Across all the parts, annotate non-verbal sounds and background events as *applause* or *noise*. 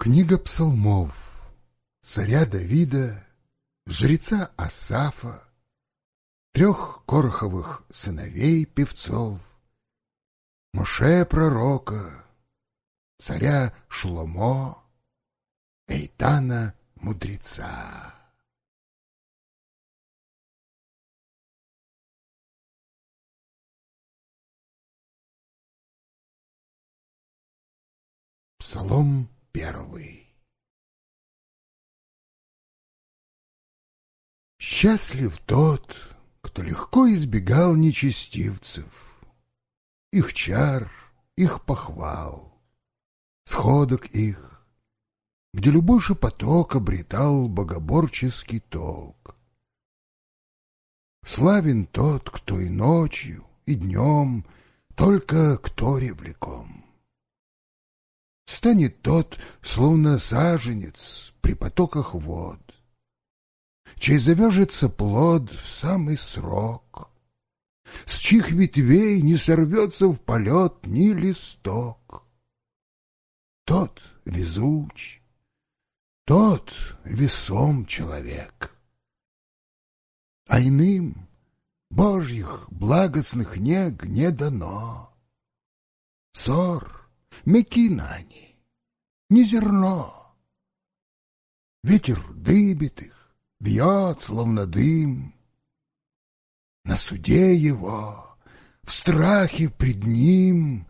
Книга псалмов царя Давида, жреца Асафа, трех короховых сыновей-певцов, Моше-пророка, царя Шломо, Эйтана-мудреца. Псалом первый. Счастлив тот, кто легко избегал нечестивцев, их чар, их похвал, сходок их, где любой шепоток обретал богоборческий толк. Славен тот, кто и ночью, и днем, только кто ревликом станет тот, словно саженец при потоках вод, чей завяжется плод в самый срок, с чьих ветвей не сорвется в полет ни листок. Тот везуч, тот весом человек. А иным божьих благостных нег не дано. Сор Мекина они, не зерно. Ветер дыбит их, бьет, словно дым. На суде его, в страхе пред ним,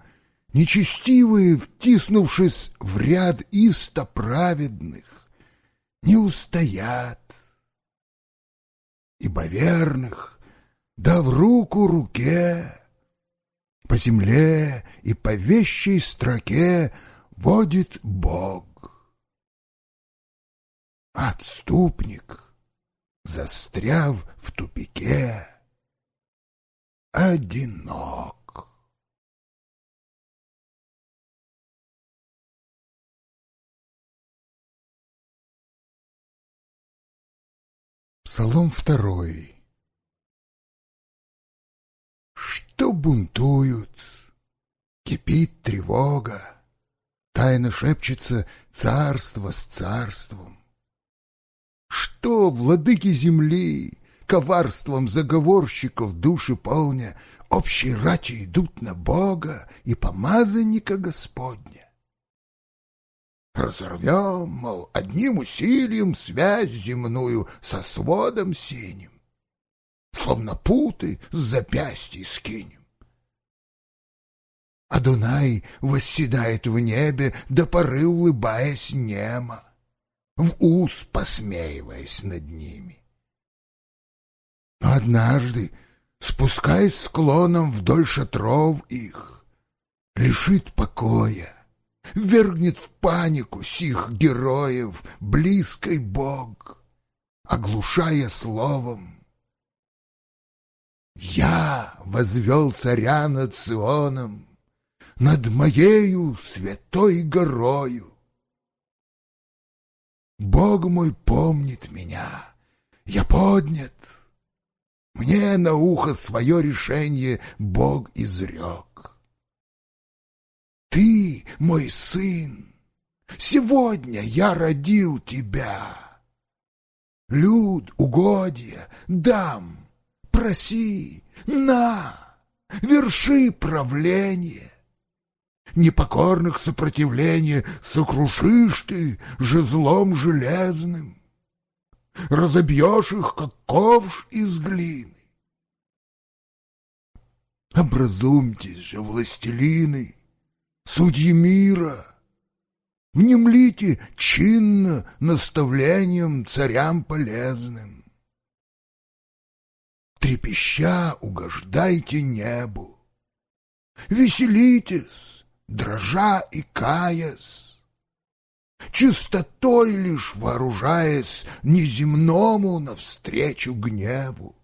Нечестивые, втиснувшись в ряд исто праведных, Не устоят. Ибо верных, да в руку руке, земле и по вещей строке водит Бог. Отступник, застряв в тупике, одинок. Псалом второй. то бунтуют. Кипит тревога, тайно шепчется царство с царством. Что, владыки земли, коварством заговорщиков души полня, общей рати идут на Бога и помазанника Господня? Разорвем, мол, одним усилием связь земную со сводом синим словно путы с запястья скинем. А Дунай восседает в небе, до поры улыбаясь немо, в ус посмеиваясь над ними. Но однажды, спускаясь склоном вдоль шатров их, лишит покоя, вергнет в панику сих героев близкой Бог, оглушая словом я возвел царя над Сионом, над моею святой горою. Бог мой помнит меня, я поднят. Мне на ухо свое решение Бог изрек. Ты, мой сын, сегодня я родил тебя. Люд, угодья, дам — проси, на, верши правление. Непокорных сопротивление сокрушишь ты жезлом железным. Разобьешь их, как ковш из глины. Образумьтесь же, властелины, судьи мира. Внемлите чинно наставлением царям полезным трепеща угождайте небу. Веселитесь, дрожа и каясь, чистотой лишь вооружаясь неземному навстречу гневу.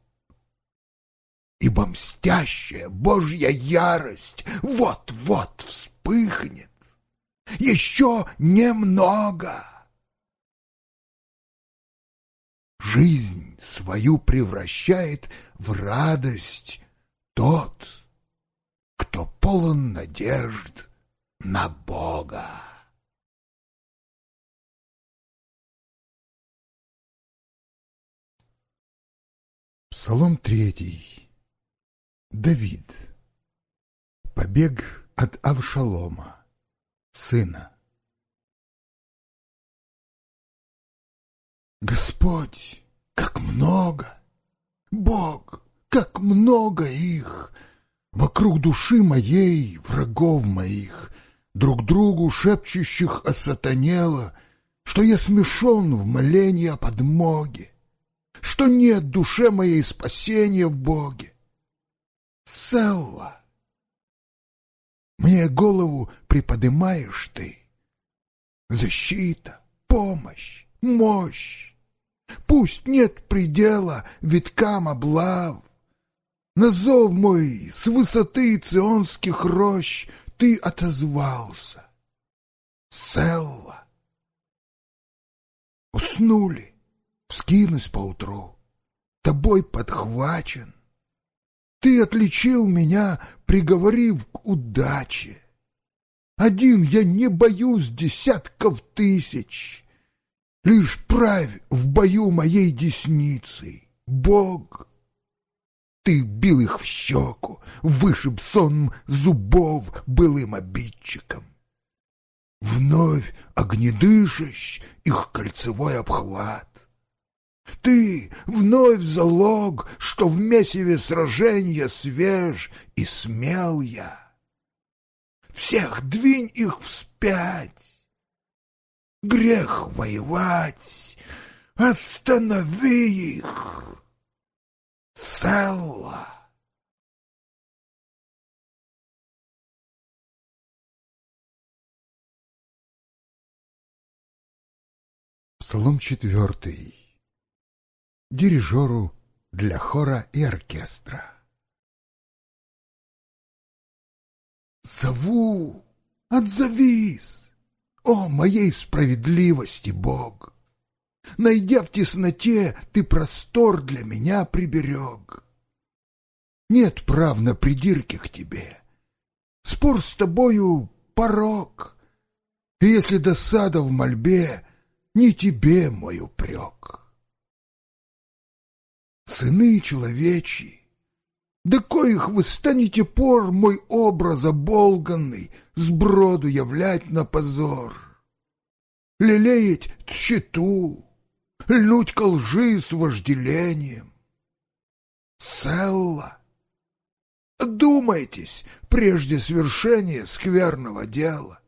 Ибо мстящая Божья ярость вот-вот вспыхнет, еще немного. Жизнь свою превращает в радость тот, кто полон надежд на Бога. Псалом третий. Давид. Побег от Авшалома, сына. Господь! Как много! Бог, как много их! Вокруг души моей врагов моих, друг другу шепчущих осатанело, что я смешон в молении о подмоге, что нет душе моей спасения в Боге. Селла! Мне голову приподнимаешь ты. Защита, помощь, мощь. Пусть нет предела виткам облав. На зов мой с высоты ционских рощ ты отозвался. Селла. Уснули, вскинусь поутру, тобой подхвачен. Ты отличил меня, приговорив к удаче. Один я не боюсь десятков тысяч. Лишь правь в бою моей десницей, Бог! Ты бил их в щеку, вышиб сонм зубов былым обидчикам. Вновь огнедышащ их кольцевой обхват. Ты вновь залог, что в месиве сражения свеж и смел я. Всех двинь их вспять, Грех воевать! Останови их! Селла! Псалом четвертый. Дирижеру для хора и оркестра. Зову, отзовись! О, моей справедливости, Бог! Найдя в тесноте, ты простор для меня приберег. Нет прав на придирки к тебе. Спор с тобою — порог. И если досада в мольбе, не тебе мой упрек. Сыны человечьи, да коих вы станете пор мой образ оболганный — сброду являть на позор, лелеять тщету, льнуть ко лжи с вожделением. Селла, думайтесь прежде свершения скверного дела.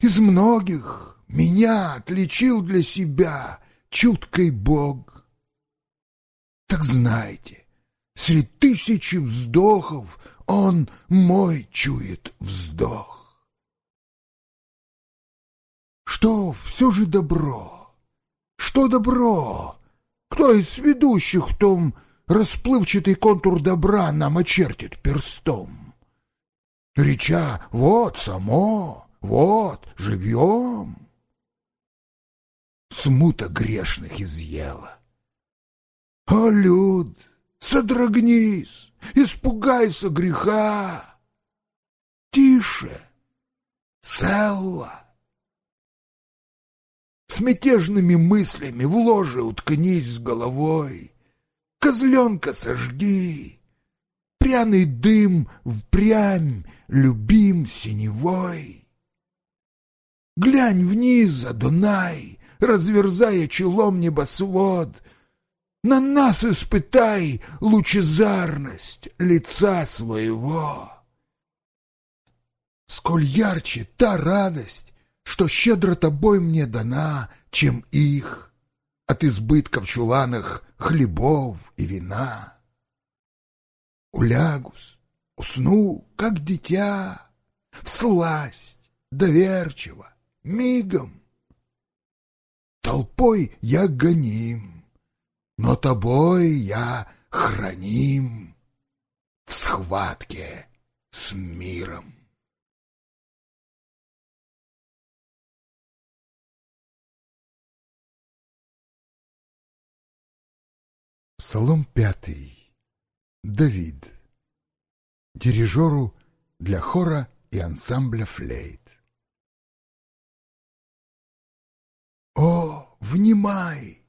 Из многих меня отличил для себя чуткий Бог. Так знайте, среди тысячи вздохов он мой чует вздох. Что все же добро? Что добро? Кто из ведущих в том расплывчатый контур добра нам очертит перстом? Реча вот само, вот живем. Смута грешных изъела. О, люд! содрогнись, испугайся греха. Тише, Селла. С мятежными мыслями в ложе уткнись с головой, Козленка сожги, пряный дым впрямь любим синевой. Глянь вниз за Дунай, разверзая челом небосвод, на нас испытай лучезарность лица своего. Сколь ярче та радость, что щедро тобой мне дана, чем их, от избытка в чуланах хлебов и вина. Улягус, усну, как дитя, всласть, доверчиво, мигом. Толпой я гоним но тобой я храним в схватке с миром. Псалом пятый. Давид. Дирижеру для хора и ансамбля флейт. О, внимай,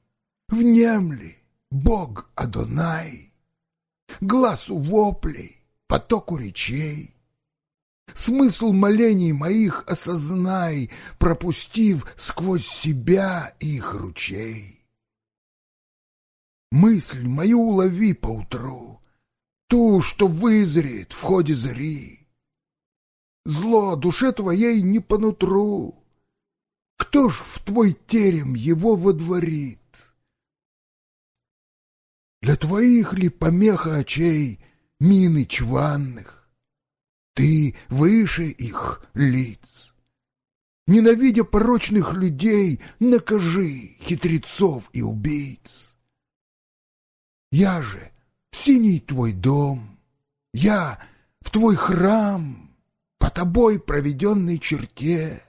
внемли, Бог Адонай, глазу воплей, потоку речей. Смысл молений моих осознай, пропустив сквозь себя их ручей. Мысль мою улови поутру, ту, что вызреет в ходе зари. Зло душе твоей не понутру, кто ж в твой терем его водворит? Для твоих ли помеха очей мины чванных? Ты выше их лиц. Ненавидя порочных людей, накажи хитрецов и убийц. Я же синий твой дом, я в твой храм, по тобой проведенной черте,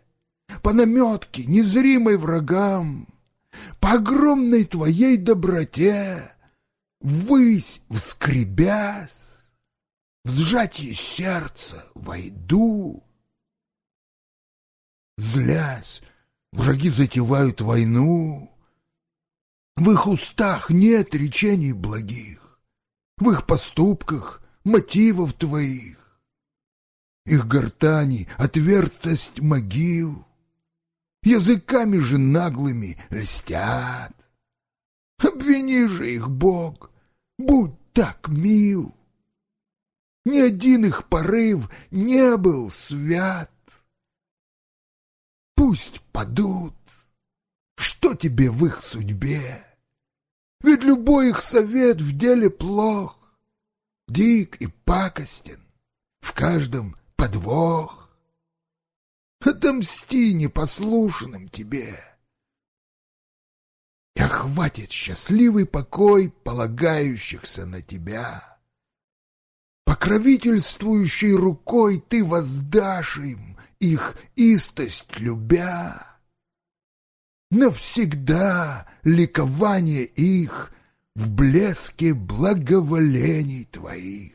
по наметке незримой врагам, по огромной твоей доброте ввысь вскребясь, в сжатие сердца войду. Злясь, враги затевают войну, в их устах нет речений благих, в их поступках мотивов твоих. Их гортани — отвертость могил, языками же наглыми льстят. Обвини же их, Бог, будь так мил. Ни один их порыв не был свят. Пусть падут, что тебе в их судьбе? Ведь любой их совет в деле плох, дик и пакостен, в каждом подвох. Отомсти непослушным тебе и охватит счастливый покой полагающихся на тебя. Покровительствующей рукой ты воздашь им, их истость любя. Навсегда ликование их в блеске благоволений твоих.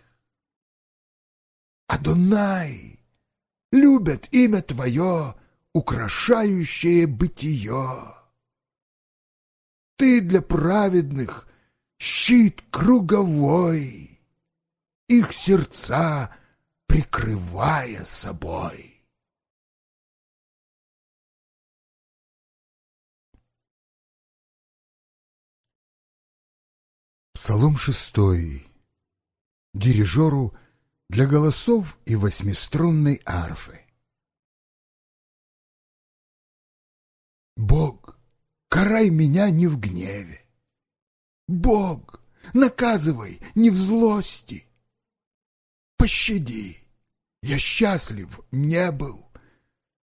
Адонай, любят имя твое, украшающее бытие ты для праведных щит круговой, их сердца прикрывая собой. Псалом шестой. Дирижеру для голосов и восьмиструнной арфы. Бог карай меня не в гневе. Бог, наказывай не в злости. Пощади, я счастлив не был.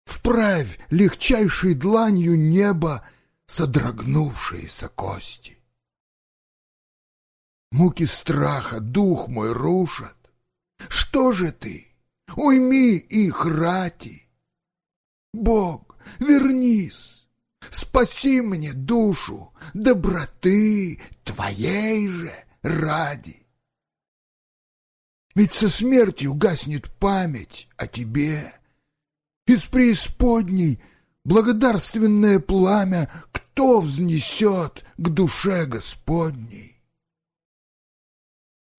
Вправь легчайшей дланью неба содрогнувшиеся кости. Муки страха дух мой рушат. Что же ты? Уйми их рати. Бог, вернись. Спаси мне душу доброты твоей же ради. Ведь со смертью гаснет память о тебе. Из преисподней благодарственное пламя кто взнесет к душе Господней?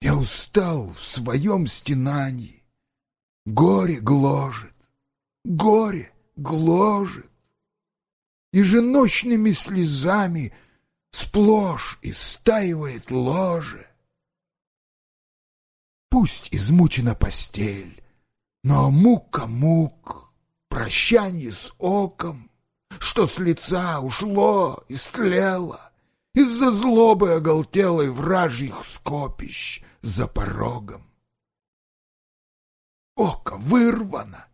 Я устал в своем стенании. Горе гложет, горе гложет еженочными слезами сплошь истаивает ложе. Пусть измучена постель, но мука мук, прощанье с оком, что с лица ушло, и истлело, из-за злобы оголтелой вражьих скопищ за порогом. Око вырвано,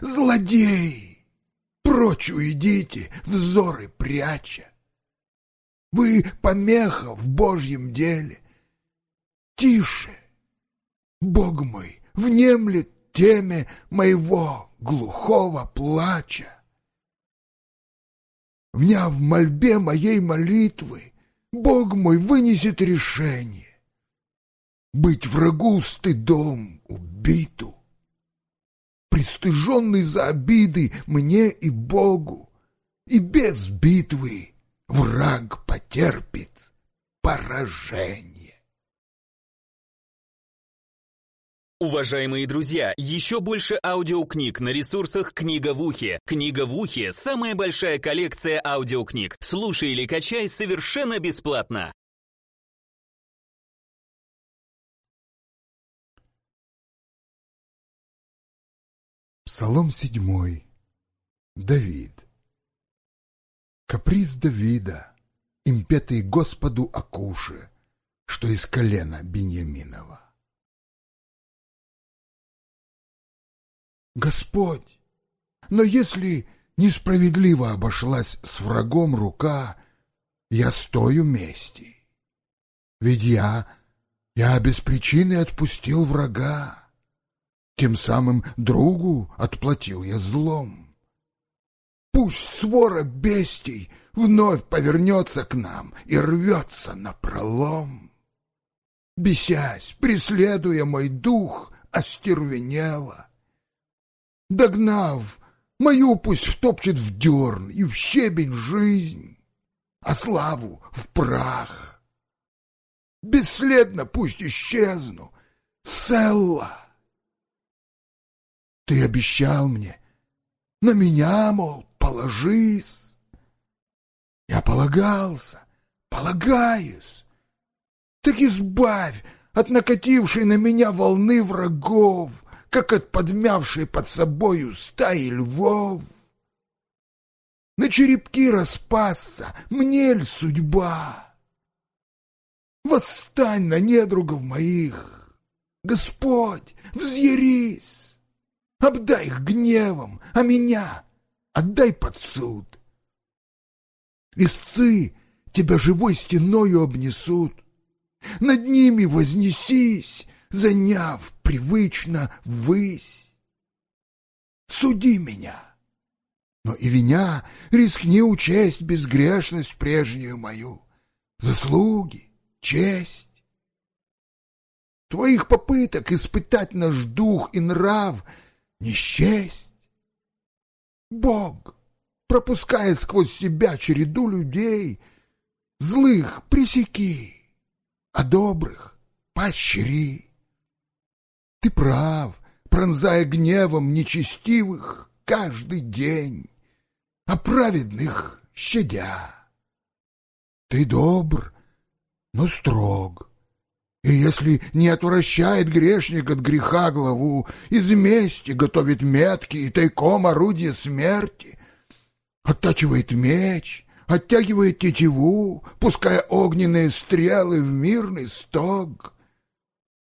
злодей! Прочь уйдите, взоры пряча. Вы помеха в Божьем деле. Тише, Бог мой, внемлет теме моего глухого плача. Вня в мольбе моей молитвы, Бог мой вынесет решение. Быть врагу стыдом убиту, пристыженный за обиды мне и Богу. И без битвы враг потерпит поражение. Уважаемые друзья, еще больше аудиокниг на ресурсах «Книга в ухе». «Книга в ухе» — самая большая коллекция аудиокниг. Слушай или качай совершенно бесплатно. Псалом седьмой, Давид. Каприз Давида, импетый Господу Акуше, что из колена Беньяминова. Господь, но если несправедливо обошлась с врагом рука, я стою мести. Ведь я, я без причины отпустил врага. Тем самым другу отплатил я злом. Пусть свора бестий вновь повернется к нам и рвется на пролом. Бесясь, преследуя мой дух, остервенела. Догнав, мою пусть втопчет в дерн и в щебень жизнь, а славу в прах. Бесследно пусть исчезну, Селла! Ты обещал мне. На меня, мол, положись. Я полагался, полагаюсь. Так избавь от накатившей на меня волны врагов, как от подмявшей под собою стаи львов. На черепки распасся, мне ль судьба? Восстань на недругов моих, Господь, взъярись! Обдай их гневом, а меня отдай под суд. Истцы тебя живой стеною обнесут. Над ними вознесись, заняв привычно высь. Суди меня, но и виня рискни учесть безгрешность прежнюю мою, заслуги, честь. Твоих попыток испытать наш дух и нрав — не счесть. Бог, пропуская сквозь себя череду людей, злых пресеки, а добрых поощри. Ты прав, пронзая гневом нечестивых каждый день, а праведных щадя. Ты добр, но строг. И если не отвращает грешник от греха главу, из мести готовит метки и тайком орудие смерти, оттачивает меч, оттягивает тетиву, пуская огненные стрелы в мирный стог,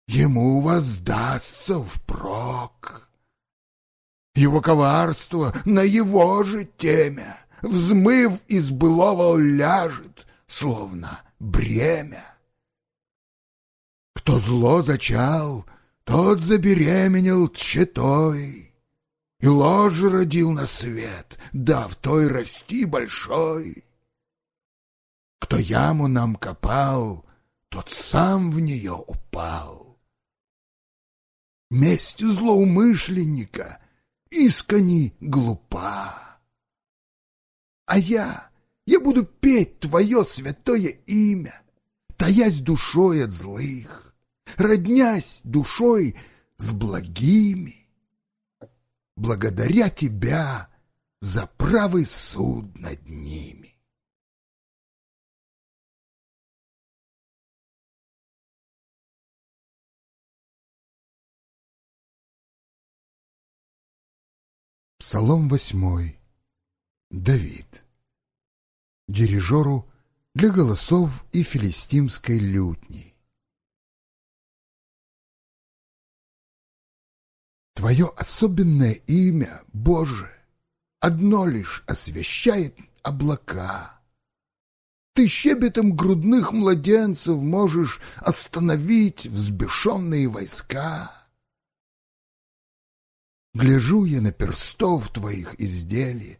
ему воздастся впрок. Его коварство на его же темя, взмыв из былого ляжет, словно бремя. Кто зло зачал, тот забеременел тщетой И ложь родил на свет, дав той расти большой. Кто яму нам копал, тот сам в нее упал. Месть злоумышленника искони глупа. А я, я буду петь твое святое имя, таясь душой от злых роднясь душой с благими. Благодаря тебя за правый суд над ними. Псалом восьмой. Давид. Дирижеру для голосов и филистимской лютни. Твое особенное имя, Боже, одно лишь освещает облака. Ты щебетом грудных младенцев можешь остановить взбешенные войска. Гляжу я на перстов твоих изделий,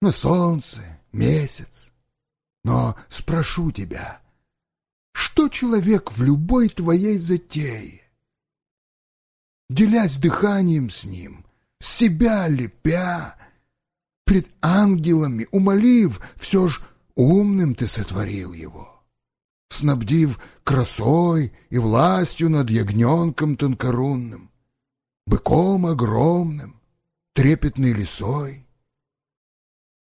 на солнце, месяц. Но спрошу тебя, что человек в любой твоей затее? делясь дыханием с ним, с себя лепя, пред ангелами, умолив, все ж умным ты сотворил его, снабдив красой и властью над ягненком тонкорунным, быком огромным, трепетной лисой.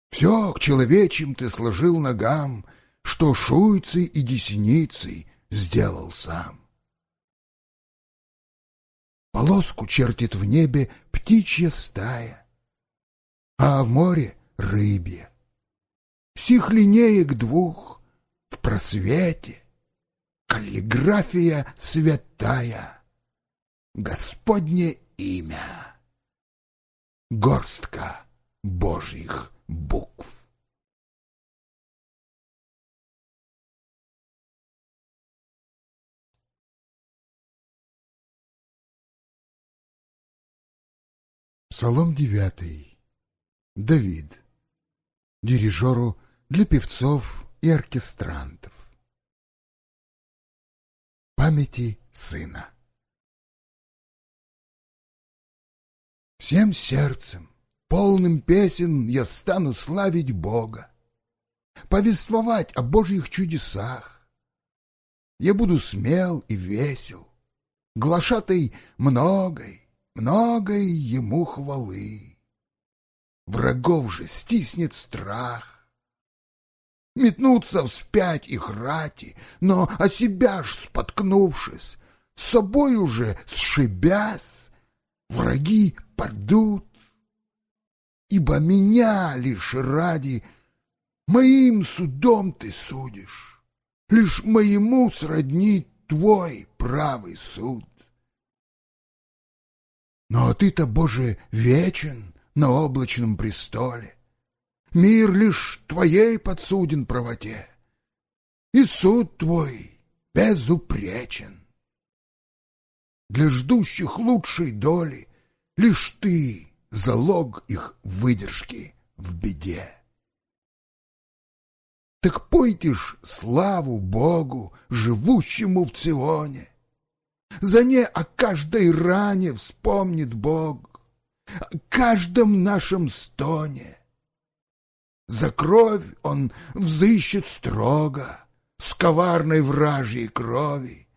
Все к человечьим ты сложил ногам, что шуйцей и десницей сделал сам полоску чертит в небе птичья стая, а в море — рыбья. Сих линеек двух в просвете, каллиграфия святая, Господне имя, горстка божьих букв. Псалом 9. Давид. Дирижеру для певцов и оркестрантов. Памяти сына. Всем сердцем, полным песен, я стану славить Бога, повествовать о Божьих чудесах. Я буду смел и весел, глашатой многой, многое ему хвалы. Врагов же стиснет страх. Метнуться вспять их рати, но о себя ж споткнувшись, с собой уже сшибясь, враги падут. Ибо меня лишь ради моим судом ты судишь, лишь моему сродни твой правый суд. Но ты-то, Боже, вечен на облачном престоле. Мир лишь твоей подсуден правоте, и суд твой безупречен. Для ждущих лучшей доли лишь ты — залог их выдержки в беде. Так пойте ж славу Богу, живущему в Ционе, за не о каждой ране вспомнит Бог, о каждом нашем стоне. За кровь он взыщет строго, с коварной вражьей крови.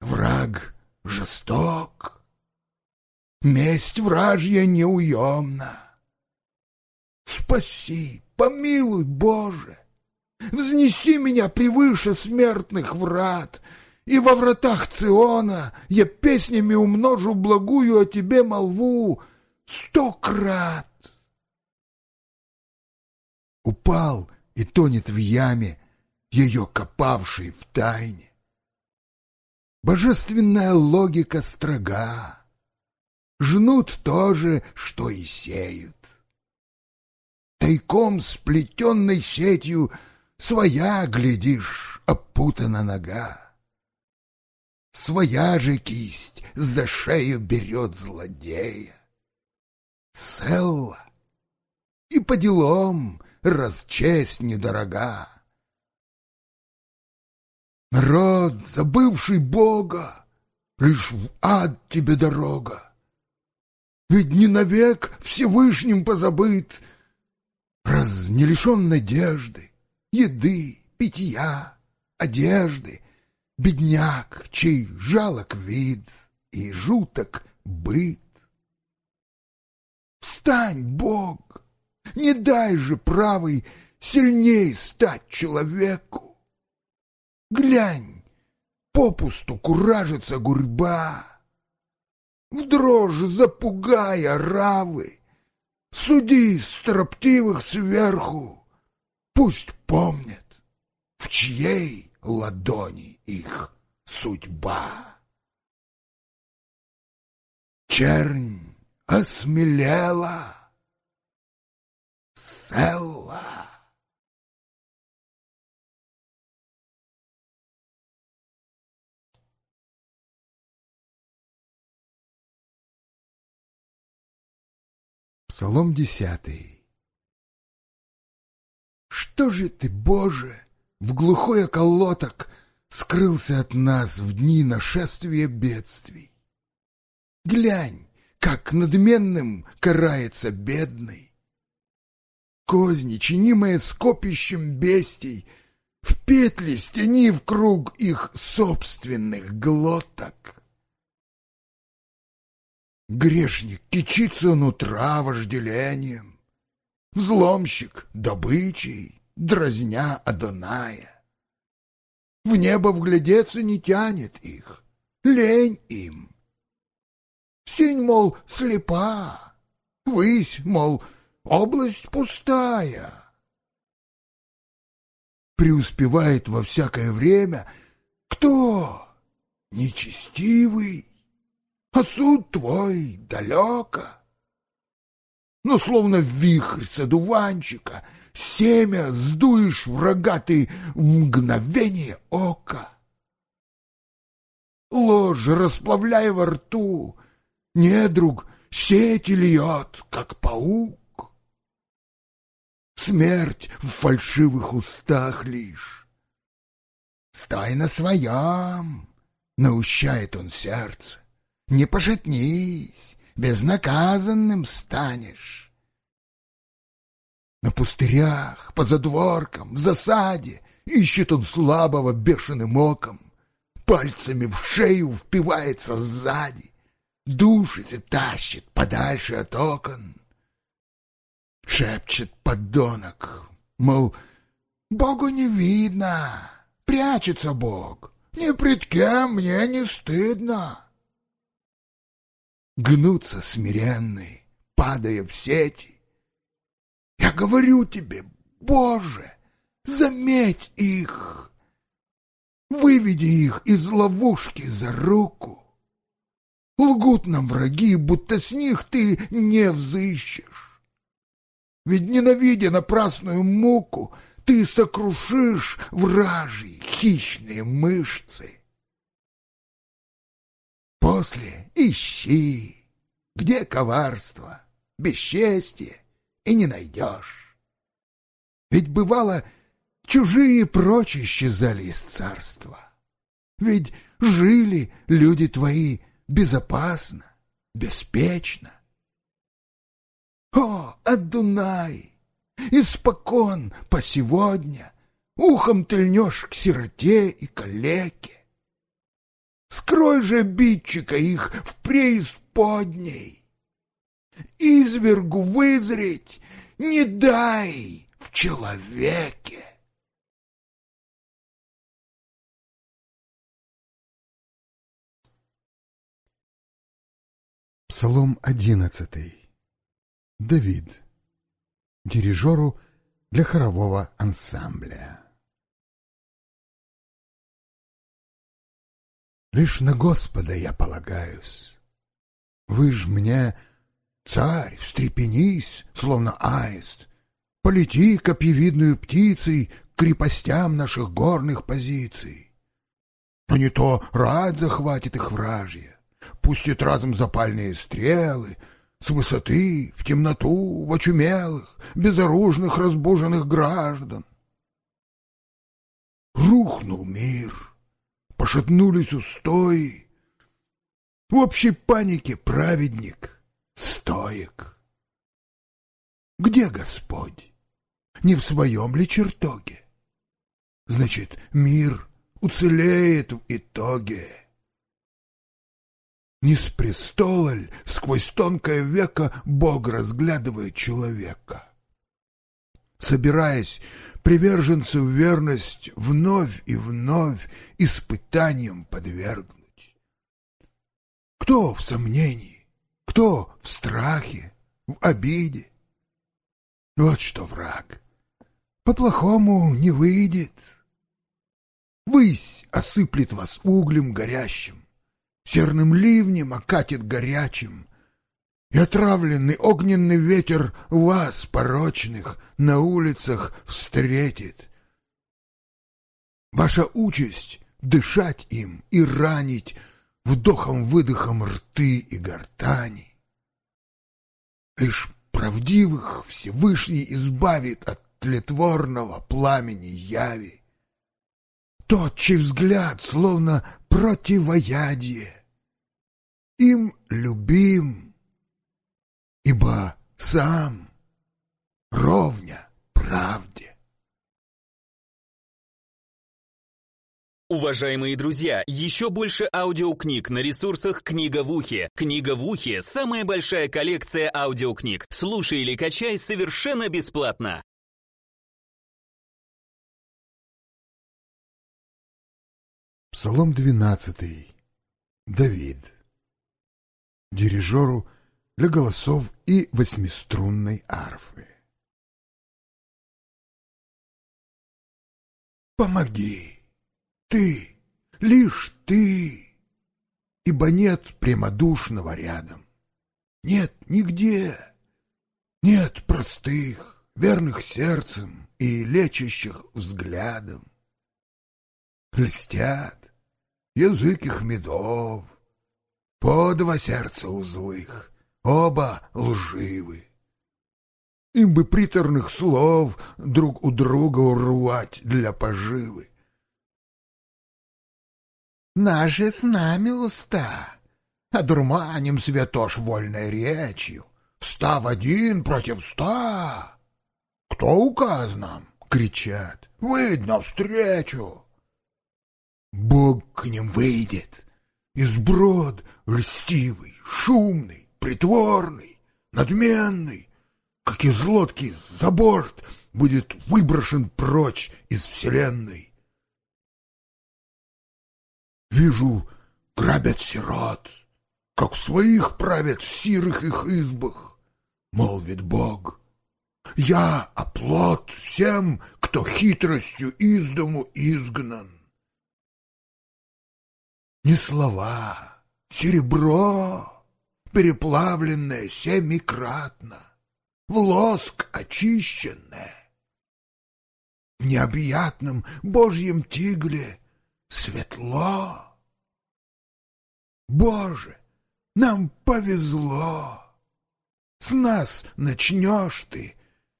Враг жесток, месть вражья неуемна. Спаси, помилуй, Боже! Взнеси меня превыше смертных врат — и во вратах Циона я песнями умножу благую о тебе молву сто крат. Упал и тонет в яме, ее копавший в тайне. Божественная логика строга. Жнут то же, что и сеют. Тайком сплетенной сетью своя, глядишь, опутана нога своя же кисть за шею берет злодея. Селла и по делам, разчасть недорога. Народ, забывший Бога, лишь в ад тебе дорога. Ведь не навек Всевышним позабыт, раз не лишен надежды, еды, питья, одежды, бедняк, чей жалок вид и жуток быт. Встань, Бог, не дай же правый сильней стать человеку. Глянь, попусту куражится гурьба, в дрожь запугая равы, суди строптивых сверху, пусть помнят, в чьей ладони их судьба. Чернь осмелела, села. Псалом десятый. Что же ты, Боже, в глухой околоток скрылся от нас в дни нашествия бедствий. Глянь, как надменным карается бедный. Козни, чинимые скопищем бестий, в петли стени в круг их собственных глоток. Грешник кичится он утра вожделением, взломщик — добычей, дразня Адоная. В небо вглядеться не тянет их, лень им. Синь, мол, слепа, высь, мол, область пустая. Преуспевает во всякое время кто? Нечестивый, а суд твой далеко. Но словно вихрь с одуванчика — Семя сдуешь врага ты в мгновение ока. Ложь расплавляя во рту, недруг сеть льет, как паук. Смерть в фальшивых устах лишь. Стой на своем, наущает он сердце. Не пошатнись, безнаказанным станешь. На пустырях, по задворкам, в засаде ищет он слабого бешеным оком. Пальцами в шею впивается сзади, душит и тащит подальше от окон. Шепчет подонок, мол, Богу не видно, прячется Бог, ни пред кем мне не стыдно. Гнутся смиренные, падая в сети, я говорю тебе, Боже, заметь их! Выведи их из ловушки за руку. Лгут нам враги, будто с них ты не взыщешь. Ведь, ненавидя напрасную муку, ты сокрушишь вражьи хищные мышцы. После ищи, где коварство, бесчестие и не найдешь. Ведь бывало, чужие прочь исчезали из царства. Ведь жили люди твои безопасно, беспечно. О, Адунай! Испокон по сегодня ухом ты льнешь к сироте и калеке. Скрой же обидчика их в преисподней извергу вызреть не дай в человеке. Псалом одиннадцатый. Давид. Дирижеру для хорового ансамбля. Лишь на Господа я полагаюсь. Вы ж мне Царь, встрепенись, словно аист, полети копьевидную птицей к крепостям наших горных позиций. А не то рать захватит их вражья, пустит разом запальные стрелы, с высоты, в темноту, в очумелых, безоружных, разбуженных граждан. Рухнул мир, пошатнулись устои. В общей панике праведник — стоек. Где Господь? Не в своем ли чертоге? Значит, мир уцелеет в итоге. Не с престола ль сквозь тонкое веко Бог разглядывает человека? Собираясь приверженцу верность вновь и вновь испытанием подвергнуть. Кто в сомнении? Кто в страхе, в обиде? Ну вот что враг. По-плохому не выйдет. Высь осыплет вас углем горящим, Серным ливнем окатит горячим, И отравленный огненный ветер Вас, порочных, на улицах встретит. Ваша участь — дышать им и ранить Вдохом-выдохом рты и гортани. Лишь правдивых Всевышний избавит от тлетворного пламени яви. Тот, чей взгляд словно противоядие, им любим, ибо сам ровня правде. Уважаемые друзья, еще больше аудиокниг на ресурсах «Книга в ухе». «Книга в ухе» — самая большая коллекция аудиокниг. Слушай или качай совершенно бесплатно. Псалом 12. Давид. Дирижеру для голосов и восьмиструнной арфы. Помоги! Ты, лишь ты, ибо нет прямодушного рядом. Нет нигде, нет простых, верных сердцем и лечащих взглядом. Льстят язык их медов, по два сердца узлых, оба лживы. Им бы приторных слов друг у друга урвать для поживы наши с нами уста. Одурманим святош вольной речью, став один против ста. Кто указ нам? — кричат. Выйдь встречу. Бог к ним выйдет. Изброд льстивый, шумный, притворный, надменный, как из лодки за борт будет выброшен прочь из вселенной. Вижу, грабят сирот, как своих правят в сирых их избах, молвит Бог. Я оплот всем, кто хитростью из дому изгнан. Не слова, серебро, переплавленное семикратно, в лоск очищенное. В необъятном божьем тигле светло. Боже, нам повезло! С нас начнешь ты,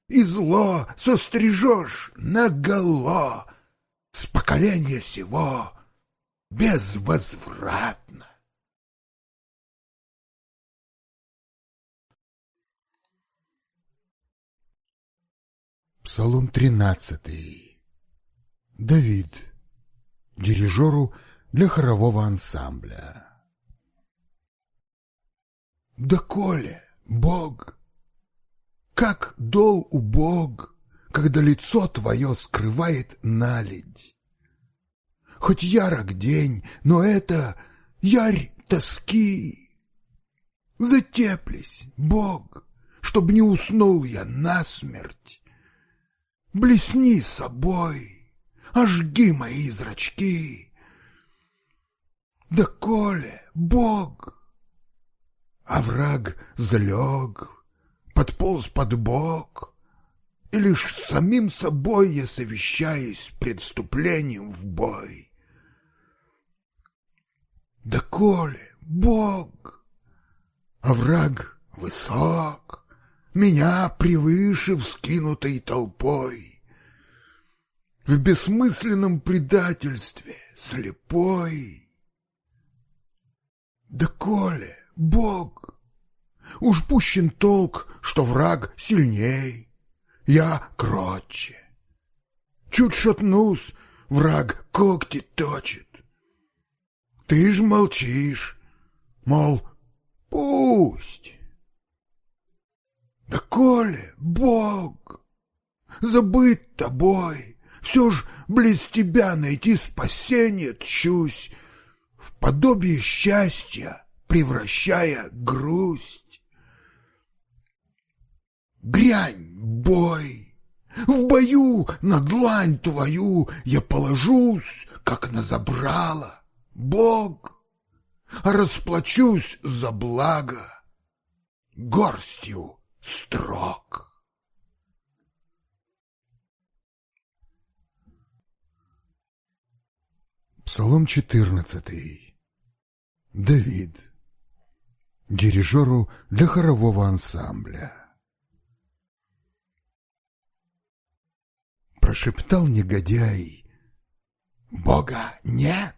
и зло сострижешь наголо с поколения сего безвозвратно. Псалом тринадцатый. Давид дирижеру для хорового ансамбля. Да коли, Бог, как дол у Бог, когда лицо твое скрывает наледь. Хоть ярок день, но это ярь тоски. Затеплись, Бог, чтоб не уснул я насмерть. Блесни собой ожги мои зрачки. Да коли Бог, а враг залег, подполз под бок, и лишь самим собой я совещаюсь предступлением в бой. Да коли Бог, а враг высок, меня превыше вскинутой толпой, в бессмысленном предательстве, слепой. Да Коля, Бог, уж пущен толк, что враг сильней, я кротче. Чуть шатнусь, враг когти точит. Ты ж молчишь, мол, пусть. Да, Коля, Бог, забыт тобой, все ж близ тебя найти спасение тщусь, В подобие счастья превращая грусть. Грянь, бой! В бою на длань твою я положусь, Как на забрало, Бог, Расплачусь за благо горстью строк. Псалом 14. Давид. Дирижеру для хорового ансамбля. Прошептал негодяй. Бога нет.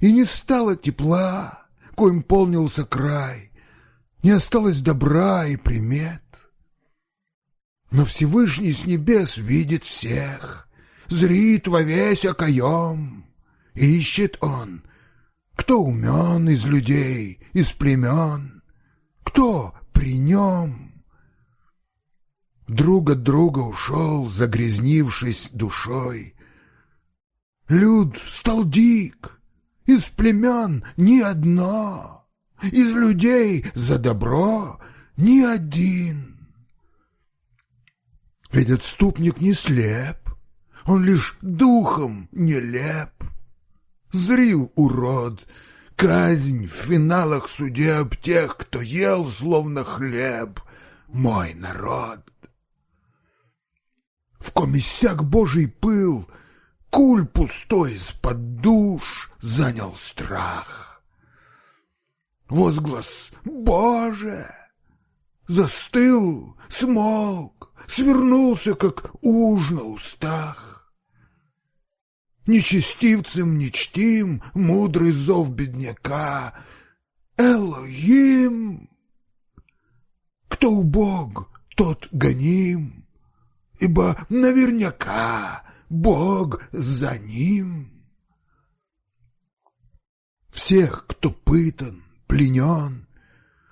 И не стало тепла, коим полнился край. Не осталось добра и примет. Но Всевышний с небес видит всех, Зрит во весь окоем ищет он. Кто умен из людей, из племен? Кто при нем? Друг от друга ушел, загрязнившись душой. Люд стал дик, из племен ни одно, из людей за добро ни один. Ведь отступник не слеп, он лишь духом нелеп. Зрил, урод! Казнь в финалах судеб тех, кто ел словно хлеб, мой народ! В комиссяк божий пыл, куль пустой из-под душ занял страх. Возглас «Боже!» застыл, смолк, свернулся, как уж на устах нечестивцем не чтим мудрый зов бедняка. Элоим! Кто убог, тот гоним, ибо наверняка Бог за ним. Всех, кто пытан, пленен,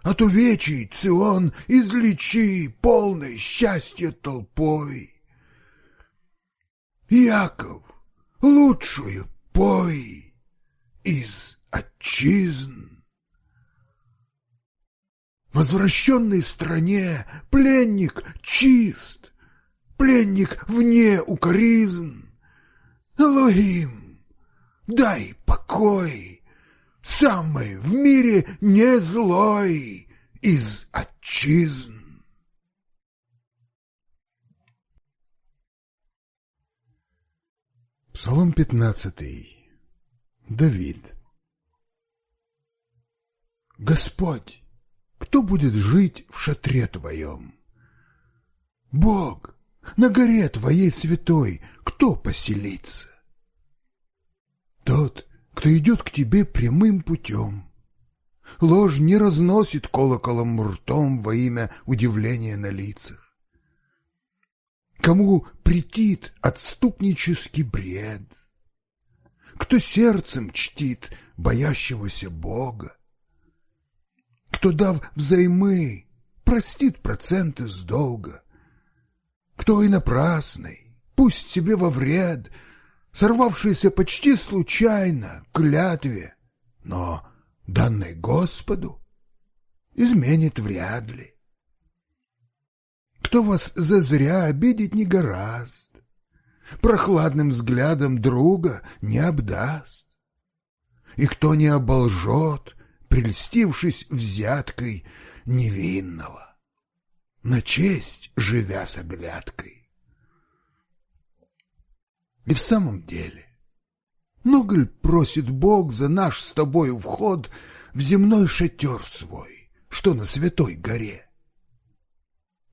от увечий Цион излечи полной счастья толпой. Яков, лучшую пой из отчизн. Возвращенный стране пленник чист, пленник вне укоризн. Элогим, дай покой, самый в мире не злой из отчизн. Псалом 15. Давид. Господь, кто будет жить в шатре Твоем? Бог, на горе Твоей святой кто поселится? Тот, кто идет к Тебе прямым путем. Ложь не разносит колоколом ртом во имя удивления на лицах кому претит отступнический бред, кто сердцем чтит боящегося Бога, кто, дав взаймы, простит проценты с долга, кто и напрасный, пусть себе во вред, сорвавшийся почти случайно клятве, но данной Господу изменит вряд ли. Кто вас зазря обидеть не гораст, Прохладным взглядом друга не обдаст. И кто не оболжет, прельстившись взяткой невинного, На честь живя с оглядкой. И в самом деле, много ли просит Бог за наш с тобою вход В земной шатер свой, что на святой горе?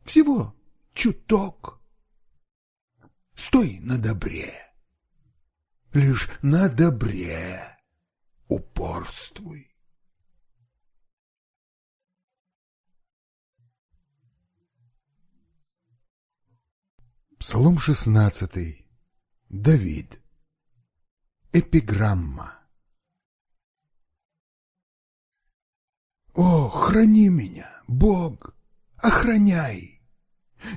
Всего чуток. Стой на добре. Лишь на добре упорствуй. Псалом 16. Давид. Эпиграмма. О, храни меня, Бог, охраняй!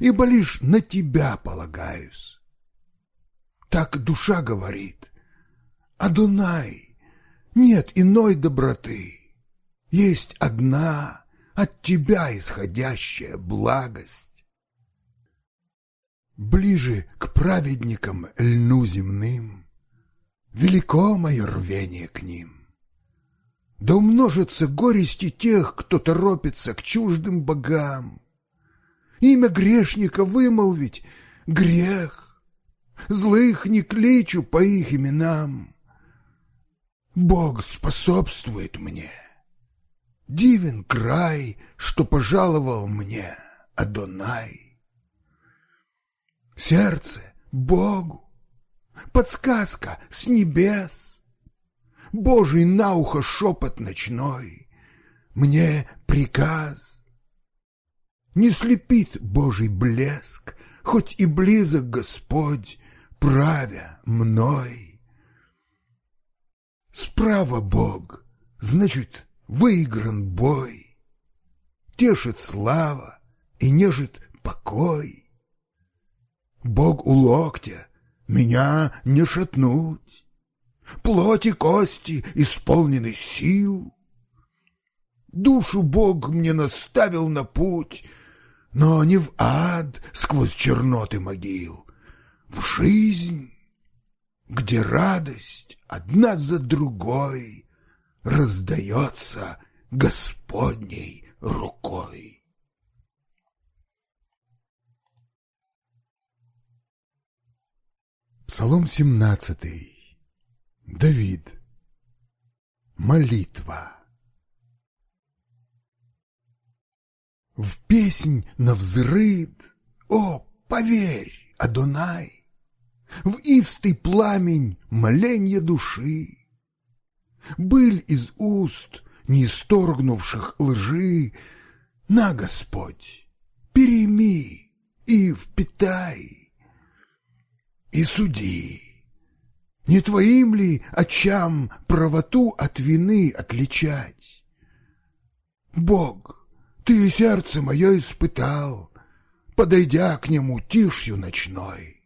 ибо лишь на тебя полагаюсь. Так душа говорит, Адунай, нет иной доброты, есть одна от тебя исходящая благость. Ближе к праведникам льну земным, велико мое рвение к ним. Да умножится горести тех, кто торопится к чуждым богам, имя грешника вымолвить — грех. Злых не кличу по их именам. Бог способствует мне. Дивен край, что пожаловал мне Адонай. Сердце Богу, подсказка с небес, Божий на ухо шепот ночной, Мне приказ — не слепит Божий блеск, хоть и близок Господь, правя мной. Справа Бог, значит, выигран бой, Тешит слава и нежит покой. Бог у локтя, меня не шатнуть, Плоть и кости исполнены сил. Душу Бог мне наставил на путь — но не в ад сквозь черноты могил, в жизнь, где радость одна за другой раздается Господней рукой. Псалом 17. Давид. Молитва. в песнь навзрыд, О, поверь, Адонай, В истый пламень моленья души. Быль из уст, не исторгнувших лжи, На, Господь, перейми и впитай, И суди. Не твоим ли очам правоту от вины отличать? Бог — ты сердце мое испытал, подойдя к нему тишью ночной.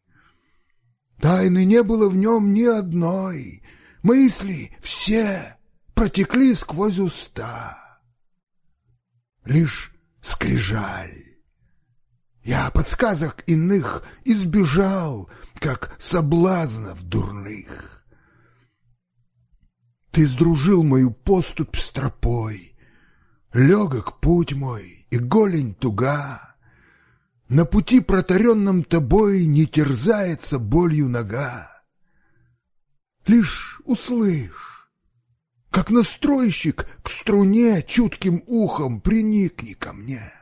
Тайны не было в нем ни одной, мысли все протекли сквозь уста. Лишь скрижаль. Я подсказок иных избежал, как соблазнов дурных. Ты сдружил мою поступь с тропой, Легок путь мой, и голень туга. На пути, протаренном тобой, не терзается болью нога. Лишь услышь, как настройщик к струне чутким ухом приникни ко мне.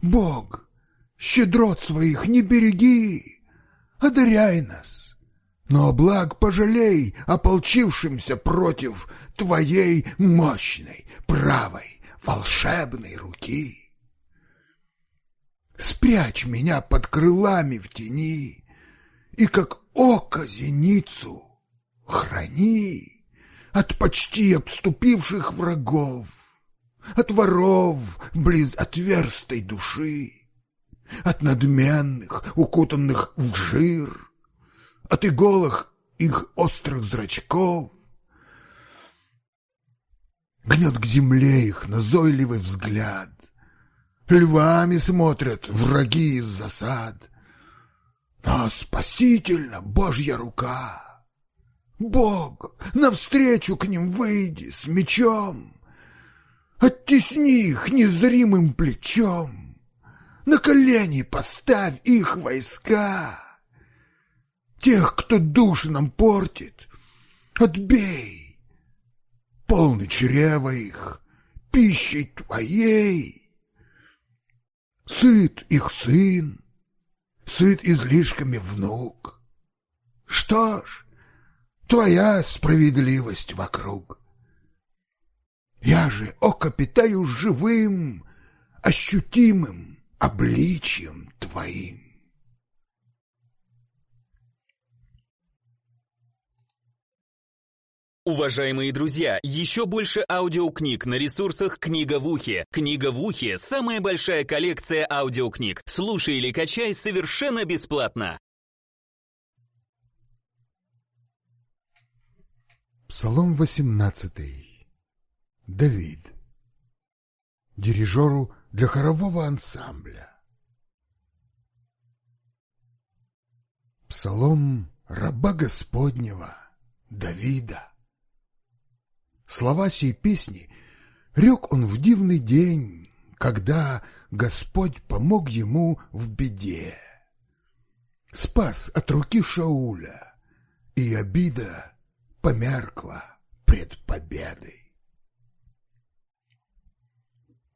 Бог, щедрот своих не береги, одаряй нас, но благ пожалей ополчившимся против твоей мощной правой, волшебной руки. Спрячь меня под крылами в тени и как око зеницу храни от почти обступивших врагов, от воров близ отверстой души, от надменных, укутанных в жир, от иголок их острых зрачков, Гнет к земле их назойливый взгляд. Львами смотрят враги из засад. Но спасительно Божья рука. Бог, навстречу к ним выйди с мечом. Оттесни их незримым плечом. На колени поставь их войска. Тех, кто душ нам портит, отбей. Полны чрево их пищей твоей. Сыт их сын, сыт излишками внук. Что ж, твоя справедливость вокруг. Я же окопитаю живым, ощутимым обличием твоим. Уважаемые друзья, еще больше аудиокниг на ресурсах «Книга в ухе». «Книга в ухе» — самая большая коллекция аудиокниг. Слушай или качай совершенно бесплатно. Псалом 18. Давид. Дирижеру для хорового ансамбля. Псалом раба Господнего Давида. Слова сей песни рек он в дивный день, когда Господь помог ему в беде. Спас от руки Шауля, и обида померкла пред победой.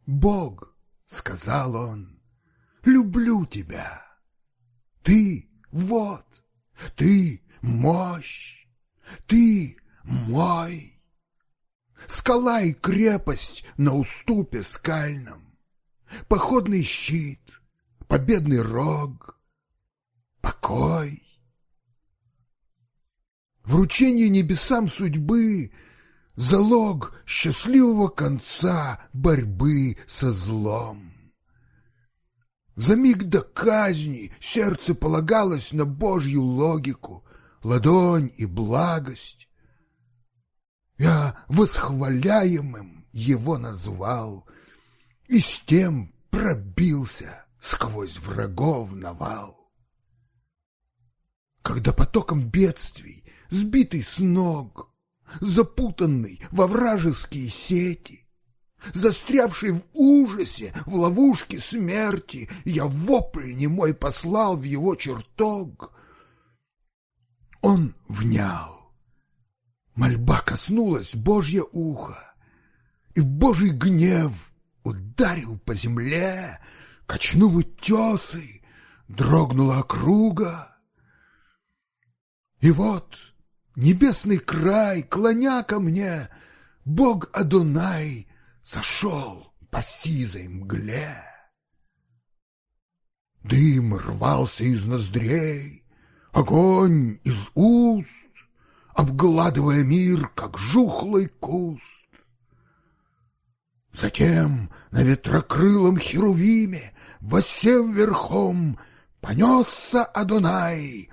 «Бог», — сказал он, — «люблю тебя. Ты — вот, ты — мощь, ты — мой». Скала и крепость на уступе скальном, Походный щит, победный рог, покой. Вручение небесам судьбы — залог счастливого конца борьбы со злом. За миг до казни сердце полагалось на Божью логику, ладонь и благость я восхваляемым его назвал, и с тем пробился сквозь врагов навал. Когда потоком бедствий, сбитый с ног, запутанный во вражеские сети, застрявший в ужасе в ловушке смерти, я вопль немой послал в его чертог, он внял Мольба коснулась Божье ухо, и Божий гнев ударил по земле, качнув утесы, дрогнула округа. И вот небесный край, клоня ко мне, Бог Адонай сошел по сизой мгле. Дым рвался из ноздрей, огонь из уст, обгладывая мир, как жухлый куст. Затем на ветрокрылом херувиме, воссев верхом, понесся Адонай,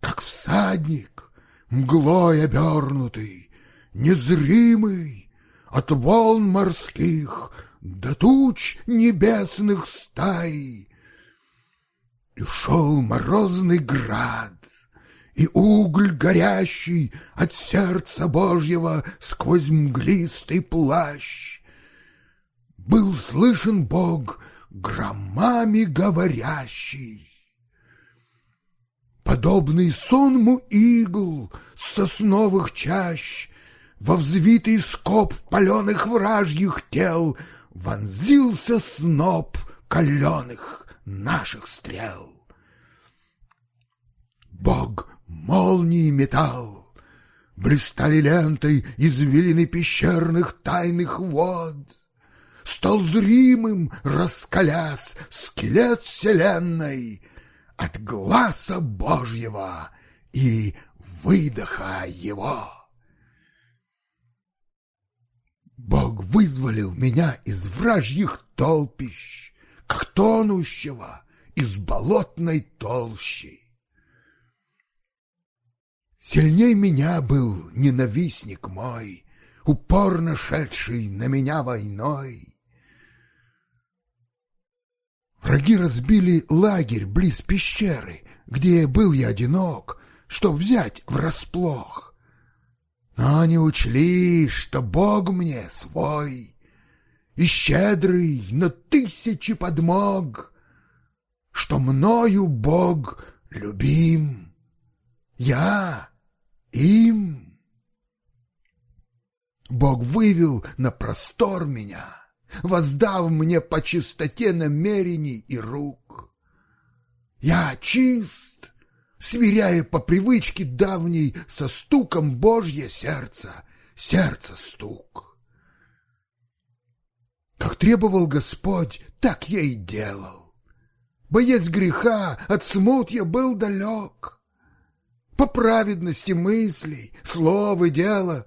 как всадник, мглой обернутый, незримый, от волн морских до туч небесных стай. И шел морозный град, и уголь горящий от сердца Божьего сквозь мглистый плащ. Был слышен Бог громами говорящий. Подобный сонму игл с сосновых чащ Во взвитый скоб паленых вражьих тел Вонзился сноб каленых наших стрел. Бог молнии металл, Блистали лентой извилины пещерных тайных вод. Стал зримым, раскаляс, скелет вселенной От глаза Божьего и выдоха его. Бог вызволил меня из вражьих толпищ, Как тонущего из болотной толщи. Сильней меня был ненавистник мой, Упорно шедший на меня войной. Враги разбили лагерь близ пещеры, Где был я одинок, чтоб взять врасплох. Но они учли, что Бог мне свой И щедрый на тысячи подмог, Что мною Бог любим. Я им Бог вывел на простор меня, воздав мне по чистоте намерений и рук. Я чист, сверяя по привычке давней со стуком Божье сердце, сердце стук. Как требовал Господь, так я и делал. Боец греха от смут я был далек по праведности мыслей, слов и дела,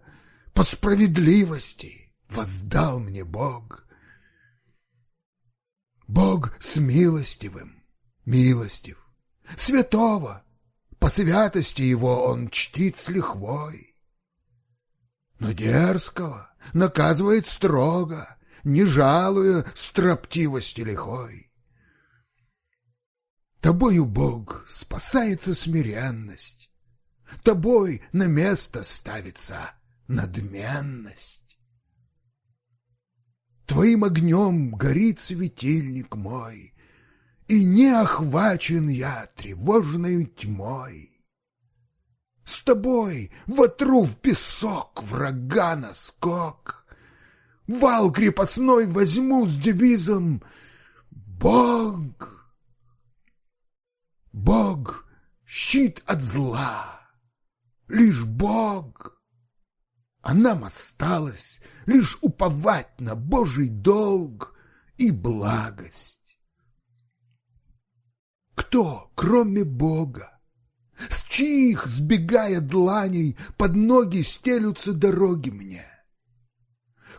по справедливости воздал мне Бог. Бог с милостивым, милостив, святого, по святости его он чтит с лихвой. Но дерзкого наказывает строго, не жалуя строптивости лихой. Тобою, Бог, спасается смиренность, тобой на место ставится надменность. Твоим огнем горит светильник мой, И не охвачен я тревожной тьмой. С тобой вотру в песок врага наскок, Вал крепостной возьму с девизом «Бог». Бог — щит от зла лишь Бог. А нам осталось лишь уповать на Божий долг и благость. Кто, кроме Бога, с чьих, сбегая дланей, под ноги стелются дороги мне?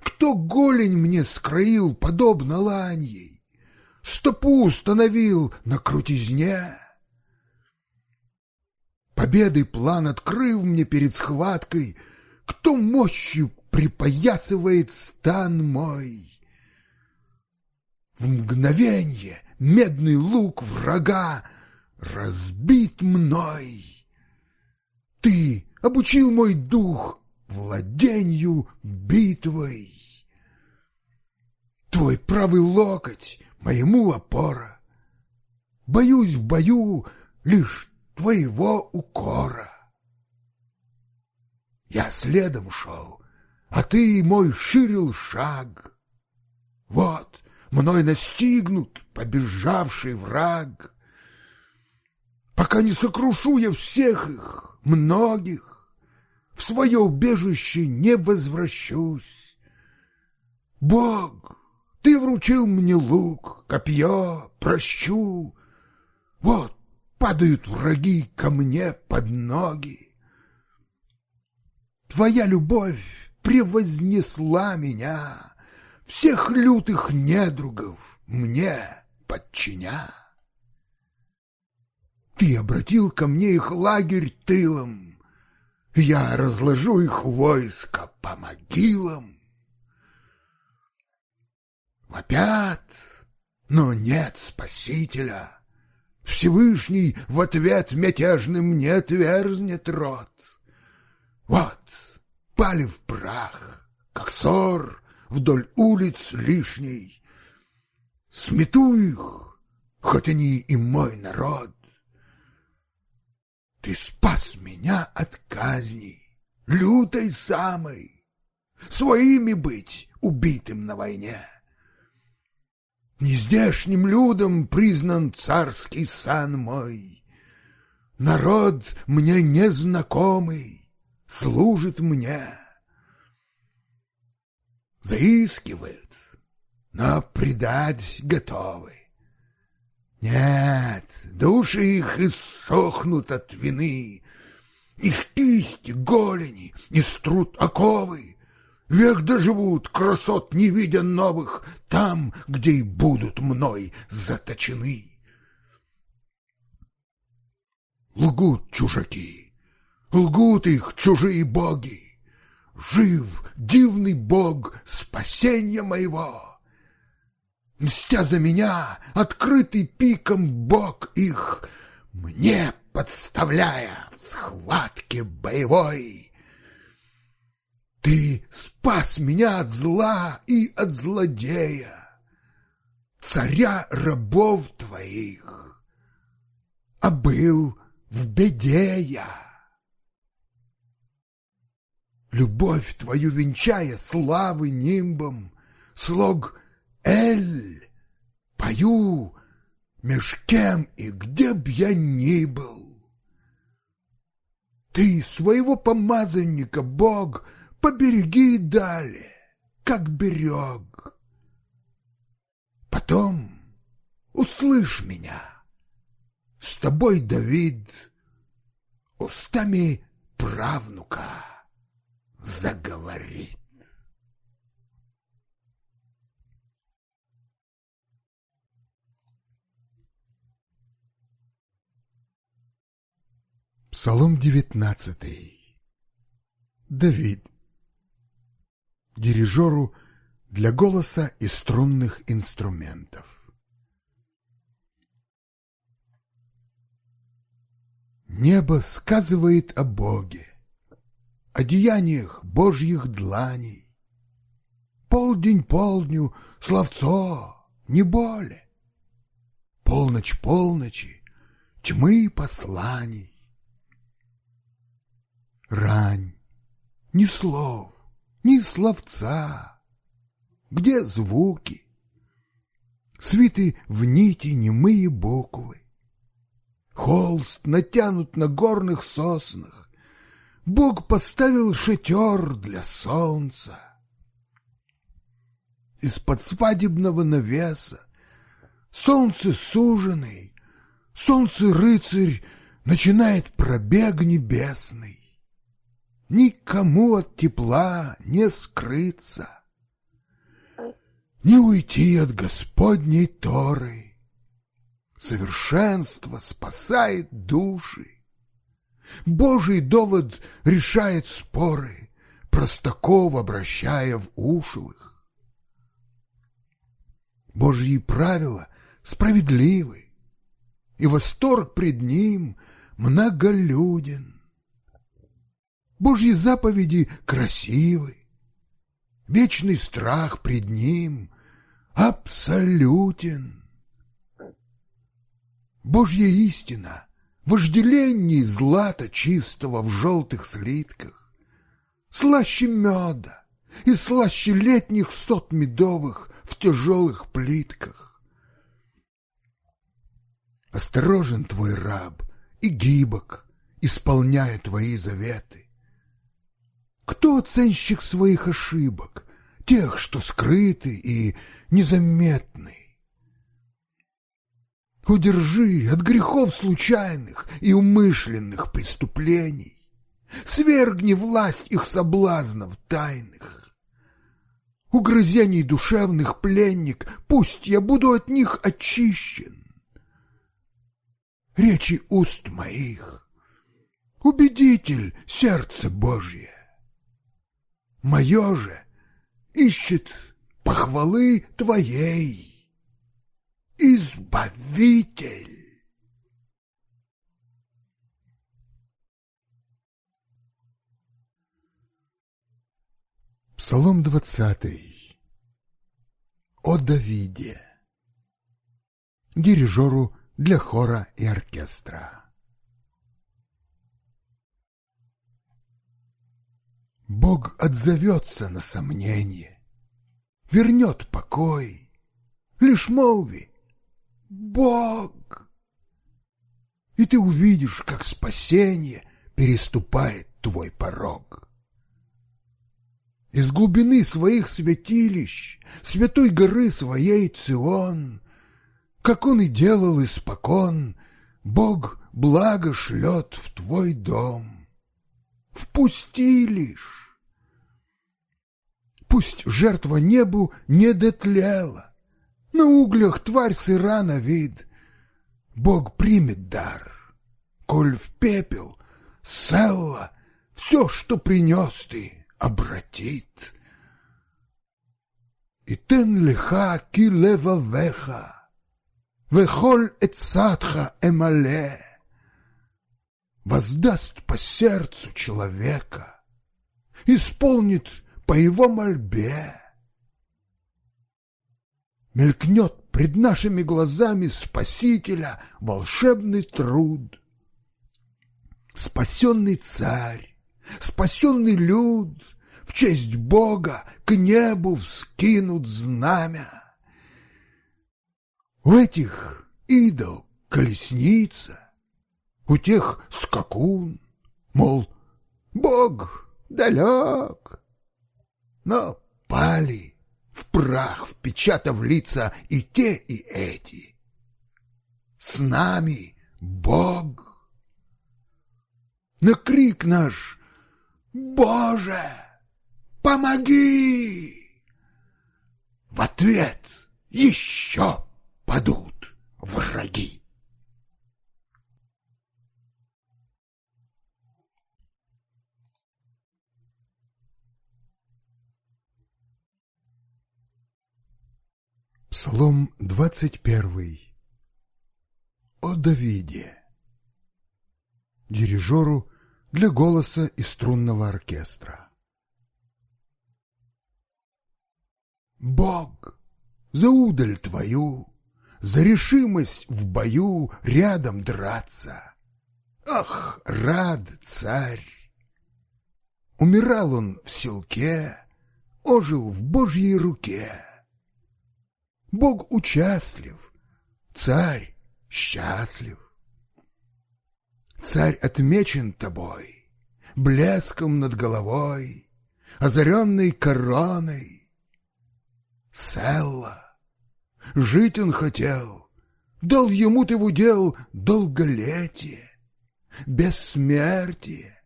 Кто голень мне скроил, подобно ланьей, стопу установил на крутизне? Победы план открыв мне перед схваткой, кто мощью припоясывает стан мой. В мгновенье медный лук врага разбит мной. Ты обучил мой дух владенью битвой. Твой правый локоть моему опора. Боюсь в бою лишь твоего укора. Я следом шел, а ты мой ширил шаг. Вот, мной настигнут побежавший враг. Пока не сокрушу я всех их, многих, В свое убежище не возвращусь. Бог, ты вручил мне лук, копье, прощу. Вот, падают враги ко мне под ноги. Твоя любовь превознесла меня, всех лютых недругов мне подчиня. Ты обратил ко мне их лагерь тылом, я разложу их войско по могилам. Вопят, но нет спасителя — Всевышний в ответ мятежным не отверзнет рот. Вот, пали в прах, как ссор вдоль улиц лишней. Смету их, хоть они и мой народ. Ты спас меня от казни, лютой самой, своими быть убитым на войне. Нездешним людом признан царский сан мой. Народ мне незнакомый, служит мне. Заискивают, но предать готовы. Нет, души их иссохнут от вины, Их кисти, голени, иструт оковы, Век доживут, красот не видя новых, Там, где и будут мной заточены. Лгут чужаки, лгут их чужие боги. Жив дивный бог спасения моего. Мстя за меня, открытый пиком бог их, Мне подставляя в схватке боевой, ты спас меня от зла и от злодея, царя рабов твоих, а был в беде я. Любовь твою венчая славы нимбом, слог «Эль» пою меж кем и где б я ни был. Ты своего помазанника, Бог, — побереги и дали, как берег. Потом услышь меня. С тобой, Давид, устами правнука заговорит. Псалом 19. Давид дирижеру для голоса и струнных инструментов. Небо сказывает о Боге, о деяниях Божьих дланей. Полдень полдню — словцо, не боли. Полночь полночи — тьмы посланий. Рань, ни слов, ни словца. Где звуки? Свиты в нити немые буквы. Холст натянут на горных соснах. Бог поставил шатер для солнца. Из-под свадебного навеса Солнце суженый, солнце рыцарь Начинает пробег небесный никому от тепла не скрыться, не уйти от Господней Торы. Совершенство спасает души. Божий довод решает споры, простаков обращая в ушлых. Божьи правила справедливы, и восторг пред ним многолюден. Божьи заповеди красивы, вечный страх пред Ним абсолютен. Божья истина вожделений злата чистого в желтых слитках, слаще меда и слаще летних сот медовых в тяжелых плитках. Осторожен твой раб и гибок, исполняя твои заветы. Кто оценщик своих ошибок, тех, что скрыты и незаметны? Удержи от грехов случайных и умышленных преступлений. Свергни власть их соблазнов тайных. Угрызений душевных пленник, пусть я буду от них очищен. Речи уст моих, убедитель сердце Божье мое же, ищет похвалы твоей. Избавитель! Псалом двадцатый. О Давиде! Дирижеру для хора и оркестра. Бог отзовется на сомнение, вернет покой. Лишь молви «Бог!» И ты увидишь, как спасение переступает твой порог. Из глубины своих святилищ, святой горы своей Цион, Как он и делал испокон, Бог благо шлет в твой дом. Впусти лишь! Пусть жертва небу не дотлела, На углях тварь сыра на вид. Бог примет дар, коль в пепел, селла, Все, что принес ты, обратит. И тен лиха ки левавеха, Вехоль эцатха эмале, Воздаст по сердцу человека, Исполнит по его мольбе мелькнет пред нашими глазами Спасителя волшебный труд. Спасенный царь, спасенный люд, в честь Бога к небу вскинут знамя. У этих идол колесница, у тех скакун, мол, Бог далек, но пали в прах, впечатав лица и те, и эти. С нами Бог. На крик наш «Боже, помоги!» В ответ еще падут враги. Псалом 21. О Давиде. Дирижеру для голоса и струнного оркестра. Бог, за удаль твою, за решимость в бою рядом драться. Ах, рад царь! Умирал он в селке, ожил в Божьей руке. Бог участлив, царь счастлив. Царь отмечен тобой, блеском над головой, озаренной короной. Селла, жить он хотел, дал ему ты в удел долголетие, бессмертие.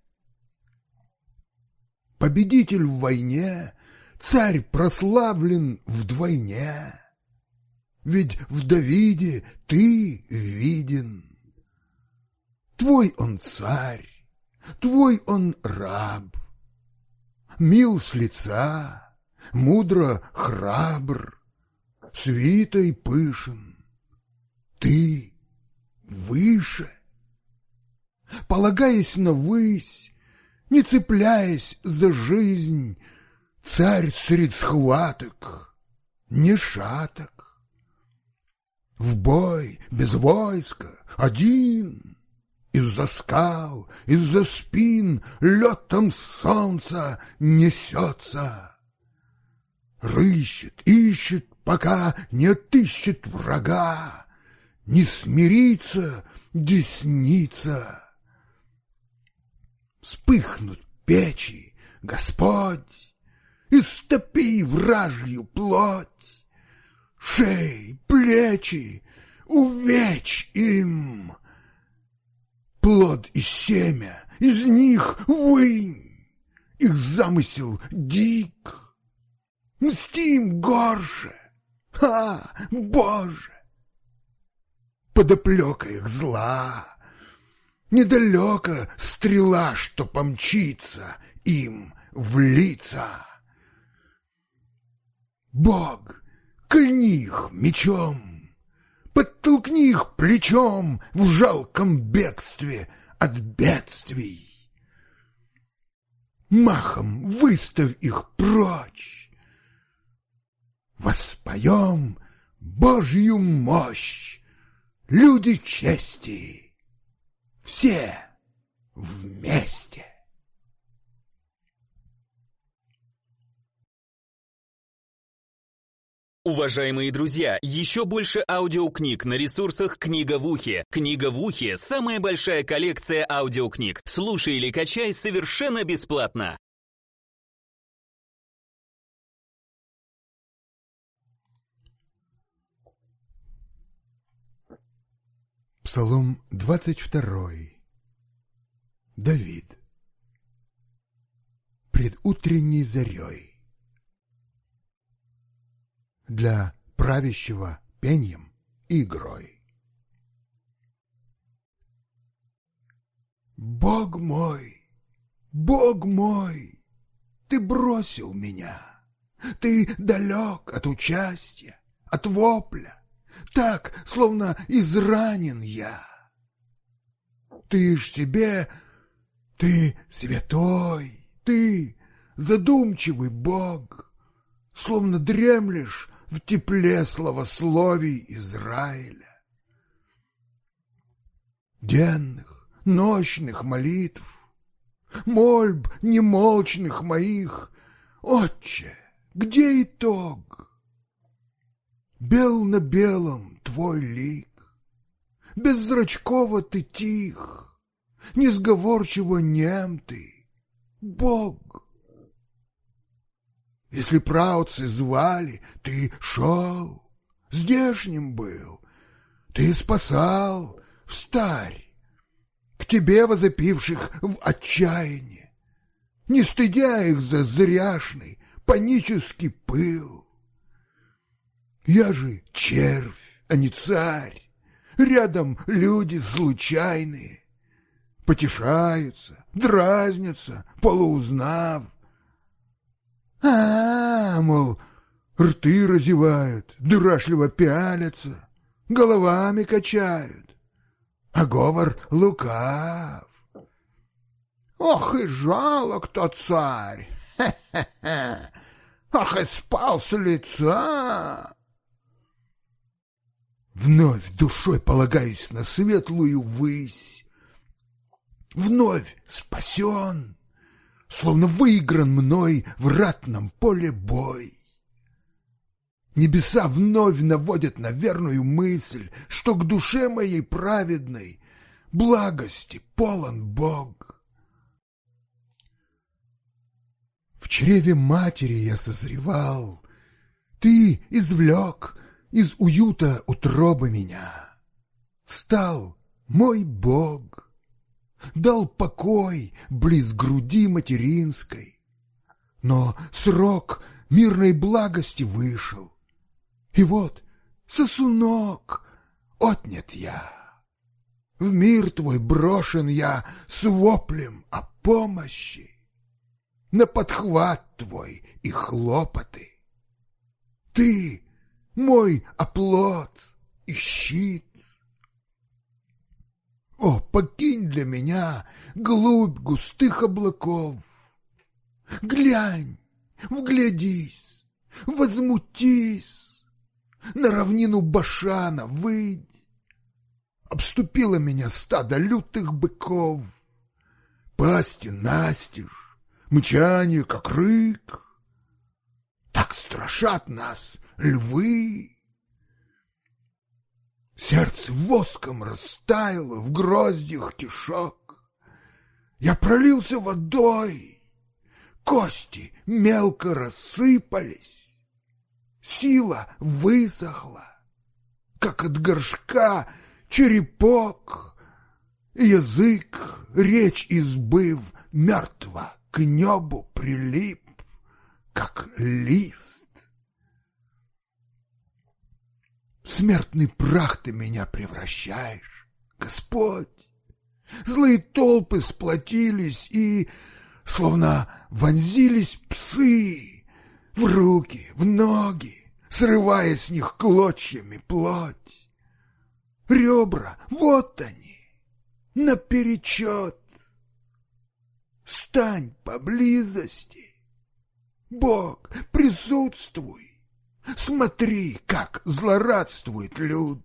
Победитель в войне, царь прославлен вдвойне ведь в Давиде ты виден. Твой он царь, твой он раб, мил с лица, мудро храбр, свитой пышен. Ты выше, полагаясь на высь, не цепляясь за жизнь, царь среди схваток, не шаток в бой без войска, один. Из-за скал, из-за спин летом солнца несется. Рыщет, ищет, пока не тыщет врага, Не смирится десница. Вспыхнут печи, Господь, и Истопи вражью плоть шеи, плечи, увечь им. Плод и семя из них вынь, их замысел дик. Мстим горше, а, Боже! Подоплека их зла, недалеко стрела, что помчится им в лица. Бог! Кольни их мечом, подтолкни их плечом в жалком бегстве от бедствий. Махом выставь их прочь. Воспоем Божью мощь, люди чести, все вместе. Уважаемые друзья, еще больше аудиокниг на ресурсах «Книга в ухе». «Книга в ухе» — самая большая коллекция аудиокниг. Слушай или качай совершенно бесплатно. Псалом 22. Давид. Предутренней зарей для правящего пением и игрой. Бог мой, Бог мой, ты бросил меня. Ты далек от участия, от вопля. Так, словно изранен я. Ты ж себе, ты святой, ты задумчивый Бог. Словно дремлешь в тепле словословий Израиля. Денных, ночных молитв, мольб немолчных моих, Отче, где итог? Бел на белом твой лик, без зрачкова ты тих, Несговорчиво нем ты, Бог. Если праотцы звали, ты шел, здешним был, ты спасал, встарь, к тебе возопивших в отчаянии, не стыдя их за зряшный панический пыл. Я же червь, а не царь, рядом люди случайные, потешаются, дразнятся, полуузнав, а, -а, мол, рты разевают, дурашливо пялятся, головами качают. А говор лукав. Ох и жалок тот царь! Ох Ах, и спал с лица! Вновь душой полагаюсь на светлую высь, Вновь спасен, словно выигран мной в ратном поле бой. Небеса вновь наводят на верную мысль, что к душе моей праведной благости полон Бог. В чреве матери я созревал, ты извлек из уюта утробы меня, стал мой Бог дал покой близ груди материнской. Но срок мирной благости вышел, и вот сосунок отнят я. В мир твой брошен я с воплем о помощи, на подхват твой и хлопоты. Ты мой оплот и щит, о, покинь для меня глубь густых облаков! Глянь, вглядись, возмутись, На равнину Башана выйдь. Обступило меня стадо лютых быков, Пасти настежь, мычание, как рык. Так страшат нас львы, Сердце воском растаяло в гроздях кишок. Я пролился водой, кости мелко рассыпались, сила высохла, как от горшка черепок, язык, речь избыв мертво к небу прилип, как лист. В смертный прах ты меня превращаешь, Господь! Злые толпы сплотились и, словно вонзились псы, в руки, в ноги, срывая с них клочьями плоть. Ребра, вот они, наперечет. Стань поблизости. Бог, присутствуй. Смотри, как злорадствует люд!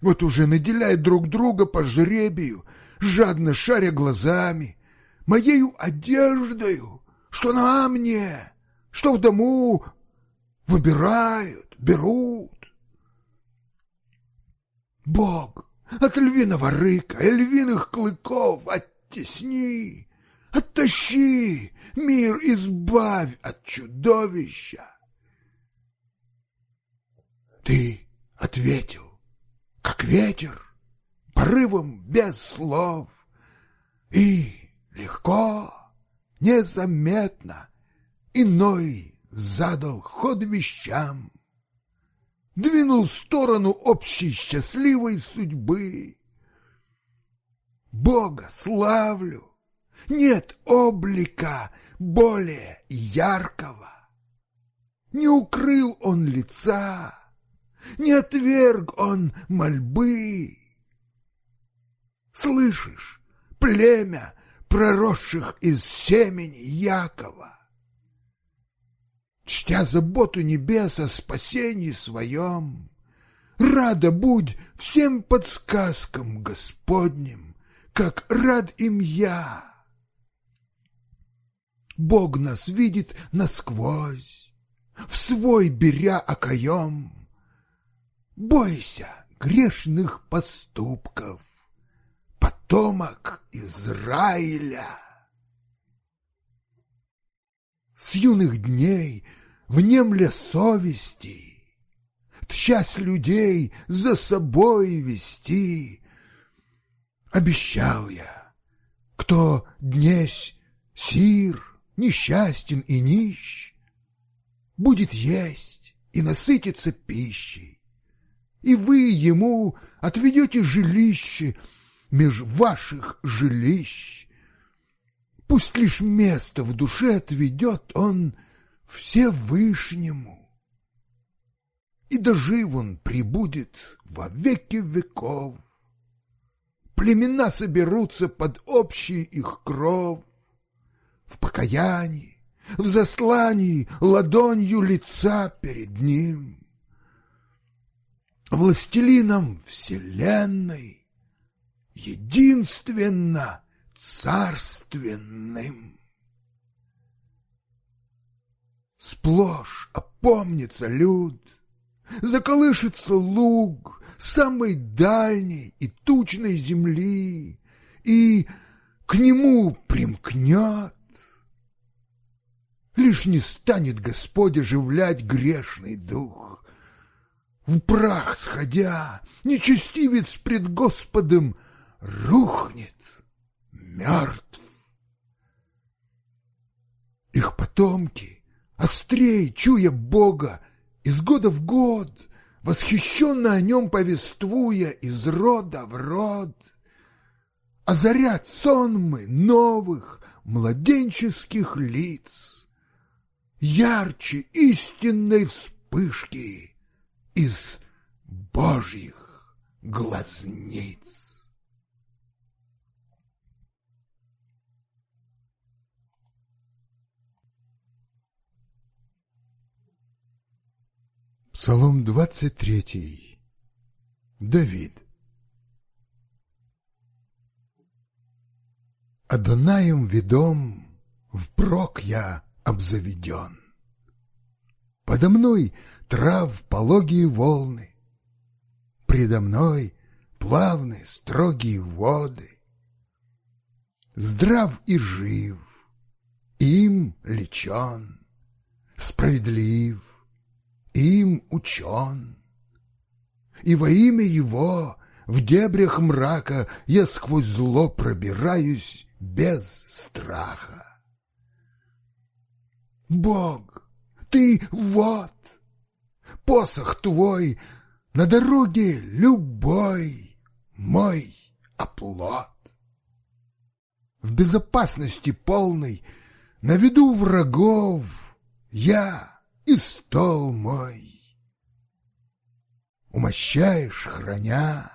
Вот уже наделяет друг друга по жребию, жадно шаря глазами, моею одеждою, что на мне, что в дому, выбирают, берут. Бог, от львиного рыка, львиных клыков оттесни, оттащи, мир избавь от чудовища. Ты ответил, как ветер, порывом без слов, и легко, незаметно иной задал ход вещам, двинул в сторону общей счастливой судьбы. Бога славлю, нет облика более яркого. Не укрыл он лица, не отверг он мольбы. Слышишь, племя проросших из семени Якова, чтя заботу небес о спасении своем, рада будь всем подсказкам Господним, как рад им я. Бог нас видит насквозь, в свой беря окоем, бойся грешных поступков, потомок Израиля. С юных дней внемля совести, Тщась людей за собой вести, Обещал я, кто днесь сир, несчастен и нищ, Будет есть и насытиться пищей, и вы ему отведете жилище меж ваших жилищ. Пусть лишь место в душе отведет он Всевышнему. И дожив он прибудет во веки веков. Племена соберутся под общий их кров. В покаянии, в заслании ладонью лица перед ним — властелином вселенной, единственно царственным. Сплошь опомнится люд, заколышется луг самой дальней и тучной земли, и к нему примкнет. Лишь не станет Господь оживлять грешный дух в прах сходя, нечестивец пред Господом рухнет мертв. Их потомки, острее чуя Бога, из года в год, восхищенно о нем повествуя из рода в род, озарят сонмы новых младенческих лиц, ярче истинной вспышки из божьих глазниц. Псалом 23. Давид. Адонаем видом впрок я обзаведен. Подо мной трав пологие волны. Предо мной плавны строгие воды. Здрав и жив, им лечен, справедлив, им учен. И во имя его в дебрях мрака я сквозь зло пробираюсь без страха. Бог, ты вот! посох твой на дороге любой мой оплот. В безопасности полной, на виду врагов, я и стол мой. Умощаешь, храня,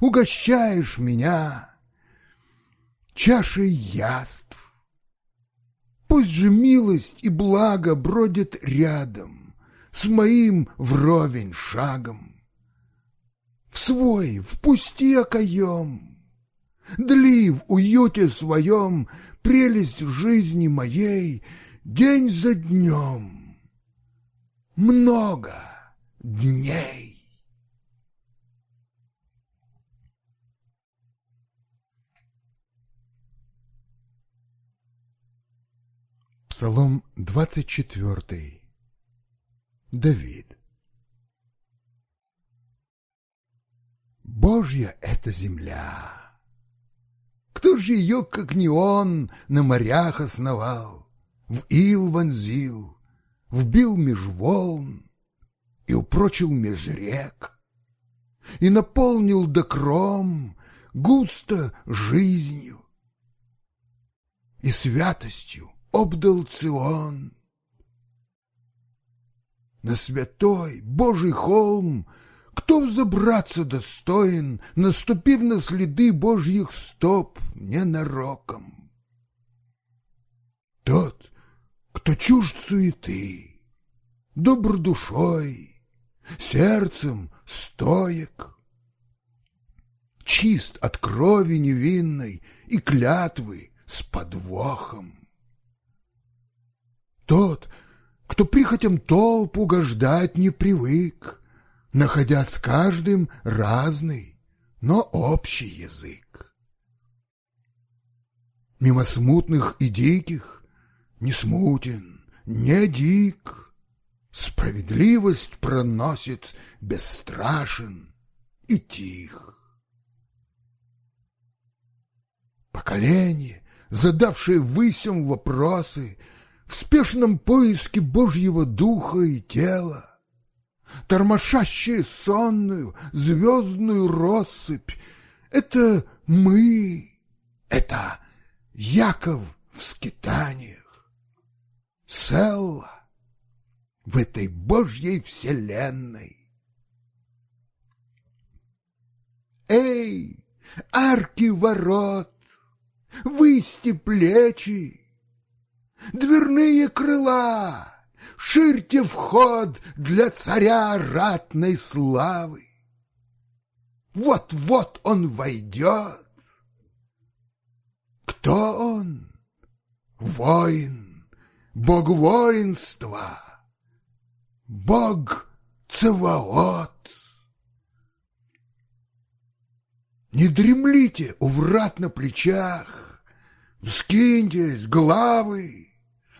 угощаешь меня чашей яств. Пусть же милость и благо бродят рядом, с моим вровень шагом. В свой впусти окоем, дли в уюте своем прелесть жизни моей день за днем. Много дней. Псалом 24 Давид. Божья эта земля! Кто же ее, как не он, на морях основал, В ил вонзил, вбил меж волн И упрочил меж рек, И наполнил до кром густо жизнью, И святостью обдал Цион, на святой Божий холм, кто взобраться достоин, наступив на следы Божьих стоп ненароком? Тот, кто чужд суеты, добр душой, сердцем стоек, чист от крови невинной и клятвы с подвохом. Тот, кто прихотям толпу гождать не привык, находя с каждым разный, но общий язык. Мимо смутных и диких не смутен, не дик, справедливость проносит бесстрашен и тих. Поколение, задавшее высем вопросы, в спешном поиске Божьего духа и тела, тормошащие сонную звездную россыпь. Это мы, это Яков в скитаниях, Селла в этой Божьей вселенной. Эй, арки ворот, высти плечи, дверные крыла, ширьте вход для царя ратной славы. Вот-вот он войдет. Кто он? Воин, бог воинства, бог Цаваот. Не дремлите у врат на плечах, вскиньтесь, главы,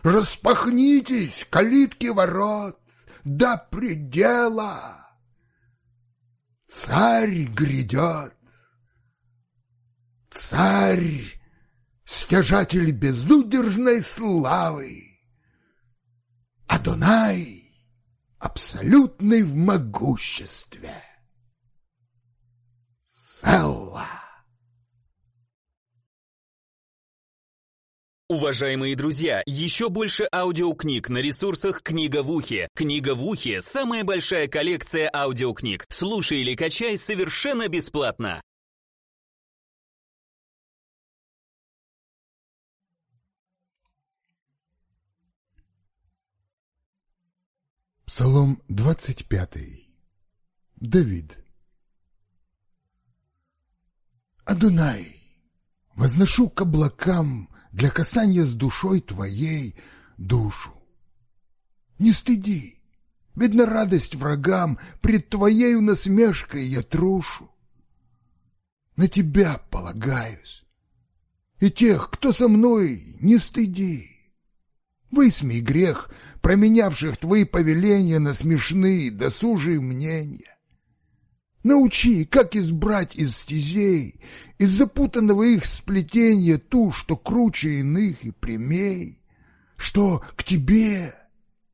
Распахнитесь, калитки ворот, до предела! Царь грядет! Царь, стяжатель безудержной славы! Адонай, абсолютный в могуществе! Селла! Уважаемые друзья, еще больше аудиокниг на ресурсах «Книга в ухе». «Книга в ухе» — самая большая коллекция аудиокниг. Слушай или качай совершенно бесплатно. Псалом 25. Давид. Адунай, возношу к облакам для касания с душой твоей душу. Не стыди, видно, радость врагам пред твоею насмешкой я трушу. На тебя полагаюсь, и тех, кто со мной, не стыди. Высмей грех, променявших твои повеления на смешные досужие мнения. Научи, как избрать из стезей, из запутанного их сплетения ту, что круче иных и прямей, что к тебе,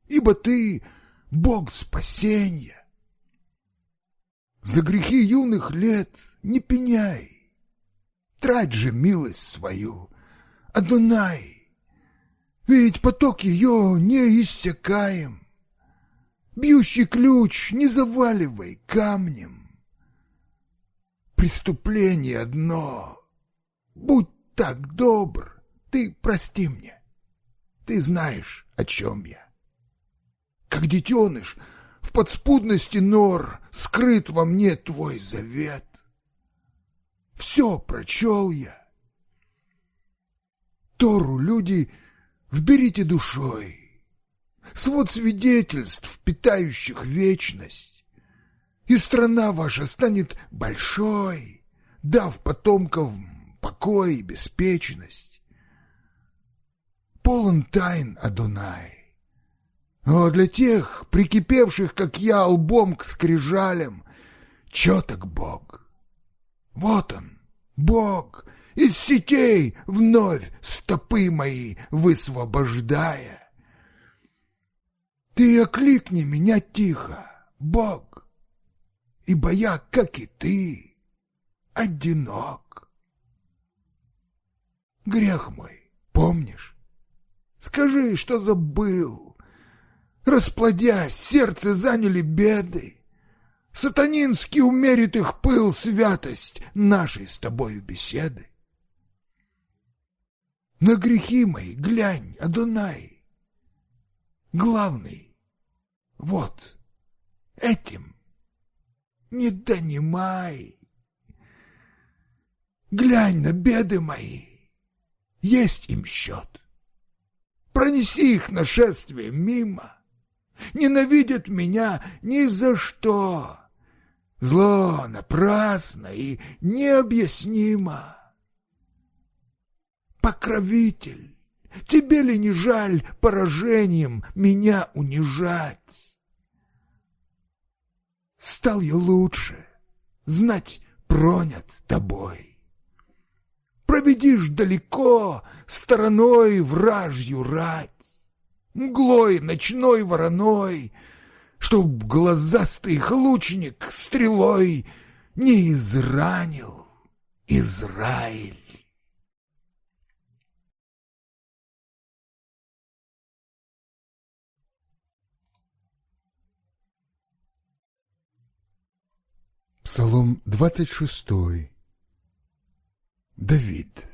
ибо ты — Бог спасения. За грехи юных лет не пеняй, трать же милость свою, Адонай, ведь поток ее не иссякаем. Бьющий ключ не заваливай камнем преступление одно. Будь так добр, ты прости мне. Ты знаешь, о чем я. Как детеныш, в подспудности нор скрыт во мне твой завет. Все прочел я. Тору люди вберите душой. Свод свидетельств, питающих вечность и страна ваша станет большой, дав потомков покой и беспечность. Полон тайн Адунай, Но ну, а для тех, прикипевших, как я, лбом к скрижалям, четок Бог. Вот он, Бог, из сетей вновь стопы мои высвобождая. Ты окликни меня тихо, Бог ибо я, как и ты, одинок. Грех мой, помнишь? Скажи, что забыл. Расплодясь, сердце заняли беды. Сатанинский умерит их пыл святость нашей с тобою беседы. На грехи мои глянь, Адунай. Главный, вот, этим не донимай. Глянь на беды мои, есть им счет. Пронеси их нашествие мимо. Ненавидят меня ни за что. Зло напрасно и необъяснимо. Покровитель, тебе ли не жаль поражением меня унижать? стал я лучше, знать пронят тобой. Проведишь далеко стороной вражью рать, мглой ночной вороной, чтоб глазастый лучник стрелой не изранил Израиль. Псалом 26. Давид.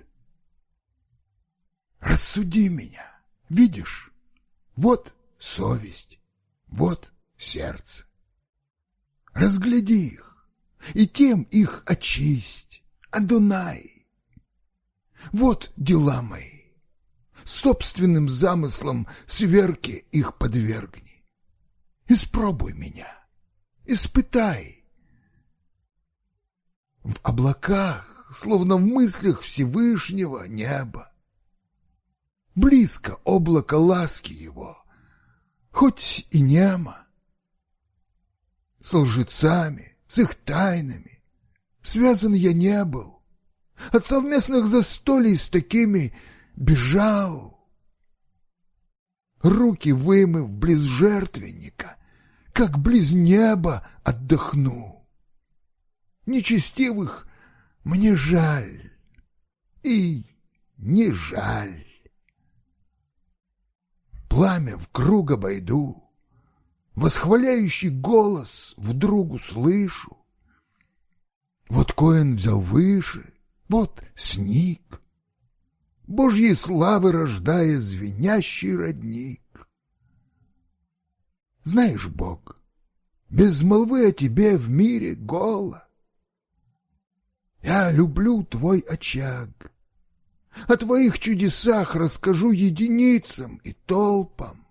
Рассуди меня. Видишь? Вот совесть, вот сердце. Разгляди их, и тем их очисть, адунай. Вот дела мои. Собственным замыслом сверки их подвергни. Испробуй меня, испытай в облаках, словно в мыслях Всевышнего неба. Близко облако ласки его, хоть и нема, с лжецами, с их тайнами. Связан я не был, от совместных застолий с такими бежал. Руки вымыв близ жертвенника, как близ неба отдохнул. Нечестивых мне жаль. И не жаль. Пламя в круг обойду, Восхваляющий голос вдруг услышу. Вот Коэн взял выше, вот сник. Божьей славы рождая звенящий родник. Знаешь, Бог, без молвы о тебе в мире голо. Я люблю твой очаг. О твоих чудесах расскажу единицам и толпам.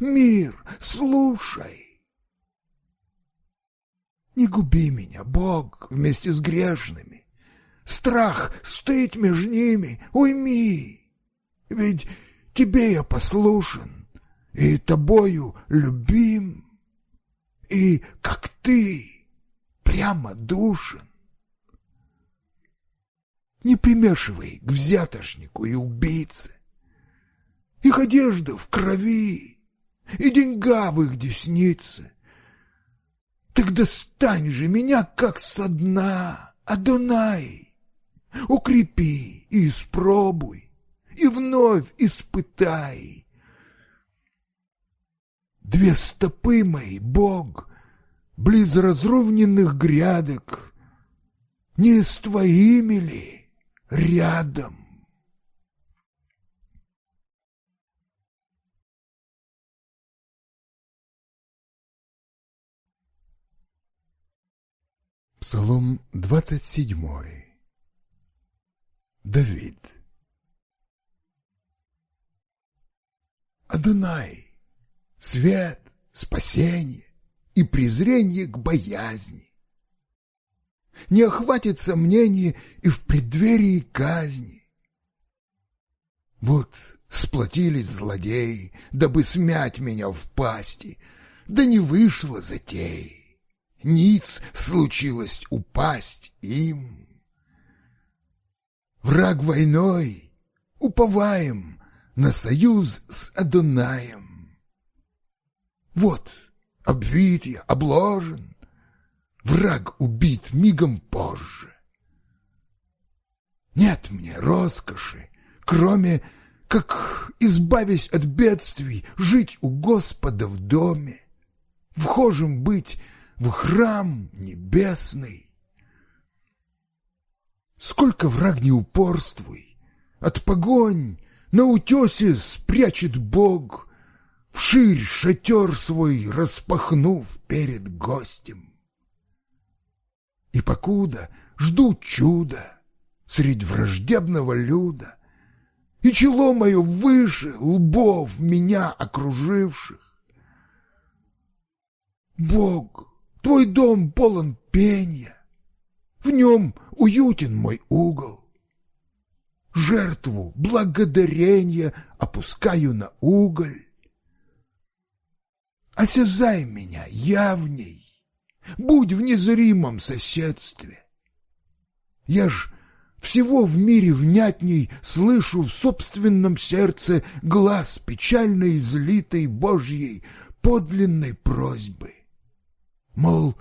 Мир, слушай. Не губи меня, Бог, вместе с грешными. Страх, стыд между ними, уйми. Ведь тебе я послушен и тобою любим. И, как ты, прямо душен не примешивай к взятошнику и убийце. Их одежда в крови, и деньга в их деснице. Так достань же меня, как со дна, Адонай! Укрепи и испробуй, и вновь испытай. Две стопы мои, Бог, близ разровненных грядок, не с твоими ли? рядом. Псалом 27. Давид. Адонай, свет, спасение и презрение к боязни не охватит сомнений и в преддверии казни. Вот сплотились злодеи, дабы смять меня в пасти, да не вышло затеи. Ниц случилось упасть им. Враг войной, уповаем на союз с Адонаем. Вот, обвит я, обложен, Враг убит мигом позже. Нет мне роскоши, кроме как, избавясь от бедствий, жить у Господа в доме, вхожим быть в храм небесный. Сколько враг не упорствуй, от погонь на утесе спрячет Бог, вширь шатер свой распахнув перед гостем. И покуда жду чуда средь враждебного люда, И чело мое выше лбов меня окруживших. Бог, твой дом полон пения, В нем уютен мой угол. Жертву благодарения опускаю на уголь. Осязай меня явней, будь в незримом соседстве. Я ж всего в мире внятней слышу в собственном сердце глаз печально излитой Божьей подлинной просьбы. Мол,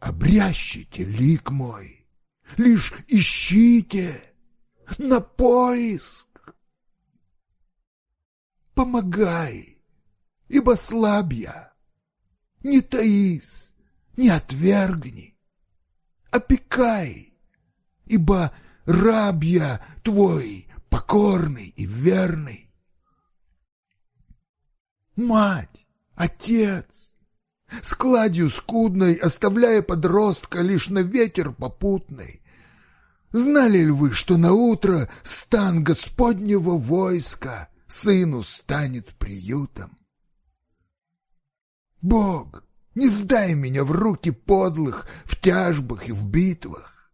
обрящите лик мой, лишь ищите на поиск. Помогай, ибо слаб я, не таись не отвергни, опекай, ибо раб я твой, покорный и верный. Мать, отец, складью скудной, оставляя подростка лишь на ветер попутный, знали ли вы, что на утро стан Господнего войска сыну станет приютом? Бог, не сдай меня в руки подлых, в тяжбах и в битвах.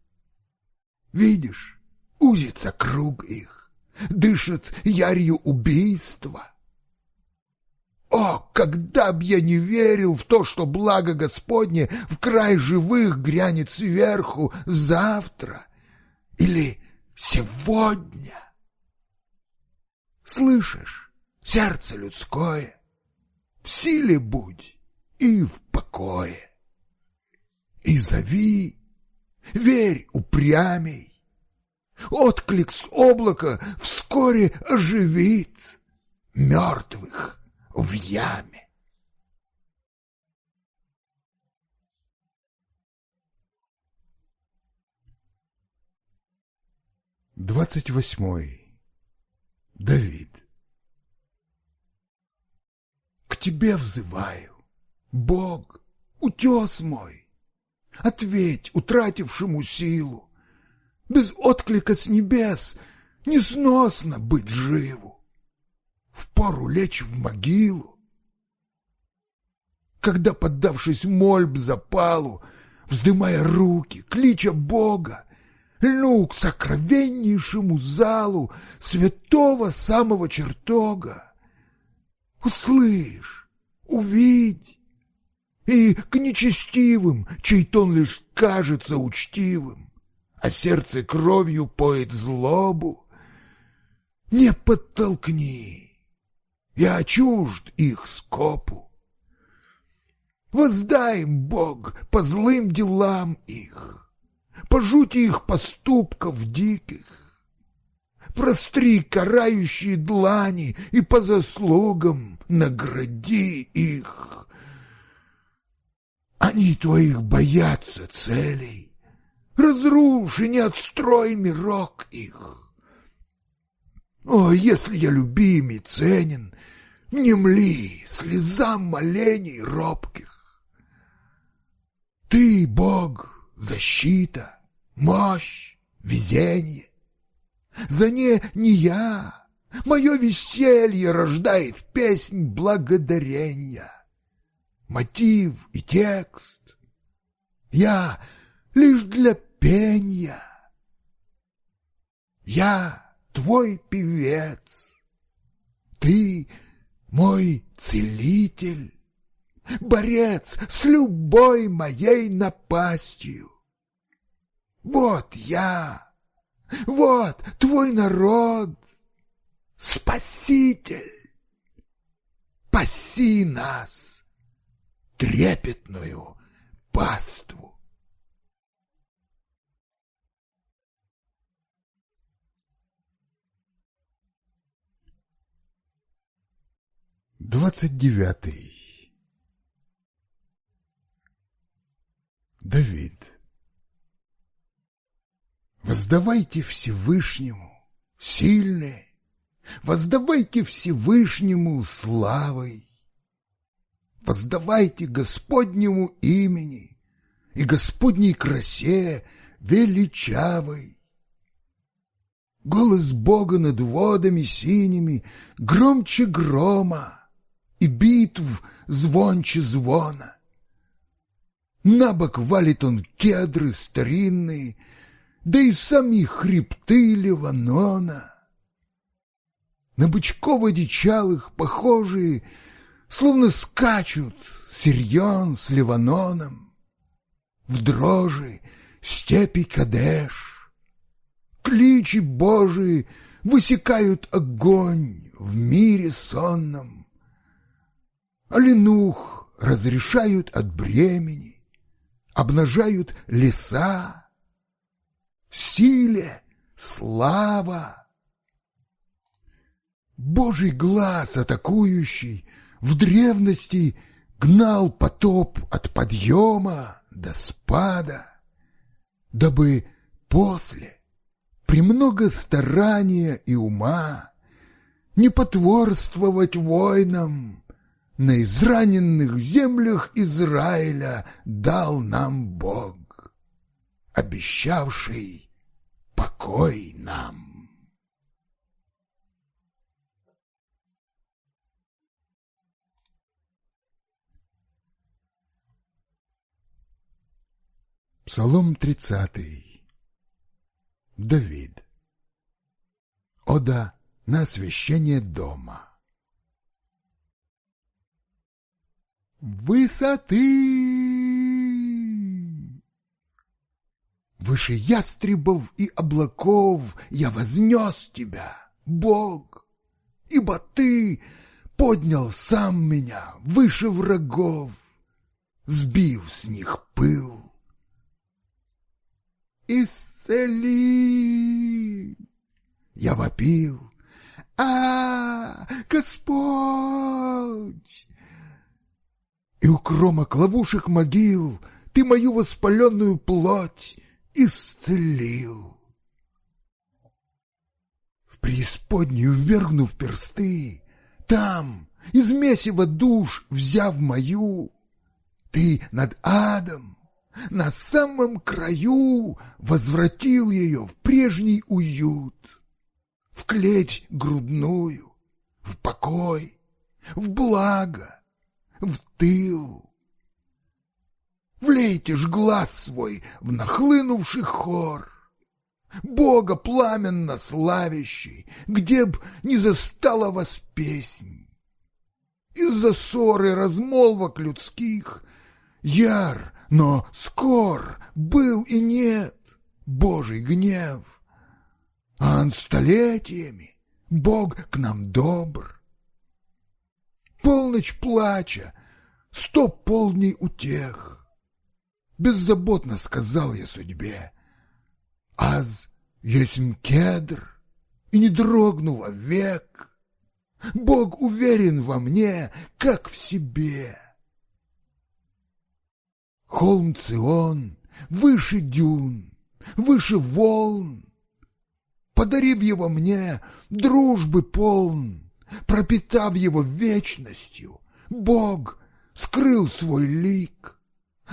Видишь, узится круг их, дышит ярью убийства. О, когда б я не верил в то, что благо Господне в край живых грянет сверху завтра или сегодня! Слышишь, сердце людское, в силе будь! и в покое. И зови, верь упрямей. Отклик с облака вскоре оживит мертвых в яме. Двадцать восьмой. Давид. К тебе взываю. Бог, утес мой, ответь утратившему силу. Без отклика с небес несносно быть живу. Впору лечь в могилу. Когда, поддавшись мольб запалу, вздымая руки, клича Бога, льну к сокровеннейшему залу святого самого чертога. Услышь, увидь, и к нечестивым, чей тон лишь кажется учтивым, а сердце кровью поет злобу. Не подтолкни, я чужд их скопу. Воздаем, Бог, по злым делам их, по жути их поступков диких. Простри карающие длани и по заслугам награди их они твоих боятся целей. Разруши, не отстрой мирок их. О, если я любим и ценен, не мли слезам молений робких. Ты, Бог, защита, мощь, везение. За не не я, мое веселье рождает песнь благодарения мотив и текст. Я лишь для пения. Я твой певец. Ты мой целитель, борец с любой моей напастью. Вот я, вот твой народ, спаситель. Паси нас! трепетную паству. Двадцать девятый. Давид. Воздавайте Всевышнему сильное, воздавайте Всевышнему славой, Воздавайте Господнему имени и Господней красе величавой. Голос Бога над водами синими громче грома и битв звонче звона. На бок валит он кедры старинные, да и сами хребты Ливанона. На бычков одичалых похожие — словно скачут Сирьон с Ливаноном. В дрожи степи Кадеш. Кличи Божии высекают огонь в мире сонном. Оленух разрешают от бремени, обнажают леса. Силе слава! Божий глаз атакующий в древности гнал потоп от подъема до спада, дабы после, при много старания и ума, не потворствовать воинам, на израненных землях Израиля дал нам Бог, обещавший покой нам. Псалом 30. Давид. Ода на освящение дома. Высоты! Выше ястребов и облаков я вознес тебя, Бог, ибо ты поднял сам меня выше врагов, сбив с них пыл исцели!» Я вопил. а, Господь!» И у кромок ловушек могил Ты мою воспаленную плоть исцелил. В преисподнюю ввергнув персты, Там, из месива душ взяв мою, Ты над адом на самом краю возвратил ее в прежний уют, в клеть грудную, в покой, в благо, в тыл. Влейте ж глаз свой в нахлынувший хор, Бога пламенно славящий, где б не застала вас песнь. Из-за ссоры размолвок людских — Яр но скор был и нет Божий гнев. А он столетиями Бог к нам добр. Полночь плача, сто полдней утех. Беззаботно сказал я судьбе, аз есмь кедр, и не дрогну век Бог уверен во мне, как в себе. Холм Цион, выше дюн, выше волн. Подарив его мне, дружбы полн, пропитав его вечностью, Бог скрыл свой лик,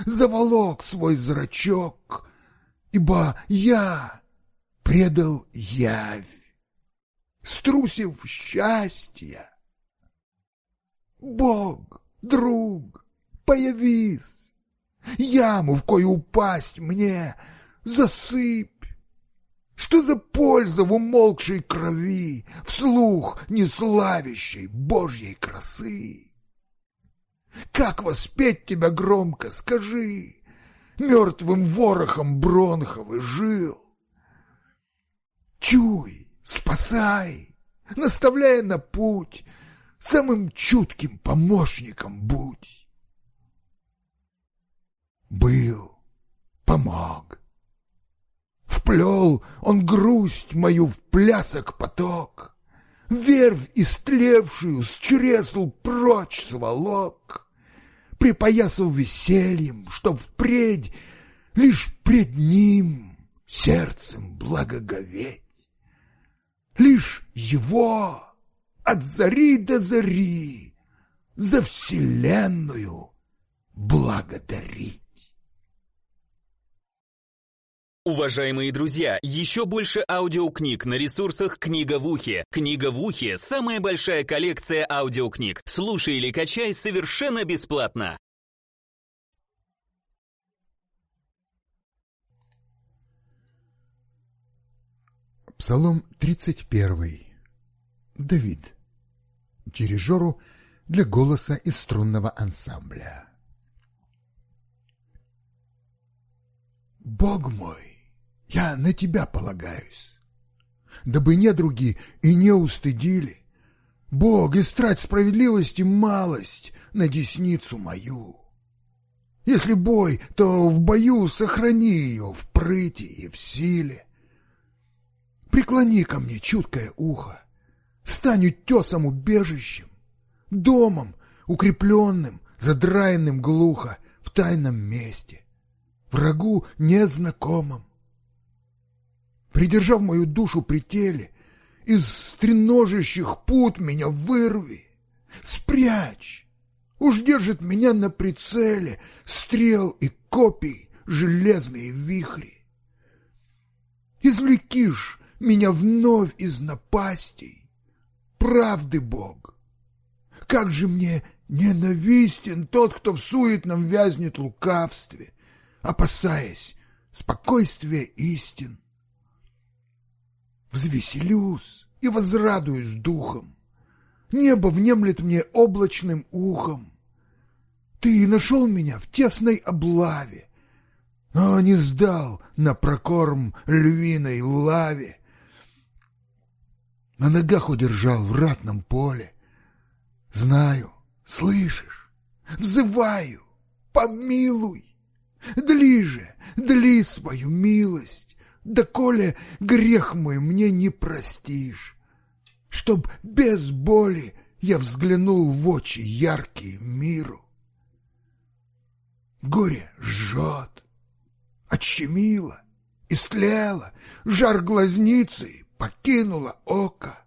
заволок свой зрачок, ибо я предал явь, струсив счастье. Бог, друг, появись! яму, в кою упасть мне, засыпь. Что за польза в умолкшей крови, вслух неславящей Божьей красы? Как воспеть тебя громко, скажи, мертвым ворохом бронхов и жил? Чуй, спасай, наставляя на путь, самым чутким помощником будь был, помог. Вплел он грусть мою в плясок поток, Вервь истлевшую с чресл прочь сволок, Припоясав весельем, чтоб впредь Лишь пред ним сердцем благоговеть. Лишь его от зари до зари За вселенную благодарить. Уважаемые друзья, еще больше аудиокниг на ресурсах «Книга в ухе». «Книга в ухе» — самая большая коллекция аудиокниг. Слушай или качай совершенно бесплатно. Псалом 31. Давид. Дирижеру для голоса из струнного ансамбля. Бог мой! Я на тебя полагаюсь, дабы недруги и не устыдили. Бог, истрать справедливости малость на десницу мою. Если бой, то в бою сохрани ее в прыти и в силе. Преклони ко мне чуткое ухо, стань утесом убежищем, домом, укрепленным, задраенным глухо в тайном месте, врагу незнакомом придержав мою душу при теле, из стреножащих пут меня вырви, спрячь. Уж держит меня на прицеле стрел и копий железные вихри. Извлекишь меня вновь из напастей, правды Бог. Как же мне ненавистен тот, кто в суетном вязнет лукавстве, опасаясь спокойствия истин взвеселюсь и возрадуюсь духом. Небо внемлет мне облачным ухом. Ты нашел меня в тесной облаве, но не сдал на прокорм львиной лаве. На ногах удержал в ратном поле. Знаю, слышишь, взываю, помилуй, дли же, дли свою милость. Да, Коля, грех мой мне не простишь, Чтоб без боли я взглянул в очи яркие миру. Горе жжет, отщемило, истлело, Жар глазницы покинуло око.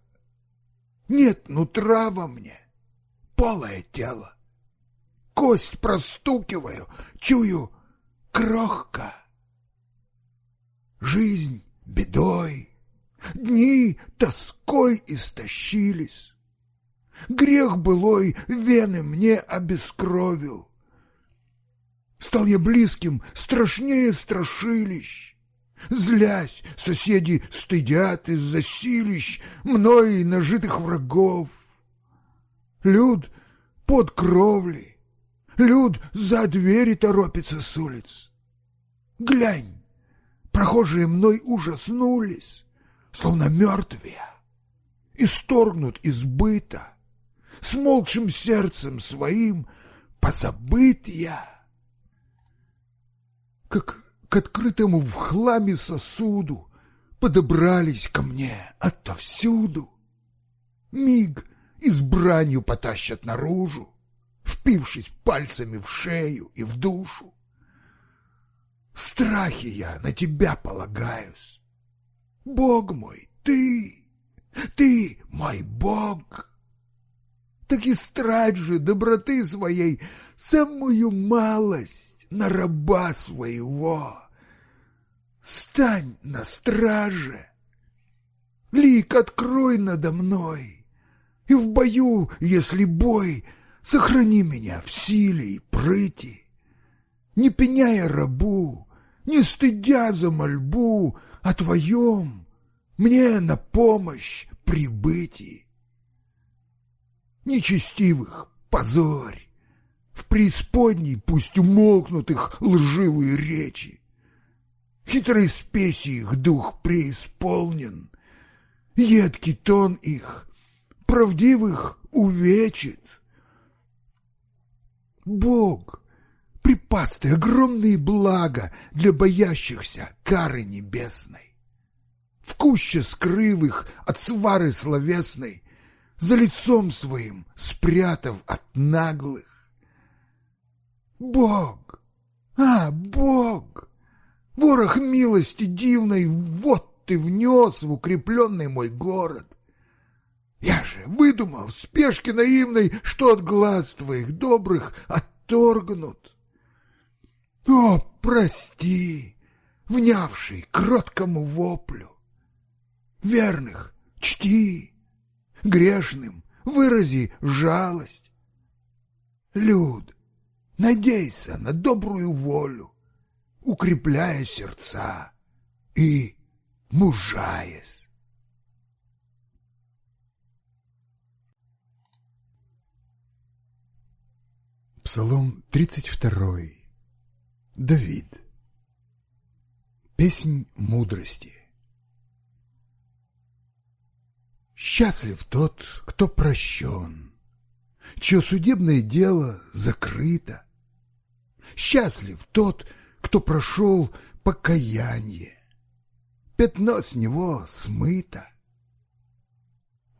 Нет нутра во мне, полое тело. Кость простукиваю, чую крохка. Жизнь бедой, дни тоской истощились. Грех былой вены мне обескровил. Стал я близким страшнее страшилищ. Злясь, соседи стыдят из-за силищ Мной нажитых врагов. Люд под кровли, люд за двери торопится с улиц. Глянь, Прохожие мной ужаснулись, словно мертвые, исторгнут из быта, с молчим сердцем своим позабыт я. Как к открытому в хламе сосуду подобрались ко мне отовсюду. Миг и бранью потащат наружу, впившись пальцами в шею и в душу. Страхи я на тебя полагаюсь. Бог мой, ты, ты мой Бог. Так и страсть же доброты своей самую малость на раба своего. Стань на страже, лик открой надо мной, и в бою, если бой, сохрани меня в силе и прыти, не пеняя рабу, не стыдя за мольбу о твоем мне на помощь прибытии. Нечестивых позорь, в преисподней пусть умолкнут их лживые речи. Хитрой спеси их дух преисполнен, едкий тон их правдивых увечит. Бог — припасы, огромные блага для боящихся кары небесной. В куще скрыв от свары словесной, за лицом своим спрятав от наглых. Бог! А, Бог! Ворох милости дивной, вот ты внес в укрепленный мой город. Я же выдумал, спешки наивной, что от глаз твоих добрых отторгнут. О, прости, внявший кроткому воплю. Верных чти, грешным вырази жалость. Люд, надейся на добрую волю, укрепляя сердца и мужаясь. Псалом 32. Давид. Песнь мудрости. Счастлив тот, кто прощен, чье судебное дело закрыто. Счастлив тот, кто прошел покаяние, пятно с него смыто.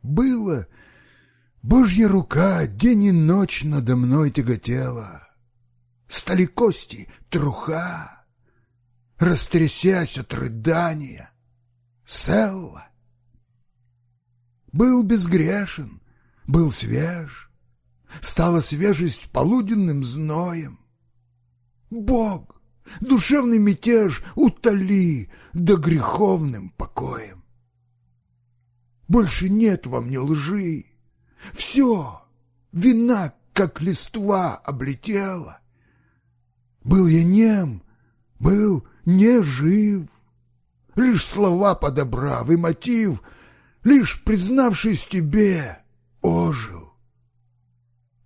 Было, Божья рука день и ночь надо мной тяготела — стали кости, труха, растрясясь от рыдания. Селла был безгрешен, был свеж, стала свежесть полуденным зноем. Бог, душевный мятеж утоли да греховным покоем. Больше нет во мне лжи, все, вина, как листва, облетела. Был я нем, был не жив. Лишь слова подобрав и мотив, лишь признавшись тебе, ожил.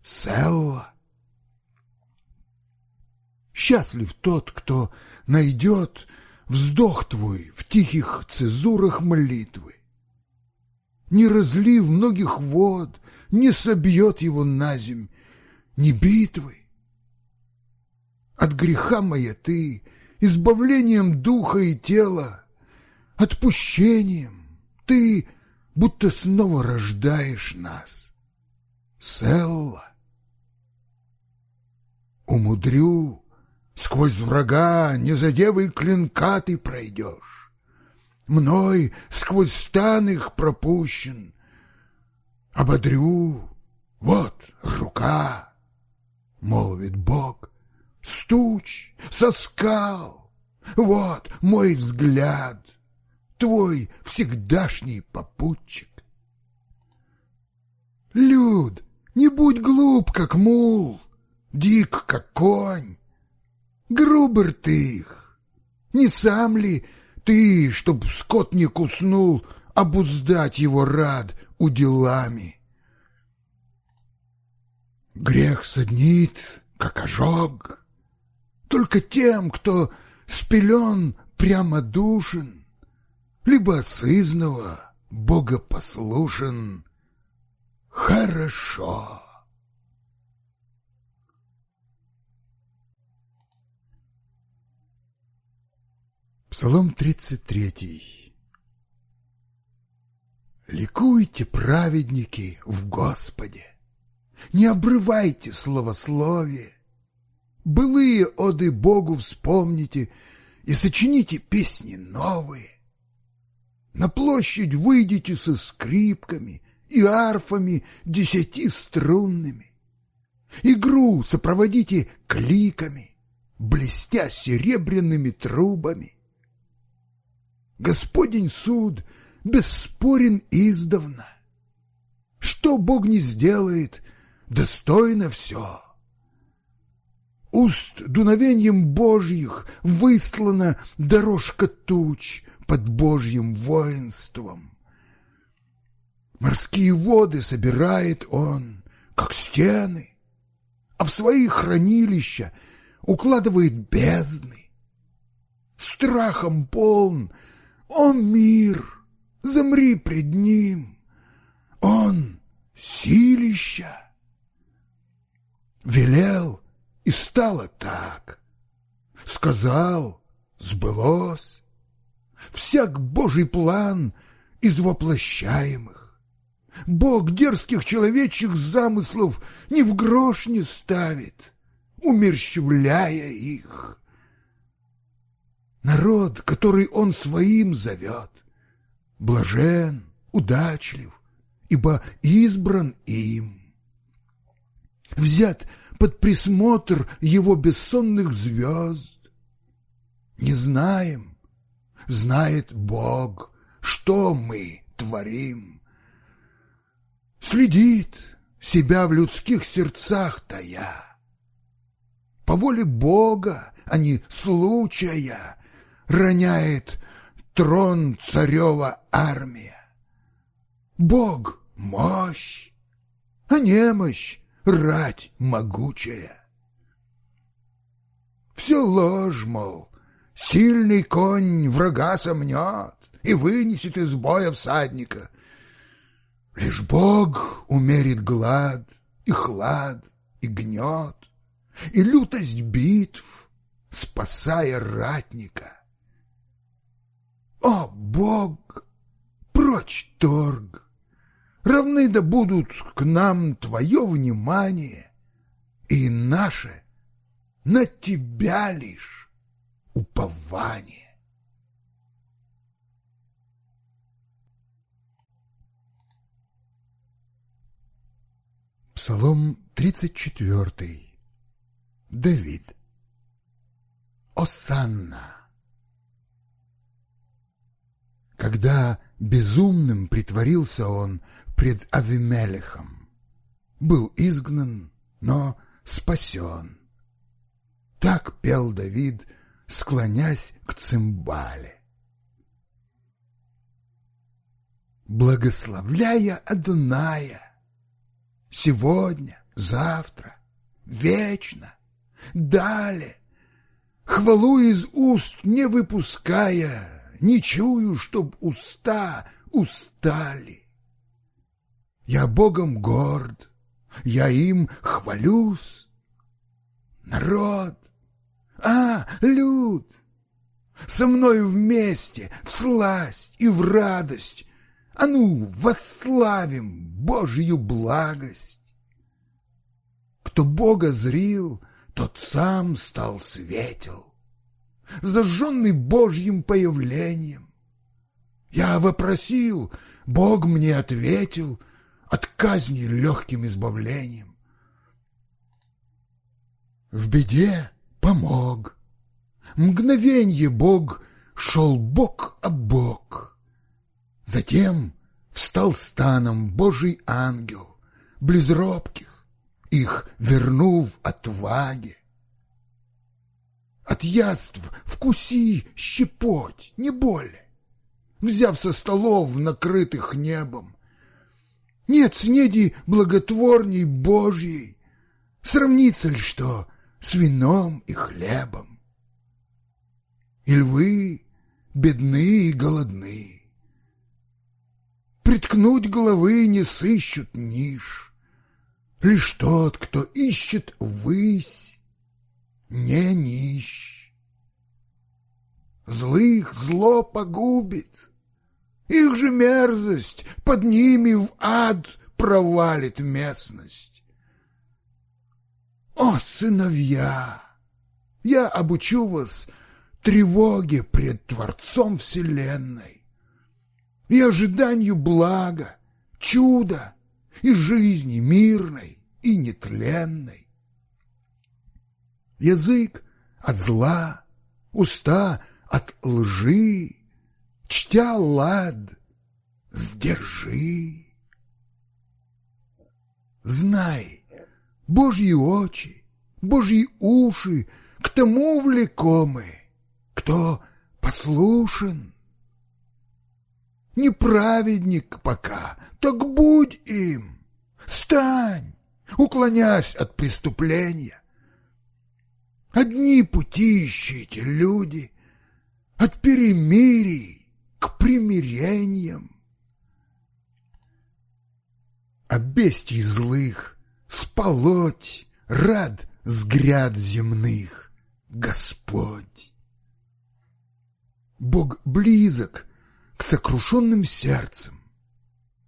Селла. Счастлив тот, кто найдет вздох твой в тихих цезурах молитвы. Не разлив многих вод, не собьет его на земь ни битвы, от греха моя ты, избавлением духа и тела, отпущением. Ты будто снова рождаешь нас. Селла. Умудрю, сквозь врага, не задевай клинка ты пройдешь. Мной сквозь стан их пропущен. Ободрю, вот рука, молвит Бог с туч, со скал. Вот мой взгляд, твой всегдашний попутчик. Люд, не будь глуп, как мул, дик, как конь. Грубер ты их. Не сам ли ты, чтоб скот не куснул, обуздать его рад уделами? Грех саднит, как ожог, только тем, кто спелен прямодушен, либо сызного, богопослушен. Хорошо. Псалом 33 Ликуйте, праведники, в Господе! Не обрывайте словословие, былые оды Богу вспомните и сочините песни новые. На площадь выйдите со скрипками и арфами десятиструнными. Игру сопроводите кликами, блестя серебряными трубами. Господень суд бесспорен издавна. Что Бог не сделает, достойно все уст дуновением Божьих выслана дорожка туч под Божьим воинством. Морские воды собирает он, как стены, а в свои хранилища укладывает бездны. Страхом полн, он мир, замри пред ним, он силища. Велел — и стало так. Сказал, сбылось. Всяк Божий план из воплощаемых. Бог дерзких человечьих замыслов ни в грош не ставит, умерщвляя их. Народ, который он своим зовет, блажен, удачлив, ибо избран им. Взят под присмотр его бессонных звезд. Не знаем, знает Бог, что мы творим. Следит, себя в людских сердцах тая. По воле Бога, а не случая, роняет трон царева армия. Бог — мощь, а немощь рать могучая. Все ложь, мол, сильный конь врага сомнет и вынесет из боя всадника. Лишь Бог умерит глад и хлад и гнет, и лютость битв, спасая ратника. О, Бог, прочь торг! равны да будут к нам твое внимание и наше на тебя лишь упование. Псалом 34. Давид. Осанна. Когда безумным притворился он, пред Авимелехом. Был изгнан, но спасен. Так пел Давид, склонясь к цимбале. Благословляя Адоная, сегодня, завтра, вечно, далее, хвалу из уст не выпуская, не чую, чтоб уста устали. Я Богом горд, я им хвалюсь. Народ, а, люд, со мной вместе, в сласть и в радость, а ну, восславим Божью благость. Кто Бога зрил, тот сам стал светел, зажженный Божьим появлением. Я вопросил, Бог мне ответил — от казни легким избавлением. В беде помог. Мгновенье Бог шел бок о бок. Затем встал станом Божий ангел, близ робких, их вернув отваге. От яств вкуси щепоть, не боли. Взяв со столов, накрытых небом, нет снеди благотворней Божьей. Сравнится ли что с вином и хлебом? И львы бедны и голодны. Приткнуть головы не сыщут ниш. Лишь тот, кто ищет высь, не нищ. Злых зло погубит — их же мерзость под ними в ад провалит местность. О, сыновья, я обучу вас тревоге пред Творцом Вселенной и ожиданию блага, чуда и жизни мирной и нетленной. Язык от зла, уста от лжи, чтя лад, сдержи. Знай, Божьи очи, Божьи уши к тому влекомы, кто послушен. Неправедник пока, так будь им, стань, уклонясь от преступления. Одни пути ищите, люди, от перемирий, к примирениям. А бестий злых сполоть рад с гряд земных, Господь. Бог близок к сокрушенным сердцам,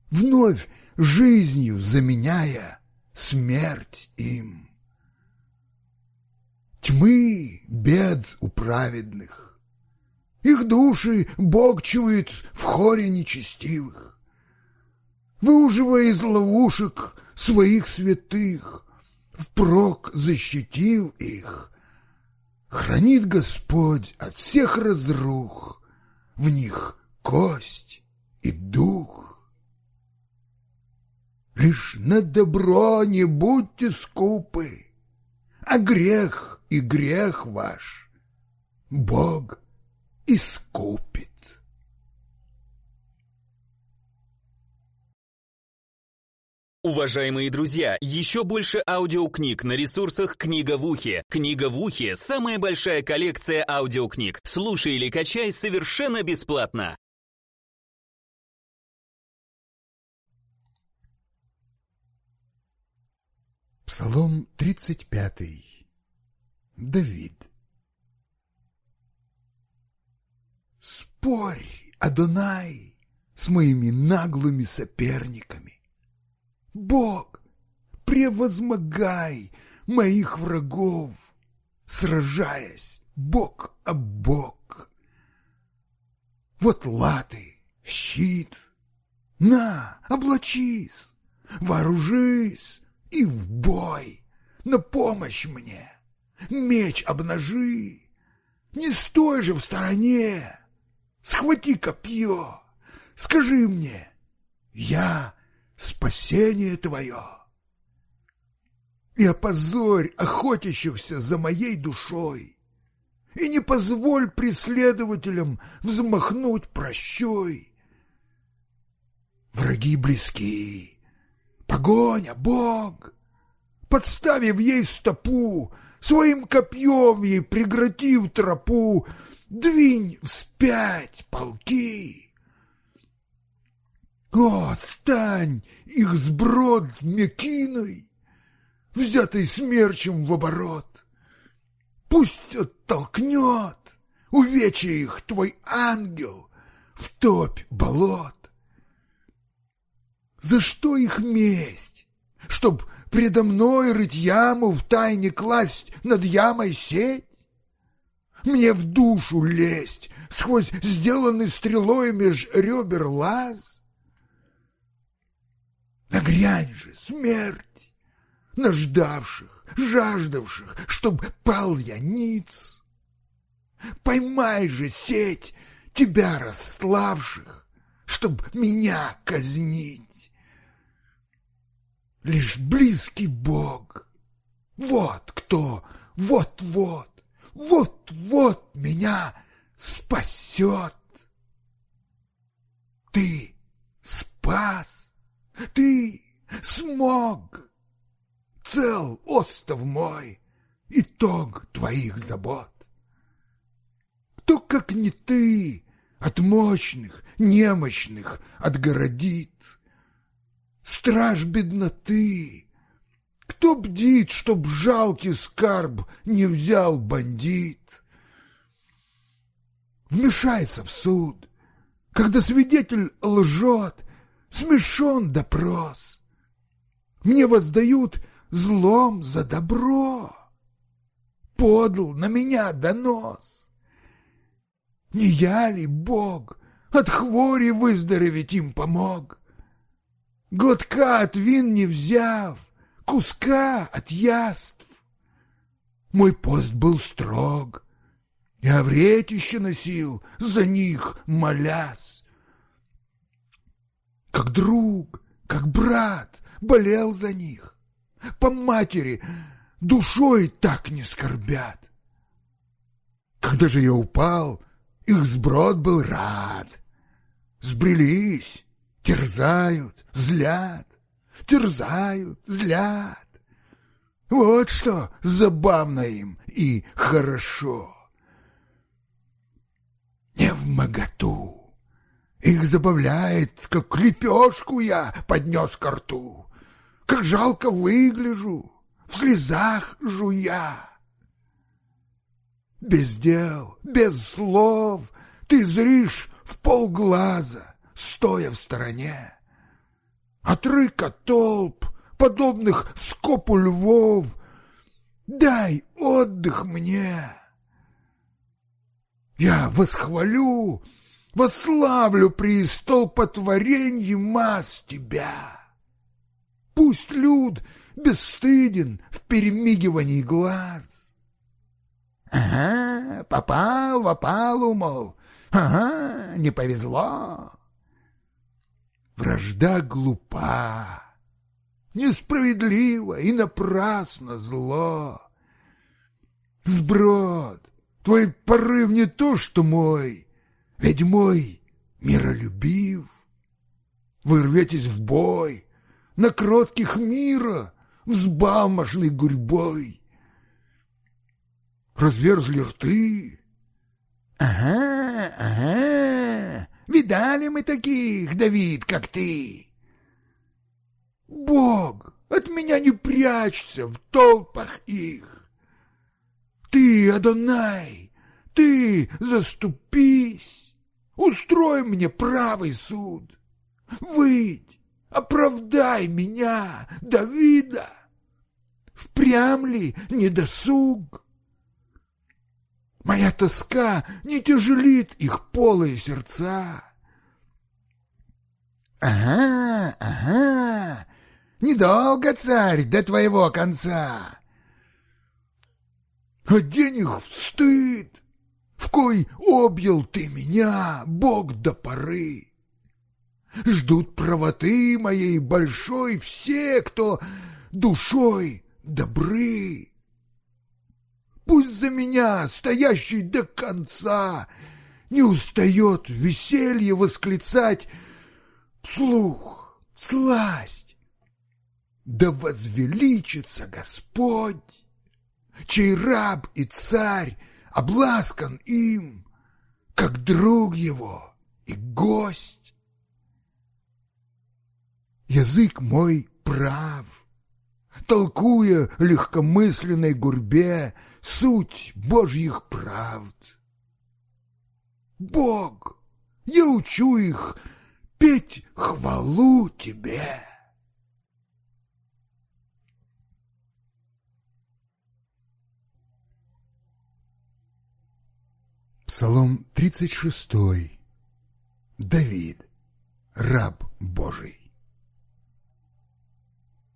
Вновь жизнью заменяя смерть им. Тьмы бед у праведных, их души Бог чует в хоре нечестивых, выуживая из ловушек своих святых, впрок защитив их. Хранит Господь от всех разрух, в них кость и дух. Лишь на добро не будьте скупы, а грех и грех ваш Бог искупит. Уважаемые друзья, еще больше аудиокниг на ресурсах «Книга в ухе». «Книга в ухе» — самая большая коллекция аудиокниг. Слушай или качай совершенно бесплатно. Псалом 35. Давид. спорь, Адонай, с моими наглыми соперниками. Бог, превозмогай моих врагов, сражаясь бок об бок. Вот латы, щит, на, облачись, вооружись и в бой, на помощь мне, меч обнажи, не стой же в стороне. Схвати копье, скажи мне, я спасение твое. И опозорь охотящихся за моей душой, и не позволь преследователям взмахнуть прощой. Враги близки, погоня, Бог, подставив ей стопу, своим копьем ей преградив тропу, Двинь вспять полки! О, стань их сброд мекиной, Взятый смерчем в оборот! Пусть оттолкнет, увечья их твой ангел В топь болот! За что их месть? Чтоб предо мной рыть яму, В тайне класть над ямой сеть? мне в душу лезть сквозь сделанный стрелой меж ребер лаз? Нагрянь же смерть наждавших, жаждавших, чтоб пал я ниц. Поймай же сеть тебя расславших, чтоб меня казнить. Лишь близкий Бог, вот кто, вот-вот, вот-вот меня спасет. Ты спас, ты смог. Цел остов мой, итог твоих забот. Кто, как не ты, от мощных, немощных отгородит? Страж бедноты, кто бдит, чтоб жалкий скарб не взял бандит? Вмешайся в суд, когда свидетель лжет, смешон допрос. Мне воздают злом за добро. Подл на меня донос. Не я ли Бог от хвори выздороветь им помог? Глотка от вин не взяв, куска от яств. Мой пост был строг, и овретище носил, за них молясь. Как друг, как брат болел за них, по матери душой так не скорбят. Когда же я упал, их сброд был рад. Сбрелись, терзают, злят терзают, злят. Вот что забавно им и хорошо. Не в моготу. Их забавляет, как лепешку я поднес ко рту, как жалко выгляжу, в слезах жуя. Без дел, без слов ты зришь в полглаза, стоя в стороне. А отрыка толп, подобных скопу львов. Дай отдых мне. Я восхвалю, восславлю при столпотворении масс тебя. Пусть люд бесстыден в перемигивании глаз. Ага, попал в опалу, мол, ага, не повезло. Вражда глупа, несправедлива и напрасно зло. Сброд, твой порыв не то, что мой, ведь мой миролюбив. Вы рветесь в бой, на кротких мира взбалмошной гурьбой. Разверзли рты. Ага, ага, Видали мы таких, Давид, как ты. Бог, от меня не прячься в толпах их. Ты, Адонай, ты заступись, устрой мне правый суд. Выйдь, оправдай меня, Давида. Впрям ли недосуг? Моя тоска не тяжелит их полые сердца. Ага, ага, недолго, царь, до твоего конца. Одень их в стыд, в кой объел ты меня, Бог до поры. Ждут правоты моей большой все, кто душой добры. Пусть за меня, стоящий до конца, не устает веселье восклицать вслух, сласть. Да возвеличится Господь, чей раб и царь обласкан им, как друг его и гость. Язык мой прав, толкуя легкомысленной гурбе, суть Божьих правд. Бог, я учу их петь хвалу Тебе. Псалом 36. Давид, раб Божий.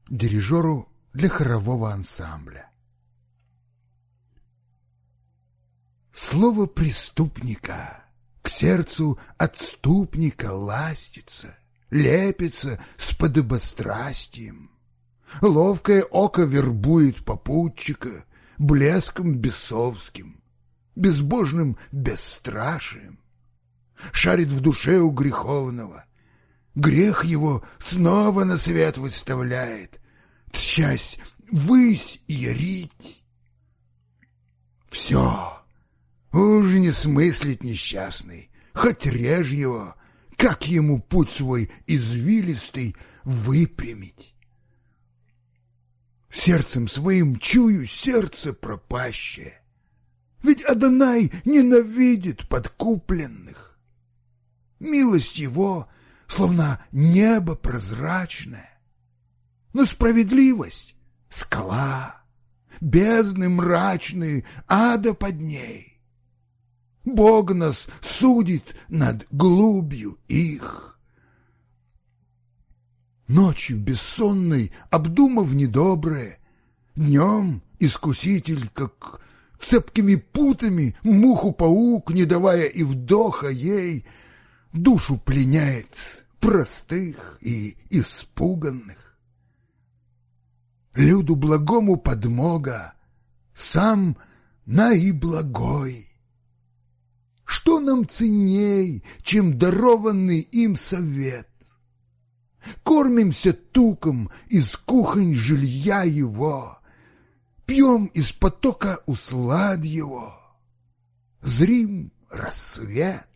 Дирижеру для хорового ансамбля. слово преступника, к сердцу отступника ластится, лепится с подобострастием. Ловкое око вербует попутчика блеском бесовским, безбожным бесстрашием. Шарит в душе у греховного, грех его снова на свет выставляет, тщась высь и ярить. Все Уж не смыслит несчастный, хоть режь его, как ему путь свой извилистый выпрямить. Сердцем своим чую сердце пропащее, ведь Адонай ненавидит подкупленных. Милость его, словно небо прозрачное, но справедливость — скала, бездны мрачные, ада под ней. Бог нас судит над глубью их. Ночью бессонной, обдумав недоброе, Днем искуситель, как цепкими путами, Муху-паук, не давая и вдоха ей, Душу пленяет простых и испуганных. Люду благому подмога, сам наиблагой. Что нам ценней, чем дарованный им совет? Кормимся туком из кухонь жилья его, Пьем из потока услад его, Зрим рассвет.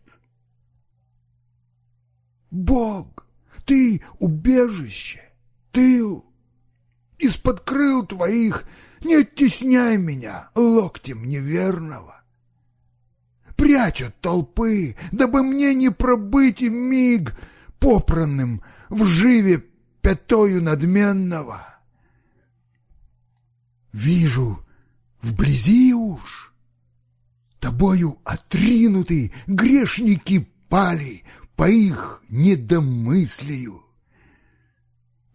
Бог, Ты убежище, тыл, Из-под крыл Твоих не оттесняй меня локтем неверного. Прячут толпы, дабы мне не пробыть миг попранным в живе пятою надменного. Вижу, вблизи уж, тобою отринуты грешники пали по их недомыслию.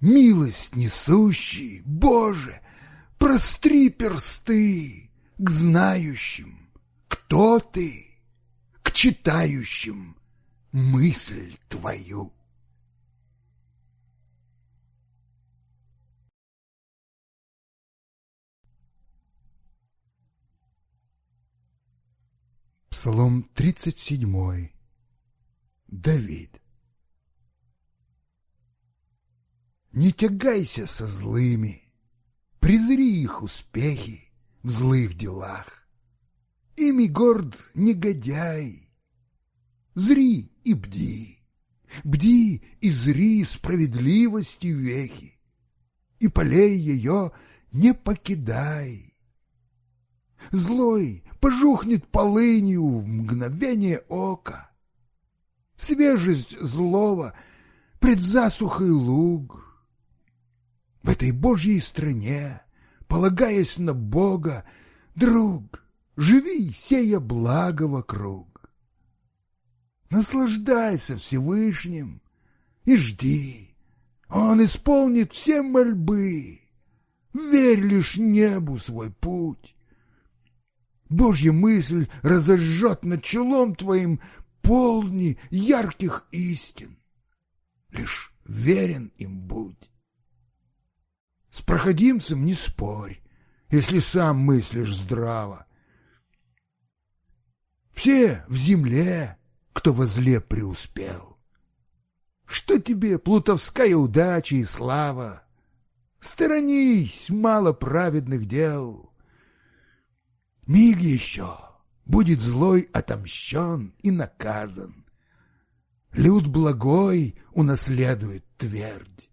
Милость несущий, Боже, простри персты к знающим, кто ты читающим мысль твою. Псалом 37. Давид. Не тягайся со злыми, презри их успехи в злых делах. Ими горд негодяй, зри и бди. Бди и зри справедливости вехи, и полей ее не покидай. Злой пожухнет полынью в мгновение ока. Свежесть злого пред засухой луг. В этой Божьей стране, полагаясь на Бога, друг, живи, сея благо вокруг. Наслаждайся Всевышним и жди. Он исполнит все мольбы. Верь лишь небу свой путь. Божья мысль разожжет над челом твоим полни ярких истин. Лишь верен им будь. С проходимцем не спорь, если сам мыслишь здраво. Все в земле, кто во зле преуспел. Что тебе плутовская удача и слава? Сторонись мало праведных дел. Миг еще будет злой отомщен и наказан. Люд благой унаследует твердь.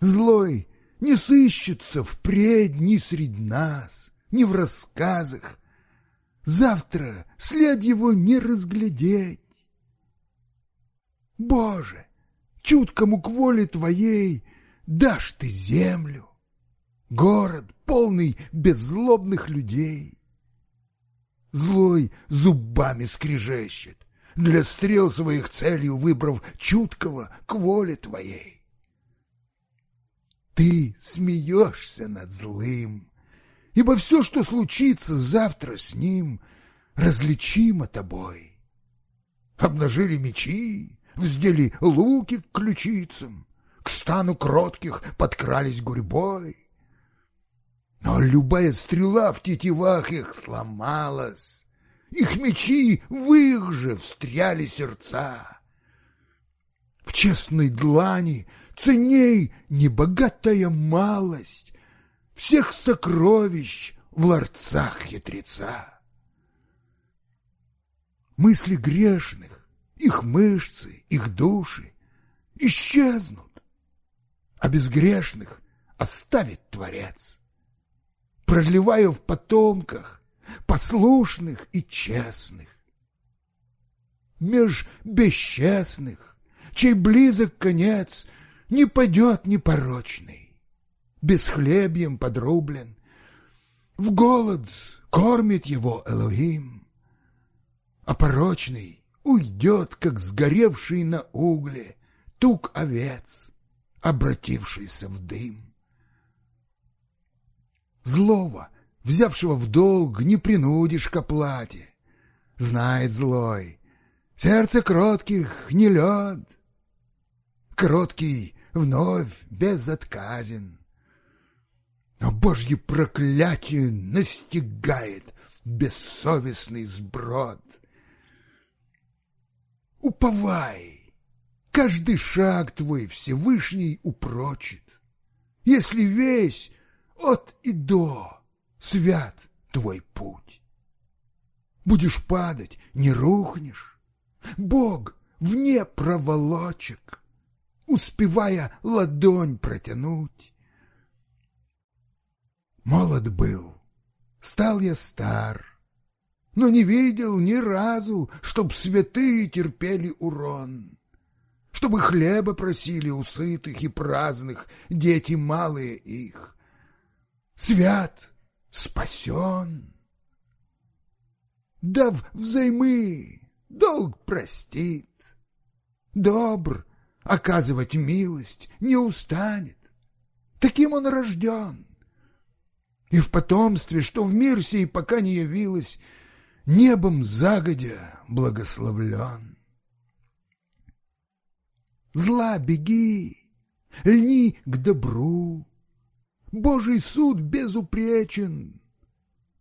Злой не сыщется впредь ни среди нас, ни в рассказах, Завтра след его не разглядеть. Боже, чуткому к воле твоей дашь ты землю, город, полный беззлобных людей. Злой зубами скрежещет, для стрел своих целью выбрав чуткого к воле твоей. Ты смеешься над злым ибо все, что случится завтра с ним, различимо тобой. Обнажили мечи, вздели луки к ключицам, к стану кротких подкрались гурьбой. Но любая стрела в тетивах их сломалась, их мечи в их же встряли сердца. В честной длани ценей небогатая малость, всех сокровищ в ларцах хитреца. Мысли грешных, их мышцы, их души исчезнут, а безгрешных оставит Творец, проливая в потомках послушных и честных. Меж бесчестных, чей близок конец, не падет непорочный безхлебьем подрублен, В голод кормит его Элохим, а порочный уйдет, как сгоревший на угле тук овец, обратившийся в дым. Злого, взявшего в долг, не принудишь к оплате. Знает злой, сердце кротких не лед. Кроткий вновь безотказен. Но божье проклятие настигает бессовестный сброд. Уповай, каждый шаг твой Всевышний упрочит, Если весь от и до свят твой путь. Будешь падать, не рухнешь, Бог вне проволочек, Успевая ладонь протянуть, Молод был, стал я стар, но не видел ни разу, чтоб святые терпели урон, чтобы хлеба просили у сытых и праздных, дети малые их. Свят спасен. Дав взаймы, долг простит, добр, оказывать милость не устанет. Таким он рожден и в потомстве, что в мир сей пока не явилось, небом загодя благословлен. Зла беги, льни к добру, Божий суд безупречен,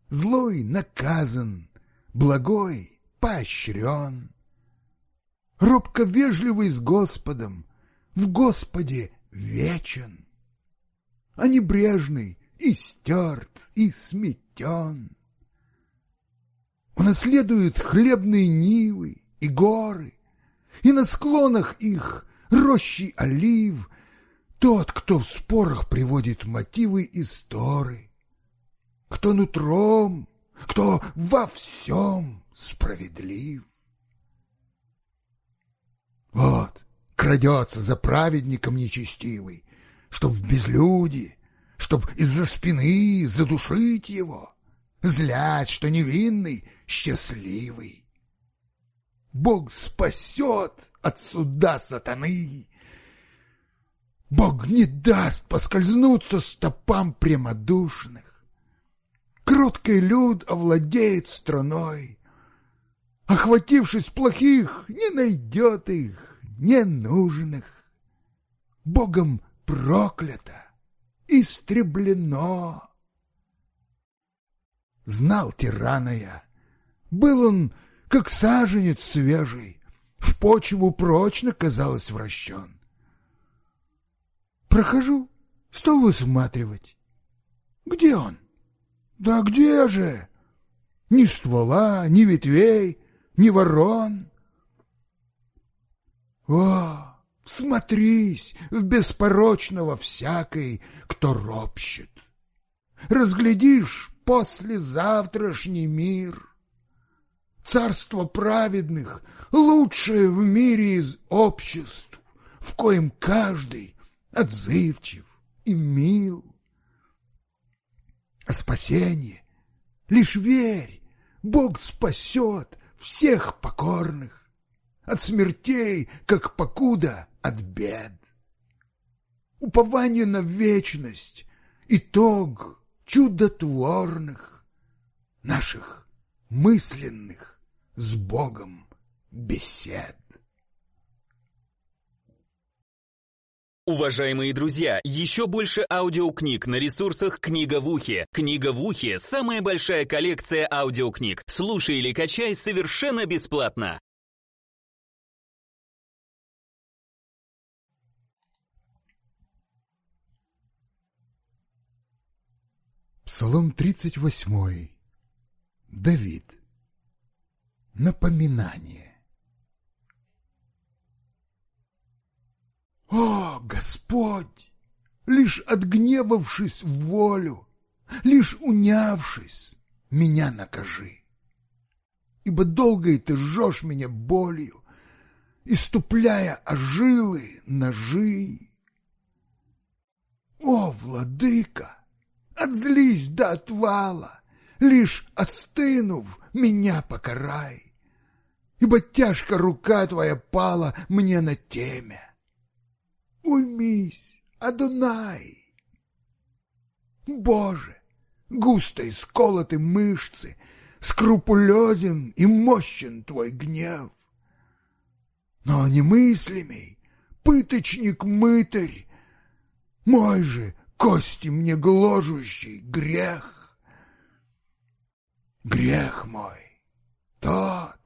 Злой наказан, благой поощрен. Робко вежливый с Господом, В Господе вечен, а небрежный и стерт, и сметен. Унаследуют хлебные нивы и горы, и на склонах их рощи олив тот, кто в спорах приводит мотивы истории, кто нутром, кто во всем справедлив. Вот, крадется за праведником нечестивый, что в безлюдии, чтоб из-за спины задушить его, злять, что невинный, счастливый. Бог спасет от суда сатаны. Бог не даст поскользнуться стопам прямодушных. Круткий люд овладеет страной. Охватившись плохих, не найдет их, ненужных. Богом проклято истреблено. Знал тирана я. Был он, как саженец свежий, в почву прочно, казалось, вращен. Прохожу, стал высматривать. Где он? Да где же? Ни ствола, ни ветвей, ни ворон. О, Смотрись в беспорочного всякой, кто ропщет. Разглядишь послезавтрашний мир. Царство праведных — лучшее в мире из обществ, в коем каждый отзывчив и мил. А спасение — лишь верь, Бог спасет всех покорных от смертей, как покуда — от бед. Упование на вечность, итог чудотворных наших мысленных с Богом бесед. Уважаемые друзья, еще больше аудиокниг на ресурсах «Книга в ухе». «Книга в ухе» — самая большая коллекция аудиокниг. Слушай или качай совершенно бесплатно. Псалом 38. Давид. Напоминание. О, Господь! Лишь отгневавшись в волю, лишь унявшись, меня накажи. Ибо долго и ты жжешь меня болью, иступляя ожилы, ножи. О, владыка! Отзлись до отвала, лишь остынув, меня покарай, ибо тяжко рука твоя пала мне на теме. Уймись, Адунай! Боже, густо исколоты мышцы, скрупулезен и мощен твой гнев. Но немыслимей, пыточник-мытарь, мой же кости мне гложущий грех. Грех мой тот,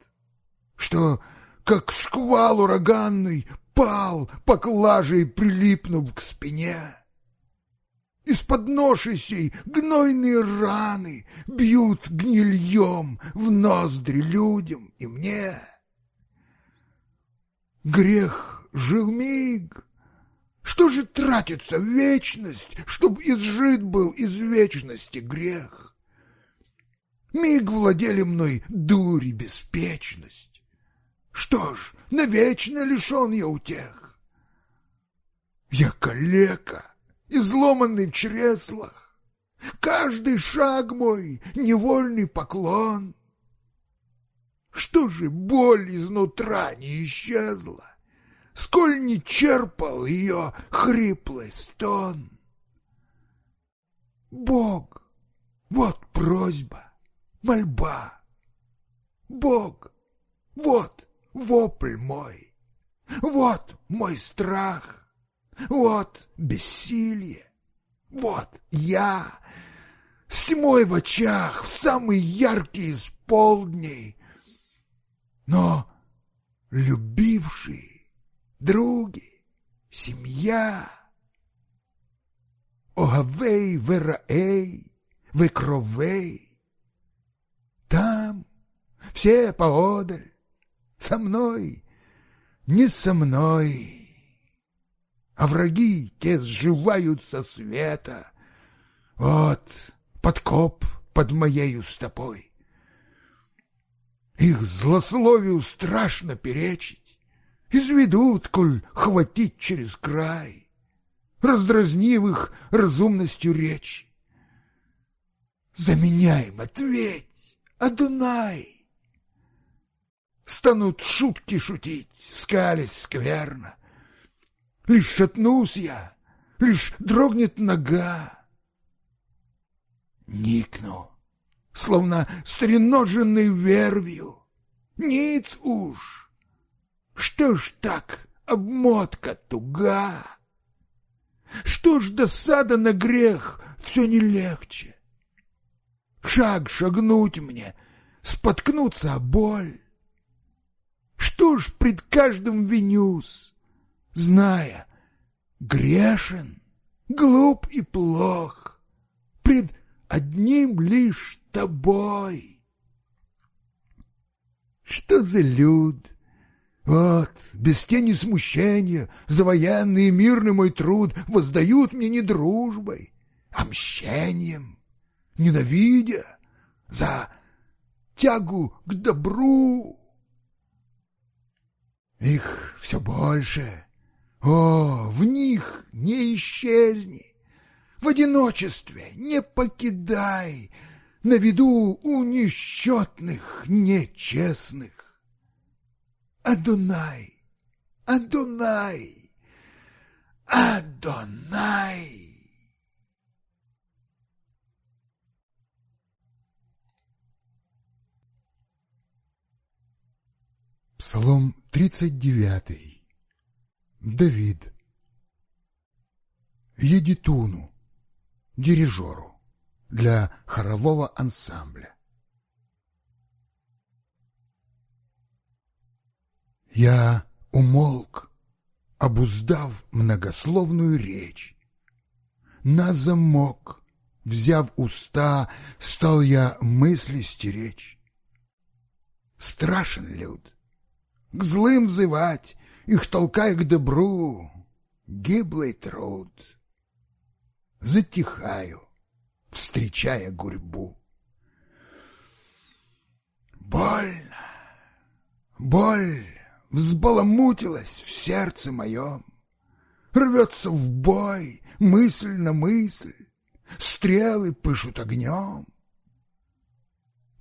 что, как шквал ураганный, пал, поклажей прилипнув к спине. Из-под ноши сей гнойные раны бьют гнильем в ноздри людям и мне. Грех жил миг, что же тратится вечность, чтоб изжит был из вечности грех? Миг владели мной дури беспечность. Что ж, навечно лишен я утех. Я калека, изломанный в чреслах. Каждый шаг мой — невольный поклон. Что же боль изнутра не исчезла? сколь не черпал ее хриплый стон. Бог, вот просьба, мольба. Бог, вот вопль мой, вот мой страх, вот бессилие, вот я. С тьмой в очах, в самый яркий из полдней, но любивший други, семья. Огавей, Вераэй, Векровей. Там все поодаль, со мной, не со мной. А враги те сживают со света. Вот подкоп под моею стопой. Их злословию страшно перечить изведут, коль хватить через край, раздразнив их разумностью речи. заменяем меня им ответь, Адунай! Станут шутки шутить, скались скверно. Лишь шатнусь я, лишь дрогнет нога. Никну, словно стреноженный вервью, ниц уж — что ж так, обмотка туга? Что ж досада на грех все не легче? Шаг шагнуть мне, споткнуться о боль. Что ж пред каждым винюсь, зная, грешен, глуп и плох, пред одним лишь тобой. Что за люд? Вот, без тени смущения, за военный и мирный мой труд воздают мне не дружбой, а мщением, ненавидя за тягу к добру. Их все больше. О, в них не исчезни. В одиночестве не покидай. На виду у несчетных, нечестных. Адонай, Адонай, Адонай. Псалом 39. Давид. Едитуну, дирижеру, для хорового ансамбля. Я умолк, обуздав многословную речь. На замок, взяв уста, стал я мысли стеречь. Страшен люд, к злым взывать, их толкай к добру, гиблый труд. Затихаю, встречая гурьбу. Больно, боль взбаламутилась в сердце моем. Рвется в бой мысль на мысль, стрелы пышут огнем.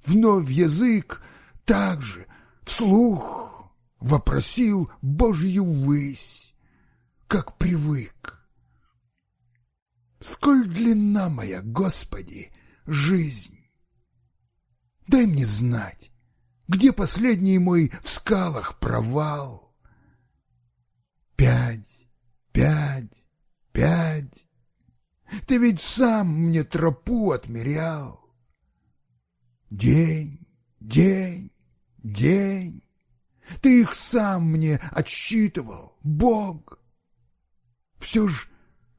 Вновь язык также вслух вопросил Божью высь, как привык. Сколь длинна моя, Господи, жизнь? Дай мне знать, где последний мой в скалах провал? Пять, пять, пять. Ты ведь сам мне тропу отмерял. День, день, день. Ты их сам мне отсчитывал, Бог. Все ж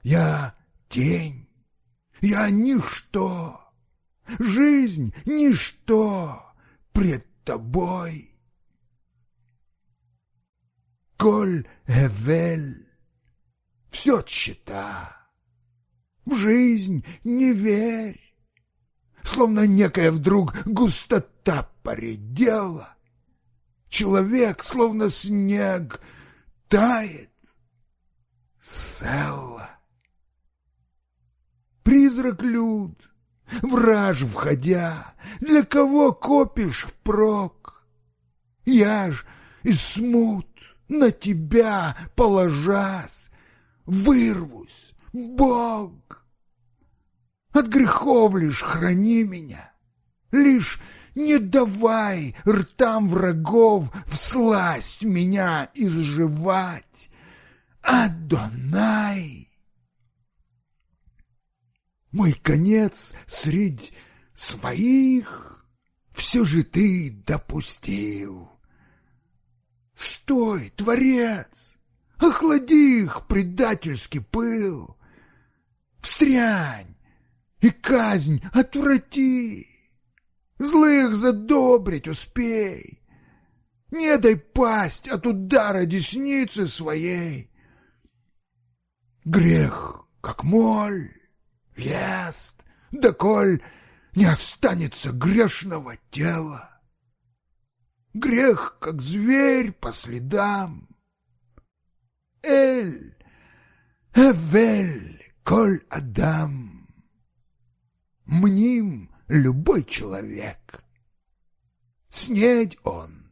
я тень, я ничто. Жизнь — ничто пред тобой. Коль Эвель все тщета. В жизнь не верь. Словно некая вдруг густота поредела. Человек, словно снег, тает. Селла. Призрак люд — Враж входя, для кого копишь прок? Я ж из смут на тебя положась, Вырвусь, Бог! От грехов лишь храни меня, Лишь не давай ртам врагов Всласть меня изживать, Адонай! мой конец средь своих все же ты допустил. Стой, Творец, охлади их предательский пыл, встрянь и казнь отврати, злых задобрить успей, не дай пасть от удара десницы своей. Грех, как моль, Ест, доколь не останется грешного тела. Грех, как зверь, по следам. Эль, Эвель, коль Адам. Мним любой человек. Снедь он.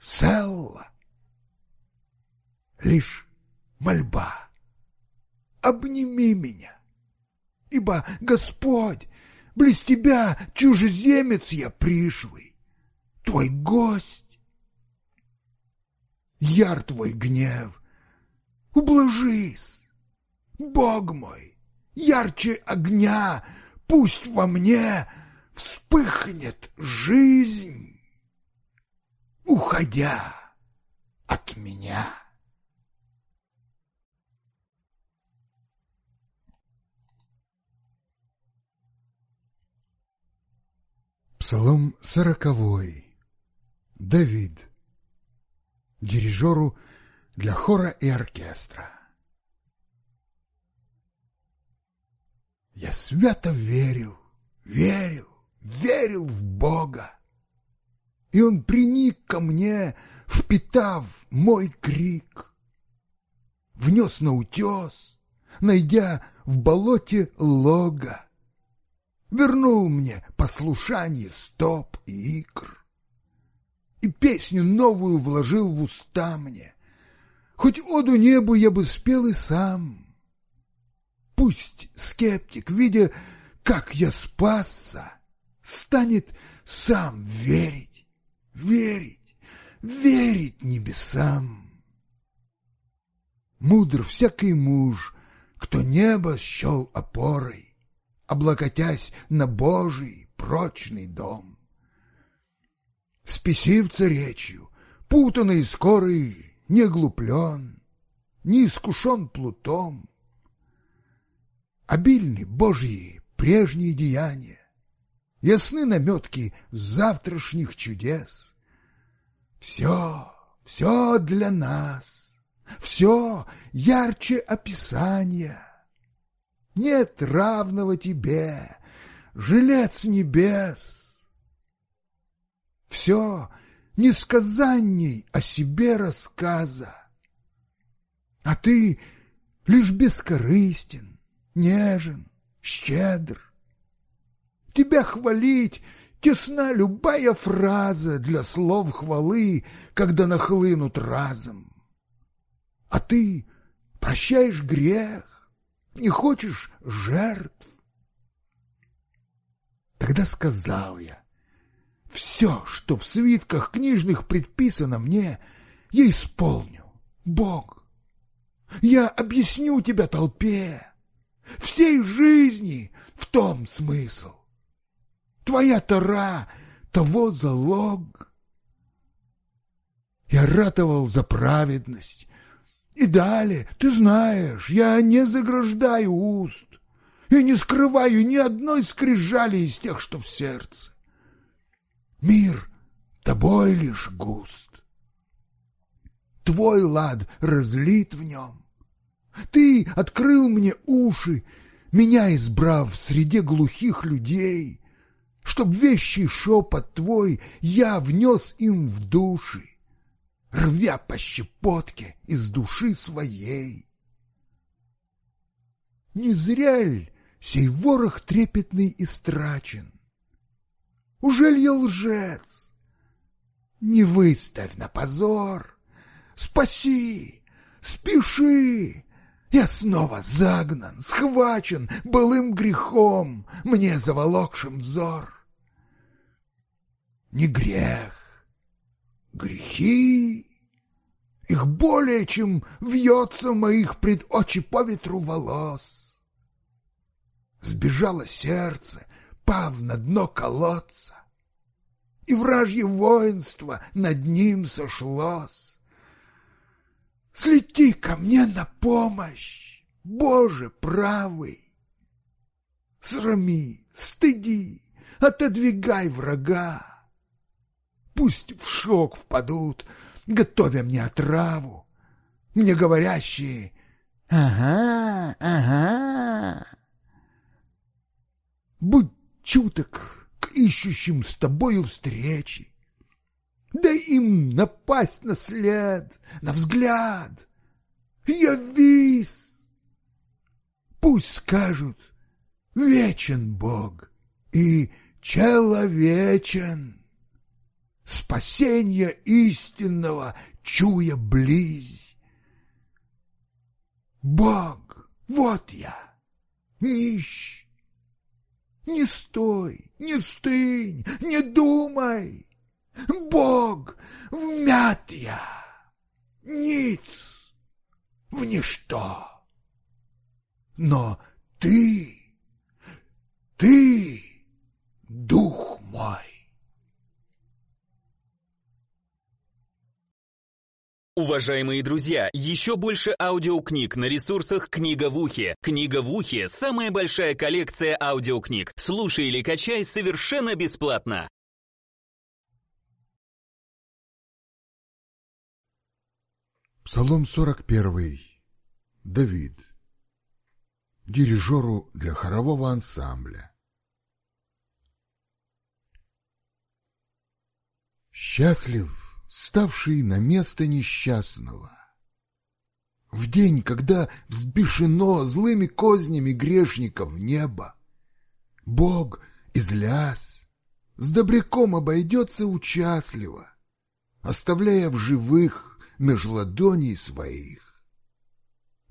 Селла. Лишь мольба. Обними меня ибо, Господь, близ тебя чужеземец я пришлый, твой гость. Яр твой гнев, ублажись, Бог мой, ярче огня, пусть во мне вспыхнет жизнь, уходя от меня. Псалом сороковой. Давид. Дирижеру для хора и оркестра. Я свято верил, верил, верил в Бога. И он приник ко мне, впитав мой крик. Внес на утес, найдя в болоте лога вернул мне послушание стоп и икр. И песню новую вложил в уста мне. Хоть оду небу я бы спел и сам. Пусть скептик, видя, как я спасся, станет сам верить, верить, верить небесам. Мудр всякий муж, кто небо счел опорой, облокотясь на Божий прочный дом. Спесивца речью, путанный скорый, не глуплен, не искушен плутом. Обильны Божьи прежние деяния, ясны наметки завтрашних чудес. Все, все для нас, все ярче описания — нет равного тебе, жилец небес. Все несказанней о себе рассказа. А ты лишь бескорыстен, нежен, щедр. Тебя хвалить тесна любая фраза для слов хвалы, когда нахлынут разом. А ты прощаешь грех, не хочешь жертв. Тогда сказал я, все, что в свитках книжных предписано мне, я исполню, Бог. Я объясню тебя толпе, всей жизни в том смысл. Твоя тара того залог. Я ратовал за праведность, и далее, ты знаешь, я не заграждаю уст и не скрываю ни одной скрижали из тех, что в сердце. Мир тобой лишь густ. Твой лад разлит в нем. Ты открыл мне уши, меня избрав среди глухих людей, чтоб вещий шепот твой я внес им в души рвя по щепотке из души своей. Не зря ль сей ворох трепетный истрачен? Ужель я лжец? Не выставь на позор, спаси, спеши! Я снова загнан, схвачен былым грехом, мне заволокшим взор. Не грех, грехи. Их более, чем вьется моих пред очи по ветру волос. Сбежало сердце, пав на дно колодца, И вражье воинство над ним сошлось. Слети ко мне на помощь, Боже правый! Срами, стыди, отодвигай врага пусть в шок впадут, готовя мне отраву. Мне говорящие «Ага, ага». Будь чуток к ищущим с тобою встречи. Дай им напасть на след, на взгляд. Я вис. Пусть скажут «Вечен Бог» и «Человечен» спасения истинного, чуя близь. Бог, вот я, нищ. Не стой, не стынь, не думай. Бог, вмят я, ниц, в ничто. Но ты, ты, дух мой. Уважаемые друзья, еще больше аудиокниг на ресурсах «Книга в ухе». «Книга в ухе» — самая большая коллекция аудиокниг. Слушай или качай совершенно бесплатно. Псалом 41. Давид. Дирижеру для хорового ансамбля. Счастлив ставший на место несчастного. В день, когда взбешено злыми кознями грешников небо, Бог из ляс с добряком обойдется участливо, Оставляя в живых меж ладоней своих,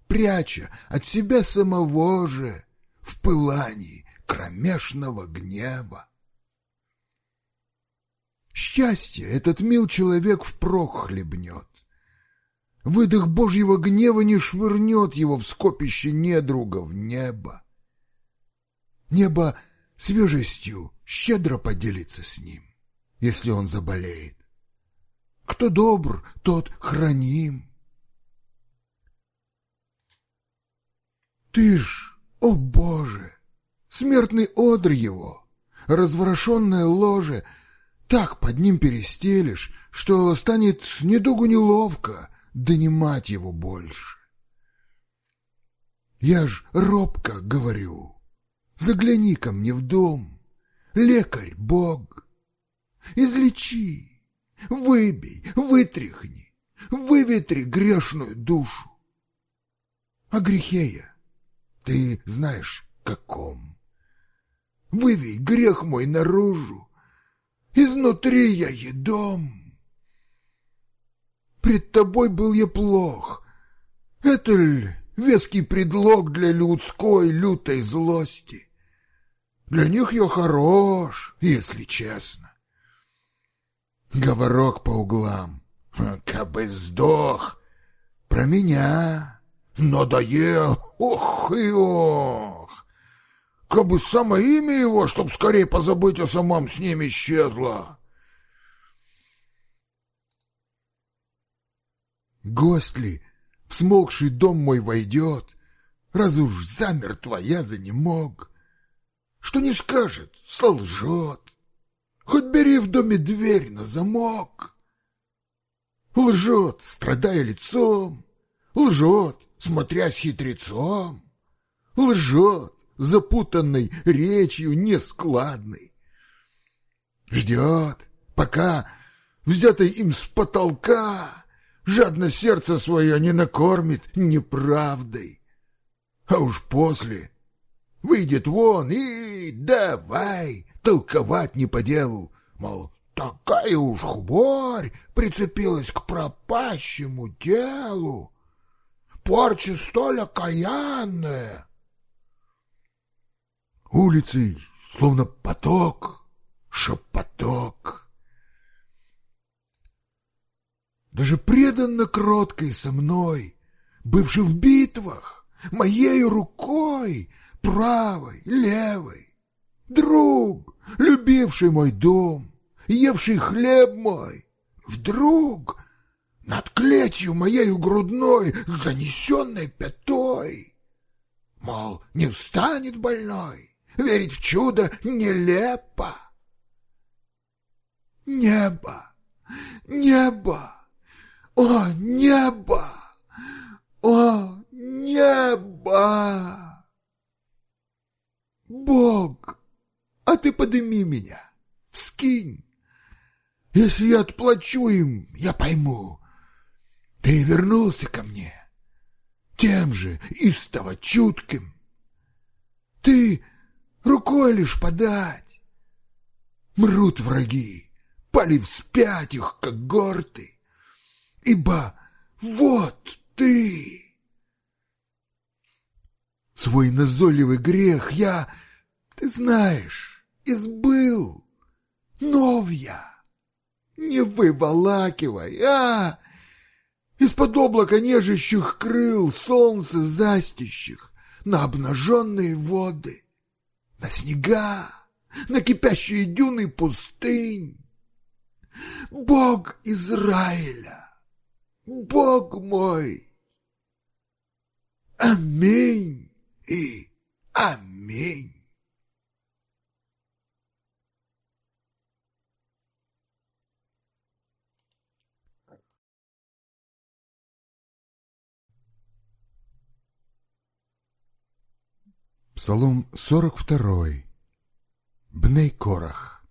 Пряча от себя самого же в пылании кромешного гнева. Счастье этот мил человек впрок хлебнет. Выдох Божьего гнева не швырнет его в скопище недругов неба. Небо свежестью щедро поделится с ним, если он заболеет. Кто добр, тот храним. Ты ж, о Боже, смертный одр его, разворошенное ложе — так под ним перестелишь, что станет с недугу неловко донимать его больше. Я ж робко говорю, загляни ко мне в дом, лекарь Бог, излечи, выбей, вытряхни, выветри грешную душу. А грехе я, ты знаешь, каком. Вывей грех мой наружу, Изнутри я едом. Пред тобой был я плох. Это ль веский предлог для людской лютой злости? Для них я хорош, если честно. Говорок по углам. Хм, как бы сдох. Про меня. Надоел. Ох и ох. Кабы само имя его, чтоб скорее позабыть о самом, с ним исчезло. Гость ли в смолкший дом мой войдет, раз уж замертво я за не мог, что не скажет, солжет, хоть бери в доме дверь на замок. Лжет, страдая лицом, лжет, смотря с хитрецом, лжет, запутанной речью нескладной. Ждет, пока, взятый им с потолка, жадно сердце свое не накормит неправдой. А уж после выйдет вон и давай толковать не по делу, мол, такая уж хворь прицепилась к пропащему делу. Порча столь окаянная, улицей, словно поток, шепоток. Даже преданно кроткой со мной, бывший в битвах, моей рукой, правой, левой, друг, любивший мой дом, евший хлеб мой, вдруг над клетью моей грудной, занесенной пятой, мол, не встанет больной. Верить в чудо нелепо. Небо! Небо! О, небо! О, небо! Бог, а ты подними меня, вскинь. Если я отплачу им, я пойму. Ты вернулся ко мне тем же истово чутким. Ты рукой лишь подать. Мрут враги, пали вспять их как горты, ибо вот ты. Свой назойливый грех я, ты знаешь, избыл, нов я. Не выволакивай, а! Из-под облака нежащих крыл солнце застящих на обнаженные воды — на снега, на кипящие дюны пустынь. Бог Израиля, Бог мой! Аминь и аминь! Псалом 42. Бней Корах.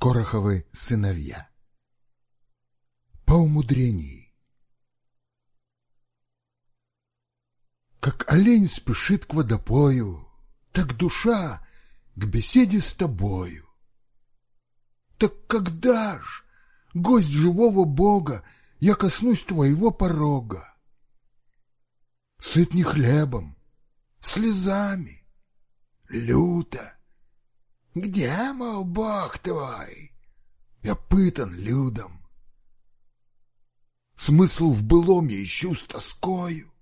Кораховы сыновья. По умудрении. Как олень спешит к водопою, Так душа к беседе с тобою. Так когда ж, гость живого Бога, Я коснусь твоего порога? Сыт не хлебом, слезами. Люто. Где, мол, бог твой? Я пытан людом. Смысл в былом я ищу с тоскою.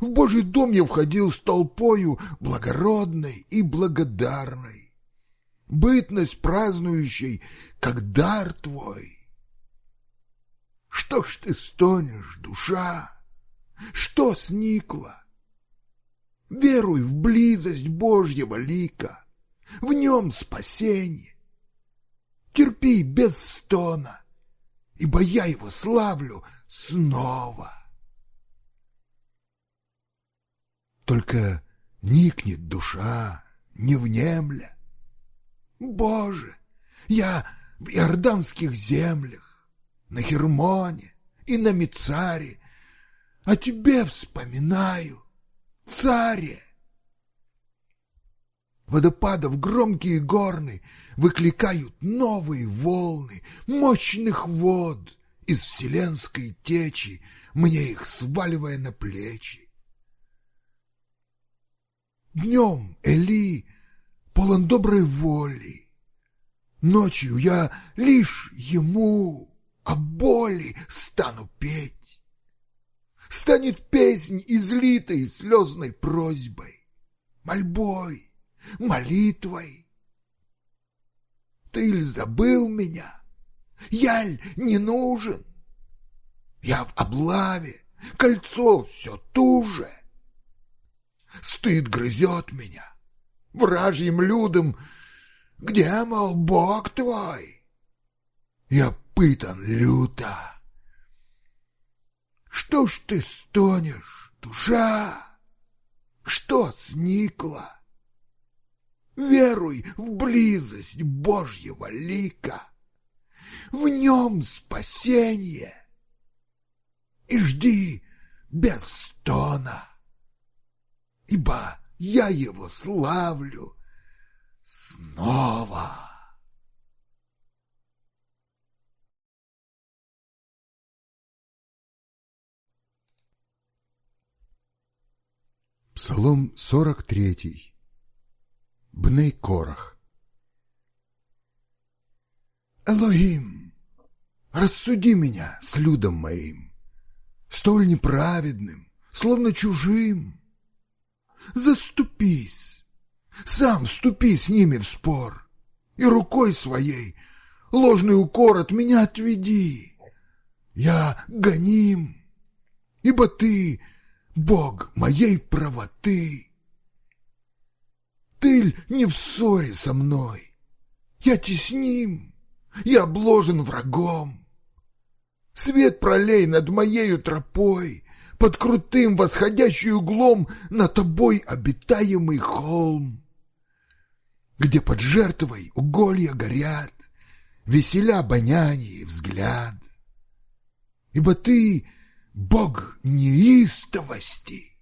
В Божий дом я входил с толпою благородной и благодарной, бытность празднующей, как дар твой. Что ж ты стонешь, душа? Что сникло? Веруй в близость Божьего лика, в нем спасение. Терпи без стона, ибо я его славлю снова. Только никнет душа, не внемля. Боже, я в иорданских землях, на Хермоне и на Мицаре, о тебе вспоминаю царе! Водопадов громкие горны выкликают новые волны мощных вод из вселенской течи, мне их сваливая на плечи. Днем Эли полон доброй воли, ночью я лишь ему о боли стану петь станет песнь, излитой слезной просьбой, мольбой, молитвой. Ты ль забыл меня? Я ль не нужен? Я в облаве, кольцо все туже. Стыд грызет меня, вражьим людом, где, мол, Бог твой? Я пытан люто. Что ж ты стонешь, душа? Что сникло? Веруй в близость Божьего лика. В нем спасение. И жди без стона, ибо я его славлю снова. Псалом 43. Бней Корах. Элогим, рассуди меня с людом моим, столь неправедным, словно чужим. Заступись, сам вступи с ними в спор, и рукой своей ложный укор от меня отведи. Я гоним, ибо ты — Бог моей правоты. Ты не в ссоре со мной. Я тесним, я обложен врагом. Свет пролей над моею тропой, под крутым восходящий углом на тобой обитаемый холм, где под жертвой уголья горят, веселя обоняние взгляд. Ибо ты бог неистовости,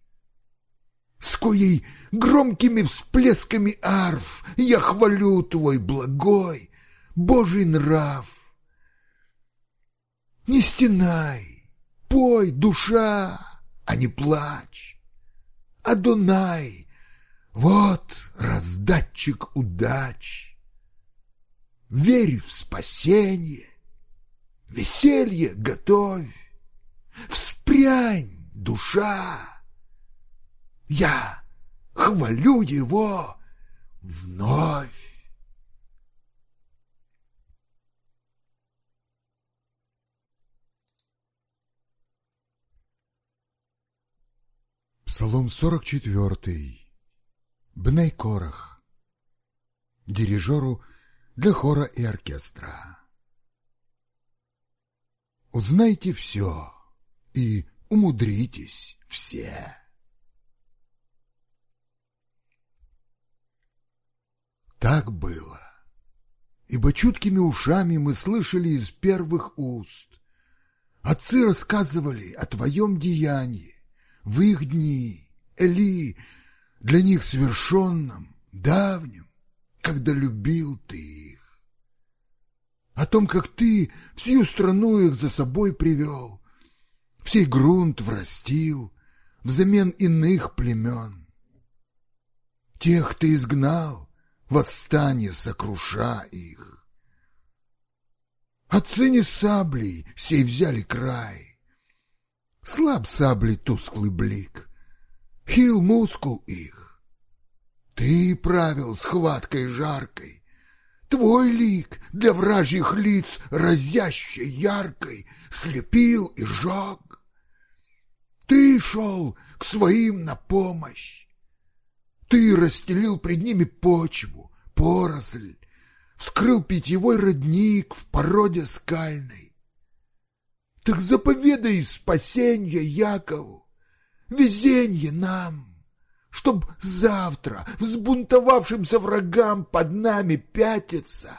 с коей громкими всплесками арф я хвалю твой благой божий нрав. Не стенай, пой, душа, а не плачь. Адонай, вот раздатчик удач. Верь в спасение, веселье готовь. Вспрянь, душа! Я хвалю его вновь. Псалом 44. Бней Корах. Дирижеру для хора и оркестра. Узнайте все и умудритесь все. Так было, ибо чуткими ушами мы слышали из первых уст. Отцы рассказывали о твоем деянии, в их дни, Эли, для них совершенном, давнем, когда любил ты их. О том, как ты всю страну их за собой привел, Всей грунт врастил взамен иных племен. Тех ты изгнал, восстание сокруша их. Отцы не саблей сей взяли край. Слаб саблей тусклый блик, хил мускул их. Ты правил схваткой жаркой, Твой лик для вражьих лиц разящей яркой Слепил и жег. Ты шел к своим на помощь. Ты расстелил пред ними почву, поросль, вскрыл питьевой родник в породе скальной. Так заповедай спасенье Якову, везенье нам, чтоб завтра взбунтовавшимся врагам под нами пятиться,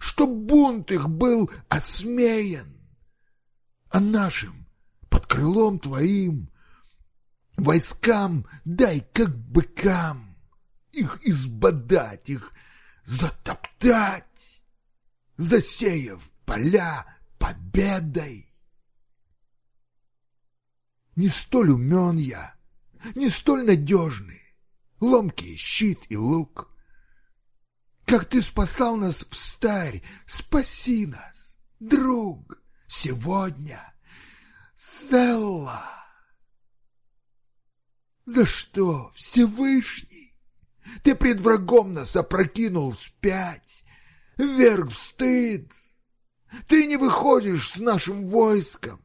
чтоб бунт их был осмеян, а нашим под крылом твоим. Войскам дай, как быкам, их избодать, их затоптать, засеяв поля победой. Не столь умен я, не столь надежный, ломкий щит и лук. Как ты спасал нас в старь, спаси нас, друг, сегодня. Зелла! За что, Всевышний? Ты пред врагом нас опрокинул вспять, вверх в стыд. Ты не выходишь с нашим войском.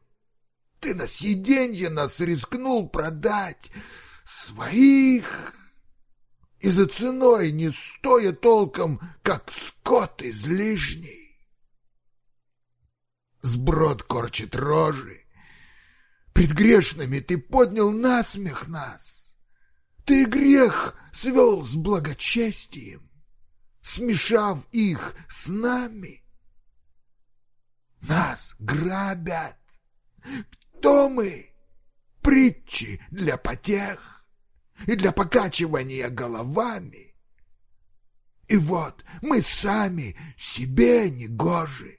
Ты на сиденье нас рискнул продать своих. И за ценой не стоя толком, как скот излишний. Сброд корчит рожи, пред грешными ты поднял насмех нас. Ты грех свел с благочестием, смешав их с нами. Нас грабят. Кто мы? Притчи для потех и для покачивания головами. И вот мы сами себе негожи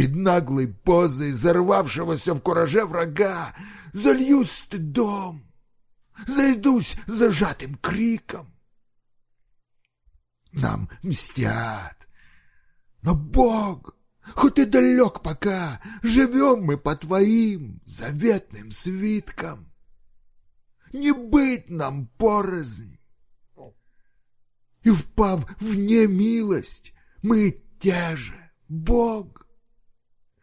пред наглой позой взорвавшегося в кураже врага, залью стыдом, зайдусь зажатым криком. Нам мстят, но Бог, хоть и далек пока, живем мы по твоим заветным свиткам. Не быть нам порознь. И впав в немилость, мы те же, Бог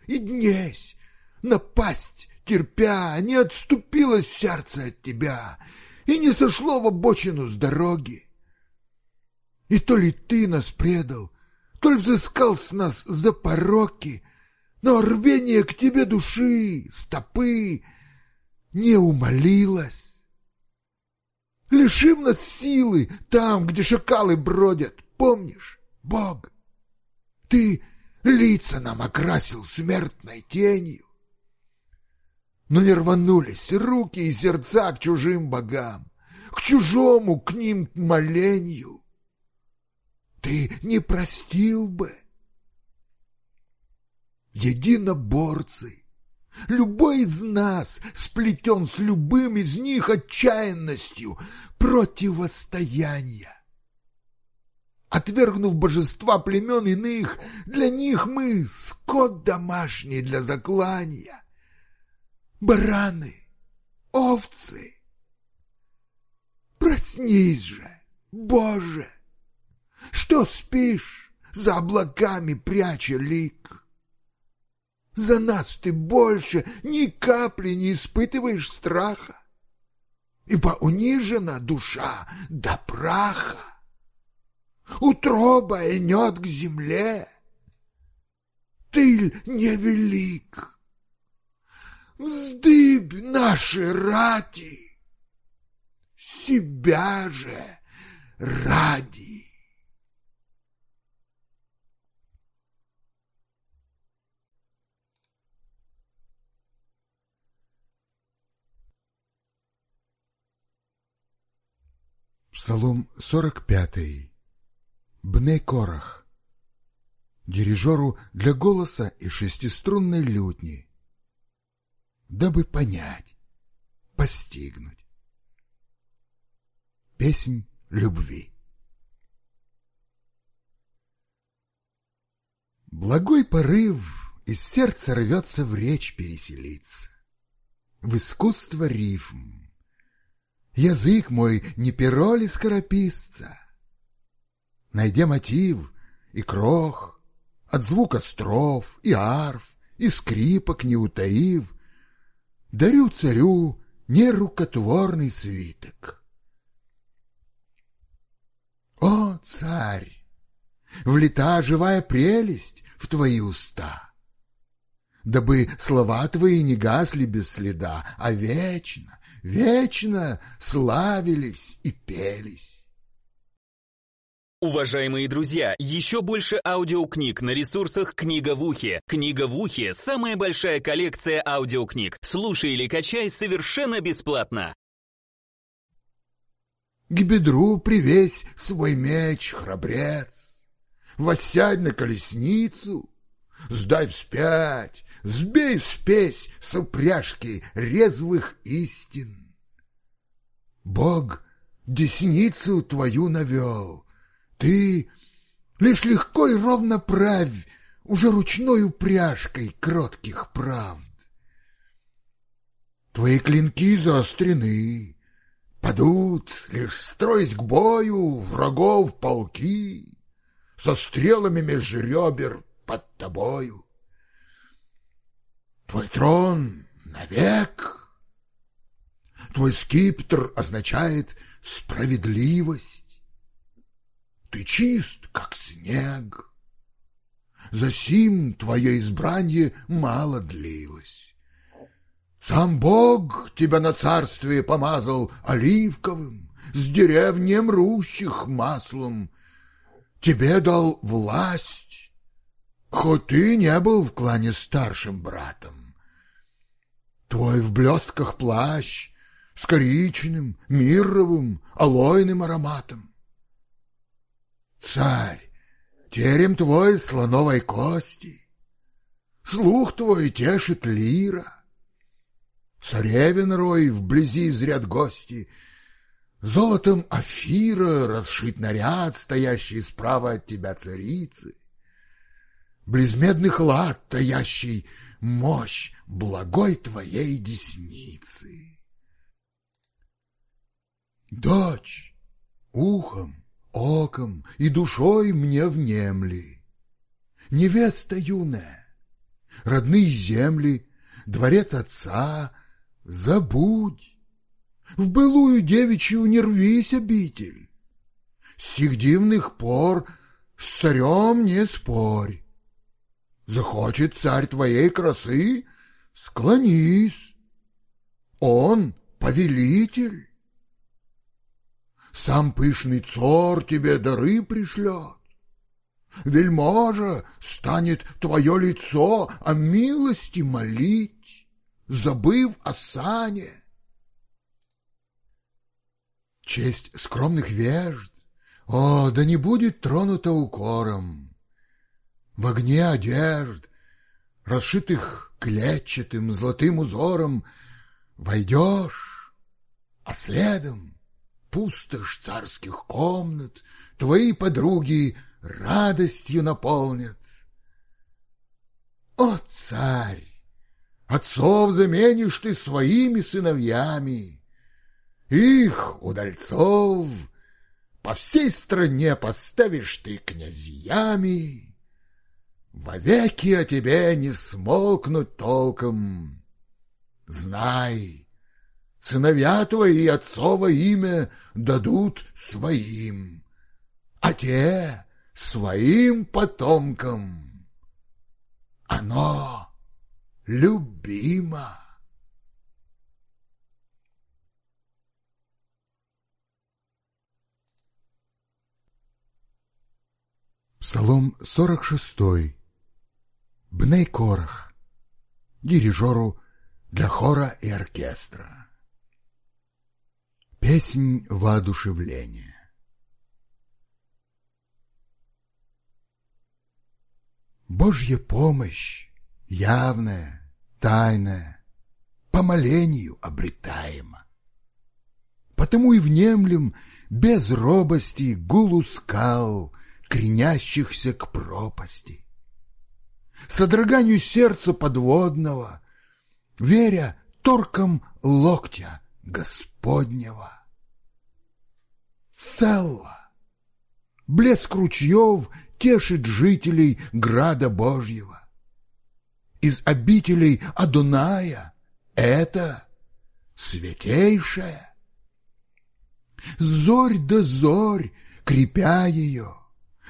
и днесь, напасть, терпя, не отступилось сердце от тебя и не сошло в обочину с дороги. И то ли ты нас предал, то ли взыскал с нас за пороки, но рвение к тебе души, стопы не умолилось. Лишим нас силы там, где шакалы бродят, помнишь, Бог? Ты — лица нам окрасил смертной тенью. Но не рванулись руки и сердца к чужим богам, к чужому к ним моленью. Ты не простил бы. Единоборцы, любой из нас сплетен с любым из них отчаянностью противостояния. Отвергнув божества племен иных, для них мы — скот домашний для заклания, бараны, овцы. Проснись же, Боже! Что спишь, за облаками пряча лик? За нас ты больше ни капли не испытываешь страха, Ибо унижена душа до праха утроба инет к земле. Тыль невелик. Вздыбь наши рати, себя же ради. Псалом 45. Бней Корах, дирижеру для голоса и шестиструнной лютни, дабы понять, постигнуть. Песнь любви. Благой порыв из сердца рвется в речь переселиться, в искусство рифм. Язык мой не перо ли скорописца — найдя мотив и крох, от звука стров и арф, и скрипок не утаив, дарю царю нерукотворный свиток. О, царь! Влета живая прелесть в твои уста, дабы слова твои не гасли без следа, а вечно, вечно славились и пелись. Уважаемые друзья, еще больше аудиокниг на ресурсах «Книга в ухе». «Книга в ухе» — самая большая коллекция аудиокниг. Слушай или качай совершенно бесплатно. К бедру привесь свой меч, храбрец. Воссядь на колесницу, сдай вспять, сбей спесь с упряжки резвых истин. Бог десницу твою навел — ты лишь легко и ровно правь уже ручной упряжкой кротких правд. Твои клинки заострены, падут, лишь строясь к бою врагов полки, со стрелами меж ребер под тобою. Твой трон навек, твой скиптр означает справедливость ты чист, как снег. Засим твое избрание мало длилось. Сам Бог тебя на царстве помазал оливковым, с деревнем мрущих маслом. Тебе дал власть, хоть ты не был в клане старшим братом. Твой в блестках плащ с коричным, мировым, алойным ароматом. Царь, терем твой слоновой кости, Слух твой тешит лира. Царевин рой вблизи из гости, Золотом афира расшит наряд, Стоящий справа от тебя царицы. Близ медных лад таящий мощь Благой твоей десницы. Дочь, ухом оком и душой мне внемли. Невеста юная, родные земли, дворец отца, забудь. В былую девичью не рвись, обитель. С сих дивных пор с царем не спорь. Захочет царь твоей красы, склонись. Он повелитель сам пышный цор тебе дары пришлет. Вельможа станет твое лицо о милости молить, забыв о сане. Честь скромных вежд, о, да не будет тронута укором. В огне одежд, расшитых клетчатым золотым узором, войдешь, а следом — пустошь царских комнат твои подруги радостью наполнят. О, царь! Отцов заменишь ты своими сыновьями, Их, удальцов, по всей стране поставишь ты князьями. Вовеки о тебе не смолкнуть толком. Знай, сыновья твои и отцово имя дадут своим, а те — своим потомкам. Оно любимо. Псалом 46. Бней Корах. Дирижеру для хора и оркестра. Песнь воодушевления Божья помощь, явная, тайная, по молению обретаема. Потому и внемлем без робости гулу скал, кренящихся к пропасти. Содроганию сердца подводного, веря торком локтя — Господнего. Селва. Блеск ручьев тешит жителей града Божьего. Из обителей Адуная это святейшее. Зорь да зорь, крепя ее,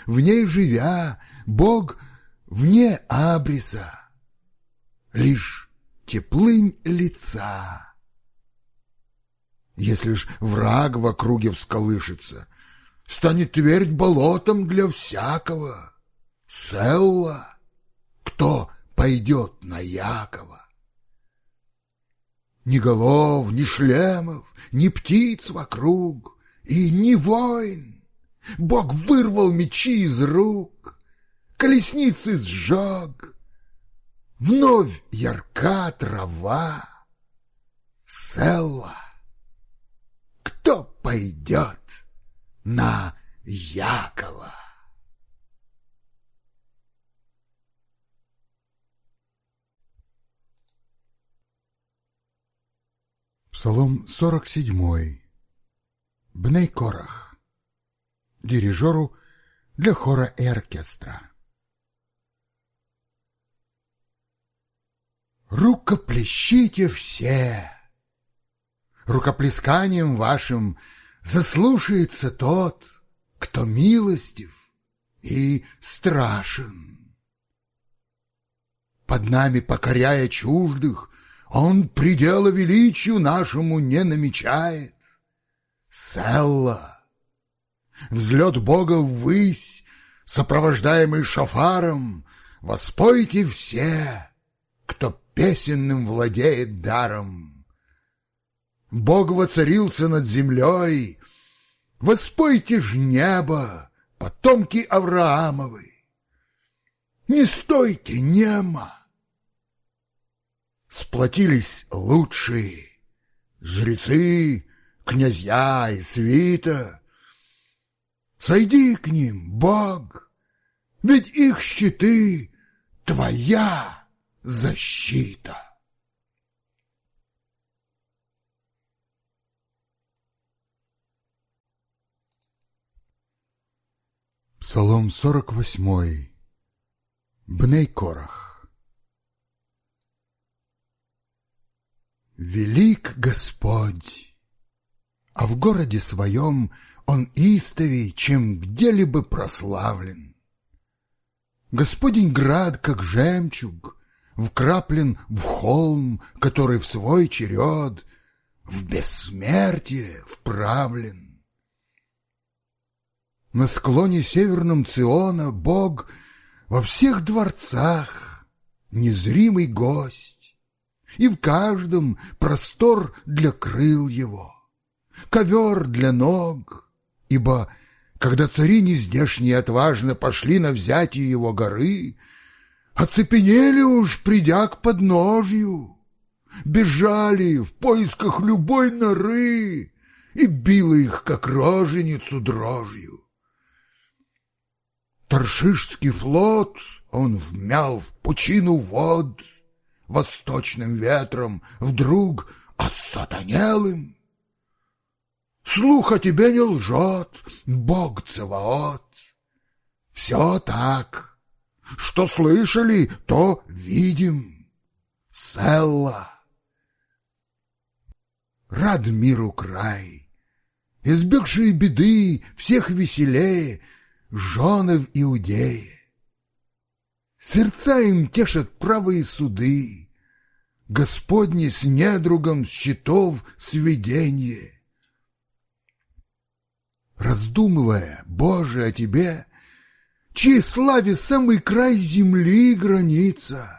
в ней живя, Бог вне абриса, лишь теплынь лица если ж враг в округе всколышится, станет твердь болотом для всякого. Селла, кто пойдет на Якова? Ни голов, ни шлемов, ни птиц вокруг, и ни войн. Бог вырвал мечи из рук, колесницы сжег. Вновь ярка трава. Селла кто пойдет на Якова? Псалом 47. Бней Корах. Дирижеру для хора и оркестра. Рукоплещите все! рукоплесканием вашим заслушается тот, кто милостив и страшен. Под нами, покоряя чуждых, он предела величию нашему не намечает. Селла! Взлет Бога ввысь, сопровождаемый шафаром, воспойте все, кто песенным владеет даром. Бог воцарился над землей. Воспойте ж небо, потомки Авраамовы. Не стойте немо. Сплотились лучшие, жрецы, князья и свита. Сойди к ним, Бог, ведь их щиты — твоя защита. Псалом 48. Бней Корах. Велик Господь, а в городе своем Он истовей, чем где-либо прославлен. Господень град, как жемчуг, вкраплен в холм, который в свой черед в бессмертие вправлен. На склоне северном Циона Бог во всех дворцах незримый гость, И в каждом простор для крыл его, ковер для ног, Ибо, когда цари нездешние отважно пошли на взятие его горы, Оцепенели уж, придя к подножью, Бежали в поисках любой норы, И било их, как роженицу, дрожью. Торшишский флот он вмял в пучину вод, Восточным ветром вдруг осатанелым. Слух о тебе не лжет, Бог Цеваот. Все так, что слышали, то видим. Селла. Рад миру край, избегшие беды, всех веселее — жены в Иудее. Сердца им тешат правые суды, Господни с недругом счетов сведение. Раздумывая, Боже, о Тебе, Чьей славе самый край земли граница,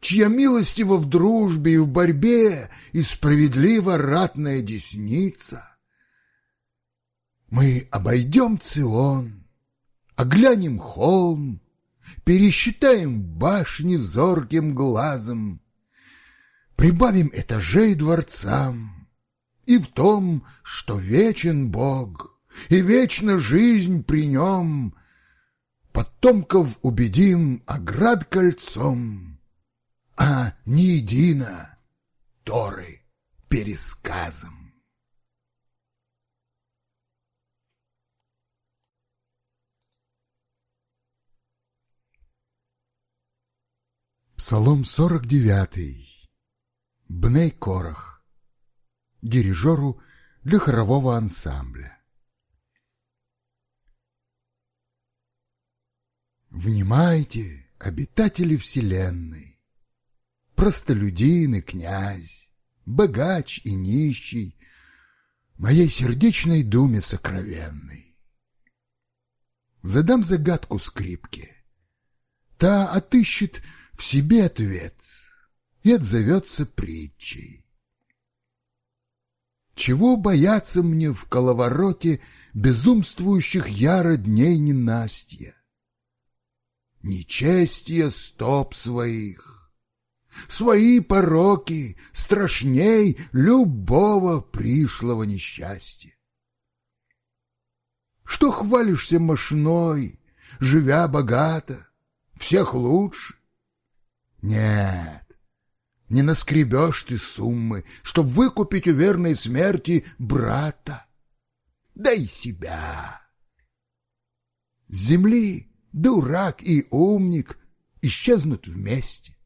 Чья милостива в дружбе и в борьбе И справедливо ратная десница. Мы обойдем Цион, оглянем холм, пересчитаем башни зорким глазом, прибавим этажей дворцам, и в том, что вечен Бог, и вечна жизнь при нем, потомков убедим оград кольцом, а не едино Торы пересказом. Псалом 49. Бней Корах. Дирижеру для хорового ансамбля. Внимайте, обитатели вселенной, простолюдины, князь, богач и нищий, Моей сердечной думе сокровенной. Задам загадку скрипке. Та отыщет в себе ответ и отзовется притчей. Чего бояться мне в коловороте безумствующих яро дней ненастья? Нечестие стоп своих, свои пороки страшней любого пришлого несчастья. Что хвалишься мошной, живя богато, всех лучше? Нет, не наскребешь ты суммы, чтоб выкупить у верной смерти брата. Дай себя. Земли дурак и умник исчезнут вместе.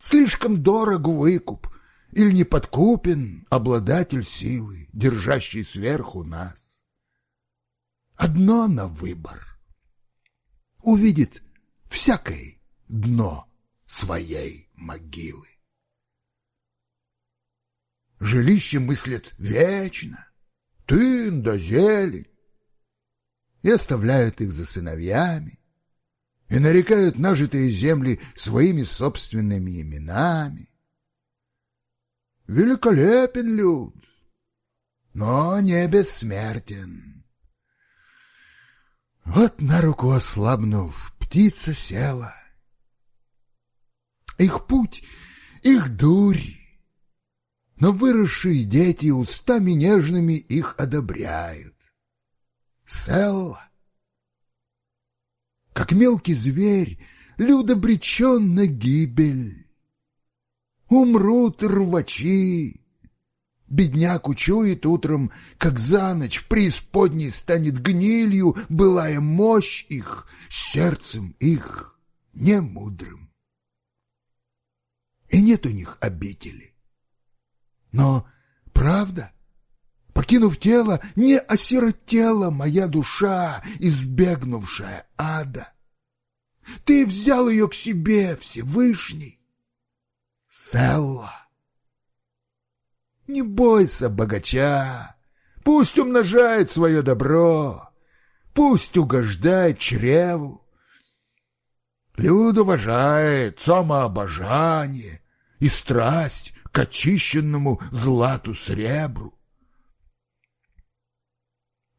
Слишком дорог выкуп, или не подкупен обладатель силы, держащий сверху нас. Одно на выбор. Увидит всякое дно своей могилы. Жилище мыслят вечно, тын да зелень, и оставляют их за сыновьями, и нарекают нажитые земли своими собственными именами. Великолепен люд, но не бессмертен. Вот на руку ослабнув, птица села — их путь, их дурь. Но выросшие дети устами нежными их одобряют. Селла, как мелкий зверь, людобречен на гибель. Умрут рвачи. Бедняк учует утром, как за ночь преисподней станет гнилью былая мощь их, сердцем их немудрым и нет у них обители. Но правда, покинув тело, не осиротела моя душа, избегнувшая ада. Ты взял ее к себе, Всевышний. Селла. Не бойся богача, пусть умножает свое добро, пусть угождает чреву. Люд уважает самообожание, и страсть к очищенному злату сребру.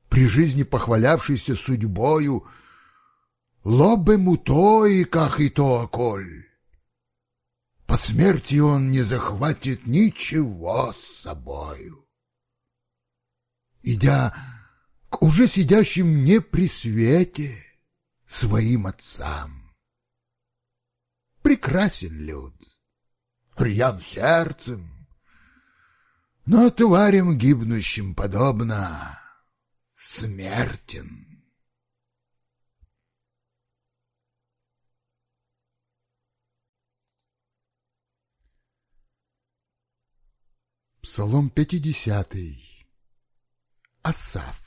При жизни похвалявшийся судьбою лобе мутои, как и то околь. По смерти он не захватит ничего с собою. Идя к уже сидящим не при свете своим отцам. Прекрасен люд прям сердцем. Но тварям гибнущим подобно смертен. Псалом 50. Асав.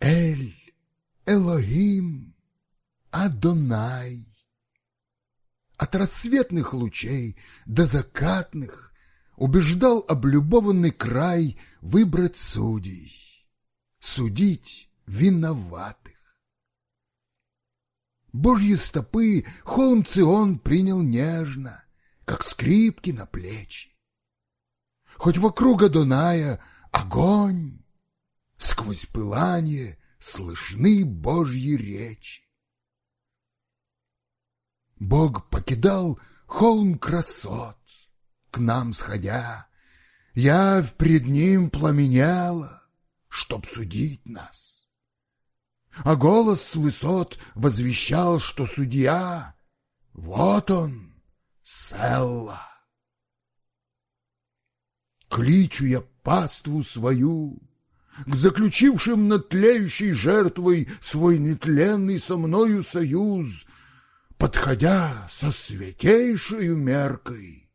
Эль, Элогим, Адонай, от рассветных лучей до закатных, убеждал облюбованный край выбрать судей, судить виноватых. Божьи стопы холм Цион принял нежно, как скрипки на плечи. Хоть вокруг Адоная огонь, сквозь пылание слышны Божьи речи. Бог покидал холм красот, к нам сходя, Явь пред ним пламеняла, чтоб судить нас. А голос с высот возвещал, что судья, вот он, Селла. Кличу я паству свою, к заключившим над тлеющей жертвой свой нетленный со мною союз, подходя со святейшую меркой.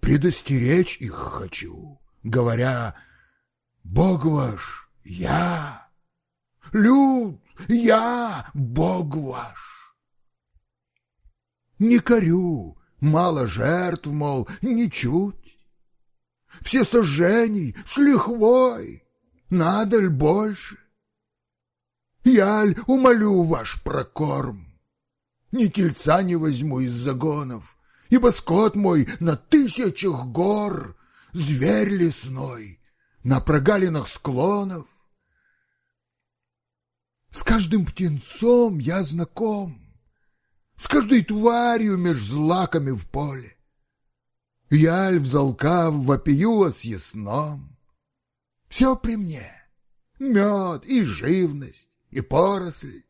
Предостеречь их хочу, говоря, «Бог ваш, я, люд, я, Бог ваш». Не корю, мало жертв, мол, ничуть. Все сожжений с лихвой, надо ль больше? Яль умолю ваш прокорм? ни тельца не возьму из загонов, ибо скот мой на тысячах гор, зверь лесной, на прогалинах склонов. С каждым птенцом я знаком, с каждой тварью меж злаками в поле. Яль, взалкав, вопию о съестном. Все при мне — мед и живность, и поросль.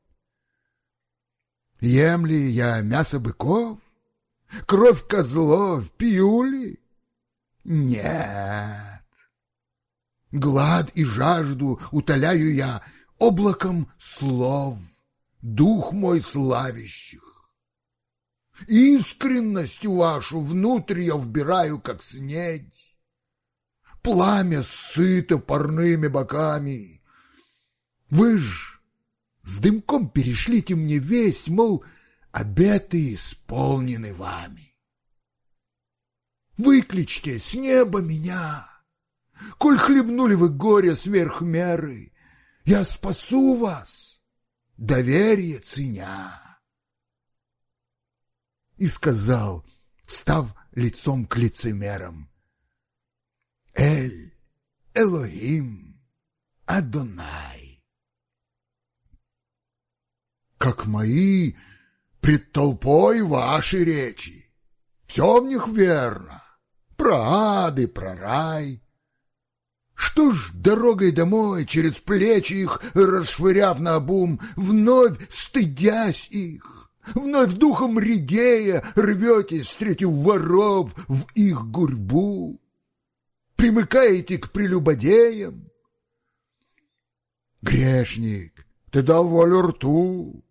Ем ли я мясо быков? Кровь козлов? Пью ли? Нет. Глад и жажду утоляю я облаком слов, дух мой славящих. Искренность вашу внутрь я вбираю, как снедь. Пламя сыто парными боками. Вы ж с дымком перешлите мне весть, мол, обеты исполнены вами. Выкличьте с неба меня, коль хлебнули вы горе сверх меры, я спасу вас, доверие ценя. И сказал, встав лицом к лицемерам, Эль, Элохим, Адонай как мои, пред толпой ваши речи. Все в них верно, про ады, про рай. Что ж, дорогой домой, через плечи их, расшвыряв на обум, вновь стыдясь их, вновь духом редея, рветесь, встретив воров в их гурьбу, примыкаете к прелюбодеям. Грешник, ты дал волю рту,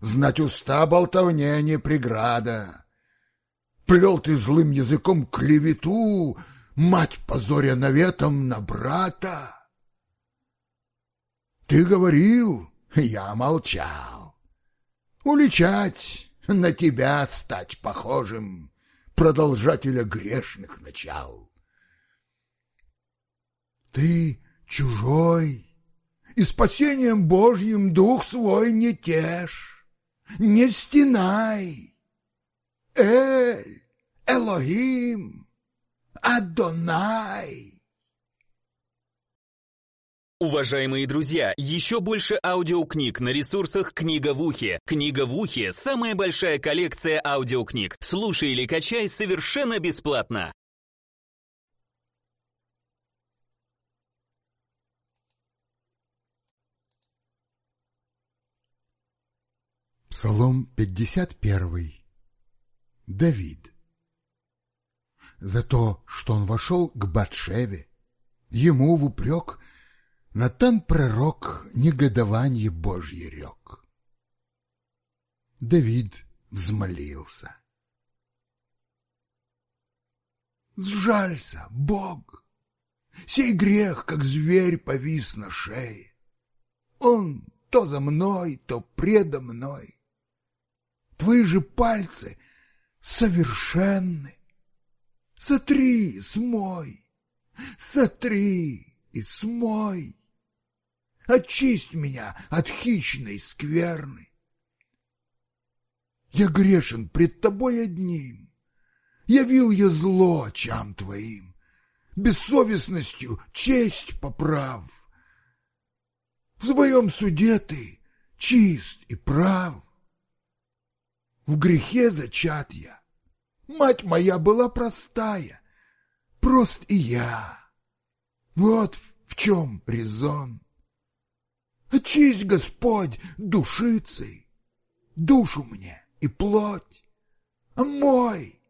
Знать уста болтовня не преграда. Плел ты злым языком клевету, Мать позоря наветом на брата. Ты говорил, я молчал. Уличать, на тебя стать похожим, Продолжателя грешных начал. Ты чужой, и спасением Божьим дух свой не тешь не стенай. Эль, Элохим, Адонай. Уважаемые друзья, еще больше аудиокниг на ресурсах «Книга в ухе». «Книга в ухе» — самая большая коллекция аудиокниг. Слушай или качай совершенно бесплатно. Псалом 51. Давид. За то, что он вошел к Батшеве, ему в упрек Натан пророк негодование Божье рек. Давид взмолился. Сжалься, Бог! Сей грех, как зверь, повис на шее. Он то за мной, то предо мной Твои же пальцы совершенны. Сотри, смой, сотри и смой. Очисть меня от хищной скверны. Я грешен пред тобой одним. Явил я зло очам твоим, Бессовестностью честь поправ. В своем суде ты чист и прав в грехе зачат я. Мать моя была простая, прост и я. Вот в чем резон. Очисть, Господь, душицей, душу мне и плоть, а мой,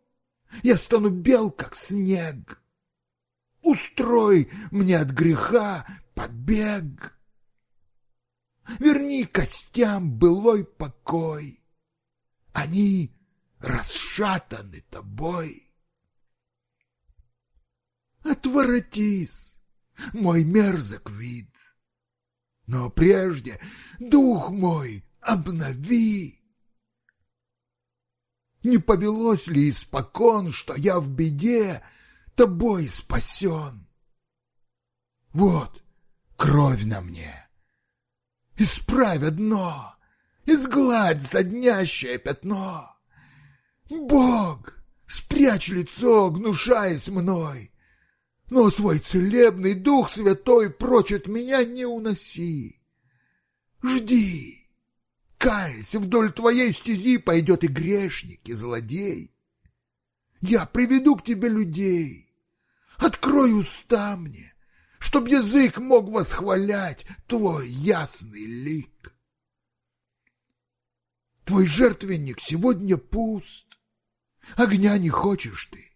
я стану бел, как снег. Устрой мне от греха побег. Верни костям былой покой. Они расшатаны тобой. Отворотись, мой мерзок вид. Но прежде, дух мой, обнови. Не повелось ли испокон, что я в беде тобой спасен? Вот кровь на мне. Исправь одно изгладь заднящее пятно. Бог, спрячь лицо, гнушаясь мной, но свой целебный дух святой прочь от меня не уноси. Жди, каясь, вдоль твоей стези пойдет и грешник, и злодей. Я приведу к тебе людей, открой уста мне, чтоб язык мог восхвалять твой ясный лик. Твой жертвенник сегодня пуст. Огня не хочешь ты.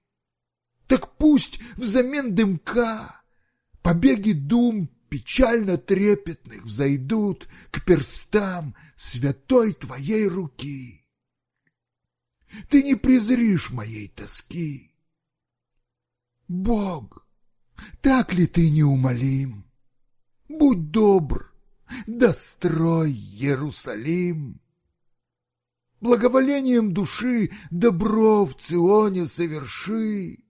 Так пусть взамен дымка побеги дум печально трепетных взойдут к перстам святой твоей руки. Ты не презришь моей тоски. Бог, так ли ты неумолим? Будь добр, дострой Иерусалим благоволением души добро в Ционе соверши.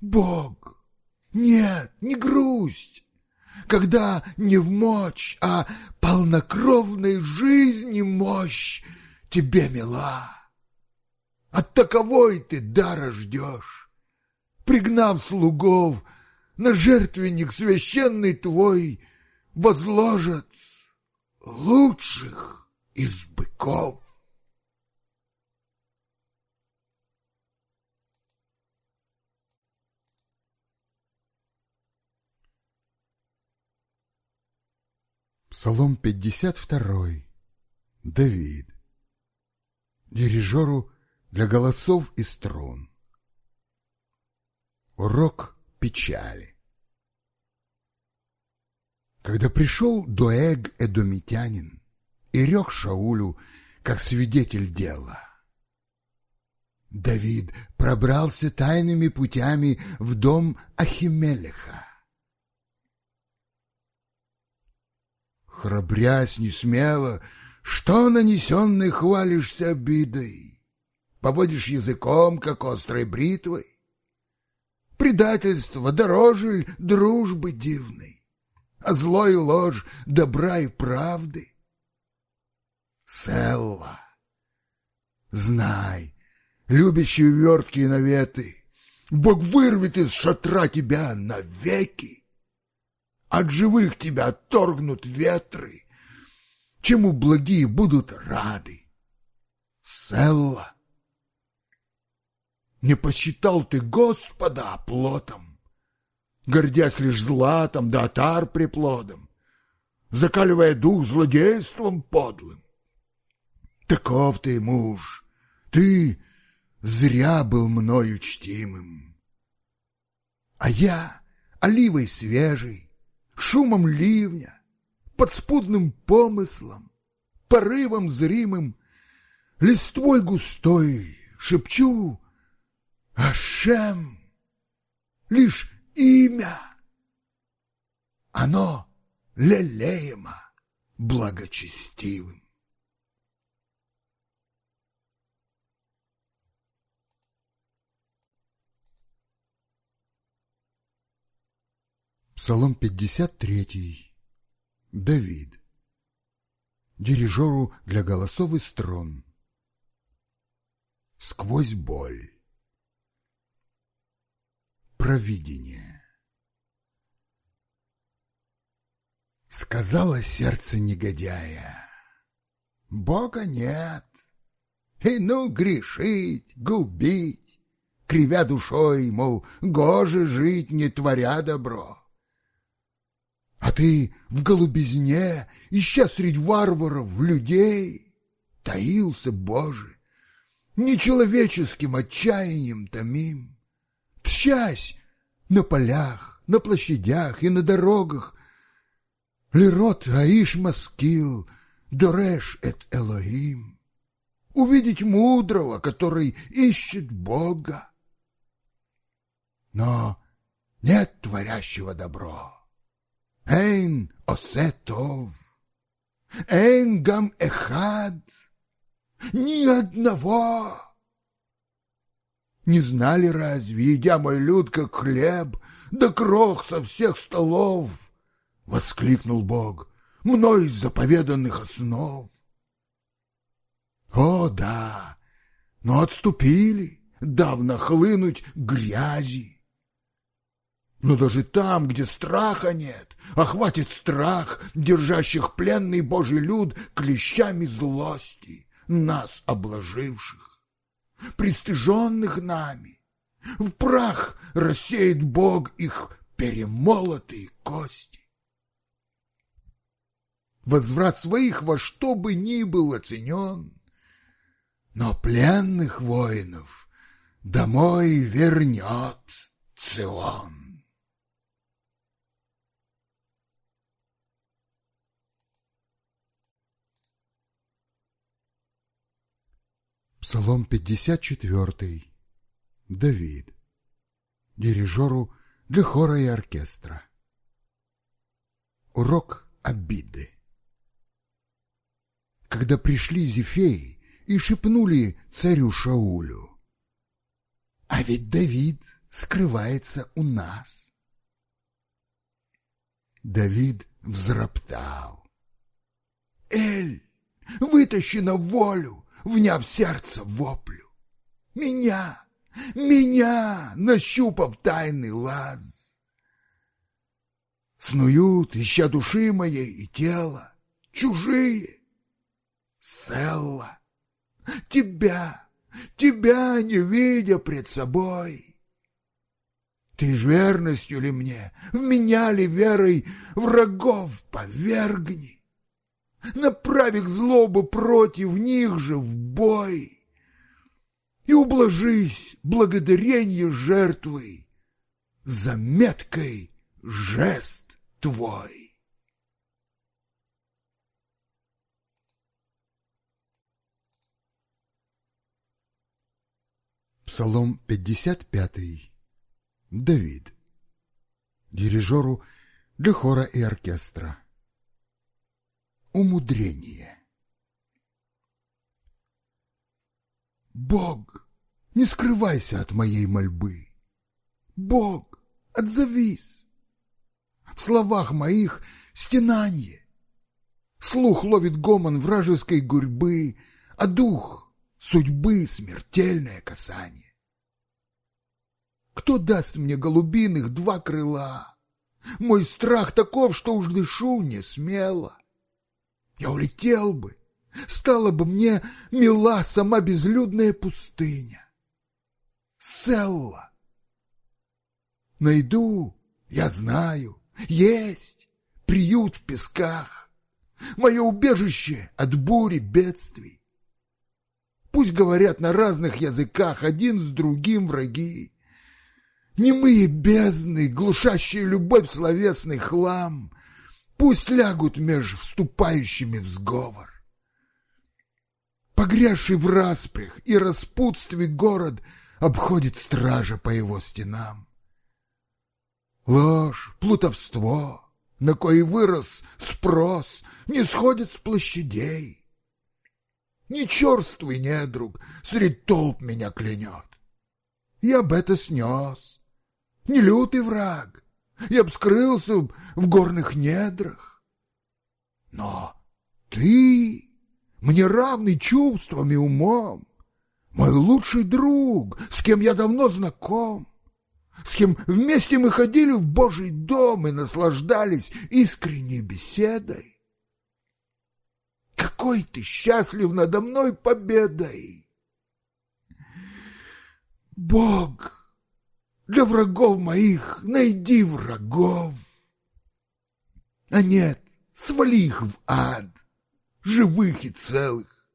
Бог, нет, не грусть, когда не в мочь, а полнокровной жизни мощь тебе мила. От таковой ты дара ждешь, пригнав слугов, на жертвенник священный твой возложат лучших из быков. Псалом 52. Давид. Дирижеру для голосов и струн. Урок печали. Когда пришел Доэг Эдомитянин, и рек Шаулю, как свидетель дела. Давид пробрался тайными путями в дом Ахимелеха. Храбрясь не смело, что нанесенной хвалишься обидой? Поводишь языком, как острой бритвой? Предательство дороже дружбы дивной, а зло и ложь добра и правды — Селла. Знай, любящие вертки и наветы, Бог вырвет из шатра тебя навеки. От живых тебя отторгнут ветры, Чему благие будут рады. Селла. Не посчитал ты Господа оплотом, Гордясь лишь златом да отар приплодом, Закаливая дух злодейством подлым. Таков ты муж, ты зря был мною чтимым. А я оливой свежей, шумом ливня, подспудным помыслом, порывом зримым, листвой густой шепчу «Ашем!» Лишь имя, оно лелеемо благочестивым. Псалом 53. Давид. Дирижеру для голосов и струн. Сквозь боль. Провидение. Сказала сердце негодяя. Бога нет. И ну грешить, губить, кривя душой, мол, гоже жить, не творя добро. А ты в голубизне, ища среди варваров, людей, таился, Боже, нечеловеческим отчаянием томим, тщась на полях, на площадях и на дорогах. Лерот Аиш Маскил, Дореш эт Элоим. Увидеть мудрого, который ищет Бога. Но нет творящего добро. אין עושה טוב, אין גם אחד, ни одного. Не знали разве, едя мой люд, как хлеб, да крох со всех столов, — воскликнул Бог, — мной заповеданных основ. О, да, но отступили, давно хлынуть грязи. Но даже там, где страха нет, охватит страх, держащих пленный Божий люд клещами злости, нас обложивших, пристыженных нами. В прах рассеет Бог их перемолотые кости. Возврат своих во что бы ни был оценен, но пленных воинов домой вернет Цион. Псалом 54. Давид. Дирижеру для хора и оркестра. Урок обиды. Когда пришли зефеи и шепнули царю Шаулю. А ведь Давид скрывается у нас. Давид взроптал. Эль, вытащи на волю, вняв сердце воплю. Меня, меня, нащупав тайный лаз. Снуют, ища души моей и тела, чужие. Селла, тебя, тебя не видя пред собой. Ты ж верностью ли мне, в меня ли верой врагов повергни? направь их злобы против них же в бой. И ублажись благодаренье жертвой, за меткой жест твой. Псалом 55. Давид. Дирижеру для хора и оркестра умудрение. Бог, не скрывайся от моей мольбы. Бог, отзовись. В словах моих стенанье. Слух ловит гомон вражеской гурьбы, а дух — судьбы смертельное касание. Кто даст мне голубиных два крыла? Мой страх таков, что уж дышу не смело. Я улетел бы, стала бы мне мила сама безлюдная пустыня. Селла! Найду, я знаю, есть приют в песках, мое убежище от бури бедствий. Пусть говорят на разных языках один с другим враги, Немые бездны, глушащие любовь словесный хлам, Пусть лягут меж вступающими в сговор. Погрязший в распрях и распутстве город обходит стража по его стенам. Ложь, плутовство, на кое вырос спрос, не сходит с площадей. Ни черствый недруг, средь толп меня клянет. Я б это снес. Не лютый враг, я б скрылся в горных недрах. Но ты мне равный чувствами, и умом, мой лучший друг, с кем я давно знаком, с кем вместе мы ходили в Божий дом и наслаждались искренней беседой. Какой ты счастлив надо мной победой! Бог! Для врагов моих найди врагов. А нет, свали их в ад, живых и целых.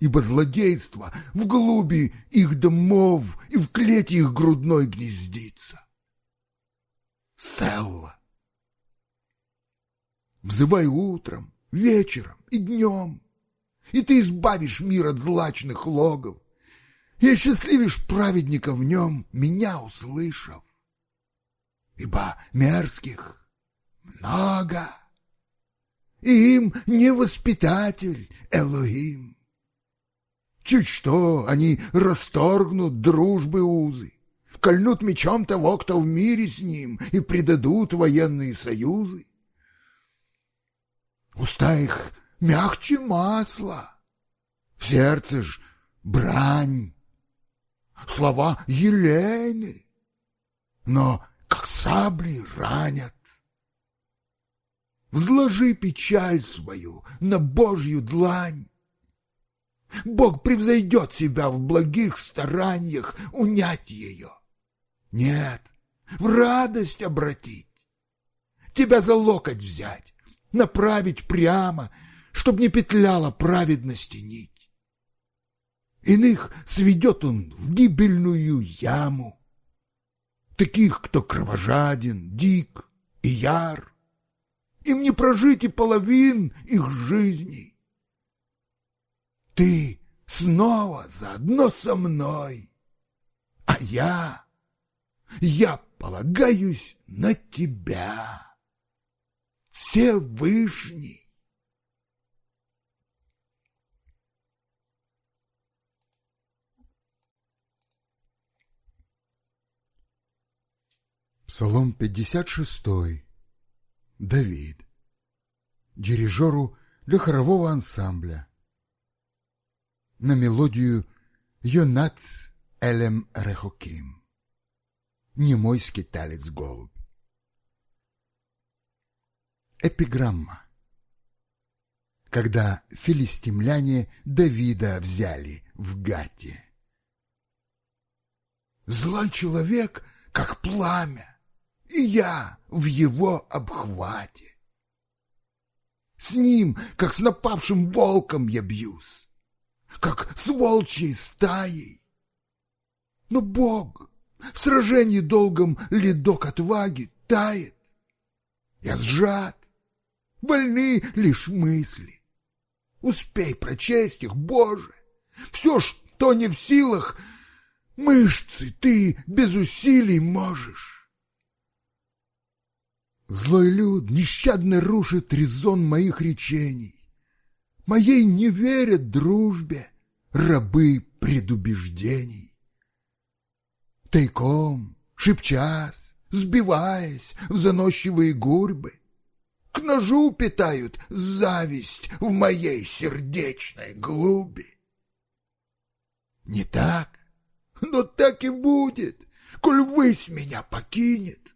Ибо злодейство в глуби их домов и в клете их грудной гнездится. Селла. Взывай утром, вечером и днем, и ты избавишь мир от злачных логов и счастливишь праведника в нем, меня услышав. Ибо мерзких много, и им не воспитатель Элохим. Чуть что, они расторгнут дружбы узы, кольнут мечом того, кто в мире с ним, и предадут военные союзы. Уста их мягче масла, в сердце ж брань слова Елены, но как сабли ранят. Взложи печаль свою на Божью длань. Бог превзойдет себя в благих стараниях унять ее. Нет, в радость обратить, тебя за локоть взять, направить прямо, чтоб не петляла праведности нить. Иных сведет он в гибельную яму. Таких, кто кровожаден, дик и яр. Им не прожить и половин их жизни. Ты снова заодно со мной, а я, я полагаюсь на тебя. все Всевышний. Псалом 56. Давид. Дирижеру для хорового ансамбля. На мелодию Йонат Элем Рехоким. Немой скиталец-голубь. Эпиграмма. Когда филистимляне Давида взяли в гате. Злой человек, как пламя, и я в его обхвате. С ним, как с напавшим волком, я бьюсь, как с волчьей стаей. Но Бог в сражении долгом ледок отваги тает. Я сжат, больны лишь мысли. Успей прочесть их, Боже, все, что не в силах, мышцы ты без усилий можешь. Злой люд нещадно рушит резон моих речений. Моей не верят дружбе рабы предубеждений. Тайком, шепчас, сбиваясь в заносчивые гурьбы, К ножу питают зависть в моей сердечной глуби. Не так, но так и будет, коль высь меня покинет.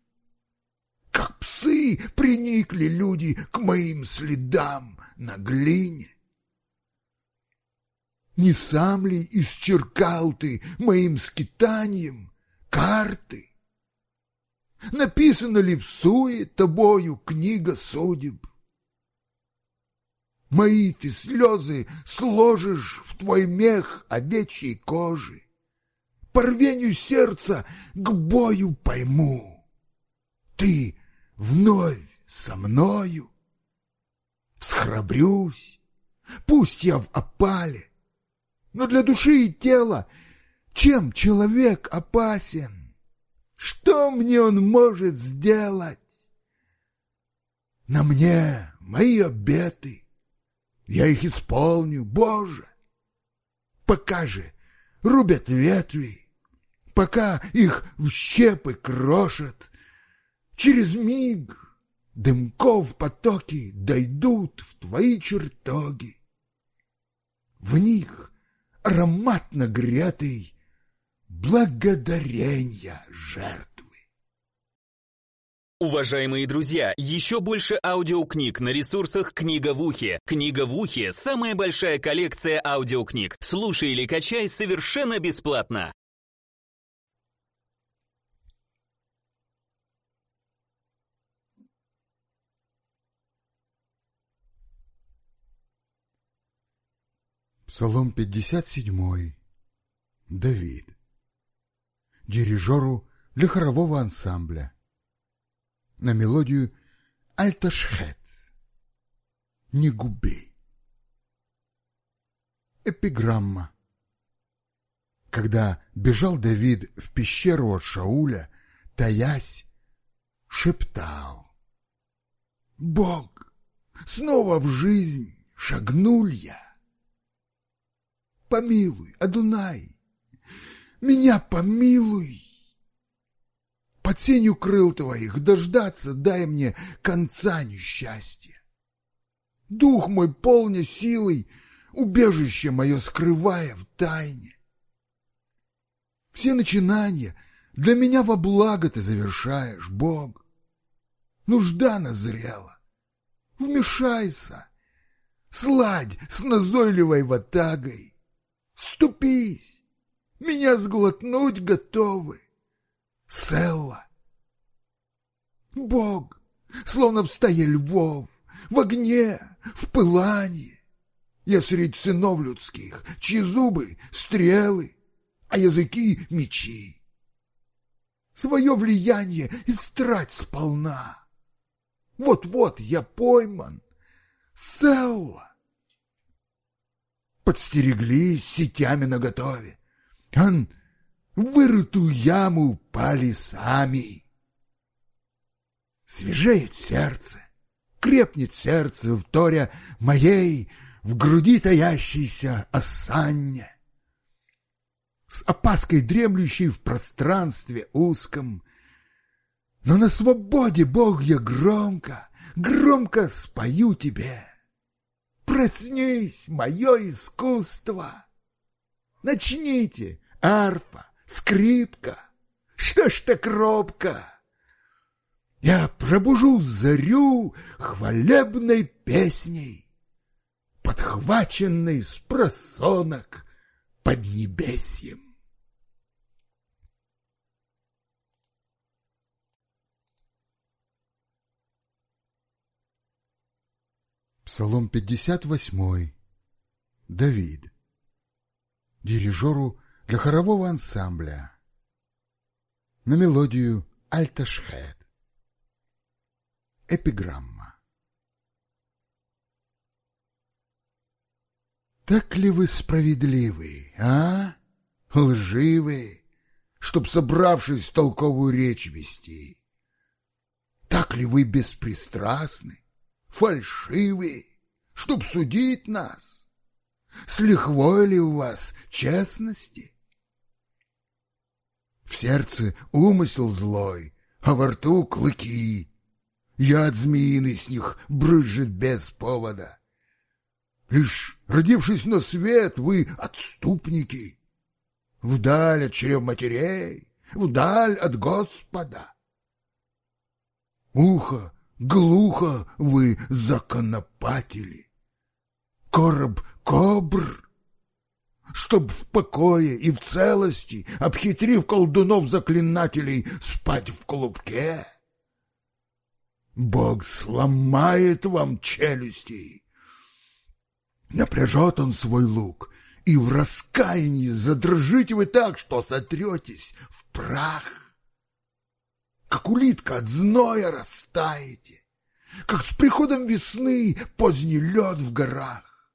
Как псы приникли люди к моим следам на глине. Не сам ли исчеркал ты моим скитанием карты? Написана ли в суе тобою книга судеб? Мои ты слезы сложишь в твой мех овечьей кожи. порвению сердца к бою пойму. Ты вновь со мною. Схрабрюсь, пусть я в опале, но для души и тела чем человек опасен? Что мне он может сделать? На мне мои обеты, я их исполню, Боже. Пока же рубят ветви, пока их в щепы крошат, через миг дымков потоки дойдут в твои чертоги. В них ароматно нагретый благодарения жертвы. Уважаемые друзья, еще больше аудиокниг на ресурсах «Книга в ухе». «Книга в ухе» — самая большая коллекция аудиокниг. Слушай или качай совершенно бесплатно. Псалом 57. Давид. Дирижеру для хорового ансамбля. На мелодию «Альташхет» — «Не губи». Эпиграмма. Когда бежал Давид в пещеру от Шауля, таясь, шептал. «Бог, снова в жизнь шагнул я!» помилуй, Адунай, меня помилуй. Под сенью крыл твоих дождаться дай мне конца несчастья. Дух мой полня силой, убежище мое скрывая в тайне. Все начинания для меня во благо ты завершаешь, Бог. Нужда назрела. Вмешайся, сладь с назойливой ватагой. Ступись! Меня сглотнуть готовы! Селла! Бог, словно в стае львов, в огне, в пылании. Я средь сынов людских, чьи зубы — стрелы, а языки — мечи. Свое влияние истрать сполна. Вот-вот я пойман. Селла! подстерегли сетями наготове. Он в вырытую яму пали сами. Свежеет сердце, крепнет сердце в торе моей, в груди таящейся осанне. С опаской дремлющей в пространстве узком, но на свободе, Бог, я громко, громко спою тебе — Проснись, мое искусство! Начните, арфа, скрипка! Что ж так робко? Я пробужу зарю хвалебной песней, Подхваченной с просонок под небесьем. Псалом 58. Давид. Дирижеру для хорового ансамбля. На мелодию «Альташхед». Эпиграмма. Так ли вы справедливы, а? Лживы, чтоб, собравшись, толковую речь вести. Так ли вы беспристрастны? фальшивый, чтоб судить нас? С лихвой ли у вас честности? В сердце умысел злой, а во рту клыки. Яд змеиный с них брызжет без повода. Лишь родившись на свет, вы отступники. Вдаль от чрев матерей, вдаль от Господа. Ухо Глухо вы законопатили. Короб кобр, чтоб в покое и в целости, обхитрив колдунов-заклинателей, спать в клубке. Бог сломает вам челюсти. Напряжет он свой лук, и в раскаянии задрожите вы так, что сотретесь в прах как улитка от зноя растаете, как с приходом весны поздний лед в горах.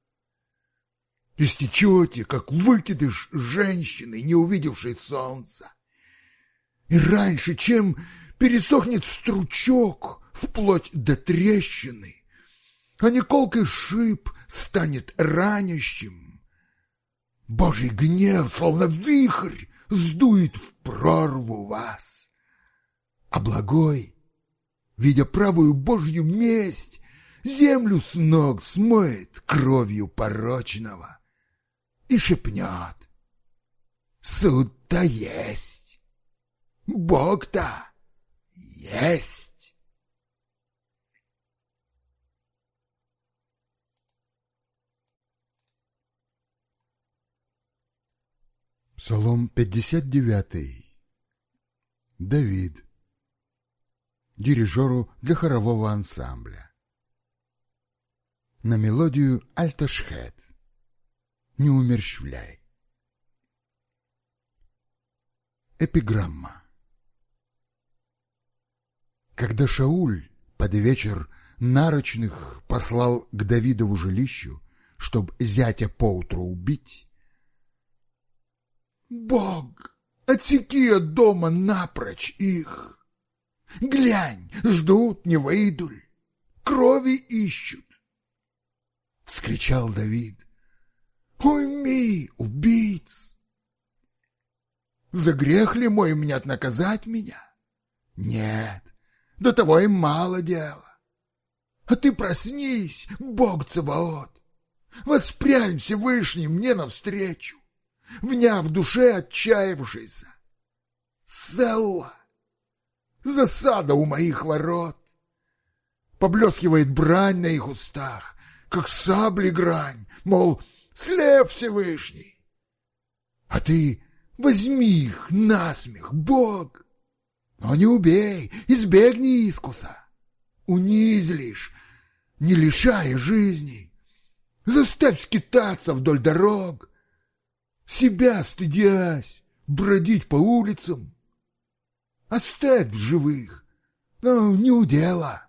Истечете, как выкидыш женщины, не увидевшей солнца. И раньше, чем пересохнет стручок вплоть до трещины, а не колкий шип станет ранящим, Божий гнев, словно вихрь, сдует в прорву вас. А благой, видя правую божью месть, Землю с ног смоет кровью порочного И шепнет Суд-то есть, Бог-то есть. Псалом 59. Давид дирижеру для хорового ансамбля. На мелодию «Альташхет» «Не умерщвляй». Эпиграмма Когда Шауль под вечер нарочных послал к Давидову жилищу, чтоб зятя поутру убить, «Бог, отсеки от дома напрочь их!» Глянь, ждут, не выйду. Крови ищут. — вскричал Давид. «Уйми, убийц! За грех ли мой мнят наказать меня? Нет, до того им мало дела. А ты проснись, Бог Цаваот! Воспрянь Всевышний мне навстречу, вняв душе отчаявшейся. Селла!» Засада у моих ворот. Поблескивает брань на их устах, как сабли грань, мол, слев Всевышний. А ты возьми их насмех, Бог, но не убей, избегни искуса. Унизь лишь, не лишая жизни. Заставь скитаться вдоль дорог, себя стыдясь, бродить по улицам, Оставь в живых. Но не удела.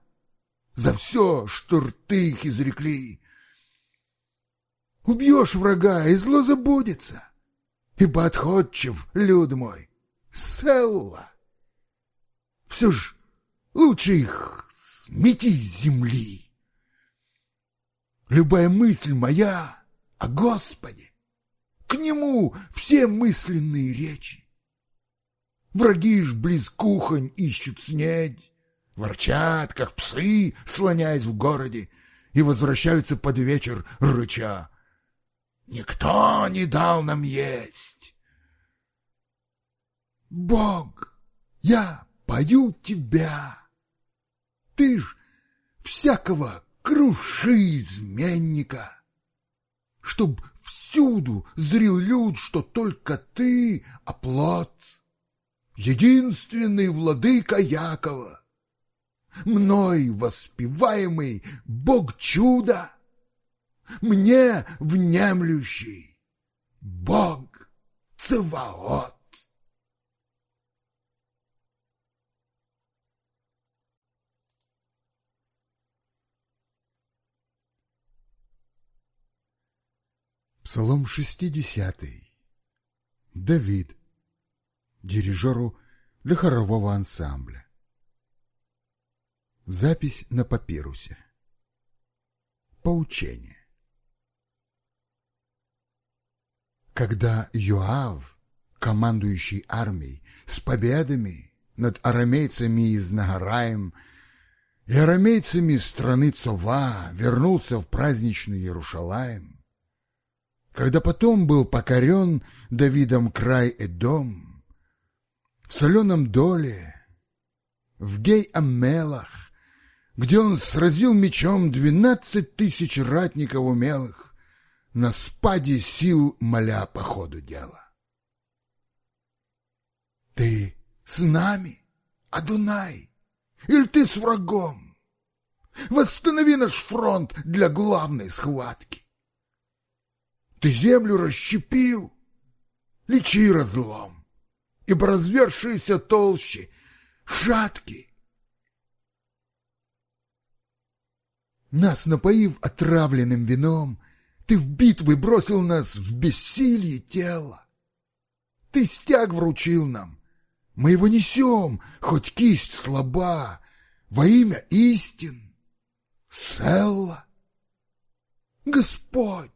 За все, что рты их изрекли. Убьешь врага, и зло забудется. Ибо отходчив, люд мой, Селла. Все ж лучше их смети с земли. Любая мысль моя о Господе, к Нему все мысленные речи. Враги ж близ кухонь ищут снедь, ворчат, как псы, слоняясь в городе, и возвращаются под вечер рыча. Никто не дал нам есть. Бог, я пою тебя. Ты ж всякого круши изменника, чтоб всюду зрил люд, что только ты оплот единственный владыка Якова, мной воспеваемый Бог чуда, мне внемлющий Бог Цеваот. Псалом 60. Давид дирижеру для хорового ансамбля. Запись на папирусе. Поучение. Когда Йоав, командующий армией, с победами над арамейцами из Нагараем и арамейцами страны Цова вернулся в праздничный Иерушалаем, когда потом был покорен Давидом край Эдом, в соленом доле, в Гей Амелах, где он сразил мечом двенадцать тысяч ратников умелых, на спаде сил моля по ходу дела. Ты с нами, Адунай, или ты с врагом? Восстанови наш фронт для главной схватки. Ты землю расщепил, лечи разлом и развершиеся толщи, шатки. Нас напоив отравленным вином, ты в битвы бросил нас в бессилье тела. Ты стяг вручил нам, мы его несем, хоть кисть слаба, во имя истин. Селла, Господь,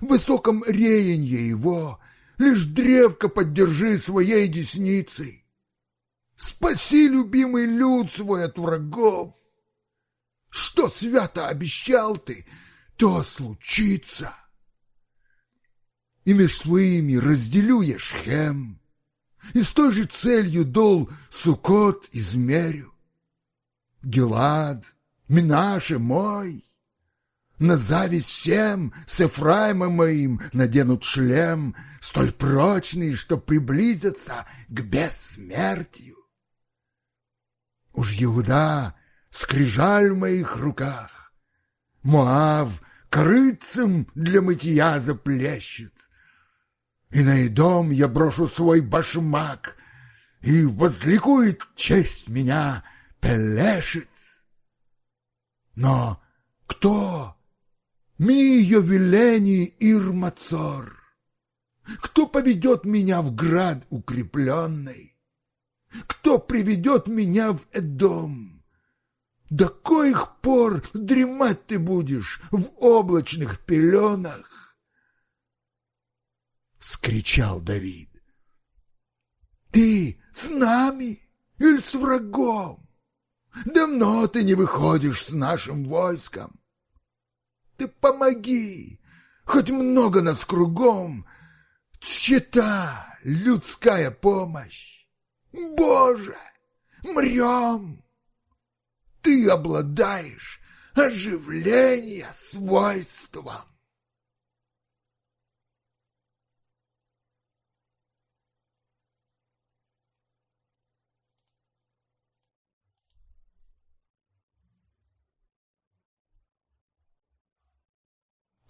в высоком реянье его лишь древко поддержи своей десницей. Спаси, любимый люд свой, от врагов. Что свято обещал ты, то случится. И меж своими разделю я Шхем, И с той же целью дол Сукот измерю. Гелад, Минаше мой, на зависть всем с Эфраимом моим наденут шлем, Столь прочный, что приблизится к бессмертию. Уж Иуда скрижаль в моих руках, Муав крыцем для мытья заплещет, И на Идом я брошу свой башмак, И возликует честь меня, пелешит. Но кто Мия Вилени Ирмацор! Кто поведет меня в град укрепленный? Кто приведет меня в Эдом? До коих пор дремать ты будешь в облачных пеленах? Вскричал Давид. Ты с нами или с врагом? Давно ты не выходишь с нашим войском. Ты помоги! Хоть много нас кругом, чита, людская помощь! Боже, мрем! Ты обладаешь оживление свойством.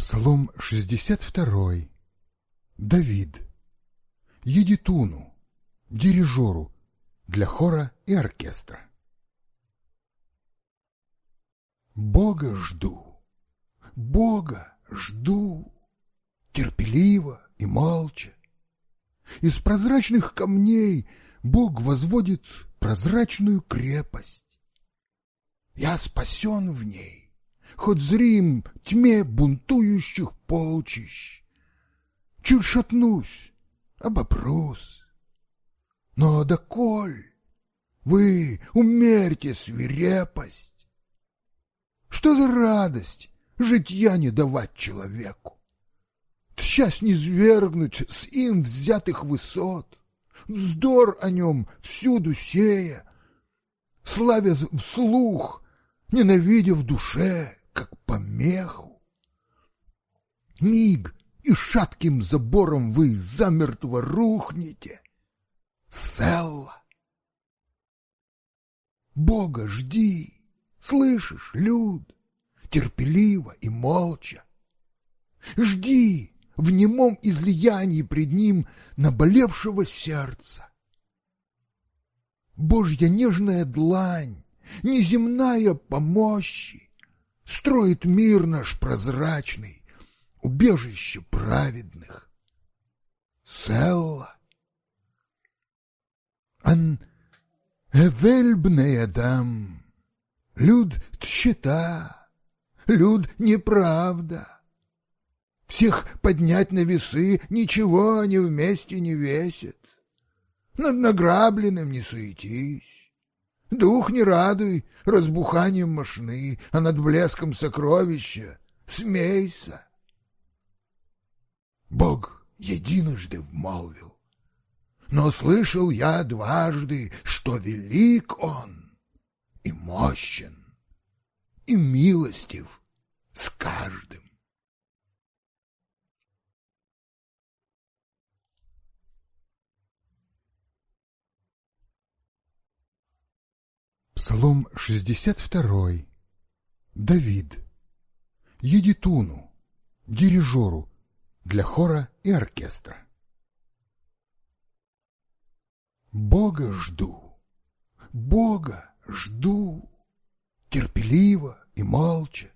Псалом 62. Давид. Едитуну, дирижеру для хора и оркестра. Бога жду, Бога жду, терпеливо и молча. Из прозрачных камней Бог возводит прозрачную крепость. Я спасен в ней хоть зрим тьме бунтующих полчищ. Чуть шатнусь, обопрусь. Но ну, а доколь вы умерьте свирепость? Что за радость житья не давать человеку? Тщасть не свергнуть с им взятых высот, Вздор о нем всюду сея, Славя вслух, ненавидя в душе как помеху. Миг, и шатким забором вы замертво рухнете. Селла! Бога жди, слышишь, люд, терпеливо и молча. Жди в немом излиянии пред ним наболевшего сердца. Божья нежная длань, неземная помощи, строит мир наш прозрачный, убежище праведных. Селла. Ан эвельбный адам, люд тщета, люд неправда. Всех поднять на весы ничего они вместе не весят. Над награбленным не суетись. Дух не радуй разбуханием мошны, а над блеском сокровища смейся. Бог единожды вмолвил, но слышал я дважды, что велик он и мощен, и милостив с каждым. Псалом 62. Давид. Едитуну, дирижеру для хора и оркестра. Бога жду, Бога жду, терпеливо и молча.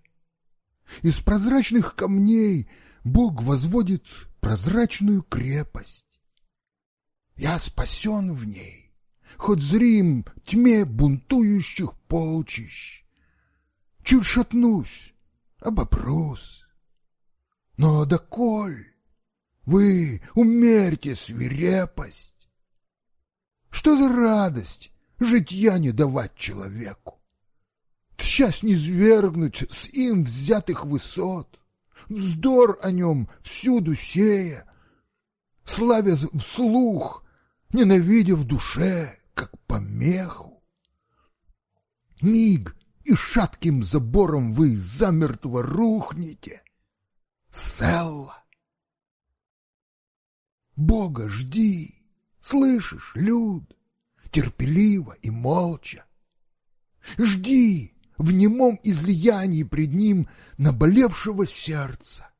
Из прозрачных камней Бог возводит прозрачную крепость. Я спасен в ней хоть зрим тьме бунтующих полчищ. Чуть шатнусь, обопрусь. Но доколь вы умерьте свирепость? Что за радость житья не давать человеку? Тщась не свергнуть с им взятых высот, Вздор о нем всюду сея, Славя вслух, ненавидя в душе — как помеху. Миг, и шатким забором вы замертво рухнете. Селла! Бога жди, слышишь, люд, терпеливо и молча. Жди в немом излиянии пред ним наболевшего сердца.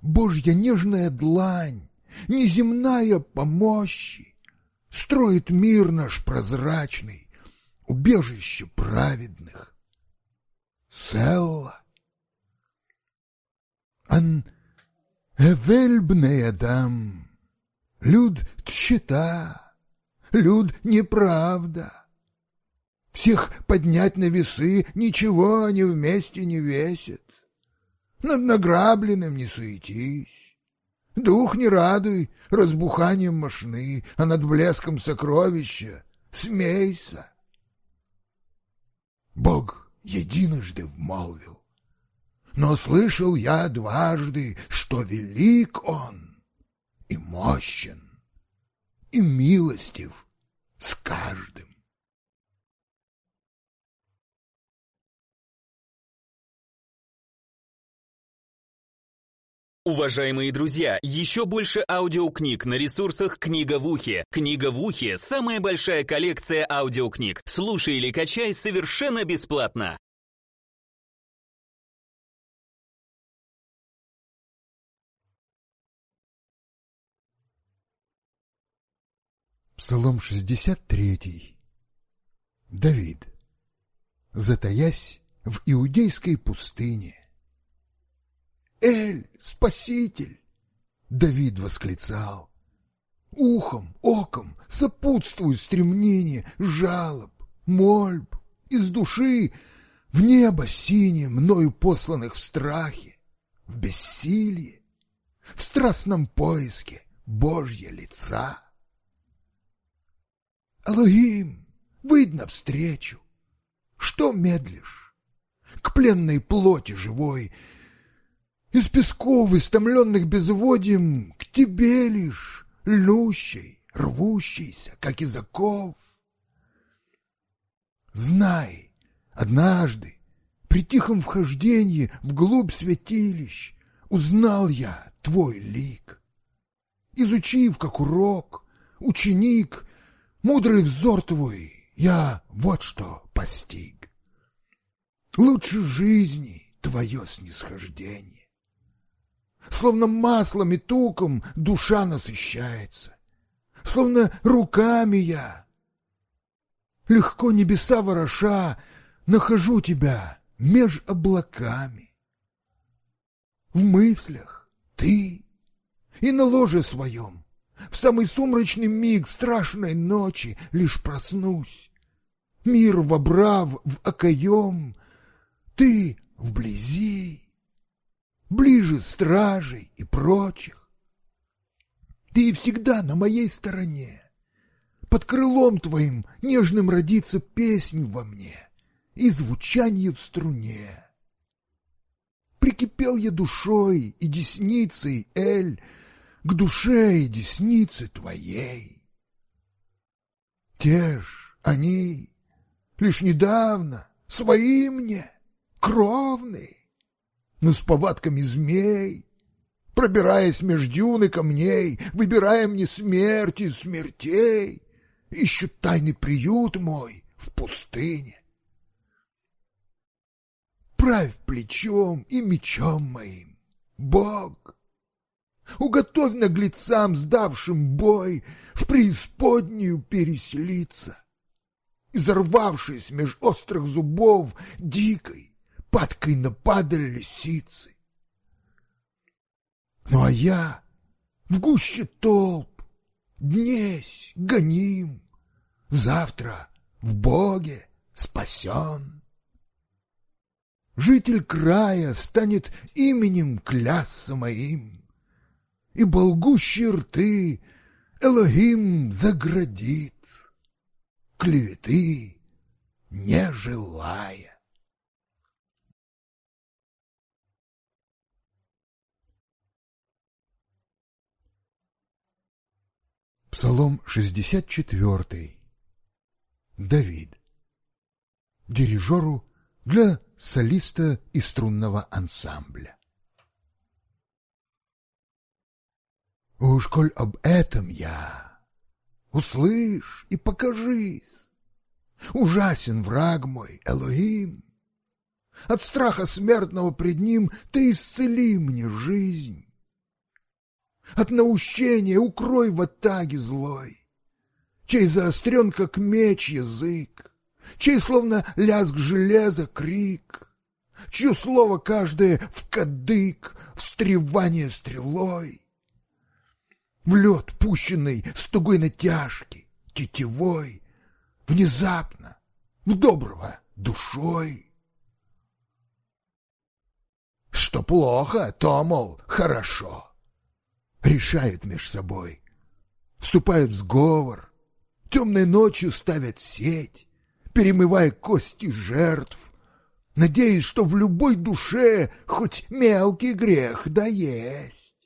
Божья нежная длань, неземная помощи, строит мир наш прозрачный, убежище праведных. Селла. Ан эвельбный адам, люд тщета, люд неправда. Всех поднять на весы ничего они вместе не весят. Над награбленным не суетись. Дух не радуй разбуханием мошны, а над блеском сокровища. Смейся. Бог единожды вмолвил. Но слышал я дважды, что велик он и мощен, и милостив с каждым. Уважаемые друзья, еще больше аудиокниг на ресурсах «Книга в ухе». «Книга в ухе» — самая большая коллекция аудиокниг. Слушай или качай совершенно бесплатно. Псалом 63. Давид. Затаясь в иудейской пустыне, Эль, спаситель!» Давид восклицал. Ухом, оком сопутствуют стремнения, жалоб, мольб, из души в небо синее мною посланных в страхе, в бессилии, в страстном поиске Божье лица. Алоим, выйдь навстречу, что медлишь? К пленной плоти живой — из песков, истомленных безводьем, к тебе лишь, льнущий, рвущийся, как из оков. Знай, однажды, при тихом вхождении вглубь святилищ, узнал я твой лик. Изучив, как урок, ученик, мудрый взор твой, я вот что постиг. Лучше жизни твое снисхождение. Словно маслом и туком душа насыщается. Словно руками я. Легко небеса вороша, нахожу тебя меж облаками. В мыслях ты и на ложе своем, в самый сумрачный миг страшной ночи лишь проснусь. Мир вобрав в окоем, ты вблизи ближе стражей и прочих. Ты всегда на моей стороне. Под крылом твоим нежным родится песнь во мне и звучание в струне. Прикипел я душой и десницей, Эль, к душе и деснице твоей. Те ж они лишь недавно свои мне, кровные, но с повадками змей. Пробираясь меж дюн и камней, выбираем не смерть из смертей, ищут тайный приют мой в пустыне. Правь плечом и мечом моим, Бог, уготовь наглецам, сдавшим бой, в преисподнюю переселиться, изорвавшись меж острых зубов дикой, лопаткой нападали лисицы. Ну а я в гуще толп, днесь гоним, завтра в Боге спасен. Житель края станет именем кляса моим, И болгущие рты Элогим заградит, Клеветы не желая. Псалом 64. Давид. Дирижеру для солиста и струнного ансамбля. Уж коль об этом я, услышь и покажись. Ужасен враг мой, Элоим. От страха смертного пред ним ты исцели мне жизнь. От наущения укрой в атаге злой, Чей заострен, как меч, язык, Чей, словно лязг железа, крик, Чью слово каждое в кадык, Встревание стрелой. В лед пущенный с тугой натяжки, Тетевой, внезапно, в доброго душой. Что плохо, то, мол, хорошо решают меж собой, вступают в сговор, темной ночью ставят сеть, перемывая кости жертв, надеясь, что в любой душе хоть мелкий грех да есть.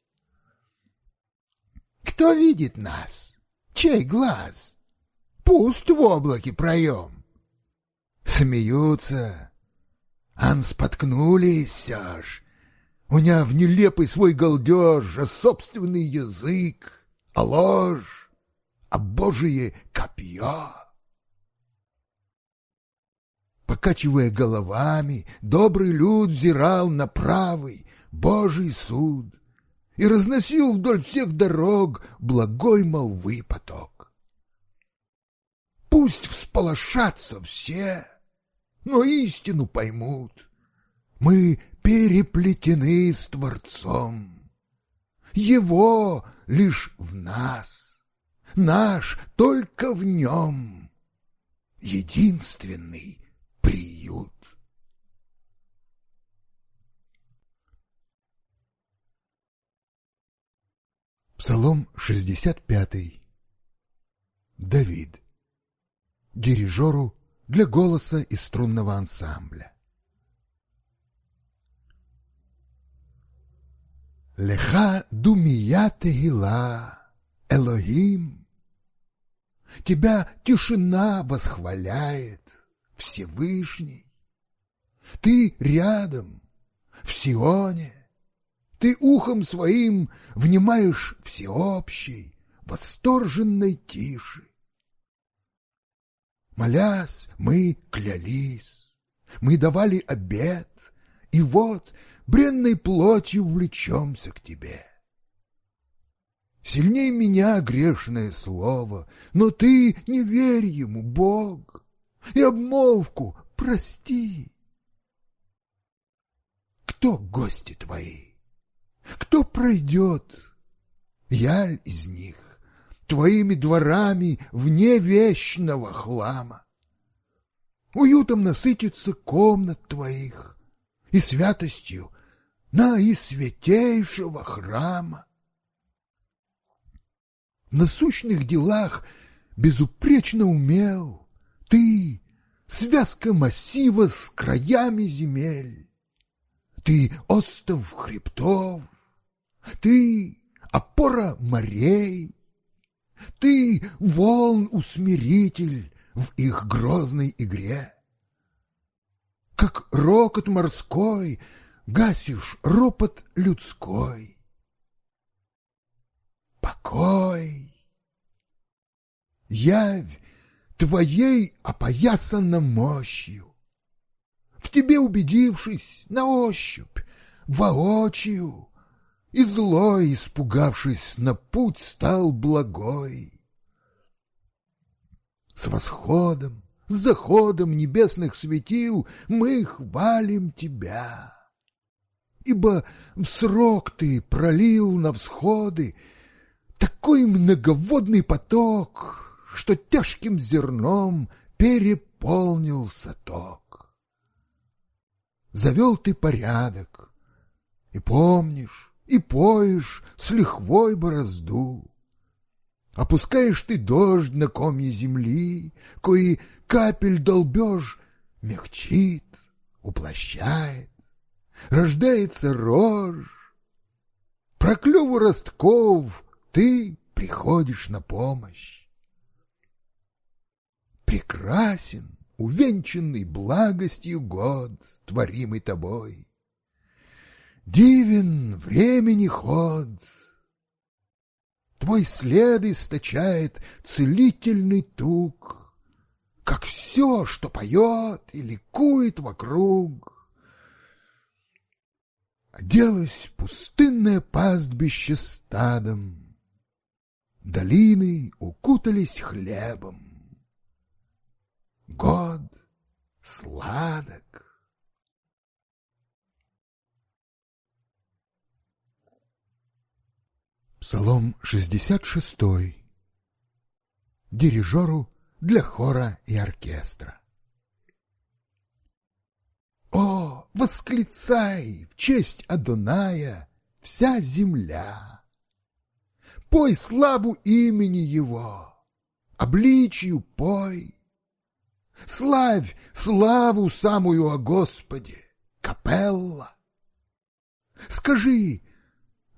Кто видит нас? Чей глаз? Пуст в облаке проем. Смеются. Ан споткнулись, Саш, уняв нелепый свой галдеж, а собственный язык, а ложь, а божие копье. Покачивая головами, добрый люд взирал на правый божий суд и разносил вдоль всех дорог благой молвы поток. Пусть всполошатся все, но истину поймут. Мы переплетены с Творцом. Его лишь в нас, наш только в нем, единственный приют. Псалом 65. Давид. Дирижеру для голоса и струнного ансамбля. Леха думия тегила, Элогим. Тебя тишина восхваляет, Всевышний. Ты рядом, в Сионе. Ты ухом своим внимаешь всеобщей, восторженной тиши. Молясь, мы клялись, мы давали обед, и вот бренной плотью влечемся к тебе. Сильней меня грешное слово, но ты не верь ему, Бог, и обмолвку прости. Кто гости твои? Кто пройдет? Я ль из них? Твоими дворами вне вечного хлама. Уютом насытится комнат твоих и святостью наисвятейшего храма. В насущных делах безупречно умел ты, связка массива с краями земель, ты остов хребтов, ты опора морей, ты волн-усмиритель в их грозной игре. Как рокот морской — гасишь ропот людской. Покой! Явь твоей опоясанно мощью, В тебе убедившись на ощупь, воочию, И злой, испугавшись, на путь стал благой. С восходом, с заходом небесных светил Мы хвалим тебя ибо в срок ты пролил на всходы такой многоводный поток, что тяжким зерном переполнился ток. Завел ты порядок, и помнишь, и поешь с лихвой борозду. Опускаешь ты дождь на комья земли, Кои капель долбеж мягчит, уплощает рождается рожь. Проклеву ростков ты приходишь на помощь. Прекрасен, увенчанный благостью год, творимый тобой. Дивен времени ход. Твой след источает целительный тук, Как все, что поет и ликует вокруг оделось пустынное пастбище стадом. Долины укутались хлебом. Год сладок. Псалом 66. Дирижеру для хора и оркестра. О, восклицай в честь Адоная вся земля! Пой славу имени его, обличию пой! Славь славу самую о Господе, капелла! Скажи,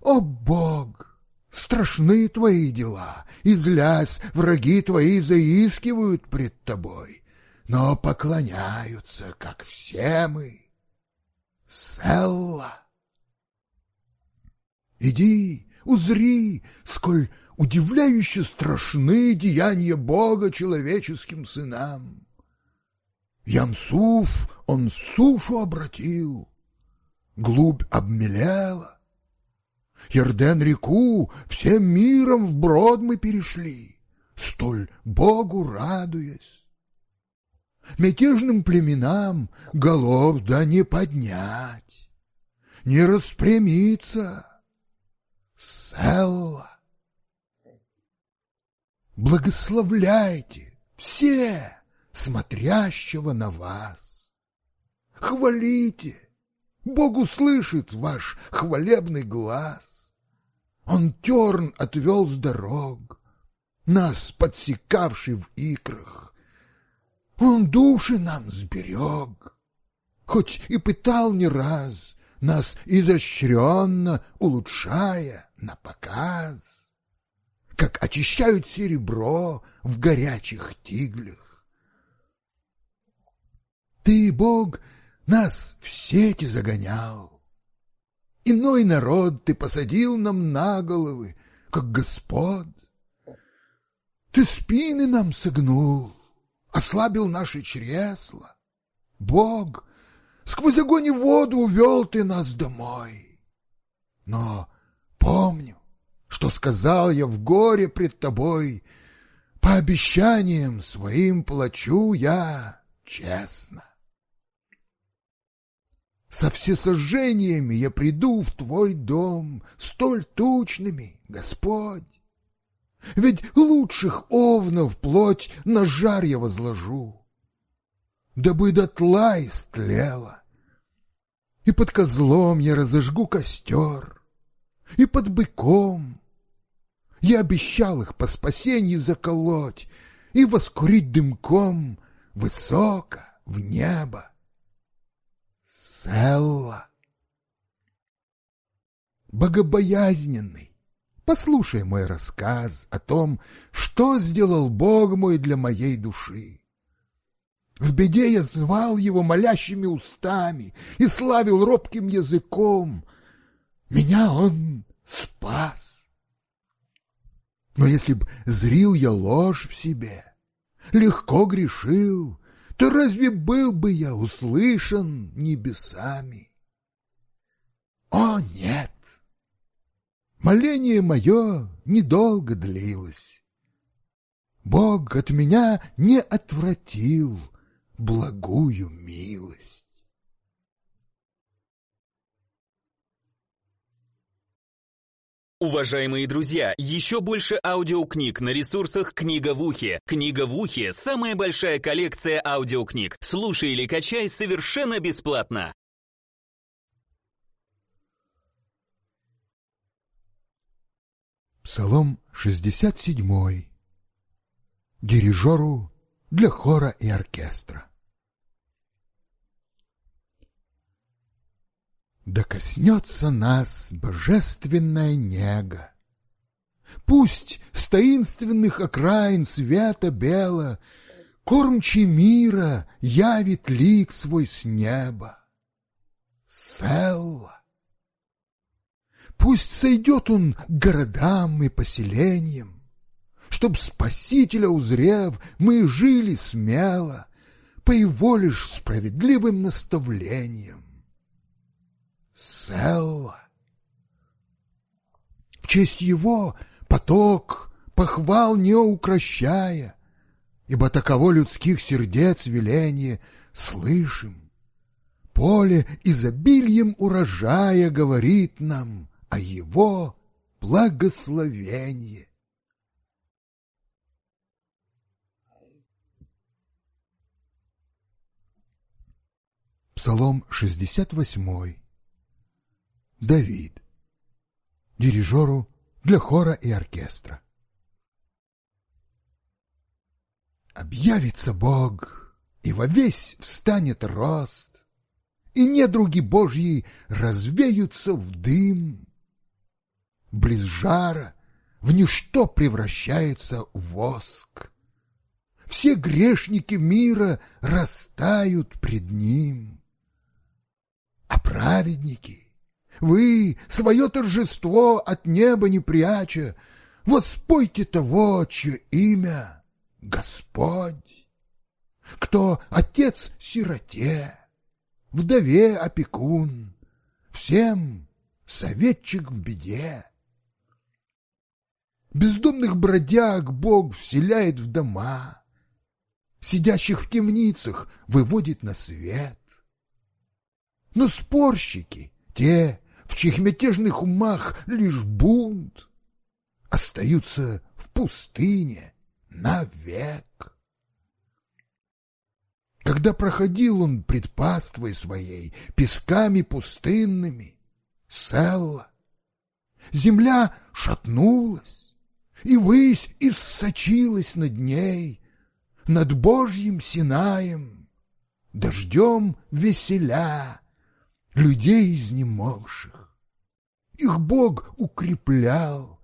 о Бог, страшны твои дела, и злясь, враги твои заискивают пред тобой но поклоняются, как все мы. Селла! Иди, узри, сколь удивляюще страшны деяния Бога человеческим сынам. Ямсуф он в сушу обратил, глубь обмелела. Ярден-реку всем миром вброд мы перешли, столь Богу радуясь. Мятежным племенам голов да не поднять, не распрямиться. Селла! Благословляйте все смотрящего на вас. Хвалите! Бог услышит ваш хвалебный глаз. Он терн отвел с дорог, нас подсекавший в икрах. Он души нам сберег, хоть и пытал не раз, нас изощренно улучшая на показ. Как очищают серебро в горячих тиглях. Ты, Бог, нас в сети загонял. Иной народ ты посадил нам на головы, как господ. Ты спины нам согнул, ослабил наши чресла. Бог, сквозь огонь и воду увел ты нас домой. Но помню, что сказал я в горе пред тобой, по обещаниям своим плачу я честно. Со всесожжениями я приду в твой дом, столь тучными, Господь. Ведь лучших овнов плоть на жар я возложу, Дабы дотла истлела. И под козлом я разожгу костер, И под быком. Я обещал их по спасению заколоть И воскурить дымком Высоко в небо. Селла. Богобоязненный, Послушай мой рассказ о том, что сделал Бог мой для моей души. В беде я звал его молящими устами и славил робким языком. Меня он спас. Но если б зрил я ложь в себе, легко грешил, то разве был бы я услышан небесами? О, нет! Моление мое недолго длилось. Бог от меня не отвратил благую милость. Уважаемые друзья, еще больше аудиокниг на ресурсах «Книга в ухе». «Книга в ухе» — самая большая коллекция аудиокниг. Слушай или качай совершенно бесплатно. Псалом 67. Дирижеру для хора и оркестра. Да коснется нас божественная нега. Пусть с таинственных окраин света бела Кормчий мира явит лик свой с неба. Селла! Пусть сойдет он городам и поселениям, Чтоб Спасителя узрев, мы жили смело, По его лишь справедливым наставлениям. Селла. В честь его поток похвал не укращая, Ибо таково людских сердец веление слышим поле изобильем урожая говорит нам а его благословение. Псалом 68. Давид. Дирижеру для хора и оркестра. Объявится Бог, и во весь встанет рост, и недруги Божьи развеются в дым близ жара, в ничто превращается воск. Все грешники мира растают пред ним. А праведники, вы, свое торжество от неба не пряча, воспойте того, чье имя — Господь, кто отец сироте, вдове опекун, всем советчик в беде. Бездомных бродяг Бог вселяет в дома, сидящих в темницах выводит на свет. Но спорщики, те, в чьих мятежных умах лишь бунт, остаются в пустыне навек. Когда проходил он пред паствой своей, песками пустынными, селла, земля шатнулась, и высь иссочилась над ней, над Божьим Синаем, дождем веселя, людей изнемогших. Их Бог укреплял,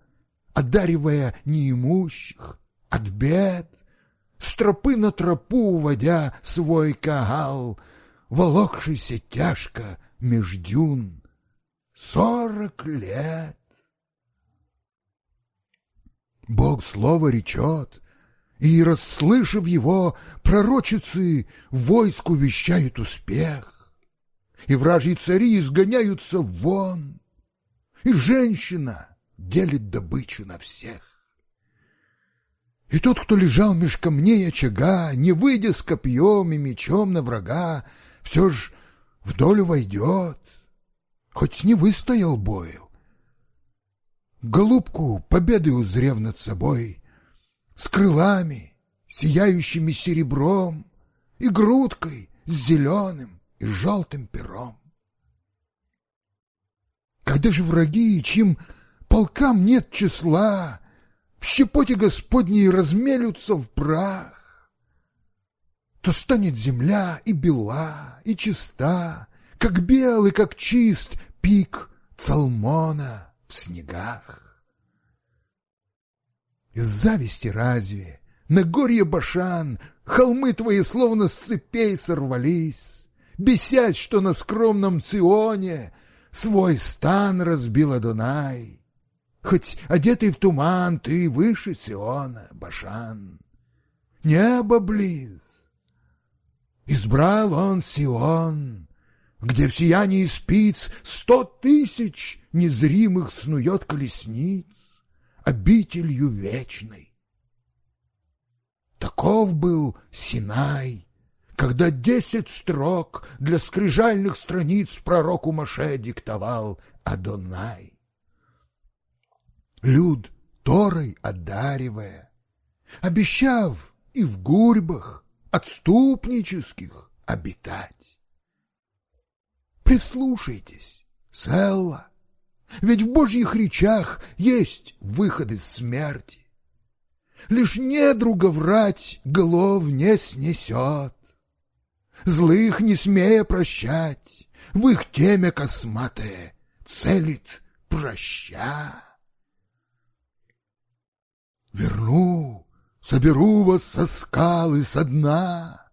одаривая неимущих от бед, с тропы на тропу уводя свой кагал, волокшийся тяжко меж дюн. Сорок лет! Бог слово речет, и, расслышав его, пророчицы войску вещают успех, и вражьи цари изгоняются вон, и женщина делит добычу на всех. И тот, кто лежал меж камней очага, не выйдя с копьем и мечом на врага, все ж в долю войдет, хоть не выстоял бою. Голубку победы узрев над собой, С крылами, сияющими серебром, И грудкой с зеленым и желтым пером. Когда же враги, чьим полкам нет числа, В щепоте Господней размелются в прах, То станет земля и бела, и чиста, Как белый, как чист пик Цалмона — в снегах. Из зависти разве? На горье башан холмы твои словно с цепей сорвались, бесять, что на скромном Ционе свой стан разбила Дунай. Хоть одетый в туман, ты выше Сиона, Башан. Небо близ. Избрал он Сион, где в сиянии спиц Сто тысяч незримых снует колесниц Обителью вечной. Таков был Синай, когда десять строк Для скрижальных страниц пророку Маше диктовал Адонай. Люд Торой одаривая, обещав и в гурьбах отступнических обитать. Прислушайтесь, Селла, ведь в божьих речах есть выход из смерти. Лишь недруга врать голов не снесет, Злых не смея прощать, в их теме косматое целит проща. Верну, соберу вас со скалы, со дна,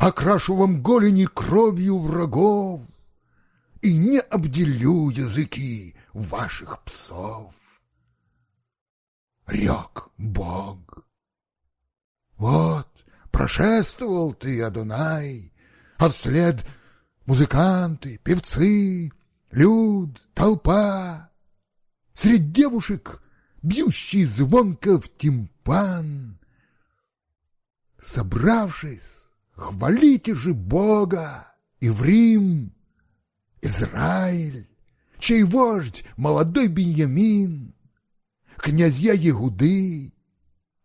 Окрашу вам голени кровью врагов, и не обделю языки ваших псов. Рек Бог. Вот, прошествовал ты, Адунай, а вслед музыканты, певцы, люд, толпа. Средь девушек бьющий звонко в тимпан. Собравшись, хвалите же Бога и в Рим Израиль, чей вождь молодой Беньямин, князья Егуды,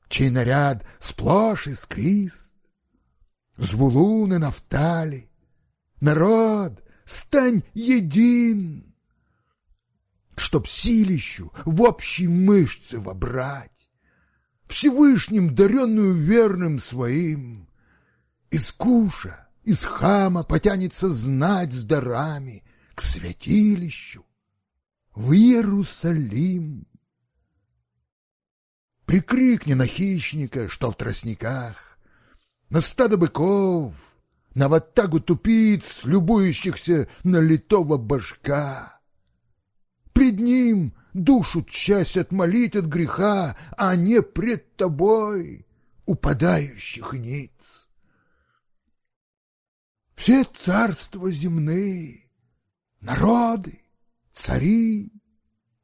чей наряд сплошь искрист, Звулун и Нафтали, народ, стань един, Чтоб силищу в общей мышце вобрать, Всевышним даренную верным своим, Искуша из хама потянется знать с дарами к святилищу, в Иерусалим. Прикрикни на хищника, что в тростниках, на стадо быков, на ватагу тупиц, любующихся на литого башка. Пред ним душу часть отмолить от греха, а не пред тобой упадающих ниц все царства земные, народы, цари.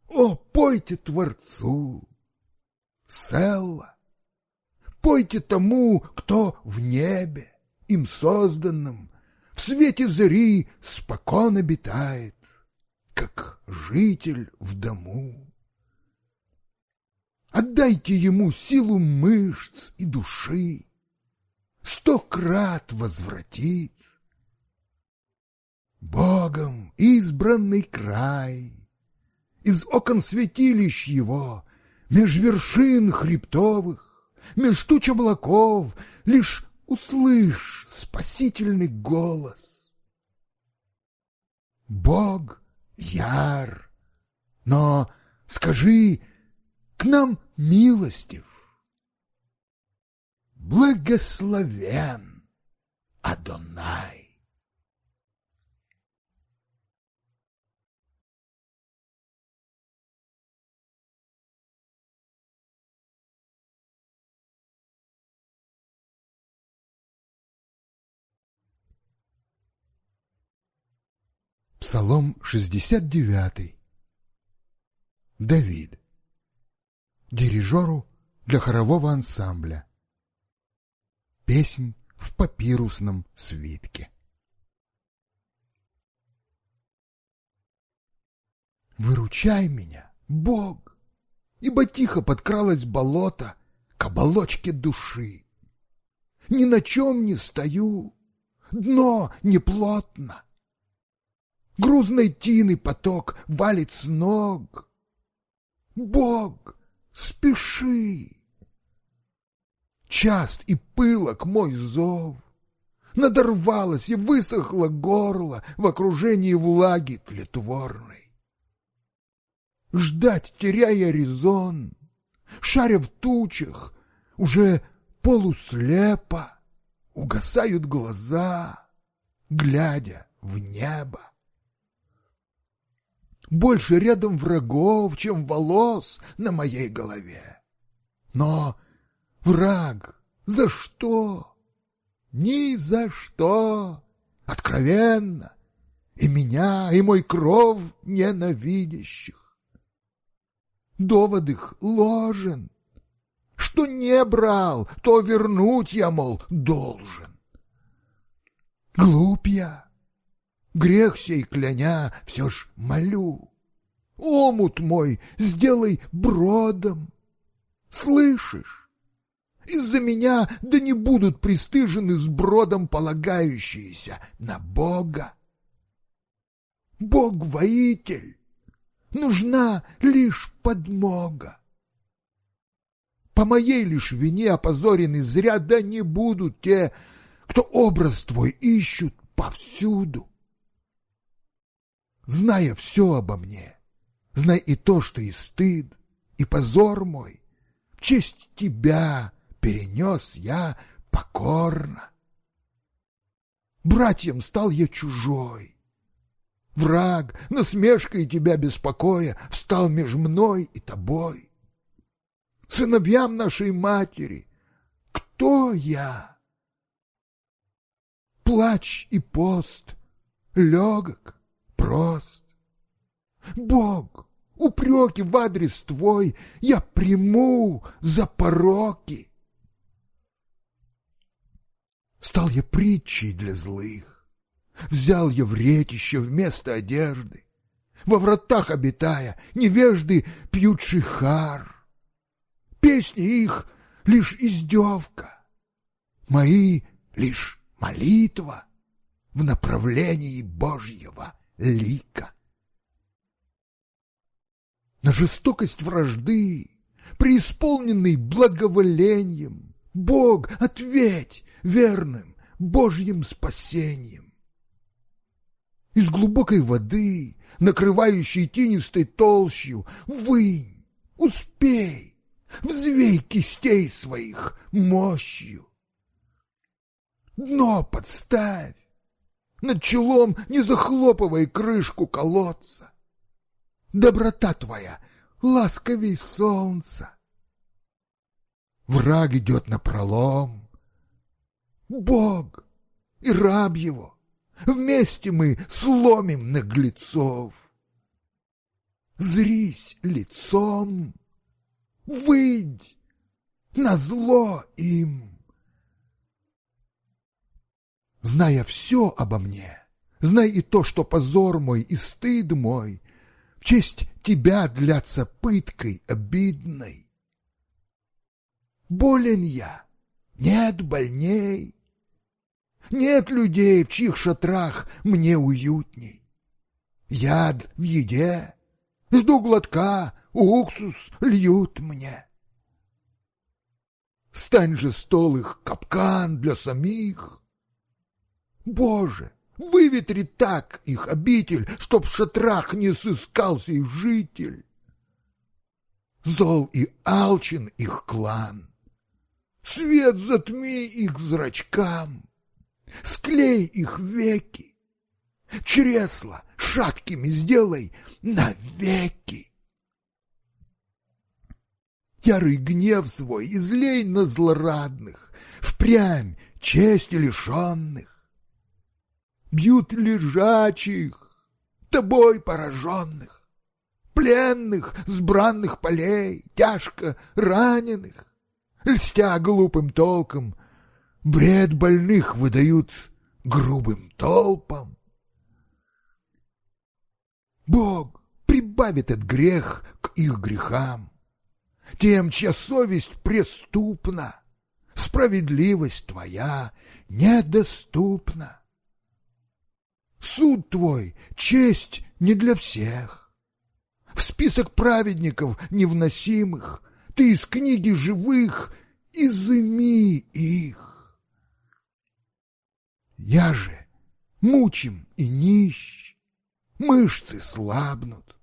О, пойте Творцу! Селла! Пойте тому, кто в небе, им созданном, в свете зари спокон обитает, как житель в дому. Отдайте ему силу мышц и души, сто крат возвратит Богом избранный край. Из окон святилищ его, меж вершин хребтовых, меж туч облаков, лишь услышь спасительный голос. Бог яр, но скажи, к нам милостив. Благословен Адонай. Псалом 69. Давид. Дирижеру для хорового ансамбля. Песнь в папирусном свитке. Выручай меня, Бог, ибо тихо подкралось болото к оболочке души. Ни на чем не стою, дно неплотно, грузной тины поток валит с ног. Бог, спеши! Част и пылок мой зов. Надорвалось и высохло горло в окружении влаги тлетворной. Ждать, теряя резон, шаря в тучах, уже полуслепо угасают глаза, глядя в небо больше рядом врагов, чем волос на моей голове. Но враг за что? Ни за что. Откровенно. И меня, и мой кров ненавидящих. Довод их ложен. Что не брал, то вернуть я, мол, должен. Глупья. я. Грех сей кляня, все ж молю. Омут мой сделай бродом. Слышишь? Из-за меня да не будут пристыжены с бродом полагающиеся на Бога. Бог-воитель, нужна лишь подмога. По моей лишь вине опозорены зря, да не будут те, кто образ твой ищут повсюду зная все обо мне, знай и то, что и стыд, и позор мой, в честь тебя перенес я покорно. Братьям стал я чужой. Враг, насмешкой тебя беспокоя, встал меж мной и тобой. Сыновьям нашей матери, кто я? Плач и пост, легок, прост. Бог, упреки в адрес твой я приму за пороки. Стал я притчей для злых, взял я в ретище вместо одежды, во вратах обитая, невежды пьют шихар. Песни их — лишь издевка, мои — лишь молитва в направлении Божьего лика. На жестокость вражды, преисполненный благоволением, Бог, ответь верным Божьим спасением. Из глубокой воды, накрывающей тинистой толщью, вынь, успей, взвей кистей своих мощью. Дно подставь, над челом не захлопывай крышку колодца. Доброта твоя, ласковей солнца. Враг идет на пролом. Бог и раб его, вместе мы сломим наглецов. Зрись лицом, выйдь на зло им зная все обо мне, знай и то, что позор мой и стыд мой в честь тебя длятся пыткой обидной. Болен я, нет больней, нет людей, в чьих шатрах мне уютней. Яд в еде, жду глотка, уксус льют мне. Стань же стол их капкан для самих, Боже, выветри так их обитель, чтоб в шатрах не сыскался их житель. Зол и алчен их клан. Свет затми их зрачкам, склей их веки, чресла шаткими сделай навеки. Ярый гнев свой излей на злорадных, впрямь чести лишенных бьют лежачих, тобой пораженных, пленных с бранных полей, тяжко раненых, льстя глупым толком, бред больных выдают грубым толпам. Бог прибавит от грех к их грехам, тем, чья совесть преступна, справедливость твоя недоступна. Суд твой, честь не для всех. В список праведников невносимых ты из книги живых изыми их. Я же мучим и нищ, мышцы слабнут.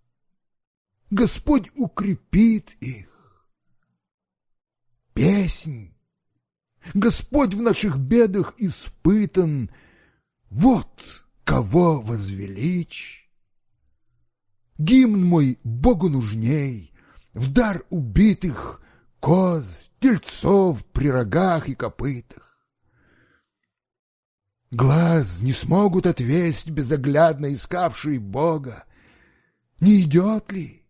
Господь укрепит их. Песнь. Господь в наших бедах испытан. Вот кого возвеличь. Гимн мой Богу нужней, в дар убитых коз, тельцов при рогах и копытах. Глаз не смогут отвесть безоглядно искавший Бога. Не идет ли?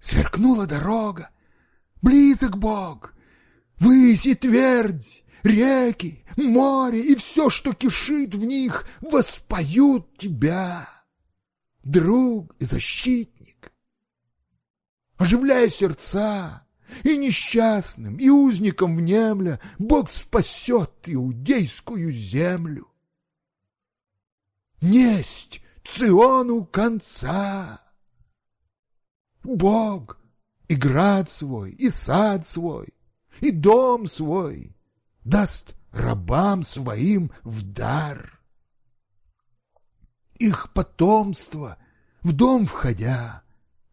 Сверкнула дорога. Близок Бог, выси твердь, реки, море и все, что кишит в них, воспоют тебя, друг и защитник. Оживляя сердца, и несчастным, и узникам внемля, Бог спасет иудейскую землю. Несть Циону конца. Бог и град свой, и сад свой, и дом свой даст рабам своим в дар. Их потомство, в дом входя,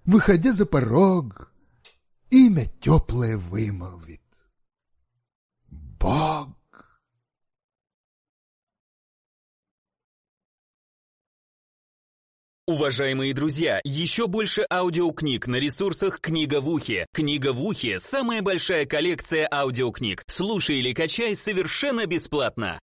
выходя за порог, имя теплое вымолвит. Бог! Уважаемые друзья, еще больше аудиокниг на ресурсах «Книга в ухе». «Книга в ухе» — самая большая коллекция аудиокниг. Слушай или качай совершенно бесплатно.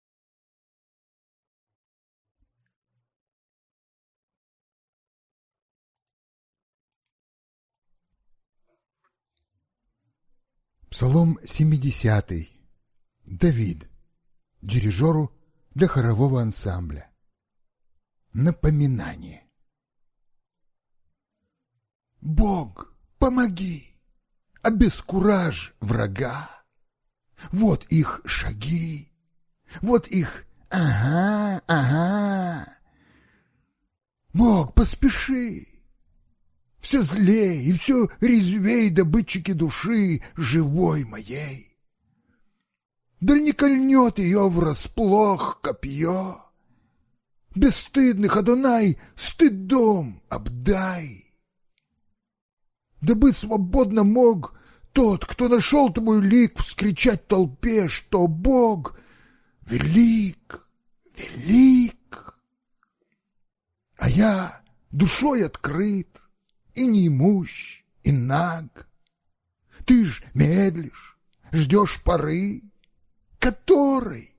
Псалом 70. Давид. Дирижеру для хорового ансамбля. Напоминание. Бог, помоги! Обескуражь врага! Вот их шаги! Вот их «Ага, ага!» «Бог, поспеши!» Все злей и все резвей добытчики души живой моей. Дальника кольнет ее врасплох копье. Бесстыдных, ходунай, стыдом обдай дабы свободно мог тот, кто нашел твой лик, вскричать толпе, что Бог велик, велик. А я душой открыт и неимущ, и наг. Ты ж медлишь, ждешь поры, который,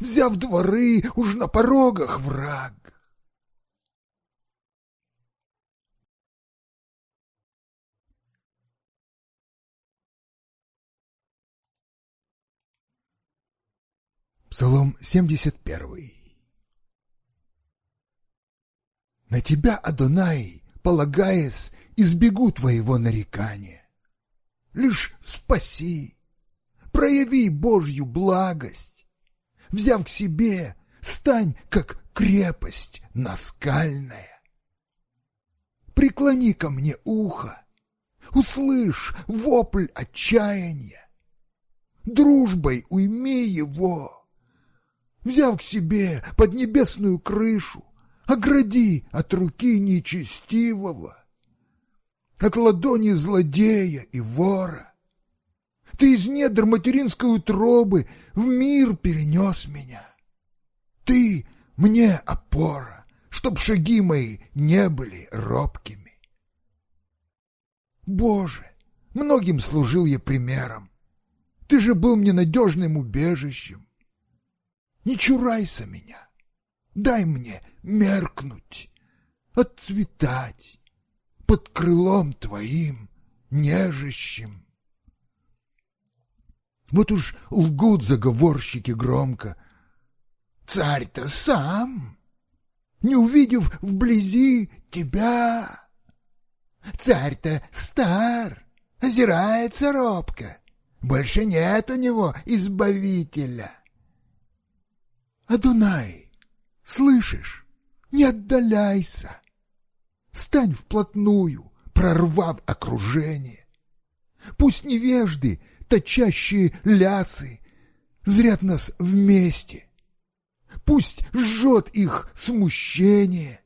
взяв дворы, уж на порогах враг. Псалом 71. На тебя, Адонай, полагаясь, избегу твоего нарекания. Лишь спаси, прояви Божью благость, взяв к себе, стань, как крепость наскальная. Преклони ко мне ухо, услышь вопль отчаяния, дружбой уйми его, взял к себе под небесную крышу, огради от руки нечестивого, от ладони злодея и вора. Ты из недр материнской утробы в мир перенес меня. Ты мне опора, чтоб шаги мои не были робкими. Боже, многим служил я примером. Ты же был мне надежным убежищем, не чурайся меня. Дай мне меркнуть, отцветать под крылом твоим нежищем. Вот уж лгут заговорщики громко. Царь-то сам, не увидев вблизи тебя. Царь-то стар, озирается робко. Больше нет у него избавителя. Адунай, слышишь, не отдаляйся. Стань вплотную, прорвав окружение. Пусть невежды, точащие лясы, зрят нас вместе. Пусть жжет их смущение,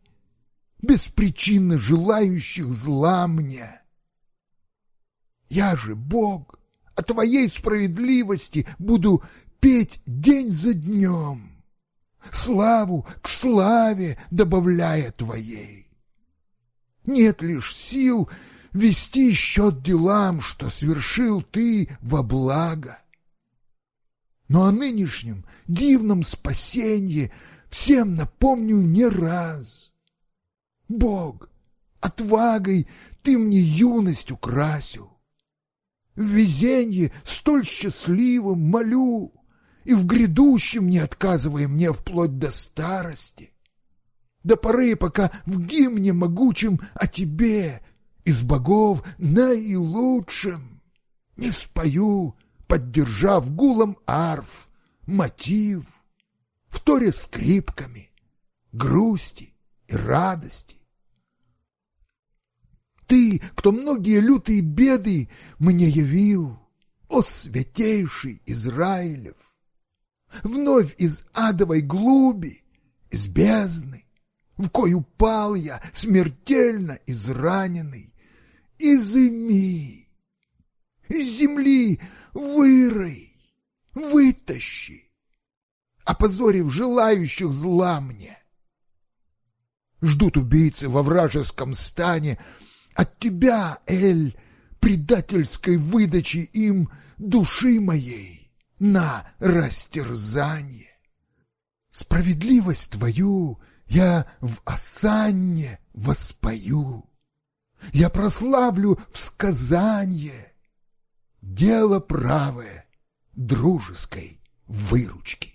беспричинно желающих зла мне. Я же Бог, о твоей справедливости буду петь день за днем славу к славе добавляя твоей. Нет лишь сил вести счет делам, что свершил ты во благо. Но о нынешнем дивном спасении всем напомню не раз. Бог, отвагой ты мне юность украсил. В везенье столь счастливым молю, и в грядущем не отказывай мне вплоть до старости, до поры, пока в гимне могучем о тебе из богов наилучшим не спою, поддержав гулом арф, мотив, в торе скрипками, грусти и радости. Ты, кто многие лютые беды мне явил, о святейший Израилев! вновь из адовой глуби, из бездны, в кой упал я, смертельно израненный. Изыми, из земли вырой, вытащи, опозорив желающих зла мне. Ждут убийцы во вражеском стане от тебя, Эль, предательской выдачи им души моей на растерзание. Справедливость твою я в осанне воспою, я прославлю в сказанье дело правое дружеской выручки.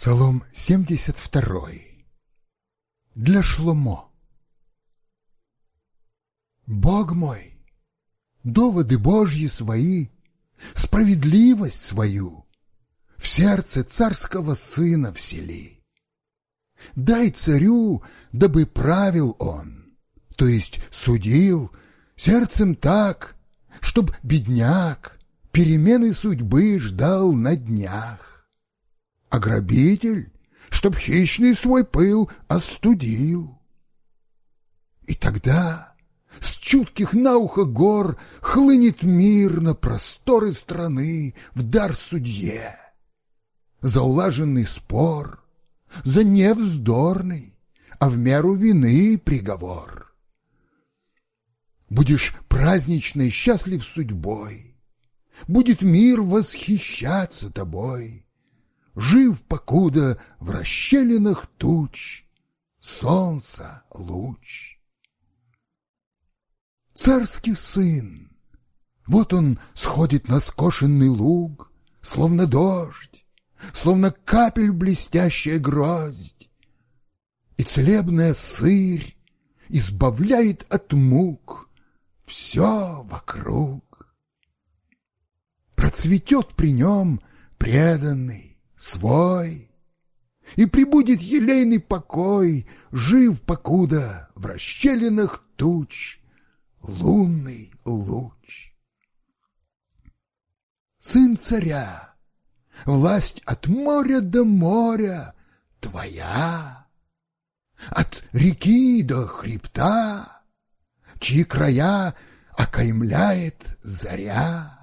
Псалом 72. Для Шломо. Бог мой, доводы Божьи свои, справедливость свою в сердце царского сына всели. Дай царю, дабы правил он, то есть судил сердцем так, чтоб бедняк перемены судьбы ждал на днях а чтоб хищный свой пыл остудил. И тогда с чутких на ухо гор хлынет мир на просторы страны в дар судье. За улаженный спор, за невздорный, а в меру вины приговор. Будешь празднично и счастлив судьбой, будет мир восхищаться тобой, Жив, покуда в расщелинах туч Солнца луч. Царский сын, вот он сходит на скошенный луг, Словно дождь, словно капель блестящая гроздь, И целебная сырь избавляет от мук Все вокруг. Процветет при нем преданный, свой, и прибудет елейный покой, жив покуда в расщелинах туч лунный луч. Сын царя, власть от моря до моря твоя, от реки до хребта, чьи края окаймляет заря.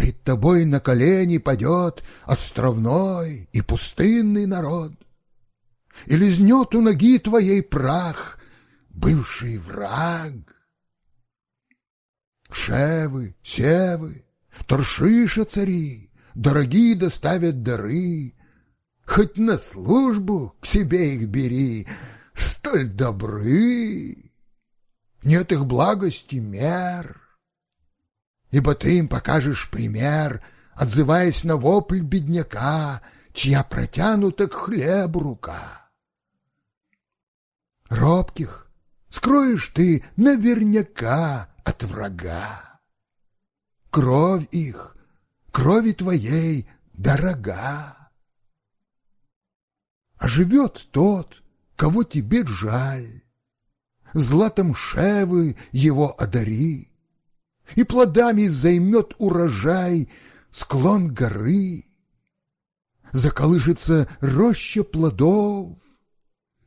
Пред тобой на колени падет островной и пустынный народ. И лизнет у ноги твоей прах бывший враг. Шевы, севы, торшиша цари, дорогие доставят дары. Хоть на службу к себе их бери, столь добры. Нет их благости мер ибо ты им покажешь пример, отзываясь на вопль бедняка, чья протянута к хлебу рука. Робких скроешь ты наверняка от врага. Кровь их, крови твоей дорога. А живет тот, кого тебе жаль, златом шевы его одари и плодами займет урожай склон горы. Заколышется роща плодов,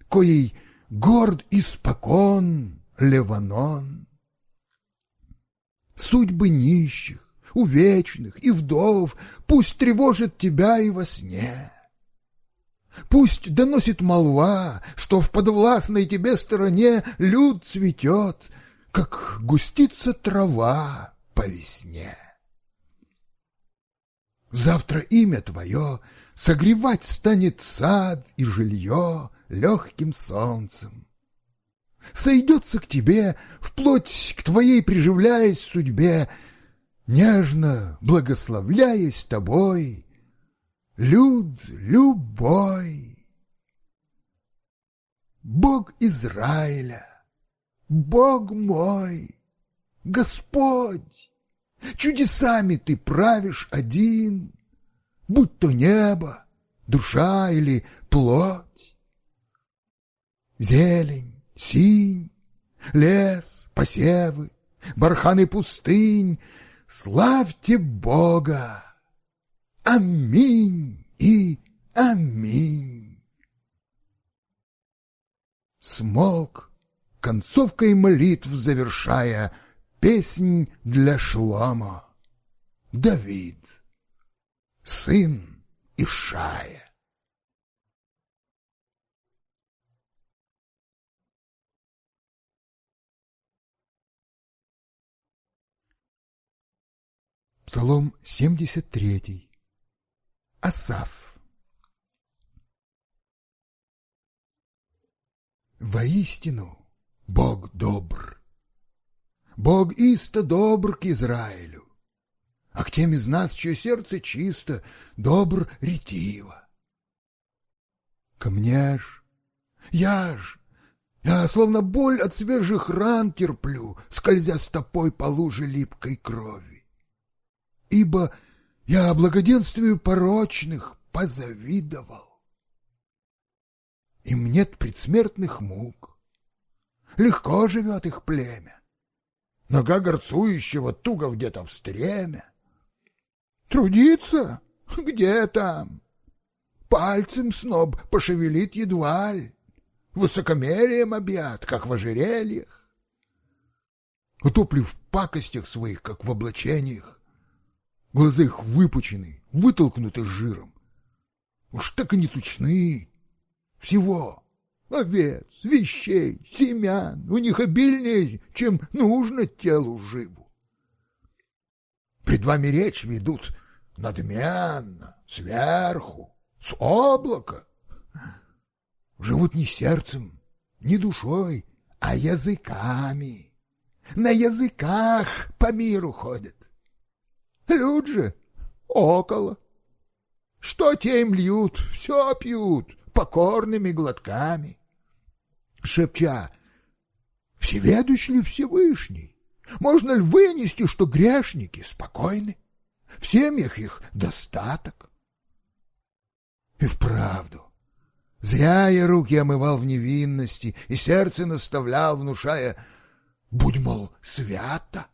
коей горд и спокон Леванон. Судьбы нищих, увечных и вдов пусть тревожит тебя и во сне. Пусть доносит молва, что в подвластной тебе стороне люд цветет — как густится трава по весне. Завтра имя твое согревать станет сад и жилье легким солнцем. Сойдется к тебе, вплоть к твоей приживляясь судьбе, нежно благословляясь тобой, люд любой. Бог Израиля! Бог мой, Господь, чудесами ты правишь один, будь то небо, душа или плоть. Зелень, синь, лес, посевы, барханы пустынь, славьте Бога! Аминь и аминь! Смолк концовкой молитв завершая песнь для шлама. Давид, сын Ишая. Псалом 73. Асав. Воистину, Бог добр. Бог исто добр к Израилю, а к тем из нас, чье сердце чисто, добр ретиво. Ко мне ж, я ж, я словно боль от свежих ран терплю, скользя стопой по луже липкой крови. Ибо я благоденствию порочных позавидовал. Им нет предсмертных мук, легко живет их племя. Нога горцующего туго где-то в стреме. Трудиться? Где там? Пальцем сноб пошевелит едва ли, высокомерием объят, как в ожерельях. Утоплив в пакостях своих, как в облачениях, глаза их выпучены, вытолкнуты жиром. Уж так и не тучны, всего овец, вещей, семян. У них обильнее, чем нужно телу живу. Пред вами речь ведут надмянно, сверху, с облака. Живут не сердцем, не душой, а языками. На языках по миру ходят. Люд же около. Что те им льют, все пьют покорными глотками шепча «Всеведущ ли Всевышний? Можно ли вынести, что грешники спокойны? В семьях их достаток?» И вправду, зря я руки омывал в невинности и сердце наставлял, внушая «Будь, мол, свято!»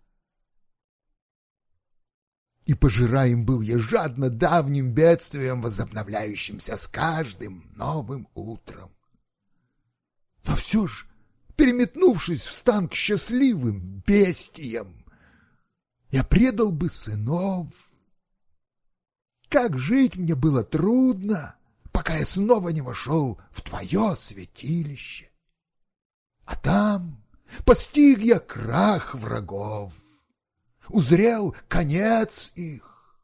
и пожираем был я жадно давним бедствием, возобновляющимся с каждым новым утром. Но все же, переметнувшись в стан к счастливым бестиям, я предал бы сынов. Как жить мне было трудно, пока я снова не вошел в твое святилище. А там постиг я крах врагов, узрел конец их.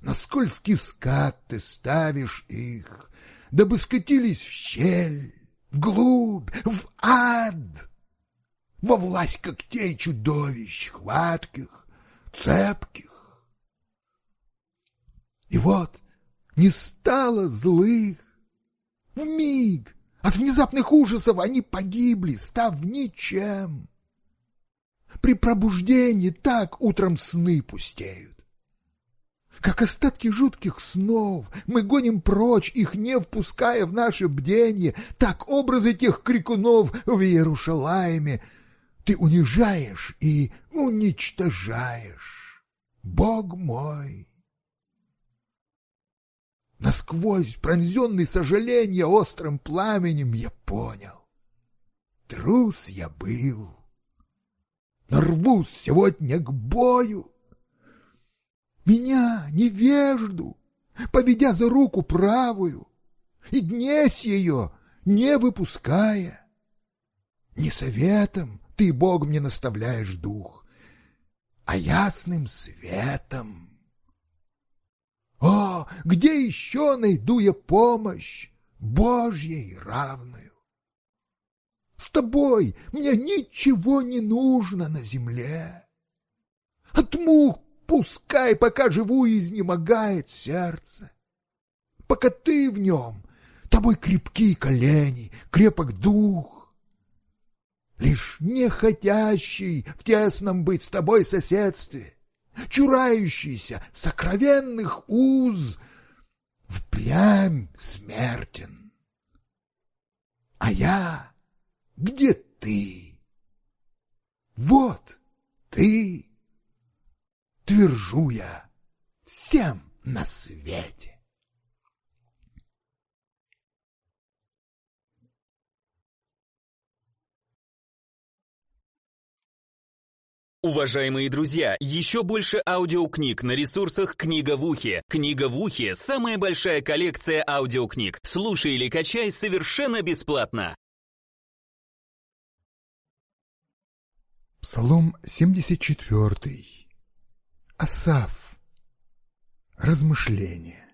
На скользкий скат ты ставишь их, дабы скатились в щель, вглубь, в ад, во власть когтей чудовищ, хватких, цепких. И вот не стало злых, в миг от внезапных ужасов они погибли, став ничем. При пробуждении так утром сны пустеют. Как остатки жутких снов, мы гоним прочь их, не впуская в наше бдение, так образы тех крикунов в Иерушалайме. Ты унижаешь и уничтожаешь. Бог мой! Насквозь, пронзенный сожаление острым пламенем, я понял. Трус я был. Но рвусь сегодня к бою меня, невежду, поведя за руку правую, и днесь ее не выпуская. Не советом ты, Бог, мне наставляешь дух, а ясным светом. О, где еще найду я помощь Божьей равную? С тобой мне ничего не нужно на земле. От мух Пускай, пока живу, изнемогает сердце. Пока ты в нем, тобой крепки колени, крепок дух. Лишь нехотящий в тесном быть с тобой соседстве, чурающийся сокровенных уз, впрямь смертен. А я, где ты? Вот ты! Твержу я всем на свете. Уважаемые друзья, еще больше аудиокниг на ресурсах «Книга в ухе». «Книга в ухе» — самая большая коллекция аудиокниг. Слушай или качай совершенно бесплатно. Псалом 74. Асав. размышление.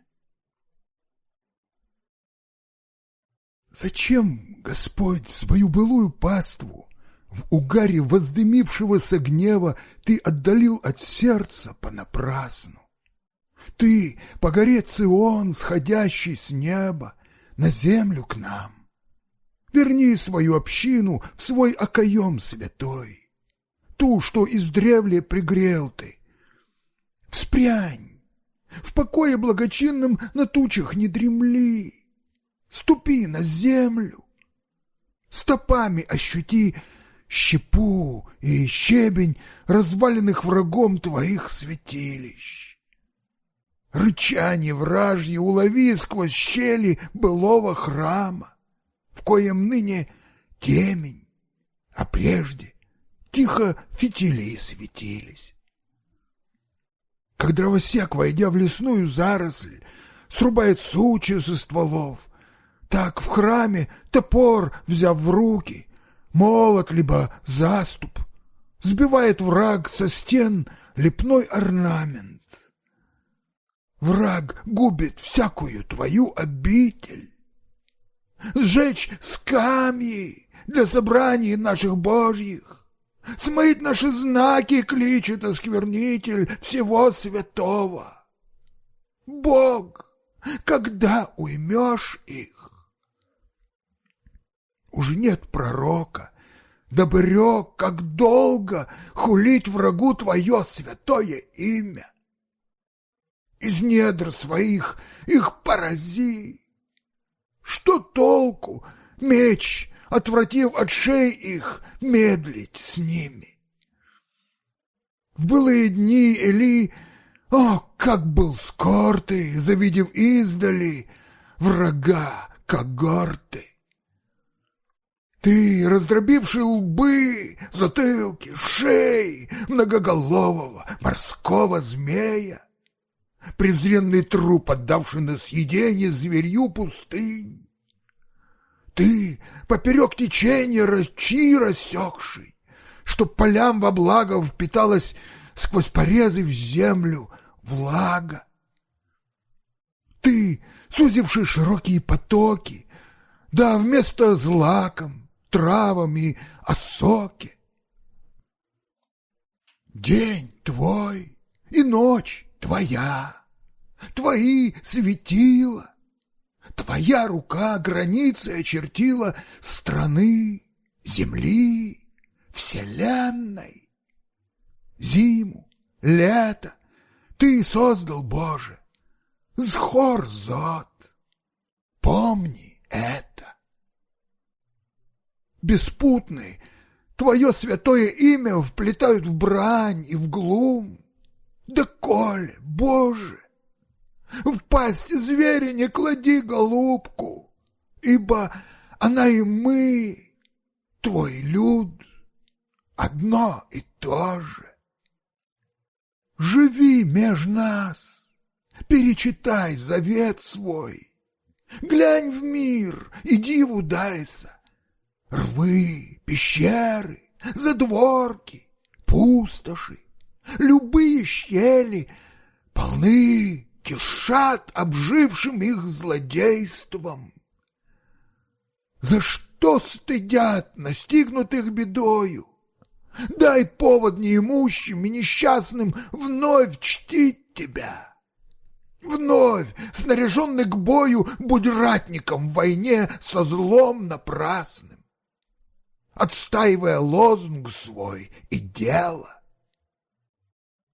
Зачем Господь свою былую паству в угаре воздымившегося гнева ты отдалил от сердца понапрасну? Ты, по горе Цион, сходящий с неба, на землю к нам. Верни свою общину в свой окоем святой, ту, что издревле пригрел ты, Вспрянь! В покое благочинном на тучах не дремли! Ступи на землю! Стопами ощути щепу и щебень разваленных врагом твоих святилищ. Рычание вражье улови сквозь щели былого храма, в коем ныне темень, а прежде тихо фитили светились как дровосек, войдя в лесную заросль, срубает сучью со стволов. Так в храме топор, взяв в руки, молот либо заступ, сбивает враг со стен лепной орнамент. Враг губит всякую твою обитель. Сжечь скамьи для собраний наших божьих, смыть наши знаки кличет осквернитель всего святого. Бог, когда уймешь их? Уж нет пророка, добрек, как долго хулить врагу твое святое имя. Из недр своих их порази. Что толку меч отвратив от шеи их, медлить с ними. В былые дни Эли, о, как был скор ты, завидев издали врага когорты. Ты, раздробивший лбы, затылки, шеи многоголового морского змея, презренный труп, отдавший на съедение зверью пустынь, ты поперек течения рачи рассекший, чтоб полям во благо впиталась сквозь порезы в землю влага. Ты, сузивший широкие потоки, да вместо злаком, травами и осоки. День твой и ночь твоя, твои светила, Твоя рука границы очертила страны, земли, вселенной. Зиму, лето ты создал, Боже, с хор зод. Помни это. Беспутный, твое святое имя вплетают в брань и в глум. Да, Коля, Боже, в пасть зверя не клади голубку, ибо она и мы, твой люд, одно и то же. Живи меж нас, перечитай завет свой, глянь в мир и диву дайся. Рвы, пещеры, задворки, пустоши, любые щели полны кишат обжившим их злодейством. За что стыдят настигнутых бедою? Дай повод неимущим и несчастным вновь чтить тебя. Вновь, снаряженный к бою, будь ратником в войне со злом напрасным, отстаивая лозунг свой и дело.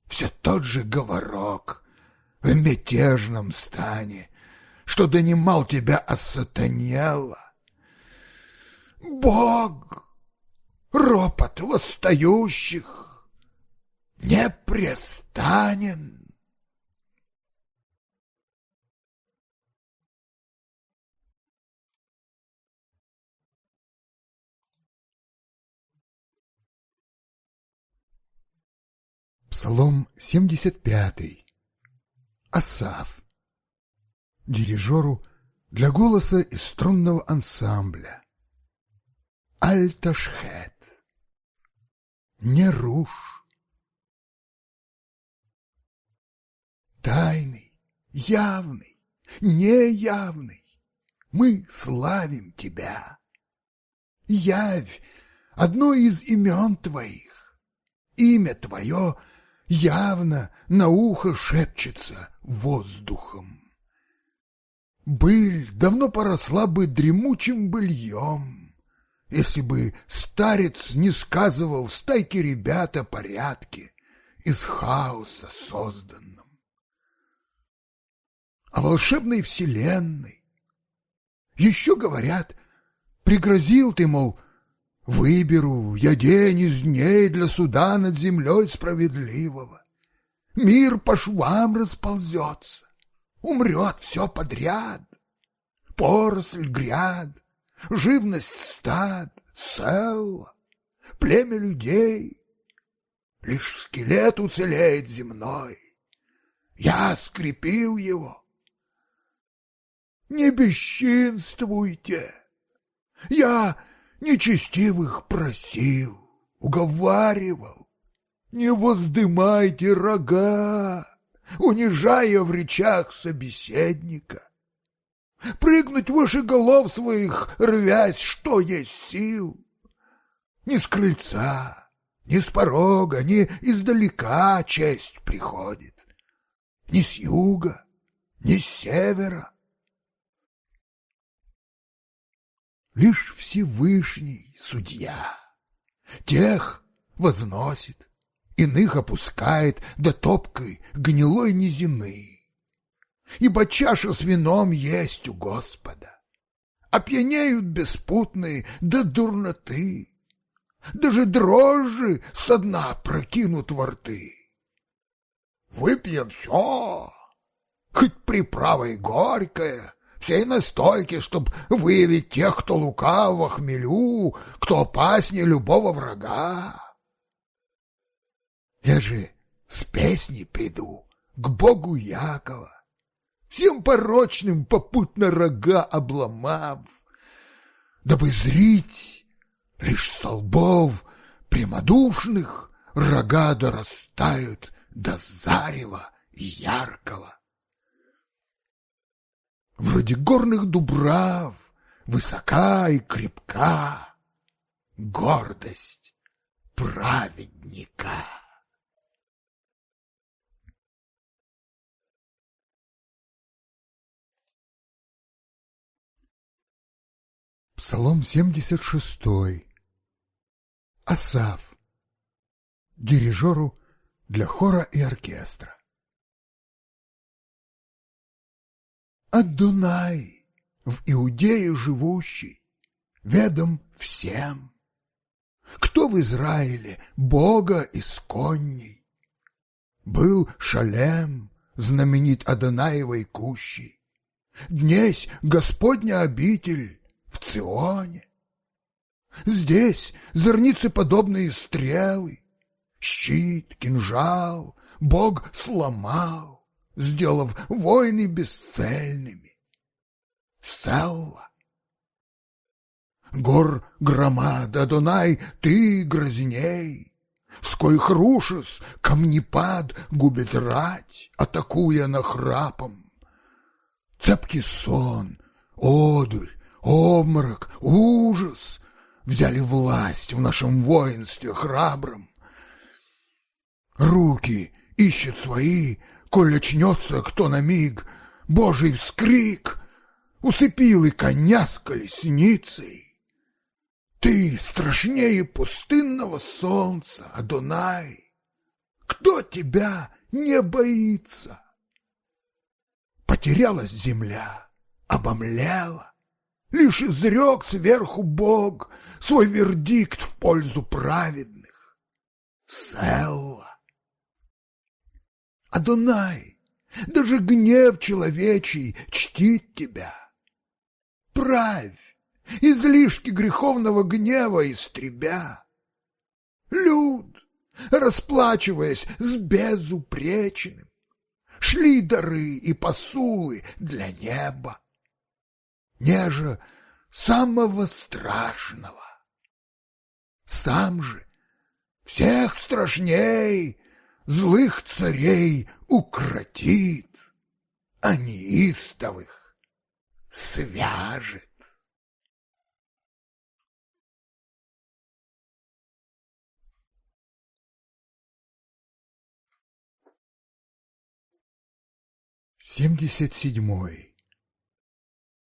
Все тот же говорок — в мятежном стане, что донимал тебя осатанело. Бог! Ропот восстающих не престанен. Псалом 75. Асав, дирижеру для голоса и струнного ансамбля. Альташхет, Неруш. Тайный, явный, неявный, мы славим тебя. Явь одно из имен твоих, имя твое — явно на ухо шепчется воздухом. Быль давно поросла бы дремучим быльем, если бы старец не сказывал стайки ребята о порядке из хаоса созданным. О волшебной вселенной. Еще говорят, пригрозил ты, мол, Выберу я день из дней для суда над землей справедливого. Мир по швам расползется, умрет все подряд. Поросль гряд, живность стад, сел, племя людей. Лишь скелет уцелеет земной. Я скрепил его. Не бесчинствуйте. Я нечестивых просил, уговаривал. Не воздымайте рога, унижая в речах собеседника. Прыгнуть выше голов своих, рвясь, что есть сил. Ни с крыльца, ни с порога, ни издалека честь приходит. Ни с юга, ни с севера. лишь Всевышний судья. Тех возносит, иных опускает до топкой гнилой низины. Ибо чаша с вином есть у Господа. А Опьяняют беспутные до дурноты. Даже дрожжи со дна прокинут во рты. Выпьем все, хоть приправой горькая, всей настойки, чтоб выявить тех, кто лукав во хмелю, кто опаснее любого врага. Я же с песней приду к Богу Якова, всем порочным попутно рога обломав, дабы зрить лишь солбов прямодушных рога дорастают до зарева яркого вроде горных дубрав, высока и крепка. Гордость праведника. Псалом 76. Асав. Дирижеру для хора и оркестра. Адунай, в Иудее живущий, ведом всем. Кто в Израиле Бога исконней? Был Шалем, знаменит Адонаевой кущей. Днесь Господня обитель в Ционе. Здесь зерницы подобные стрелы, щит, кинжал Бог сломал сделав войны бесцельными. Селла. Гор громада, Дунай, ты грозней, ской хрушес камнепад губит рать, Атакуя нахрапом. Цепкий сон, одурь, обморок, ужас Взяли власть в нашем воинстве храбром. Руки ищет свои, коль очнется кто на миг, Божий вскрик усыпил и коня с колесницей. Ты страшнее пустынного солнца, Адонай, кто тебя не боится? Потерялась земля, обомлела, лишь изрек сверху Бог свой вердикт в пользу праведных. Селла. Адонай, даже гнев человечий чтит тебя. Правь, излишки греховного гнева истребя. Люд, расплачиваясь с безупречным, шли дары и посулы для неба. Неже самого страшного. Сам же всех страшней злых царей укротит, а неистовых свяжет. Семьдесят седьмой.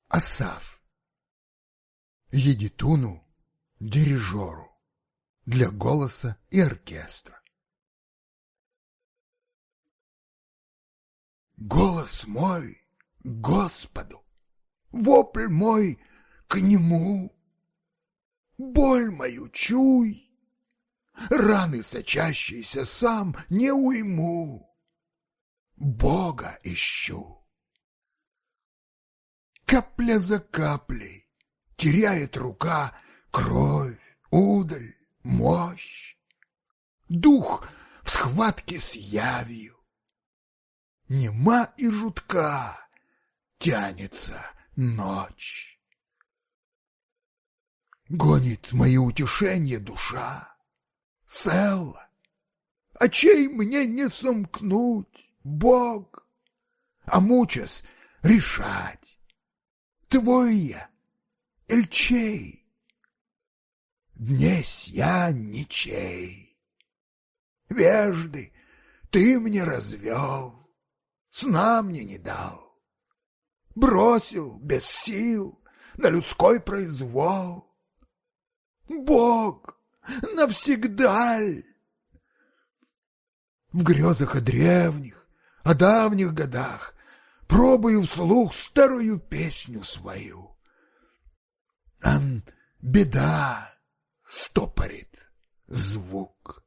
Асав. Едитуну, дирижеру, для голоса и оркестра. голос мой Господу, вопль мой к Нему. Боль мою чуй, раны сочащиеся сам не уйму. Бога ищу. Капля за каплей теряет рука кровь, удаль, мощь. Дух в схватке с явью нема и жутка. Тянется ночь. Гонит мои утешение душа. Села. чей мне не сомкнуть, Бог. А мучас решать. Твой я, Эльчей. Днесь я ничей. Вежды ты мне развел сна мне не дал. Бросил без сил на людской произвол. Бог, навсегда? В грезах о древних, о давних годах Пробую вслух старую песню свою. Ан беда стопорит звук.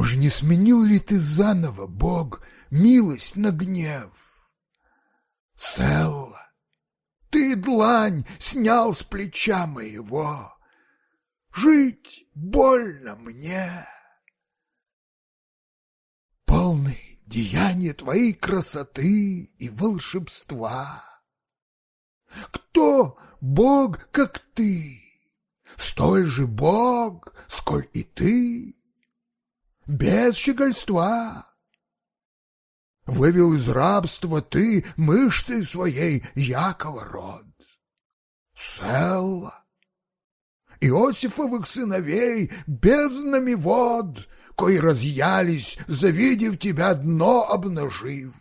Уж не сменил ли ты заново, Бог, милость на гнев? Селла, ты, длань, снял с плеча моего. Жить больно мне. Полны деяния твоей красоты и волшебства. Кто Бог, как ты? Столь же Бог, сколь и ты без щегольства. Вывел из рабства ты мышцы своей Якова род. Селла. Иосифовых сыновей безднами вод, Кои разъялись, завидев тебя дно обнажив.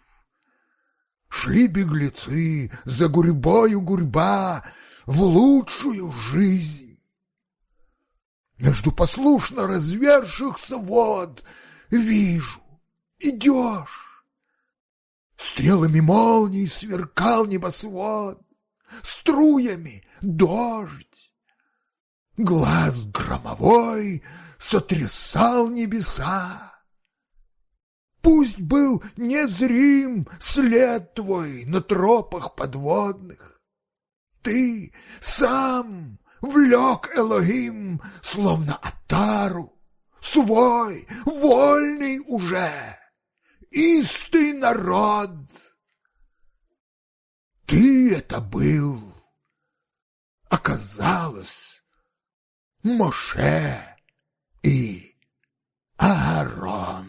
Шли беглецы за гурьбою гурьба В лучшую жизнь между послушно развершихся вод, вижу, идешь. Стрелами молний сверкал небосвод, струями дождь. Глаз громовой сотрясал небеса. Пусть был незрим след твой на тропах подводных. Ты сам влек Элохим, словно отару, свой, вольный уже, истый народ. Ты это был. Оказалось, Моше и Аарон.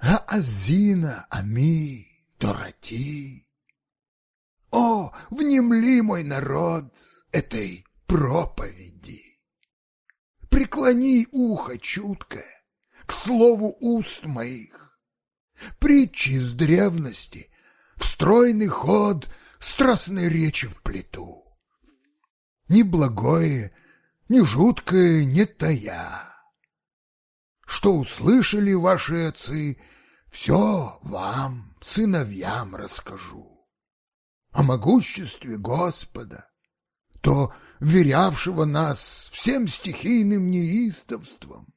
Хаазина, Ами, Дороти. О, внемли, мой народ, этой проповеди! Преклони ухо чуткое к слову уст моих. Притчи из древности, встроенный ход, страстной речи в плиту. Ни благое, ни жуткое не тая. Что услышали ваши отцы — все вам, сыновьям расскажу. О могуществе Господа, то верявшего нас всем стихийным неистовством,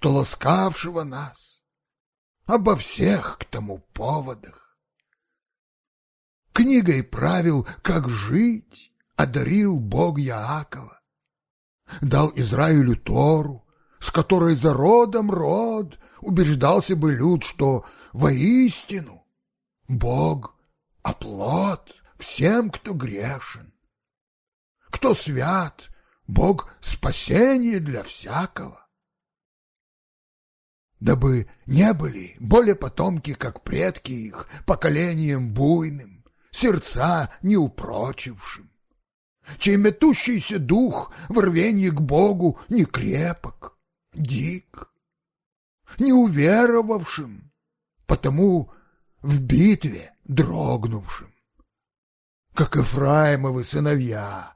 то ласкавшего нас, обо всех к тому поводах. Книгой правил, как жить, одарил Бог Яакова, дал Израилю Тору, с которой за родом род убеждался бы люд, что воистину Бог оплот всем, кто грешен. Кто свят, Бог спасение для всякого. Дабы не были более потомки, как предки их, поколением буйным, сердца неупрочившим, чей метущийся дух в рвении к Богу не крепок, дик неуверовавшим, потому в битве дрогнувшим. Как Ифраимовы сыновья,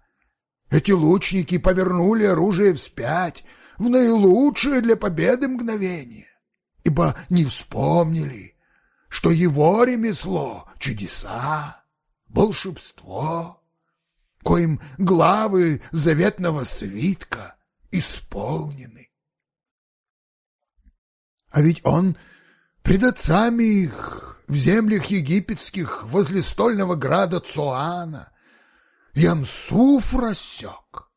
эти лучники повернули оружие вспять в наилучшее для победы мгновение, ибо не вспомнили, что его ремесло — чудеса, волшебство, коим главы заветного свитка исполнены. А ведь он пред отцами их в землях египетских возле стольного града Цоана Ямсуф рассек.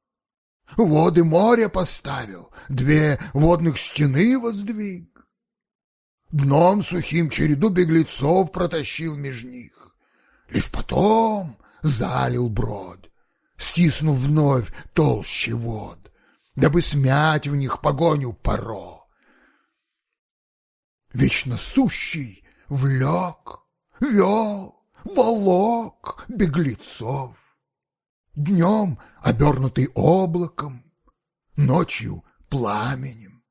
Воды моря поставил, две водных стены воздвиг. Дном сухим череду беглецов протащил меж них. Лишь потом залил брод, стиснув вновь толще вод, дабы смять в них погоню порог вечно сущий, влек, вел, волок беглецов. Днем обернутый облаком, ночью пламенем.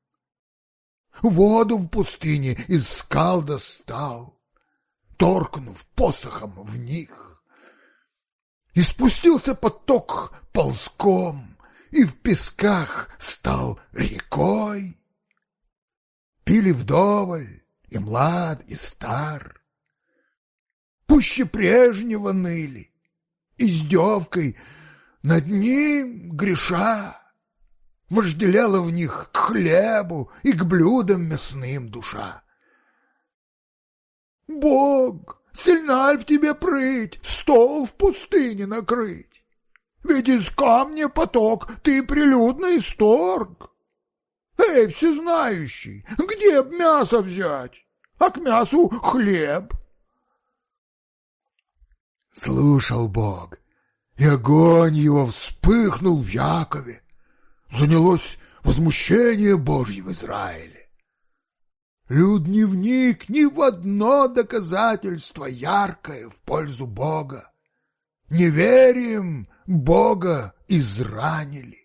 Воду в пустыне из скал достал, торкнув посохом в них. И спустился поток ползком, и в песках стал рекой пили вдоволь, и млад, и стар. Пуще прежнего ныли, издевкой над ним греша. Вожделяла в них к хлебу и к блюдам мясным душа. Бог, сильна в тебе прыть, стол в пустыне накрыть? Ведь из камня поток ты прилюдно исторг. Эй, всезнающий, где б мясо взять? А к мясу хлеб. Слушал Бог, и огонь его вспыхнул в Якове. Занялось возмущение Божье в Израиле. Люд не вник ни в одно доказательство яркое в пользу Бога. не верим Бога изранили.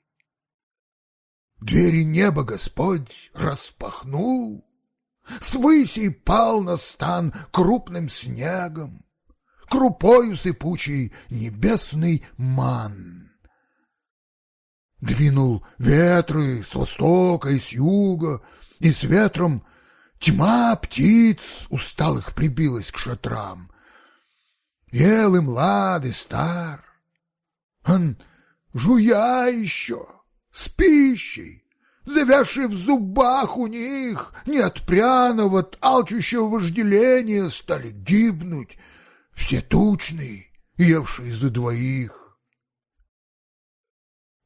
Двери неба Господь распахнул, Свыси пал на стан крупным снегом, Крупою сыпучий небесный ман. Двинул ветры с востока и с юга, И с ветром тьма птиц усталых прибилась к шатрам. Ел и млад, и стар, он жуя еще — с пищей, завязший в зубах у них, не от пряного, от алчущего вожделения, стали гибнуть, все тучные, евшие за двоих.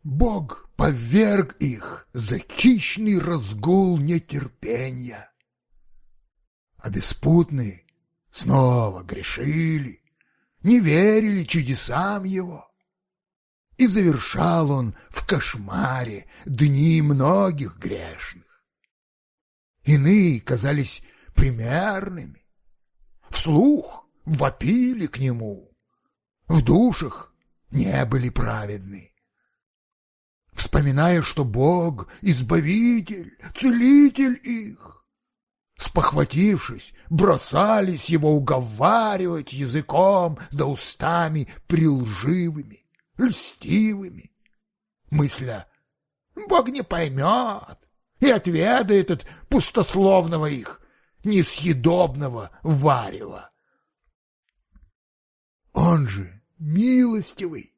Бог поверг их за хищный разгул нетерпения. А беспутные снова грешили, не верили чудесам его и завершал он в кошмаре дни многих грешных. Иные казались примерными, вслух вопили к нему, в душах не были праведны. Вспоминая, что Бог — избавитель, целитель их, спохватившись, бросались его уговаривать языком да устами прилживыми льстивыми. Мысля «Бог не поймет и отведает от пустословного их, несъедобного варева». Он же милостивый,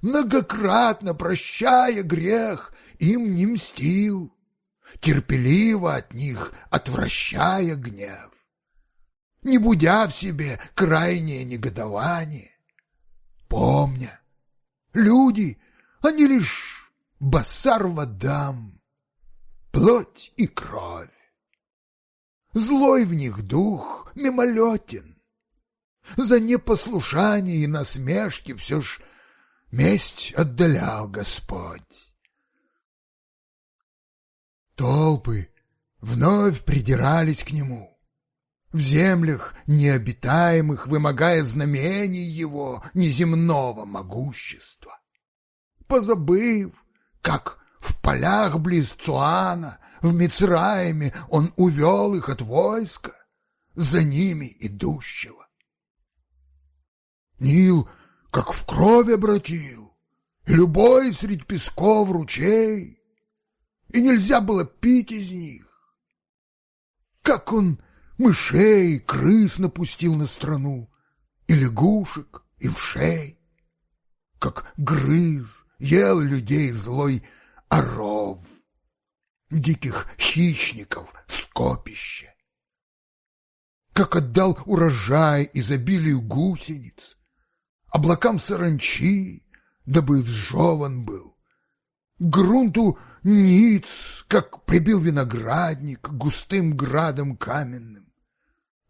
многократно прощая грех, им не мстил, терпеливо от них отвращая гнев, не будя в себе крайнее негодование, помня, люди, они лишь басар водам, плоть и кровь. Злой в них дух мимолетен. За непослушание и насмешки все ж месть отдалял Господь. Толпы вновь придирались к нему в землях необитаемых, вымогая знамений его неземного могущества. Позабыв, как в полях близ Цуана, в Мицраиме он увел их от войска, за ними идущего. Нил, как в крови обратил, любой средь песков ручей, и нельзя было пить из них. Как он мышей, крыс напустил на страну, и лягушек, и вшей. Как грыз, ел людей злой оров, диких хищников скопище. Как отдал урожай изобилию гусениц, облакам саранчи, дабы сжован был, грунту — Ниц, как прибил виноградник густым градом каменным,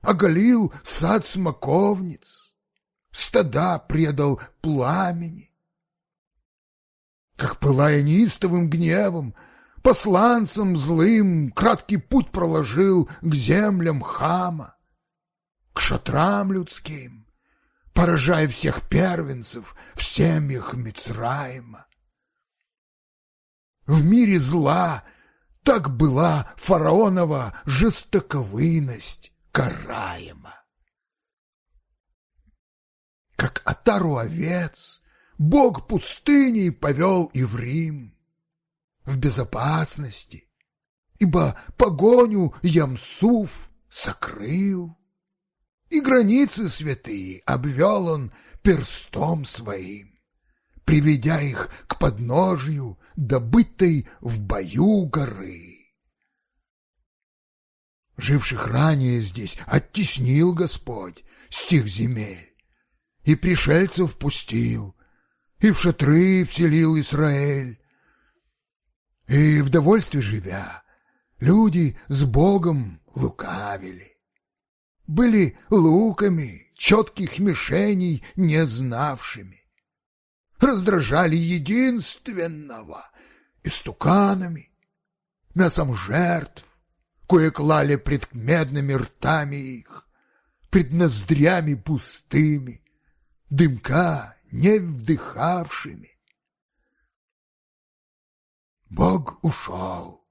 Оголил сад смоковниц, стада предал пламени. Как пылая неистовым гневом, посланцем злым Краткий путь проложил к землям хама, к шатрам людским, Поражая всех первенцев в их Мицраима. В мире зла так была фараонова жестоковыность караема. Как отару овец Бог пустыней повел и в Рим, в безопасности, ибо погоню Ямсуф сокрыл, и границы святые обвел он перстом своим, приведя их к подножью добытой в бою горы. Живших ранее здесь оттеснил Господь стих земель, и пришельцев пустил, и в шатры вселил Израиль. И в довольстве живя, люди с Богом лукавили, были луками четких мишеней не знавшими раздражали единственного истуканами, мясом жертв, кое клали пред медными ртами их, пред ноздрями пустыми, дымка не вдыхавшими. Бог ушел.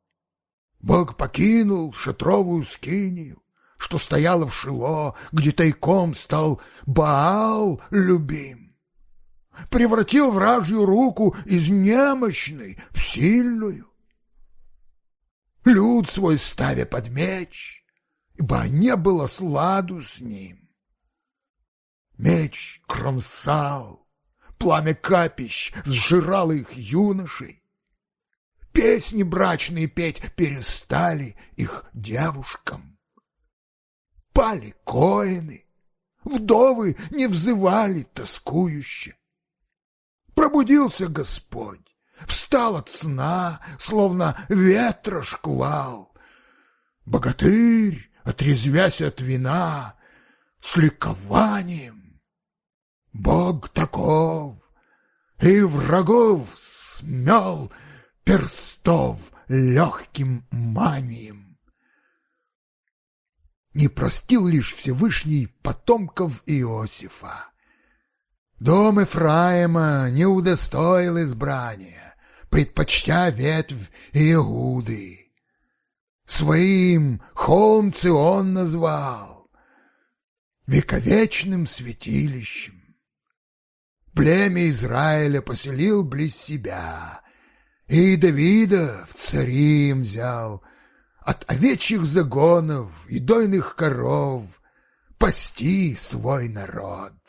Бог покинул шатровую скинию, что стояла в шило, где тайком стал Баал любим превратил вражью руку из немощной в сильную. Люд свой ставя под меч, ибо не было сладу с ним. Меч кромсал, пламя капищ сжирало их юношей. Песни брачные петь перестали их девушкам. Пали коины, вдовы не взывали тоскующе. Пробудился Господь, встал от сна, словно ветра шквал. Богатырь, отрезвясь от вина, с ликованием. Бог таков, и врагов смел перстов легким манием. Не простил лишь Всевышний потомков Иосифа. Дом Ефраима не удостоил избрания, предпочтя ветвь Иуды. Своим холм он назвал, вековечным святилищем. Племя Израиля поселил близ себя, и Давида в цари им взял, от овечьих загонов и дойных коров пасти свой народ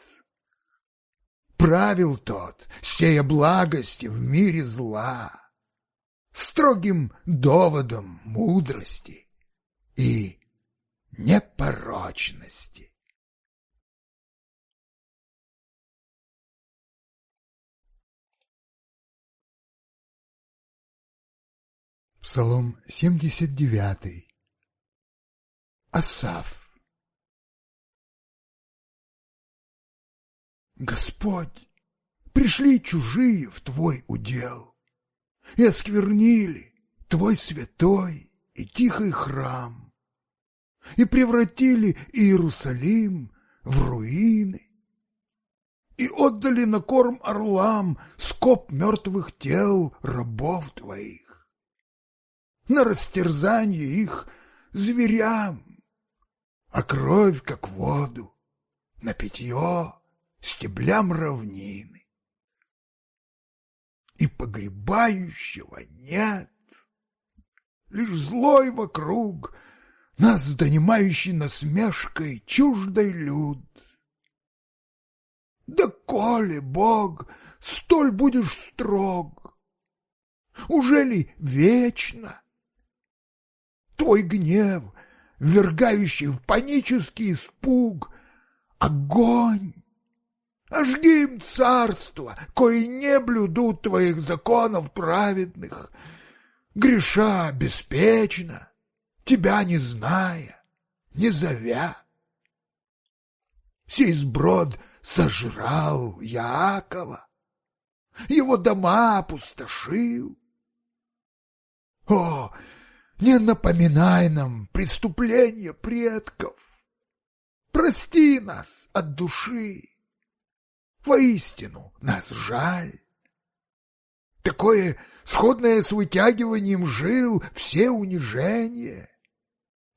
правил тот, сея благости в мире зла, строгим доводом мудрости и непорочности. Псалом 79. Асав. Господь, пришли чужие в Твой удел и осквернили Твой святой и тихий храм и превратили Иерусалим в руины и отдали на корм орлам скоп мертвых тел рабов Твоих, на растерзание их зверям, а кровь как воду на питье стеблям равнины. И погребающего нет, лишь злой вокруг, нас донимающий насмешкой чуждый люд. Да коли, Бог, столь будешь строг, Ужели вечно? Твой гнев, вергающий в панический испуг, Огонь, а жги им царство, кои не блюдут твоих законов праведных, греша беспечно, тебя не зная, не зовя. Сей сброд сожрал Якова, его дома опустошил. О, не напоминай нам преступления предков, прости нас от души. Воистину, нас жаль. Такое сходное с вытягиванием жил все унижения.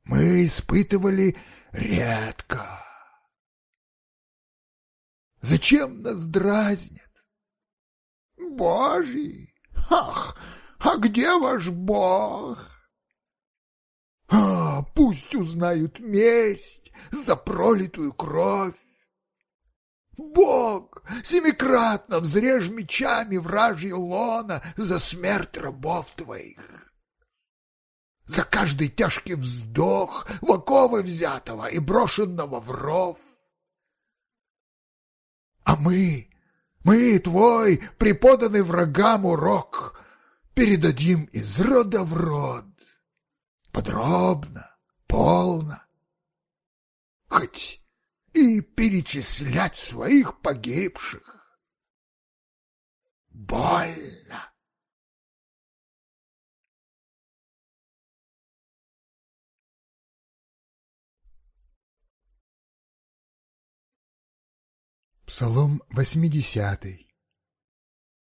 Мы испытывали редко. Зачем нас дразнят? Божий! Ах, а где ваш Бог? А, пусть узнают месть за пролитую кровь. Бог семикратно взрежь мечами вражье лона за смерть рабов твоих. За каждый тяжкий вздох в оковы взятого и брошенного в ров. А мы, мы, твой, преподанный врагам урок, передадим из рода в род. Подробно, полно. Хоть и перечислять своих погибших. Больно. Псалом 80.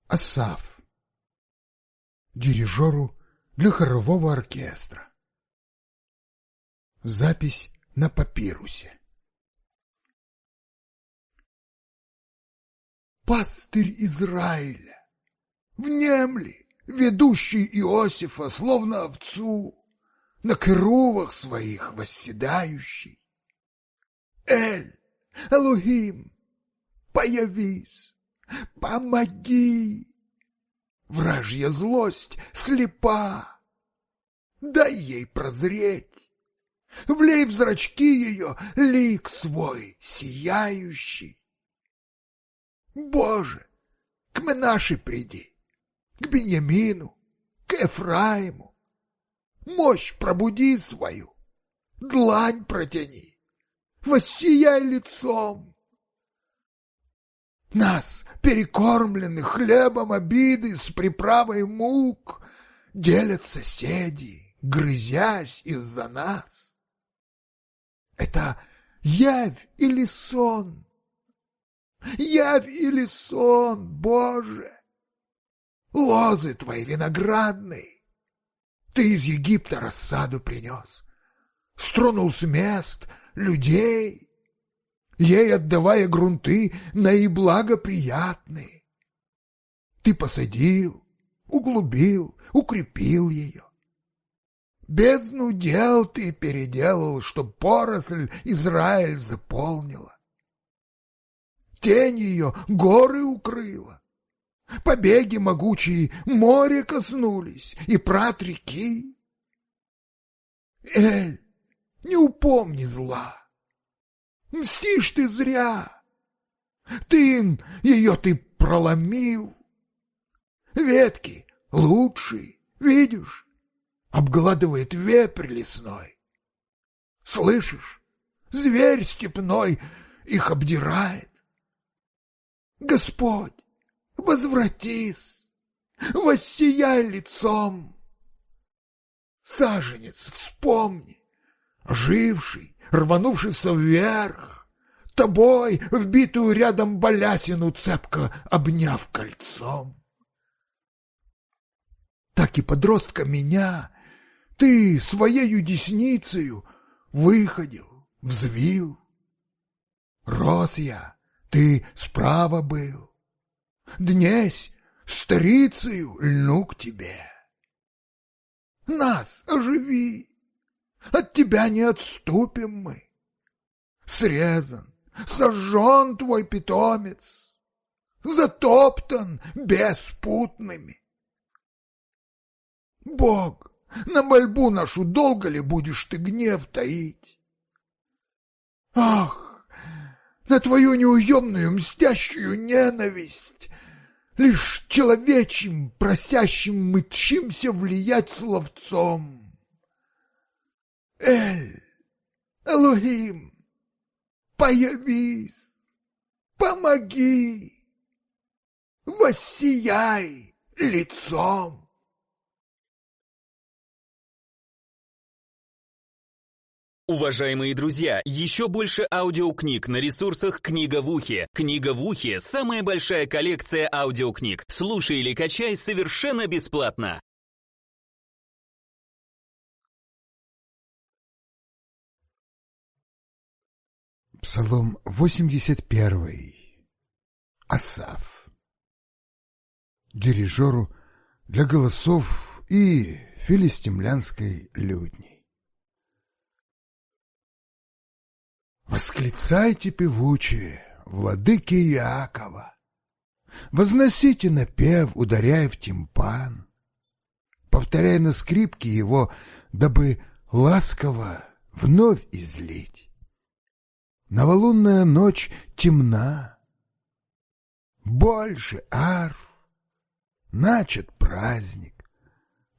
Асав. Дирижеру для хорового оркестра. Запись на папирусе. пастырь Израиля. Внемли, ведущий Иосифа, словно овцу, на кровах своих восседающий. Эль, Элохим, появись, помоги. Вражья злость слепа, дай ей прозреть. Влей в зрачки ее лик свой сияющий. Боже, к Менаше приди, к Бенемину, к Ефраиму. Мощь пробуди свою, длань протяни, воссияй лицом. Нас, перекормленных хлебом обиды с приправой мук, делят соседи, грызясь из-за нас. Это явь или сон? Явь или сон, Боже! Лозы твои виноградные! Ты из Египта рассаду принес, струнул с мест людей, ей отдавая грунты наиблагоприятные. Ты посадил, углубил, укрепил ее. Бездну дел ты переделал, чтоб поросль Израиль заполнила. Тень ее горы укрыла. Побеги могучие море коснулись и прат реки. Эль, не упомни зла. Мстишь ты зря. Тын ее ты проломил. Ветки лучшие, видишь, обгладывает вепрь лесной. Слышишь, зверь степной их обдирает. Господь, возвратись, воссияй лицом. Саженец, вспомни, живший, рванувшийся вверх, тобой, вбитую рядом балясину, цепко обняв кольцом. Так и подростка меня ты своею десницею выходил, взвил. Рос я, ты справа был. Днесь старицею льну к тебе. Нас оживи, от тебя не отступим мы. Срезан, сожжен твой питомец, затоптан беспутными. Бог, на мольбу нашу долго ли будешь ты гнев таить? Ах, на твою неуемную мстящую ненависть. Лишь человечьим, просящим мы тчимся влиять словцом. Эль, Элохим, появись, помоги, воссияй лицом. Уважаемые друзья, еще больше аудиокниг на ресурсах «Книга в ухе». «Книга в ухе» — самая большая коллекция аудиокниг. Слушай или качай совершенно бесплатно. Псалом 81. Асав. Дирижеру для голосов и филистимлянской лютни. Восклицайте певучие, владыки Якова, Возносите напев, ударяя в тимпан, Повторяя на скрипке его, дабы ласково вновь излить. Новолунная ночь темна, Больше арф, начат праздник,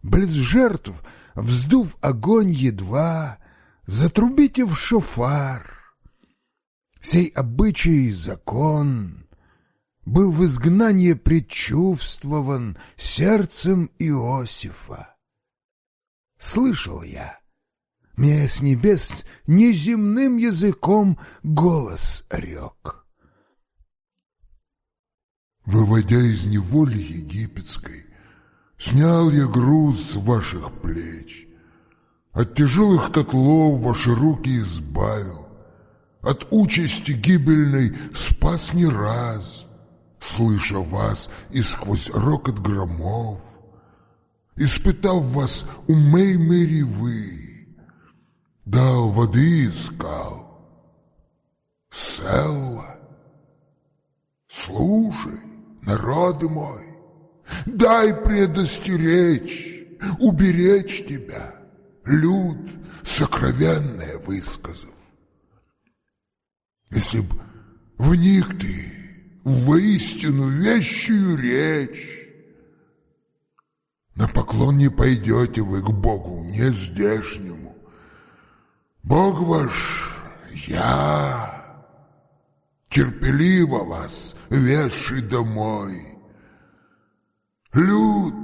Близ жертв, вздув огонь едва, Затрубите в шофар — Сей обычай, закон, был в изгнании предчувствован сердцем Иосифа. Слышал я, мне с небес неземным языком голос рек. Выводя из неволи египетской, снял я груз с ваших плеч, от тяжелых котлов ваши руки избавил, от участи гибельной спас не раз, Слыша вас и сквозь рокот громов, Испытав вас умей Мэй-Мэри Дал воды искал. Селла, слушай, народ мой, Дай предостеречь, уберечь тебя, Люд сокровенное высказал если б вник ты в воистину вещую речь. На поклон не пойдете вы к Богу, не здешнему. Бог ваш, я, терпеливо вас веши домой. Люд,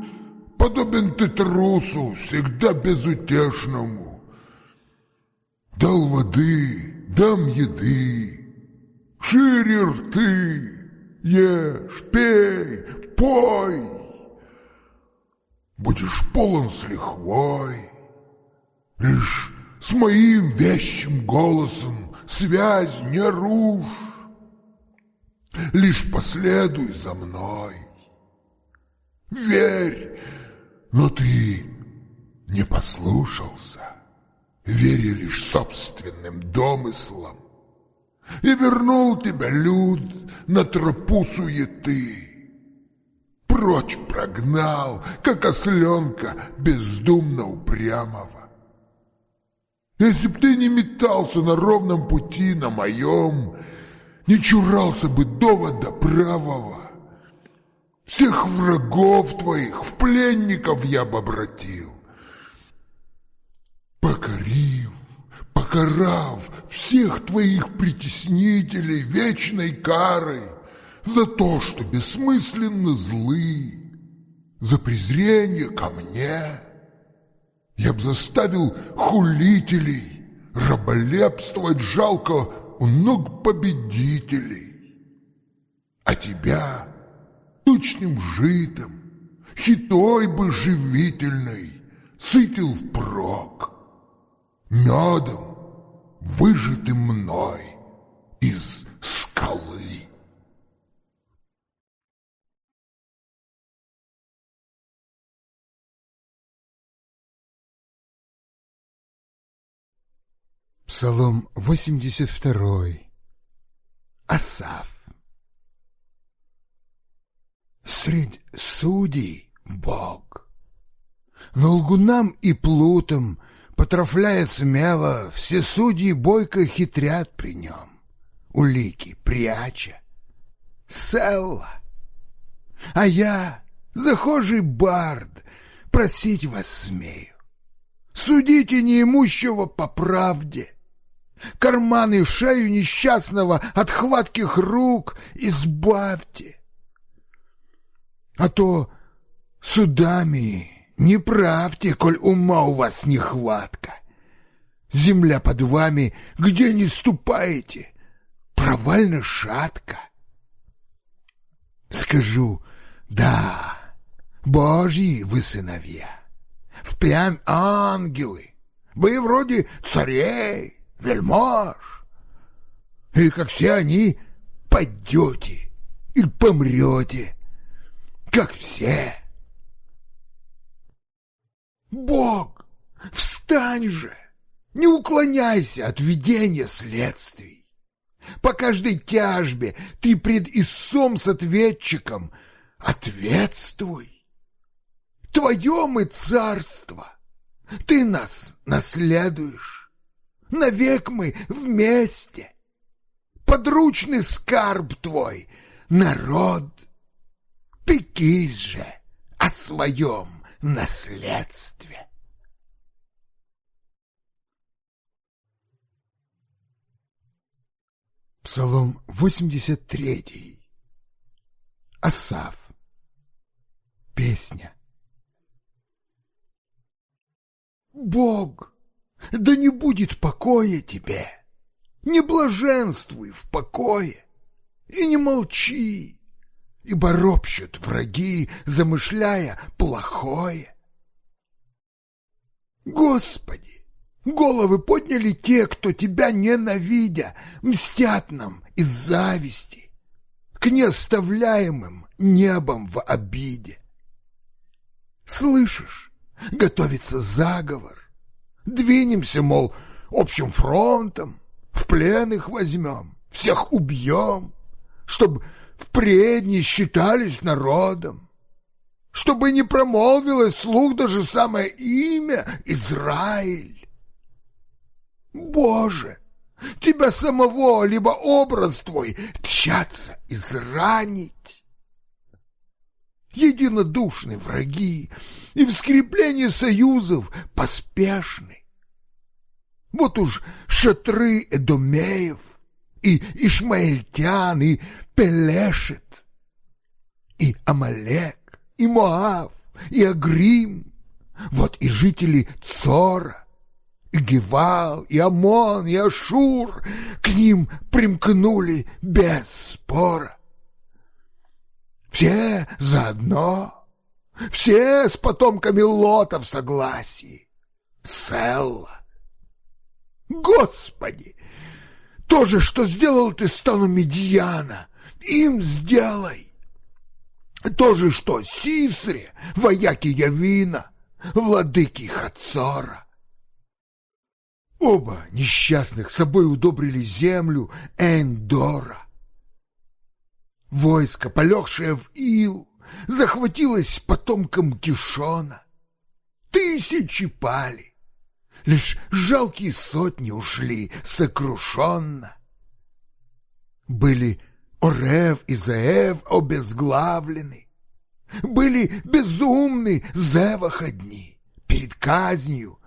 подобен ты трусу, всегда безутешному. Дал воды, дам еды, шире рты, ешь, пей, пой. Будешь полон с лихвой, лишь с моим вещим голосом связь не рушь. Лишь последуй за мной. Верь, но ты не послушался, веря лишь собственным домыслам и вернул тебя, люд, на тропу суеты. Прочь прогнал, как осленка, бездумно упрямого. Если б ты не метался на ровном пути, на моем, не чурался бы довода правого, всех врагов твоих в пленников я бы обратил. Покори покарав всех твоих притеснителей вечной карой за то, что бессмысленно злы, за презрение ко мне. Я б заставил хулителей раболепствовать жалко у ног победителей. А тебя тучным житом, хитой бы живительной, сытил впрок, медом, выжаты мной из скалы. Псалом 82. Асав. Средь судей Бог, но лгунам и плутам — Потрафляя смело, все судьи бойко хитрят при нем, улики пряча. Селла! А я, захожий бард, просить вас смею. Судите неимущего по правде. Карманы и шею несчастного от хватких рук избавьте. А то судами не правьте, коль ума у вас нехватка. Земля под вами, где не ступаете, провально шатка. Скажу, да, Божьи вы сыновья, впрямь ангелы, вы вроде царей, вельмож, и как все они падете и помрете, как все. Бог, встань же! Не уклоняйся от ведения следствий. По каждой тяжбе ты пред Иссом с ответчиком ответствуй. Твое мы царство, ты нас наследуешь. Навек мы вместе. Подручный скарб твой, народ. Пекись же о своем наследстве. Псалом 83. Асав. Песня. Бог, да не будет покоя тебе. Не блаженствуй в покое и не молчи. И боропщут враги, замышляя плохое. Господи, головы подняли те, кто тебя ненавидя, мстят нам из зависти, к неоставляемым небом в обиде. Слышишь, готовится заговор. Двинемся, мол, общим фронтом, в плен их возьмем, всех убьем, чтобы впредь не считались народом, чтобы не промолвилось слух даже самое имя Израиль. Боже, тебя самого, либо образ твой, тщатся изранить. Единодушны враги и в скреплении союзов поспешны. Вот уж шатры Эдомеев и Ишмаильтян, и Пелешет, и Амалек, и Моав, и Агрим, вот и жители Цора, и Гевал, и Амон, и Ашур к ним примкнули без спора. Все заодно, все с потомками Лота в согласии. Селла. Господи! То же, что сделал ты стану Медьяна, им сделай. то же, что Сисре, вояки Явина, владыки Хацара. Оба несчастных собой удобрили землю Эндора. Войско, полегшее в Ил, захватилось потомком Кишона. Тысячи пали, лишь жалкие сотни ушли сокрушенно. Были Орев и Зеев обезглавлены. Были безумны Зевах перед казнью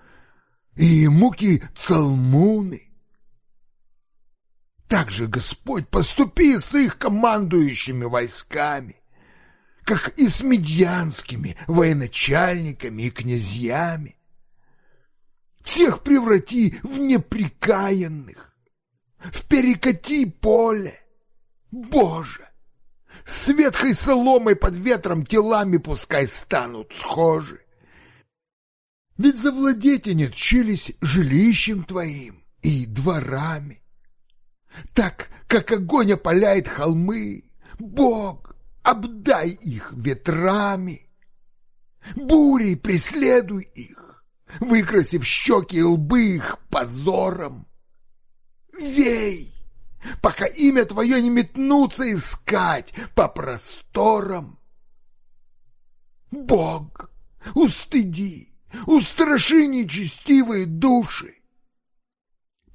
и муки Цалмуны. Так же Господь поступи с их командующими войсками, как и с медьянскими военачальниками и князьями. Всех преврати в неприкаянных, в перекати поле. Боже! С ветхой соломой под ветром телами пускай станут схожи. Ведь завладеть они тчились жилищем твоим и дворами. Так, как огонь опаляет холмы, Бог, обдай их ветрами. Бурей преследуй их, выкрасив щеки и лбы их позором. Вей! пока имя твое не метнутся искать по просторам. Бог, устыди, устраши нечестивые души.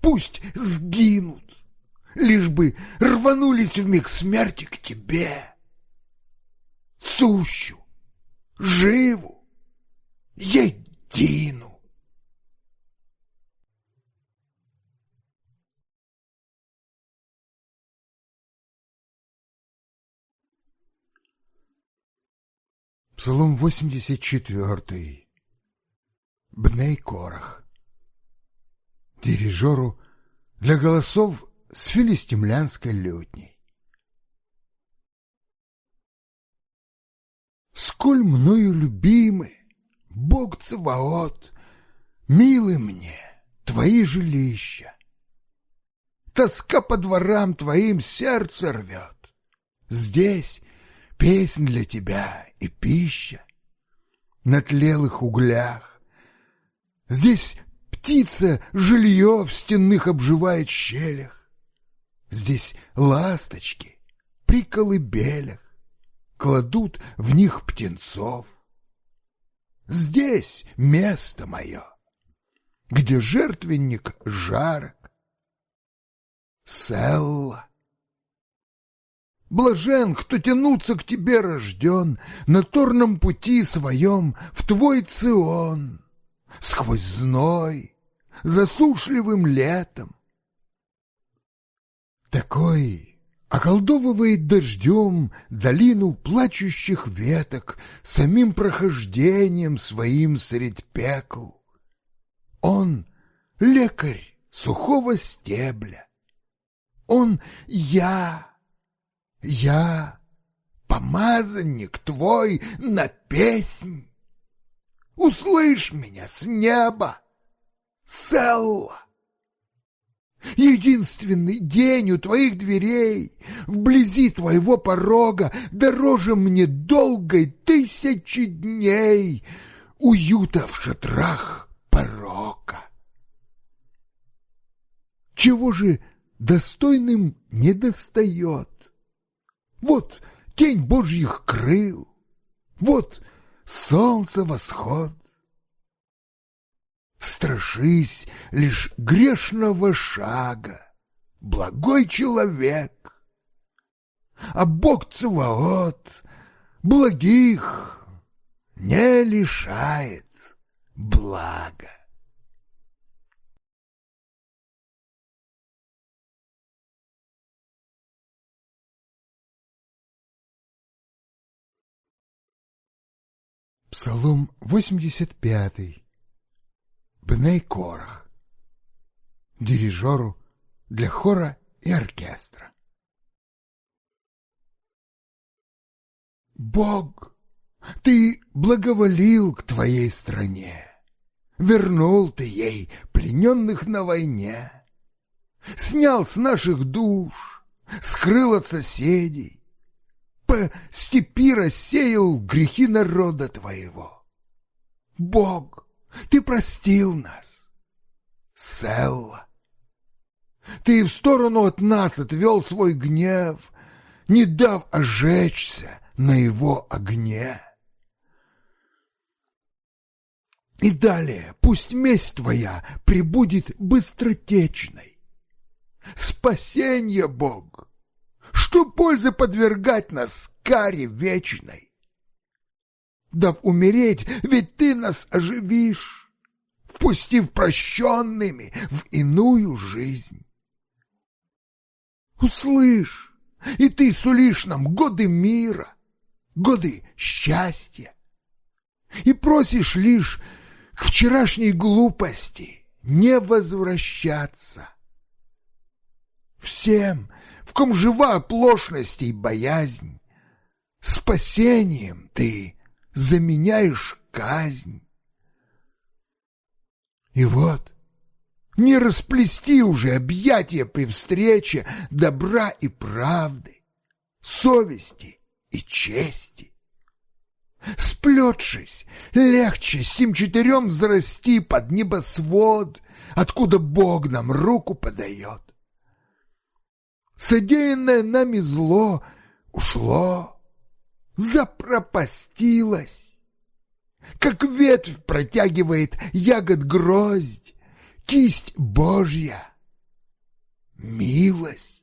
Пусть сгинут, лишь бы рванулись в миг смерти к тебе. Сущу, живу, едину. Псалом 84. Бней Корах. Дирижеру для голосов с филистимлянской лютней. Сколь мною любимы, Бог Цаваот, милы мне твои жилища. Тоска по дворам твоим сердце рвет. Здесь песнь для тебя и пища на тлелых углях. Здесь птица жилье в стенных обживает щелях. Здесь ласточки при колыбелях кладут в них птенцов. Здесь место мое, где жертвенник жарок. Селла. Блажен, кто тянуться к тебе рожден, На торном пути своем в твой цион, Сквозь зной, засушливым летом. Такой околдовывает дождем Долину плачущих веток Самим прохождением своим средь пекл. Он — лекарь сухого стебля. Он — я я помазанник твой на песнь. Услышь меня с неба, Селла. Единственный день у твоих дверей, Вблизи твоего порога, Дороже мне долгой тысячи дней Уюта в шатрах порока. Чего же достойным не достает? Вот тень божьих крыл, вот солнце восход. Страшись лишь грешного шага, благой человек, а Бог Цаваот благих не лишает блага. Псалом 85. Бней Корах. Дирижеру для хора и оркестра. Бог, ты благоволил к твоей стране. Вернул ты ей плененных на войне. Снял с наших душ, скрыл от соседей по степи рассеял грехи народа твоего. Бог, ты простил нас. Селла, ты в сторону от нас отвел свой гнев, не дав ожечься на его огне. И далее пусть месть твоя прибудет быстротечной. Спасение, Бог! что пользы подвергать нас каре вечной? Дав умереть, ведь ты нас оживишь, впустив прощенными в иную жизнь. Услышь, и ты сулишь нам годы мира, годы счастья, и просишь лишь к вчерашней глупости не возвращаться. Всем — в ком жива оплошность и боязнь. Спасением ты заменяешь казнь. И вот, не расплести уже объятия при встрече добра и правды, совести и чести. Сплетшись, легче сим четырем взрасти под небосвод, откуда Бог нам руку подает. Содеянное нами зло ушло, запропастилось. Как ветвь протягивает ягод гроздь, кисть Божья, милость.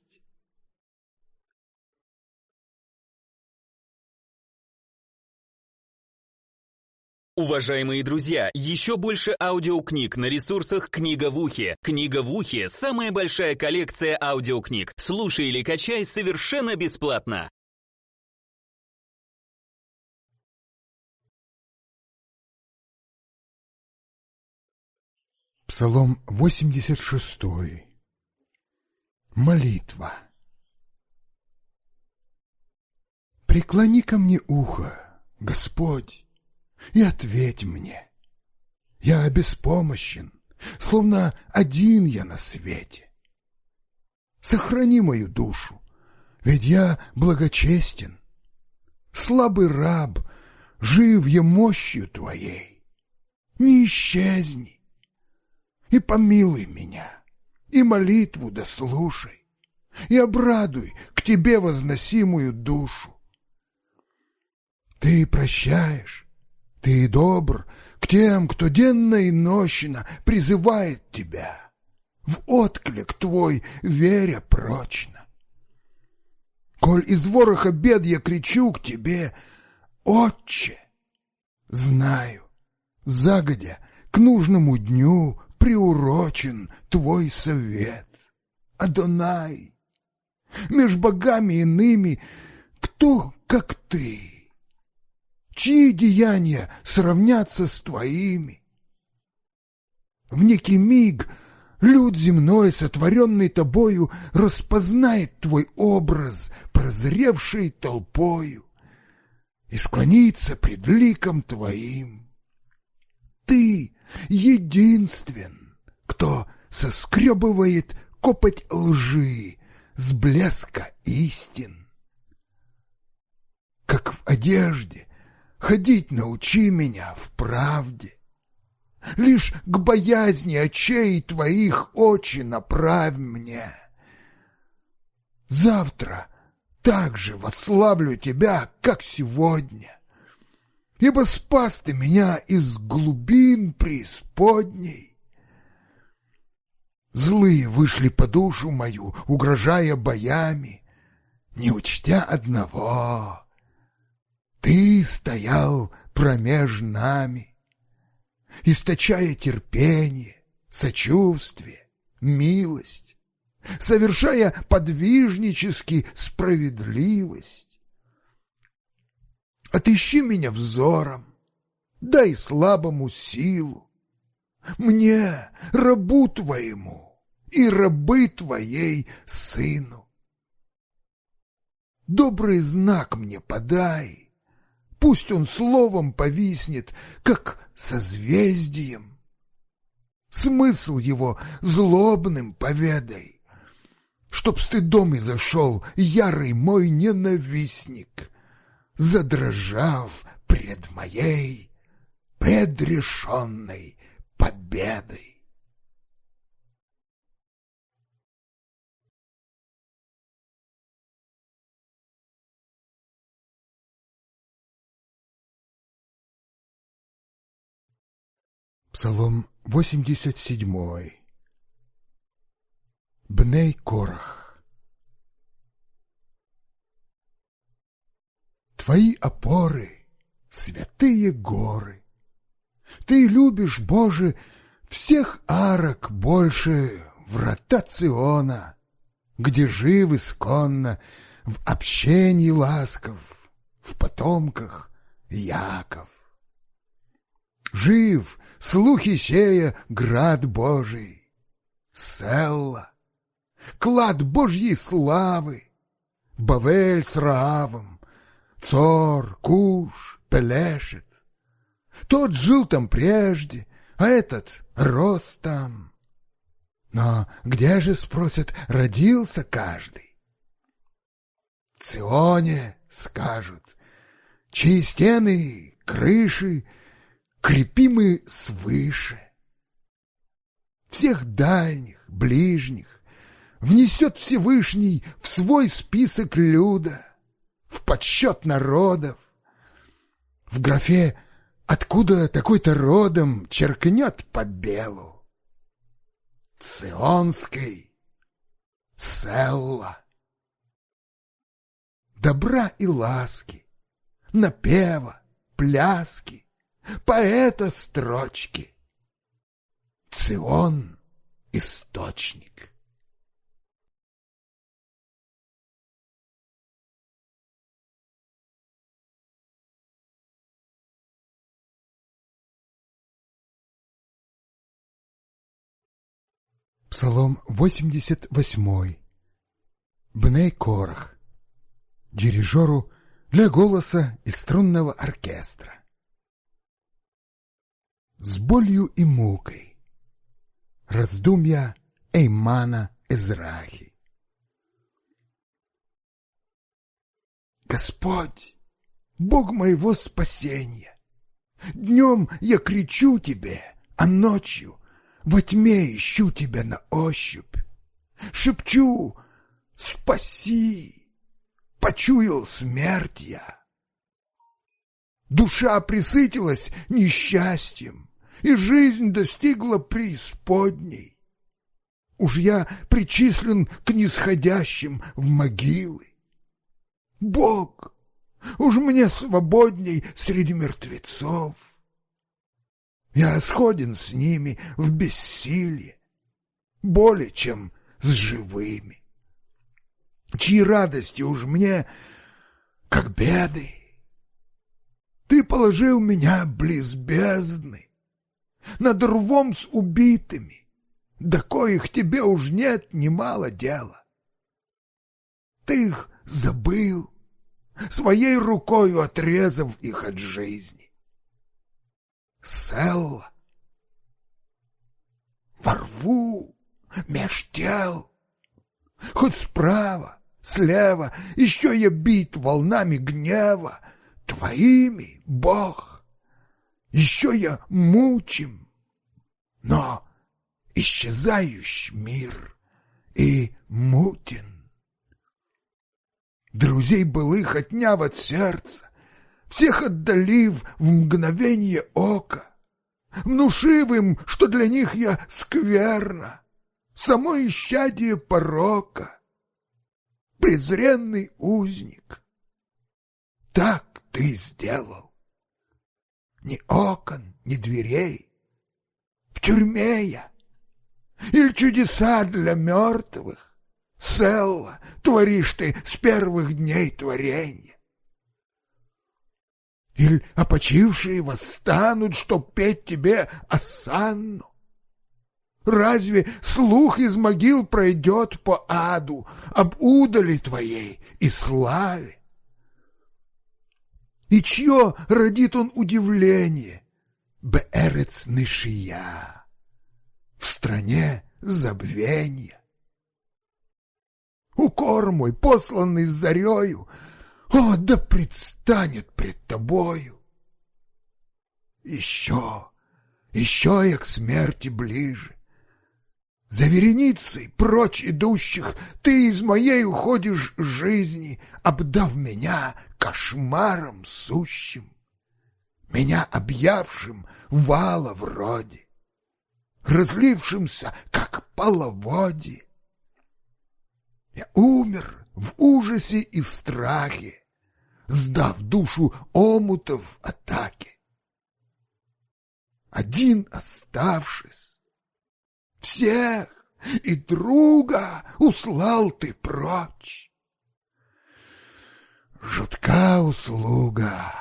Уважаемые друзья, еще больше аудиокниг на ресурсах «Книга в ухе». «Книга в ухе» — самая большая коллекция аудиокниг. Слушай или качай совершенно бесплатно. Псалом 86. Молитва. «Преклони ко мне ухо, Господь, и ответь мне. Я беспомощен, словно один я на свете. Сохрани мою душу, ведь я благочестен. Слабый раб, жив я мощью твоей. Не исчезни и помилуй меня, и молитву дослушай, и обрадуй к тебе возносимую душу. Ты прощаешь, ты добр к тем, кто денно и нощно призывает тебя. В отклик твой веря прочно. Коль из вороха бед я кричу к тебе, Отче, знаю, загодя к нужному дню приурочен твой совет. Адонай, меж богами иными кто, как ты? чьи деяния сравнятся с твоими? В некий миг люд земной, сотворенный тобою, распознает твой образ, прозревший толпою, и склонится пред ликом твоим. Ты единствен, кто соскребывает копоть лжи с блеска истин. Как в одежде Ходить научи меня в правде. Лишь к боязни очей твоих очи направь мне. Завтра так же восславлю тебя, как сегодня, ибо спас ты меня из глубин преисподней. Злые вышли по душу мою, угрожая боями, не учтя одного — ты стоял промеж нами, источая терпение, сочувствие, милость, совершая подвижнически справедливость. Отыщи меня взором, дай слабому силу, мне, рабу твоему и рабы твоей сыну. Добрый знак мне подай, Пусть он словом повиснет, как созвездием. Смысл его злобным поведай, Чтоб стыдом и зашел ярый мой ненавистник, Задрожав пред моей предрешенной победой. Псалом 87. Бней Корах. Твои опоры — святые горы. Ты любишь, Боже, всех арок больше врата Циона, где жив исконно в общении ласков, в потомках Яков. Жив — слухи сея град Божий, Селла, клад Божьей славы, Бавель с Раавом, Цор, Куш, Пелешет. Тот жил там прежде, а этот рос там. Но где же, спросят, родился каждый? Ционе, скажут, чьи стены, крыши — крепимы свыше. Всех дальних, ближних внесет Всевышний в свой список люда, в подсчет народов. В графе «Откуда такой-то родом?» черкнет по белу. Ционской Селла. Добра и ласки, напева, пляски — поэта строчки. Цион — источник. Псалом 88. Бней Корах. Дирижеру для голоса и струнного оркестра с болью и мукой. Раздумья Эймана Эзрахи. Господь, Бог моего спасения, днем я кричу Тебе, а ночью во тьме ищу Тебя на ощупь. Шепчу «Спаси!» Почуял смерть я. Душа присытилась несчастьем, и жизнь достигла преисподней. Уж я причислен к нисходящим в могилы. Бог, уж мне свободней среди мертвецов. Я сходен с ними в бессилие, более чем с живыми. Чьи радости уж мне, как беды. Ты положил меня близ бездны, над рвом с убитыми, до коих тебе уж нет немало дела. Ты их забыл, своей рукою отрезав их от жизни. Селла, ворву, меж тел, хоть справа, слева, еще я бит волнами гнева, твоими, Бог, еще я мучим, но исчезающий мир и мутен. Друзей былых отняв от сердца, всех отдалив в мгновение ока, внушив им, что для них я скверно, само исчадие порока, презренный узник. Так ты сделал ни окон, ни дверей. В тюрьме я. Или чудеса для мертвых. Селла, творишь ты с первых дней творенья. Или опочившие восстанут, чтоб петь тебе осанну. Разве слух из могил пройдет по аду об удали твоей и славе? И чье родит он удивление? Беэрец Нышия, в стране забвения. Укор мой, посланный зарею, о, да предстанет пред тобою. Еще, еще я к смерти ближе. За вереницей прочь идущих ты из моей уходишь жизни, обдав меня кошмаром сущим, меня объявшим вала вроде, разлившимся, как половодье. Я умер в ужасе и страхе, сдав душу омутов атаки. Один оставшись, всех, и друга услал ты прочь. Жутка услуга.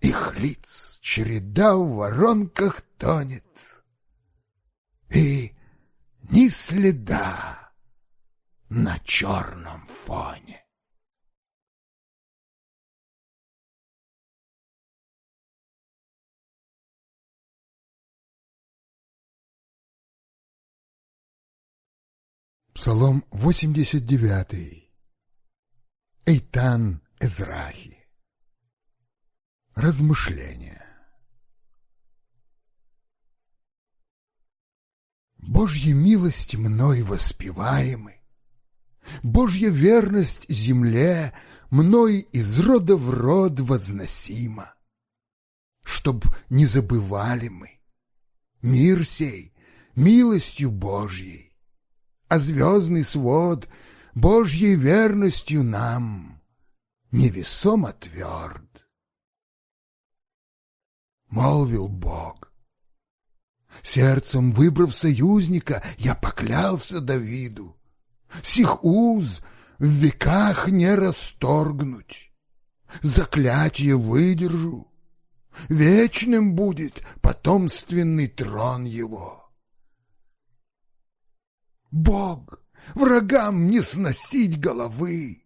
Их лиц череда в воронках тонет, и ни следа на черном фоне. Псалом 89. Эйтан Эзрахи. Размышления. Божья милость мной воспеваемы, Божья верность земле Мной из рода в род возносима. Чтоб не забывали мы Мир сей милостью Божьей, а звездный свод Божьей верностью нам невесомо тверд. Молвил Бог. Сердцем выбрав союзника, я поклялся Давиду. Сих уз в веках не расторгнуть. Заклятие выдержу. Вечным будет потомственный трон его. Бог, врагам не сносить головы.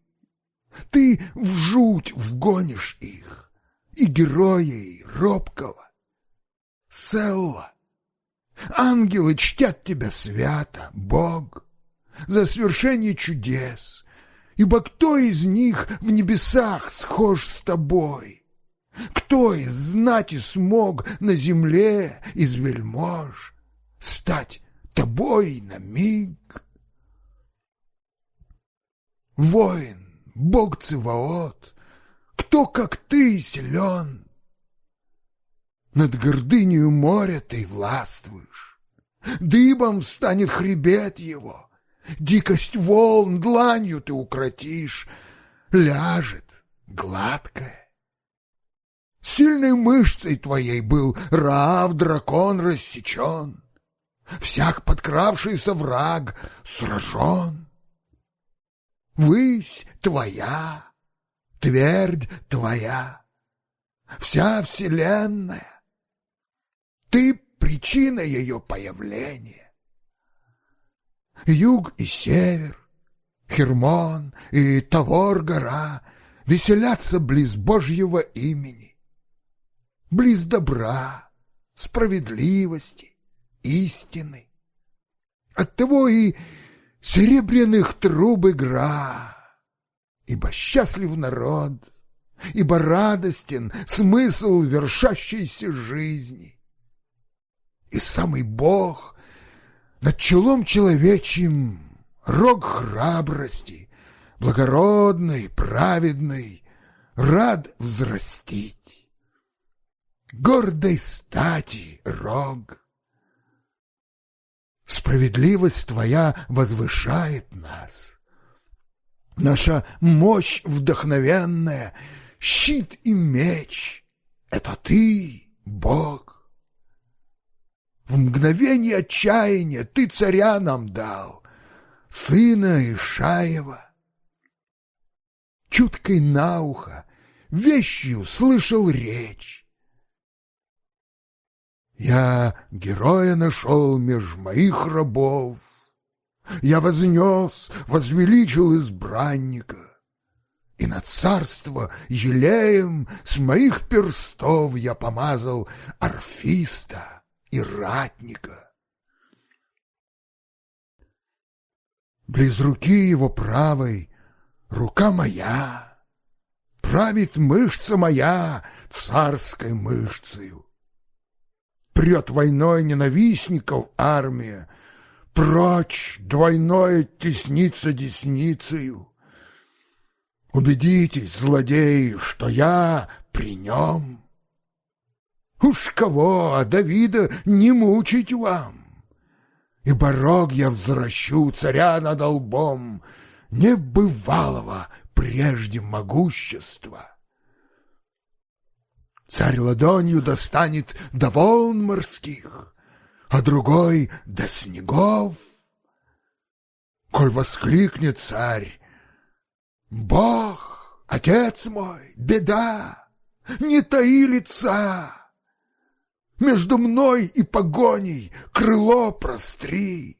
Ты в жуть вгонишь их, и героей робкого. Селла, ангелы чтят тебя свято, Бог, за свершение чудес, ибо кто из них в небесах схож с тобой? Кто из знати смог на земле из вельмож стать тобой на миг. Воин, бог Циваот, кто, как ты, силен? Над гордынью моря ты властвуешь, дыбом встанет хребет его, дикость волн дланью ты укротишь, ляжет гладкая. Сильной мышцей твоей был Раав дракон рассечен всяк подкравшийся враг сражен. Высь твоя, твердь твоя, вся вселенная. Ты причина ее появления. Юг и север, Хермон и Тавор-гора веселятся близ Божьего имени, близ добра, справедливости истины. Оттого и серебряных труб игра, ибо счастлив народ, ибо радостен смысл вершащейся жизни. И самый Бог над челом человечьим рог храбрости, благородный, праведный, рад взрастить. Гордой стати рог — Справедливость Твоя возвышает нас. Наша мощь вдохновенная, щит и меч — это Ты, Бог. В мгновение отчаяния Ты царя нам дал, сына Ишаева. Чуткой на ухо, вещью слышал речь я героя нашел меж моих рабов. Я вознес, возвеличил избранника. И на царство елеем с моих перстов я помазал орфиста и ратника. Близ руки его правой рука моя, Правит мышца моя царской мышцею прет войной ненавистников армия, прочь двойное теснится десницею. Убедитесь, злодеи, что я при нем. Уж кого, а Давида не мучить вам. И порог я взращу царя над лбом небывалого прежде могущества. Царь ладонью достанет до волн морских, а другой — до снегов. Коль воскликнет царь, «Бог, отец мой, беда, не таи лица!» Между мной и погоней крыло простри.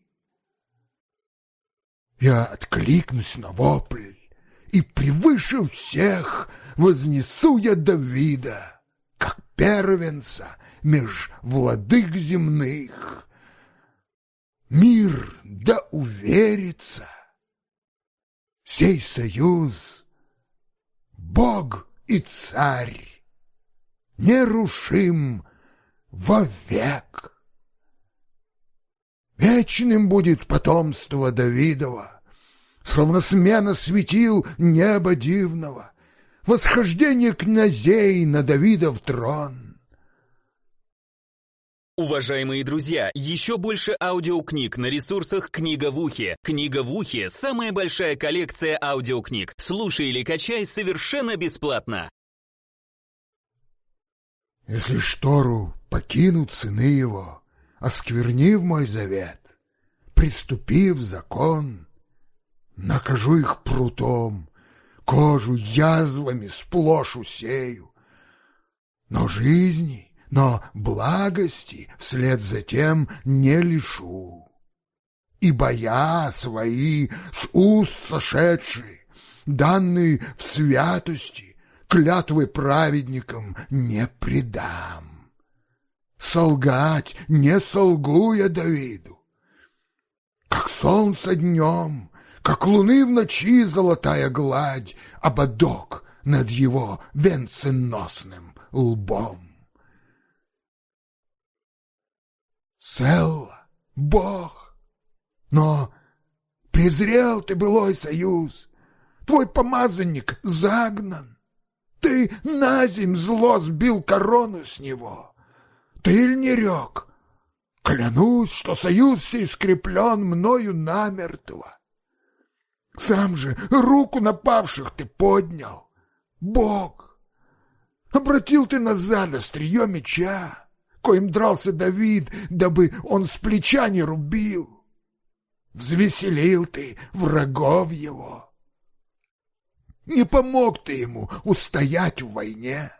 Я откликнусь на вопль, и превыше всех вознесу я Давида первенца меж владык земных. Мир да уверится. Сей союз — Бог и царь, нерушим вовек. Вечным будет потомство Давидова, словно смена светил неба дивного восхождение князей на Давидов трон. Уважаемые друзья, еще больше аудиокниг на ресурсах «Книга в ухе». «Книга в ухе» — самая большая коллекция аудиокниг. Слушай или качай совершенно бесплатно. Если Штору покинут сыны его, осквернив мой завет, приступив закон, накажу их прутом кожу язвами сплошь усею. Но жизни, но благости вслед за тем не лишу. И боя свои с уст сошедшие, данные в святости, клятвы праведникам не предам. Солгать не солгу я Давиду, как солнце днем, как луны в ночи золотая гладь, Ободок над его венценосным лбом. Селла, Бог, но презрел ты былой союз, Твой помазанник загнан, Ты на зим зло сбил корону с него, Ты ль не рек? Клянусь, что союз сей скреплен мною намертво, сам же руку напавших ты поднял. Бог! Обратил ты назад острие меча, коим дрался Давид, дабы он с плеча не рубил. Взвеселил ты врагов его. Не помог ты ему устоять в войне.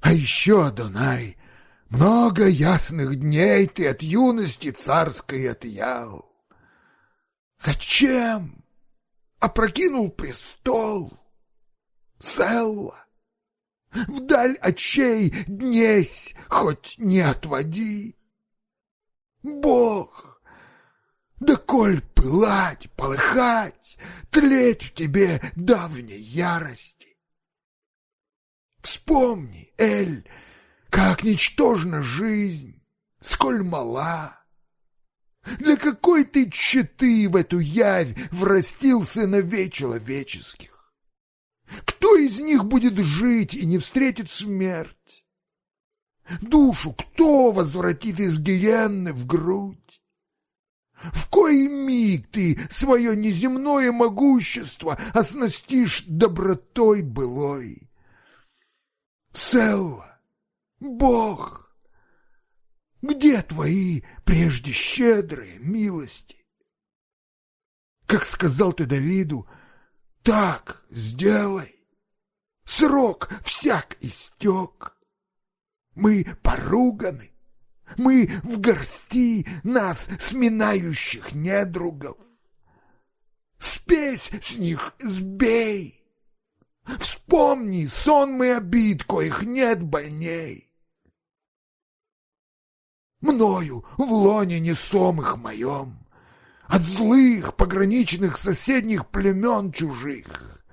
А еще, Донай, много ясных дней ты от юности царской отъял. Зачем? Опрокинул престол. Селла. Вдаль очей днесь, хоть не отводи. Бог, да коль пылать, полыхать, тлеть в тебе давней ярости. Вспомни, Эль, как ничтожна жизнь, сколь мала. Для какой ты читы в эту явь врастил сыновей человеческих? Кто из них будет жить и не встретит смерть? Душу кто возвратит из гиенны в грудь? В кой миг ты свое неземное могущество оснастишь добротой былой? Селла, Бог! Где твои прежде щедрые милости? Как сказал ты Давиду, так сделай. Срок всяк истек. Мы поруганы, мы в горсти нас сминающих недругов. Спесь с них сбей. Вспомни сон мы обид, коих нет больней мною в лоне несомых моем, от злых пограничных соседних племен чужих.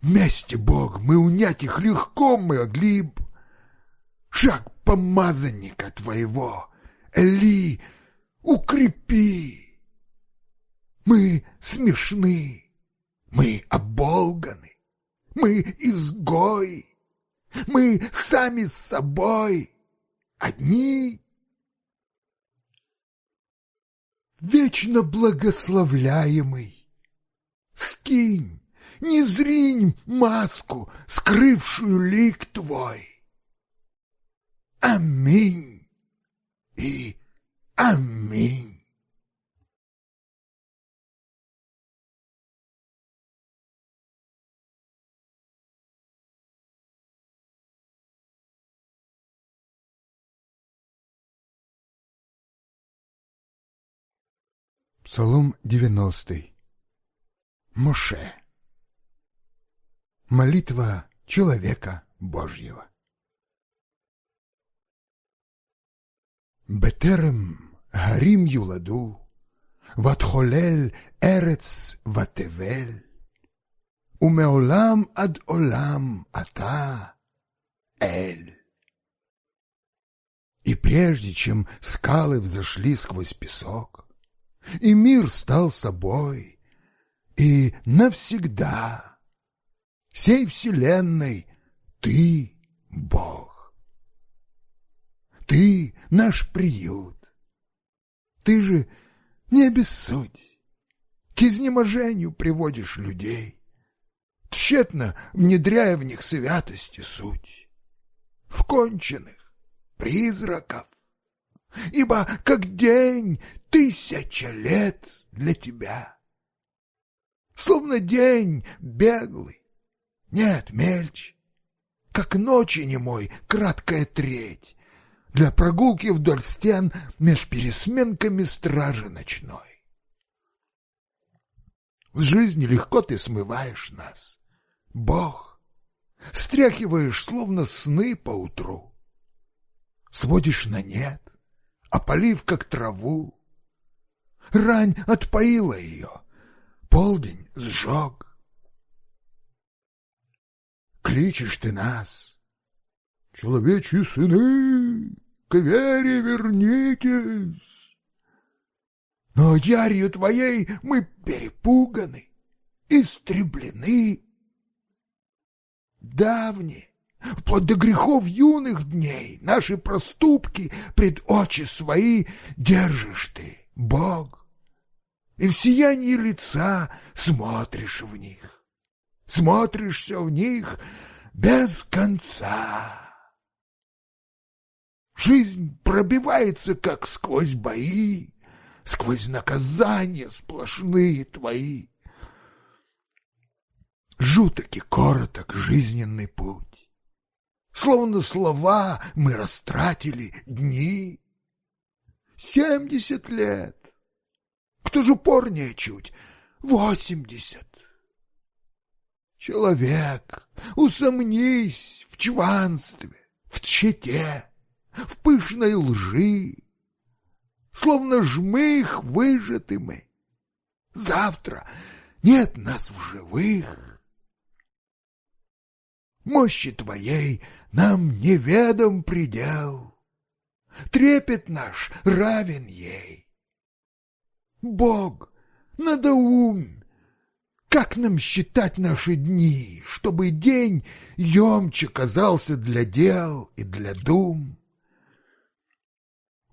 Вместе, Бог, мы унять их легко мы могли б. Шаг помазанника твоего, Эли, укрепи. Мы смешны, мы оболганы, мы изгой, мы сами с собой — одни вечно благословляемый. Скинь, не зринь маску, скрывшую лик твой. Аминь и аминь. Псалом 90. Моше. Молитва человека Божьего. Бетерем гарим юладу, Ватхолель эрец ватевель, Умеолам ад олам ата эль. И прежде чем скалы взошли сквозь песок, и мир стал собой, и навсегда всей вселенной ты — Бог. Ты — наш приют. Ты же не обессудь, к изнеможению приводишь людей, тщетно внедряя в них святость и суть, в конченых призраков ибо как день тысяча лет для тебя. Словно день беглый, нет, мельче, как ночи немой краткая треть, для прогулки вдоль стен меж пересменками стражи ночной. В жизни легко ты смываешь нас, Бог, стряхиваешь, словно сны поутру, сводишь на нет, а опалив, как траву. Рань отпоила ее, полдень сжег. Кличешь ты нас, человечьи сыны, к вере вернитесь. Но ярью твоей мы перепуганы, истреблены. Давние, Вплоть до грехов юных дней наши проступки пред очи свои держишь ты, Бог, и в сиянии лица смотришь в них. Смотришься в них без конца. Жизнь пробивается, как сквозь бои, сквозь наказания сплошные твои. Жуток и короток жизненный путь. Словно слова мы растратили дни. Семьдесят лет. Кто же упорнее чуть? Восемьдесят. Человек, усомнись в чванстве, в тщете, в пышной лжи. Словно жмых выжаты мы. Завтра нет нас в живых. Мощи твоей нам неведом предел. Трепет наш равен ей. Бог, надоумь, как нам считать наши дни, чтобы день емче казался для дел и для дум?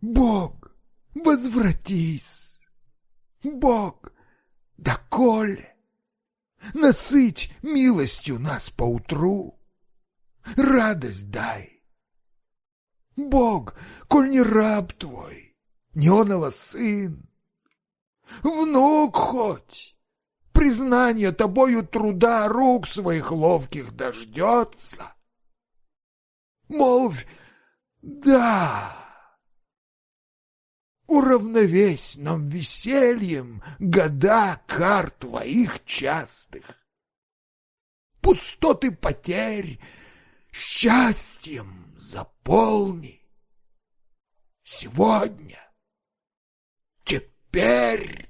Бог, возвратись! Бог, доколе? Насыть милостью нас поутру радость дай. Бог, коль не раб твой, не неонова сын, внук хоть, признание тобою труда рук своих ловких дождется. Молвь «да». Уравновесь нам весельем года кар твоих частых. Пустоты потерь — счастьем заполни. Сегодня, теперь...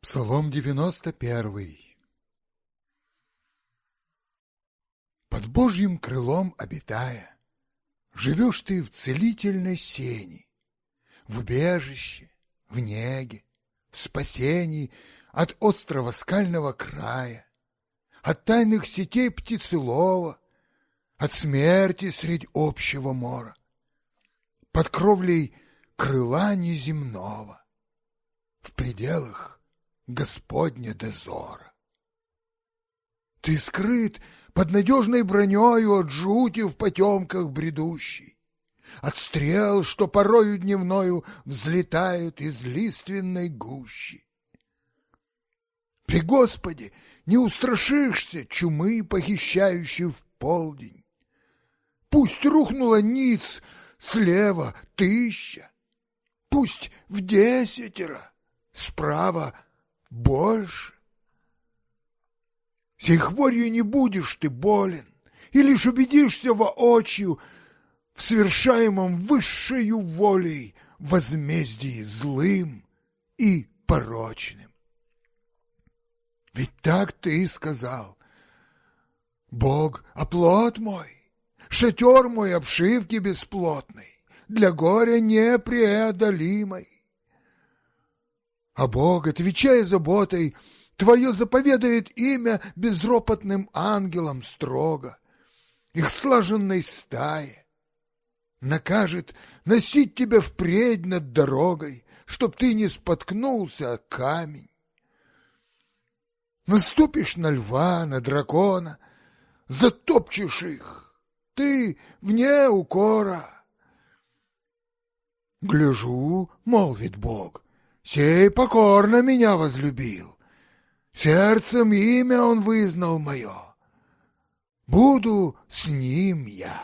Псалом 91 Под Божьим крылом обитая, Живешь ты в целительной сене, в убежище, в неге, в спасении от острого скального края, от тайных сетей птицелова, от смерти средь общего мора, под кровлей крыла неземного, в пределах Господня дозора. Ты скрыт под надежной бронею от жути в потемках бредущий, от стрел, что порою дневною взлетают из лиственной гущи. При Господе не устрашишься чумы, похищающей в полдень. Пусть рухнула ниц слева тысяча, пусть в десятеро, справа больше. Сей хворью не будешь ты болен, и лишь убедишься воочию в совершаемом высшею волей возмездии злым и порочным. Ведь так ты и сказал. Бог — оплот мой, шатер мой обшивки бесплотный, для горя непреодолимой. А Бог, отвечая заботой, — Твое заповедает имя безропотным ангелам строго, их слаженной стае. Накажет носить тебя впредь над дорогой, чтоб ты не споткнулся о камень. Наступишь на льва, на дракона, затопчешь их. Ты вне укора. Гляжу, молвит Бог, сей покорно меня возлюбил. Сердцем имя он вызнал мое. Буду с ним я.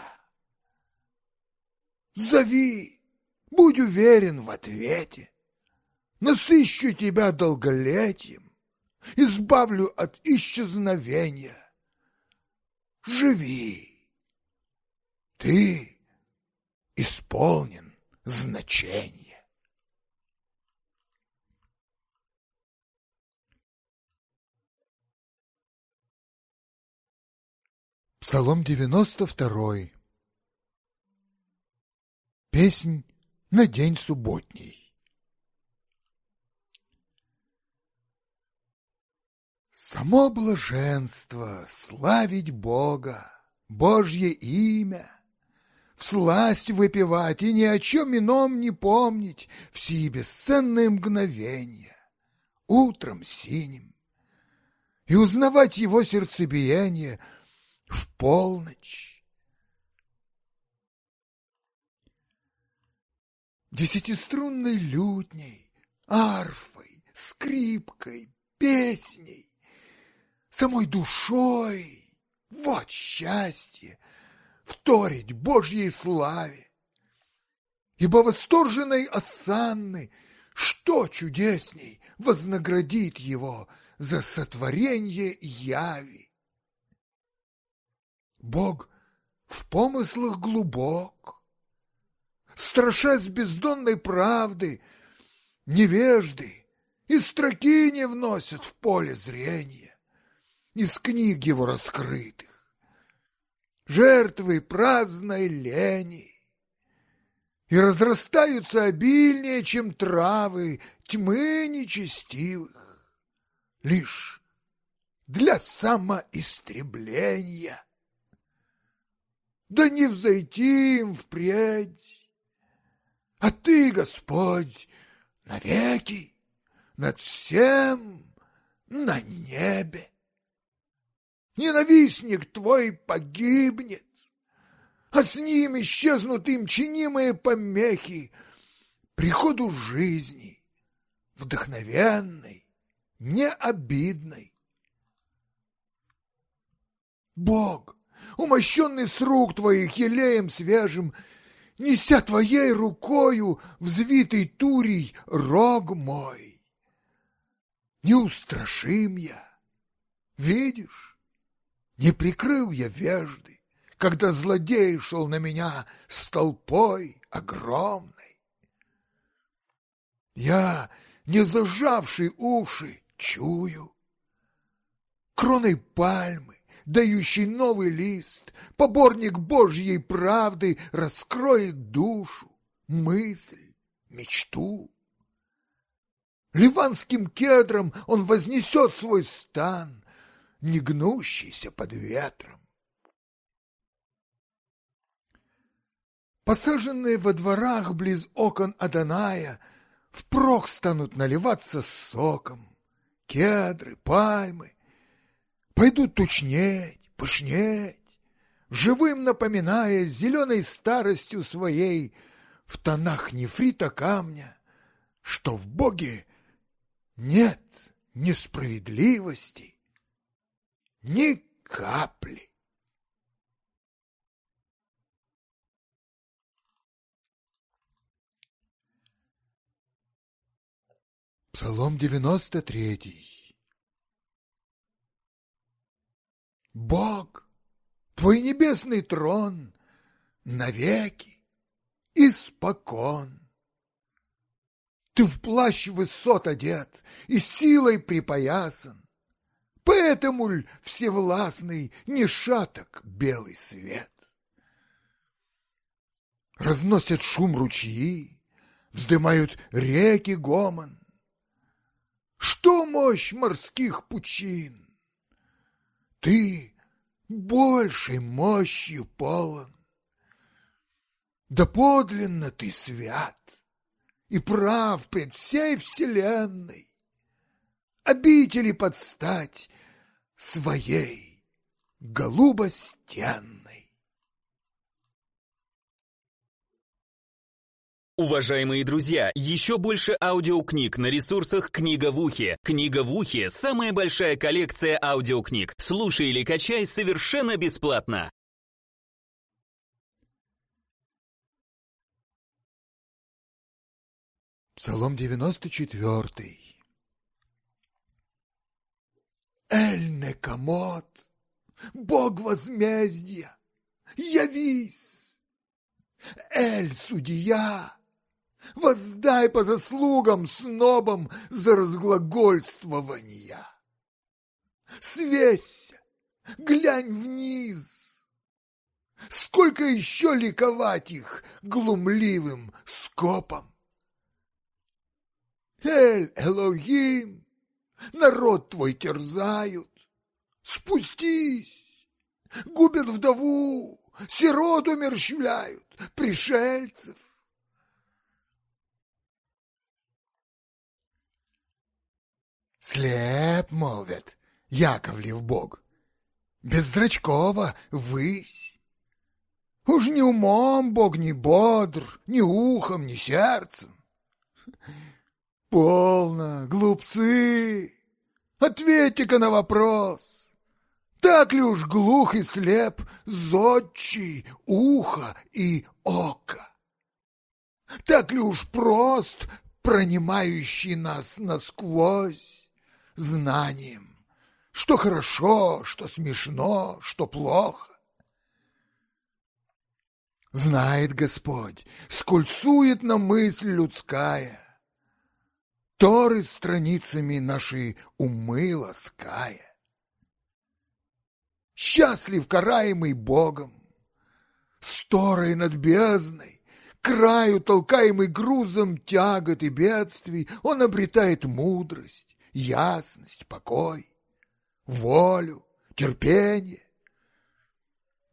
Зови, будь уверен в ответе. Насыщу тебя долголетием, избавлю от исчезновения. Живи. Ты исполнен значений. Псалом 92. Песнь на день субботний. Само блаженство славить Бога, Божье имя, всласть выпивать и ни о чем ином не помнить все бесценные мгновения, утром синим, и узнавать его сердцебиение — в полночь. Десятиструнной лютней, арфой, скрипкой, песней, самой душой. Вот счастье! Вторить Божьей славе! Ибо восторженной осанны что чудесней вознаградит его за сотворение яви? Бог в помыслах глубок. Страшась бездонной правды, невежды, и строки не вносят в поле зрения, из книг его раскрытых, жертвы праздной лени, и разрастаются обильнее, чем травы тьмы нечестивых, лишь для самоистребления да не взойти им впредь. А ты, Господь, навеки, над всем на небе. Ненавистник твой погибнет, а с ним исчезнут им чинимые помехи приходу жизни, вдохновенной, необидной. Бог, умощенный с рук твоих елеем свежим, неся твоей рукою взвитый турий рог мой. Неустрашим я, видишь, не прикрыл я вежды, когда злодей шел на меня с толпой огромной. Я, не зажавший уши, чую, кроной пальмы, дающий новый лист, поборник Божьей правды раскроет душу, мысль, мечту. Ливанским кедром он вознесет свой стан, не гнущийся под ветром. Посаженные во дворах близ окон Аданая впрок станут наливаться соком. Кедры, пальмы, пойдут тучнеть, пышнеть, живым напоминая зеленой старостью своей в тонах нефрита камня, что в Боге нет несправедливости ни капли. Псалом 93 Бог, твой небесный трон навеки испокон. Ты в плащ высот одет и силой припоясан, поэтому ль всевластный не шаток белый свет. Разносят шум ручьи, вздымают реки гомон. Что мощь морских пучин? ты большей мощью полон. Да подлинно ты свят и прав пред всей вселенной, обители подстать своей голубостен. Уважаемые друзья, еще больше аудиокниг на ресурсах «Книга в ухе». «Книга в ухе» — самая большая коллекция аудиокниг. Слушай или качай совершенно бесплатно. Псалом 94. Эль-Некамот, Бог возмездия, явись! Эль-Судья, Воздай по заслугам снобам за разглагольствования. Свесься, глянь вниз. Сколько еще ликовать их глумливым скопом? Эль Элогим, народ твой терзают. Спустись, губят вдову, сирот умерщвляют, пришельцев. Слеп, молвят, Яковлев бог. Без зрачкова высь. Уж ни умом бог не бодр, ни ухом, ни сердцем. Полно, глупцы! Ответьте-ка на вопрос. Так ли уж глух и слеп зодчий ухо и око? Так ли уж прост, пронимающий нас насквозь? знанием, что хорошо, что смешно, что плохо. Знает Господь, сколь на мысль людская, Торы страницами нашей умы лаская. Счастлив караемый Богом, С Торой над бездной, Краю, толкаемый грузом тягот и бедствий, Он обретает мудрость, ясность, покой, волю, терпение,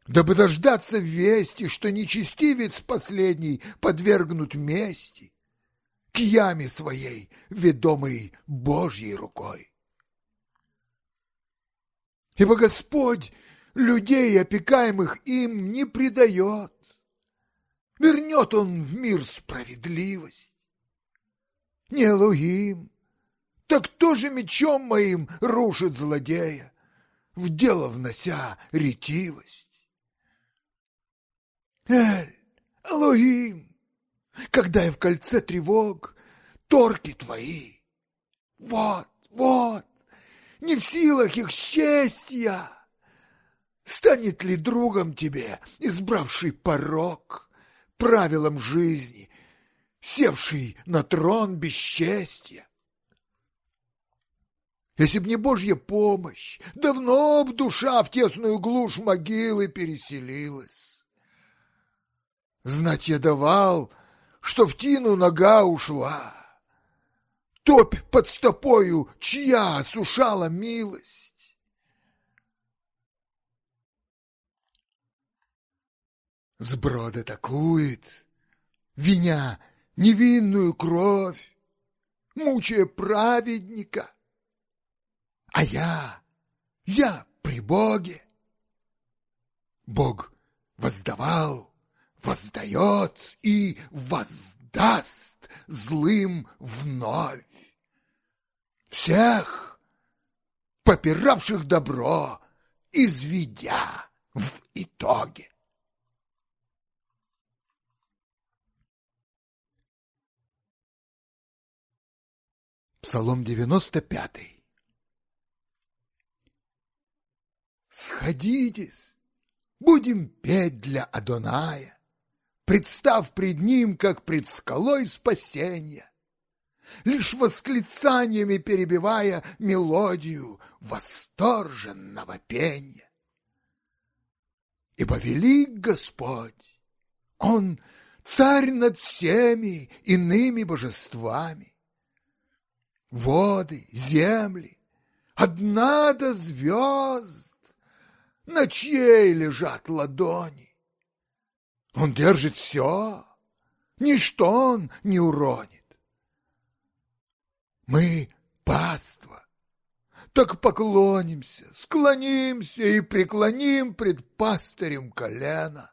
дабы дождаться вести, что нечестивец последний подвергнут мести, к яме своей, ведомой Божьей рукой. Ибо Господь людей, опекаемых им, не предает, вернет он в мир справедливость. Не Луим, так кто же мечом моим рушит злодея, в дело внося ретивость? Эль, Алоим, когда я в кольце тревог, торки твои, вот, вот, не в силах их счастья. Станет ли другом тебе, избравший порог, правилом жизни, севший на трон бесчестья? Если б не Божья помощь, давно б душа в тесную глушь могилы переселилась. Знать я давал, что в тину нога ушла. Топь под стопою, чья осушала милость. Сброд атакует, виня невинную кровь, мучая праведника — а я, я при Боге. Бог воздавал, воздает и воздаст злым вновь. Всех, попиравших добро, изведя в итоге. Псалом 95 «Сходитесь, будем петь для Адоная, представ пред ним, как пред скалой спасения» лишь восклицаниями перебивая мелодию восторженного пения. Ибо велик Господь, Он царь над всеми иными божествами. Воды, земли, одна до звезд, на чьей лежат ладони. Он держит все, ничто он не уронит. Мы — паства, так поклонимся, склонимся и преклоним пред пастырем колено.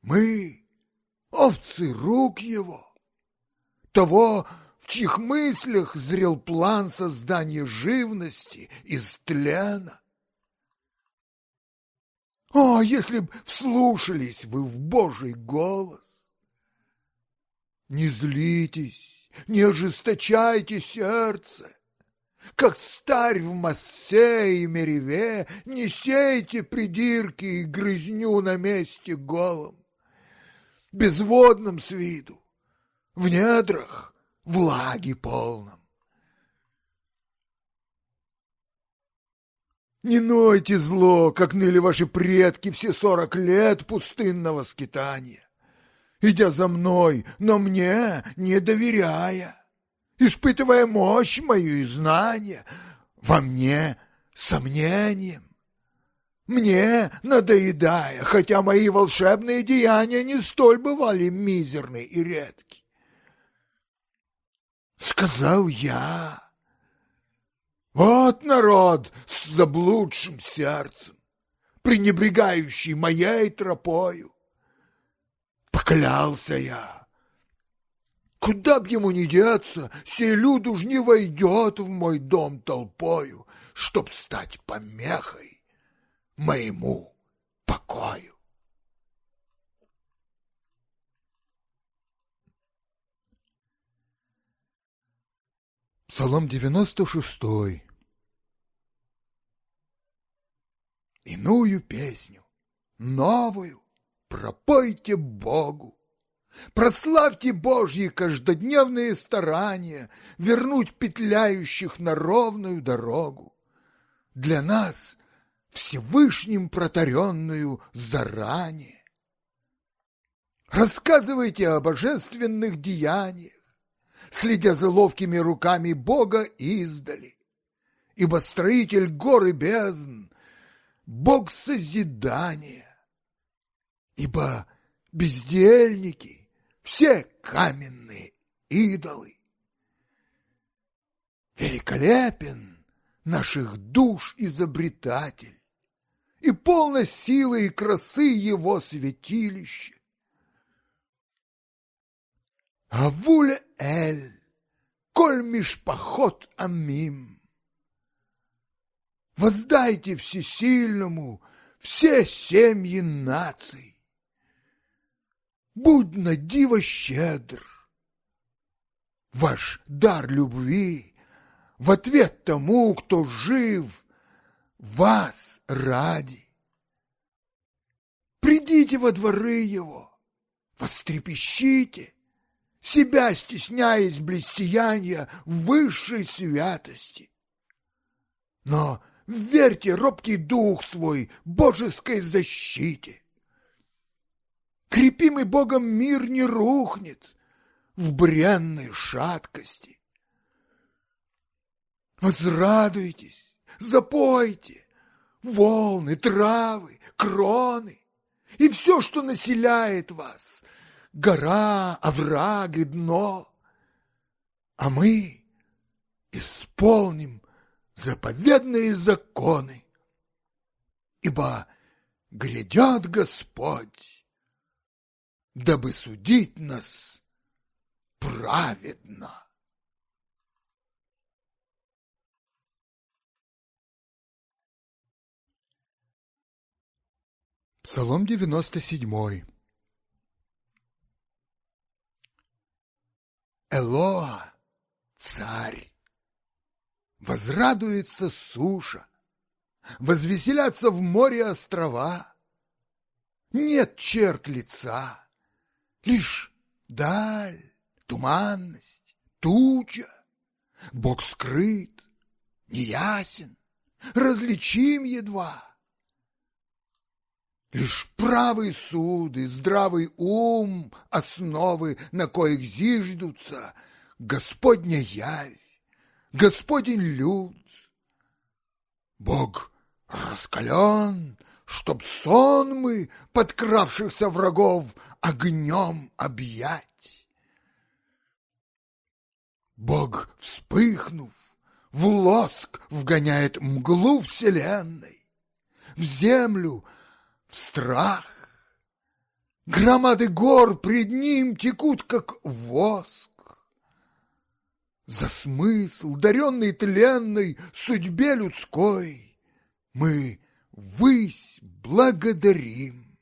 Мы — овцы рук его, того, в чьих мыслях зрел план создания живности из тлена. О, если б вслушались вы в Божий голос! Не злитесь, не ожесточайте сердце, Как старь в массе и мереве, Не сейте придирки и грызню на месте голом, Безводным с виду, в недрах влаги полном. Не нойте зло, как ныли ваши предки все сорок лет пустынного скитания, идя за мной, но мне не доверяя, испытывая мощь мою и знания, во мне сомнением. Мне надоедая, хотя мои волшебные деяния не столь бывали мизерны и редки. Сказал я вот народ с заблудшим сердцем, пренебрегающий моей тропою. Поклялся я. Куда б ему ни деться, сей люд уж не войдет в мой дом толпою, чтоб стать помехой моему покою. Псалом 96 иную песню, новую, пропойте Богу. Прославьте Божьи каждодневные старания вернуть петляющих на ровную дорогу. Для нас Всевышним протаренную заранее. Рассказывайте о божественных деяниях, следя за ловкими руками Бога издали, ибо строитель горы бездн Бог созидания. Ибо бездельники все каменные идолы. Великолепен наших душ изобретатель и полна силы и красы его святилище. Авуле эль, коль мишпахот амим. Воздайте всесильному все семьи наций. Будь на диво щедр. Ваш дар любви в ответ тому, кто жив, вас ради. Придите во дворы его, вострепещите, себя стесняясь блестяния высшей святости. Но верьте робкий дух свой божеской защите. Крепимый Богом мир не рухнет в бренной шаткости. Возрадуйтесь, запойте, волны, травы, кроны и все, что населяет вас, гора, овраг и дно. А мы исполним заповедные законы. Ибо грядет Господь, дабы судить нас праведно. Псалом 97 Элоа, царь, возрадуется суша, возвеселятся в море острова. Нет черт лица, лишь даль, туманность, туча. Бог скрыт, неясен, различим едва. Лишь правый суд и здравый ум — основы, на коих зиждутся Господня явь. Господень люд. Бог раскален, чтоб сон мы подкравшихся врагов огнем объять. Бог, вспыхнув, в лоск вгоняет мглу вселенной, в землю, в страх. Громады гор пред ним текут, как воск за смысл, даренный тленной судьбе людской, мы высь благодарим.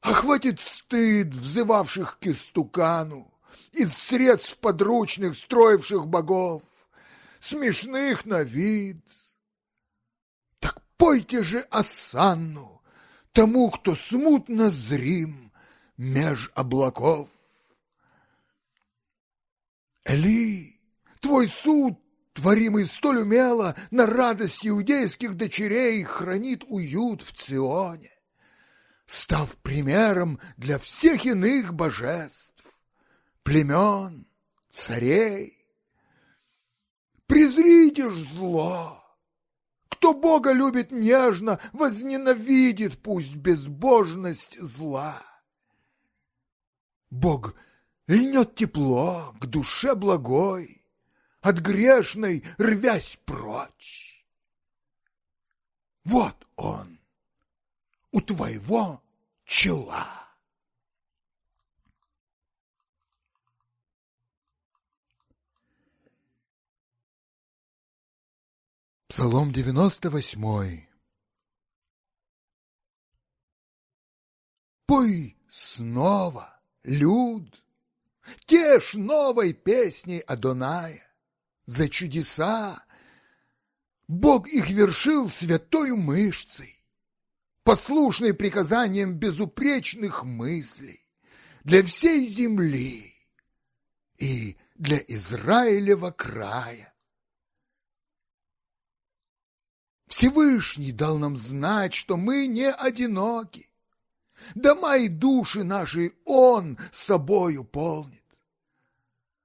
А хватит стыд взывавших к истукану, из средств подручных строивших богов, смешных на вид. Так пойте же осанну тому, кто смутно зрим меж облаков. Эли, твой суд, творимый столь умело, на радость иудейских дочерей хранит уют в Ционе, став примером для всех иных божеств, племен, царей. Презрите ж зло! Кто Бога любит нежно, возненавидит пусть безбожность зла. Бог — льнет тепло к душе благой, от грешной рвясь прочь. Вот он, у твоего чела. Псалом 98 Пой снова, люд, Тешь новой песней Адоная за чудеса. Бог их вершил святою мышцей, послушной приказаниям безупречных мыслей для всей земли и для Израилева края. Всевышний дал нам знать, что мы не одиноки, да мои души наши он с собою полнит.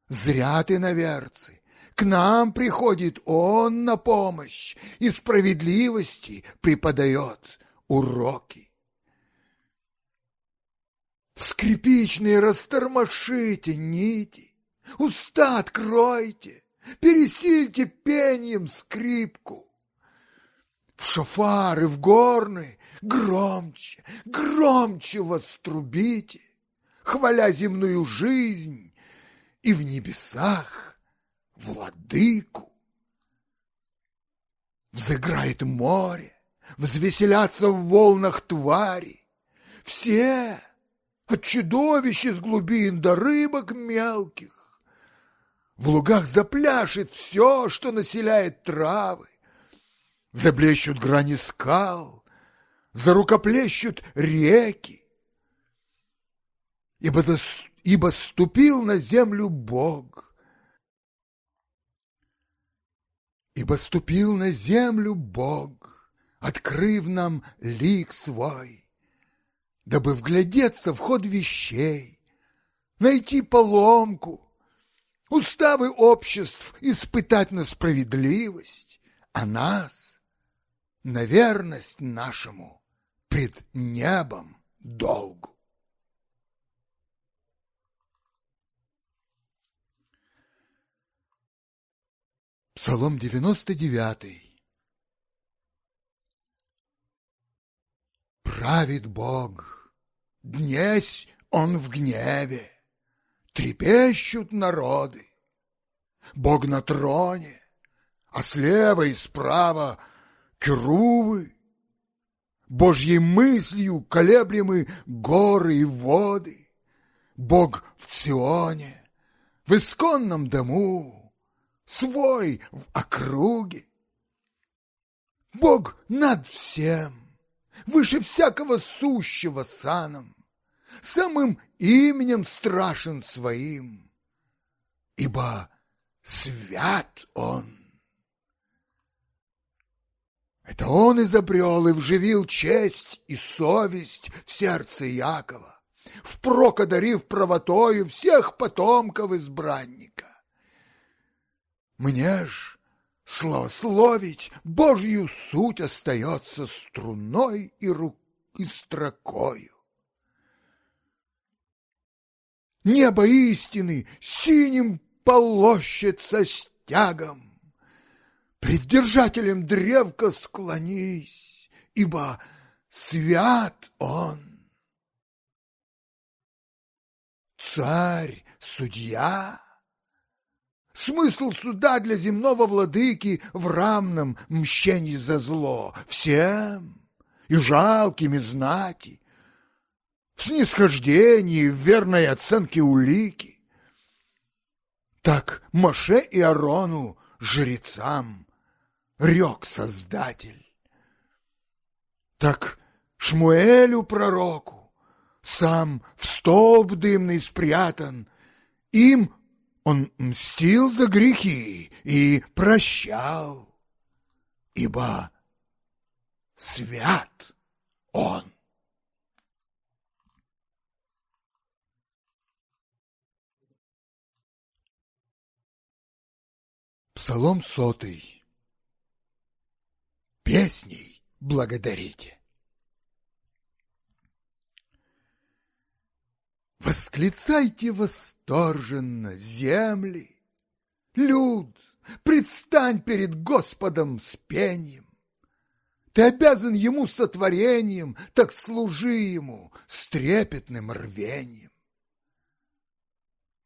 Зря ты, наверцы, к нам приходит он на помощь и справедливости преподает уроки. Скрипичные растормошите нити, уста откройте, пересильте пением скрипку. В шофары, в горны громче, громче вострубите, хваля земную жизнь и в небесах владыку. Взыграет море, взвеселятся в волнах твари, все, от чудовищ из глубин до рыбок мелких, в лугах запляшет все, что населяет травы. Заблещут грани скал, за рукоплещут реки. Ибо, ибо ступил на землю Бог. Ибо ступил на землю Бог, открыв нам лик свой, дабы вглядеться в ход вещей, найти поломку, уставы обществ испытать на справедливость, а нас — на верность нашему пред небом долг. Псалом 99. Правит Бог, днесь Он в гневе, трепещут народы. Бог на троне, а слева и справа керувы Божьей мыслью колеблемы горы и воды. Бог в Ционе, в исконном дому, свой в округе. Бог над всем, выше всякого сущего саном, самым именем страшен своим, ибо свят Он. Это он изобрел и вживил честь и совесть в сердце Якова, впрок одарив правотою всех потомков избранника. Мне ж словословить Божью суть остается струной и, рук... и строкою. Небо истины синим полощется стягом, пред держателем древка склонись, ибо свят он. Царь, судья, смысл суда для земного владыки в равном мщении за зло всем и жалкими знати, в снисхождении, в верной оценке улики. Так Моше и Арону, жрецам, рек Создатель. Так Шмуэлю пророку сам в столб дымный спрятан, им он мстил за грехи и прощал, ибо свят он. Псалом сотый песней благодарите. Восклицайте восторженно земли, люд, предстань перед Господом с пением. Ты обязан Ему сотворением, так служи Ему с трепетным рвением.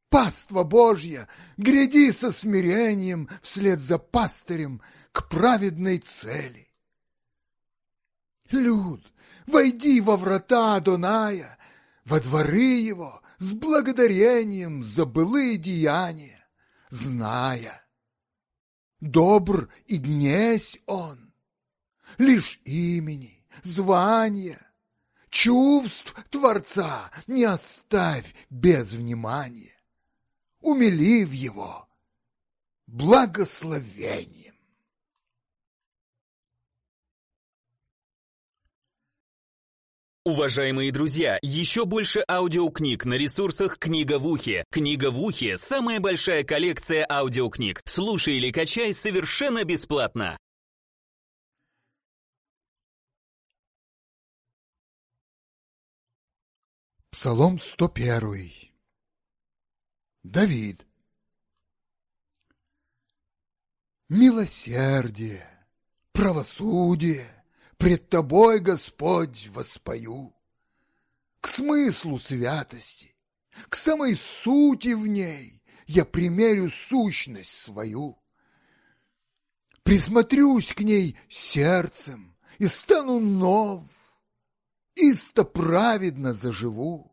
Паства Божье гряди со смирением вслед за пастырем к праведной цели. Люд, войди во врата Адоная, во дворы его с благодарением за былые деяния, зная. Добр и днесь он, лишь имени, звания, чувств Творца не оставь без внимания. Умилив его благословением. Уважаемые друзья, еще больше аудиокниг на ресурсах «Книга в ухе». «Книга в ухе» — самая большая коллекция аудиокниг. Слушай или качай совершенно бесплатно. Псалом 101. Давид. Милосердие, правосудие, пред Тобой, Господь, воспою. К смыслу святости, к самой сути в ней я примерю сущность свою. Присмотрюсь к ней сердцем и стану нов, исто праведно заживу.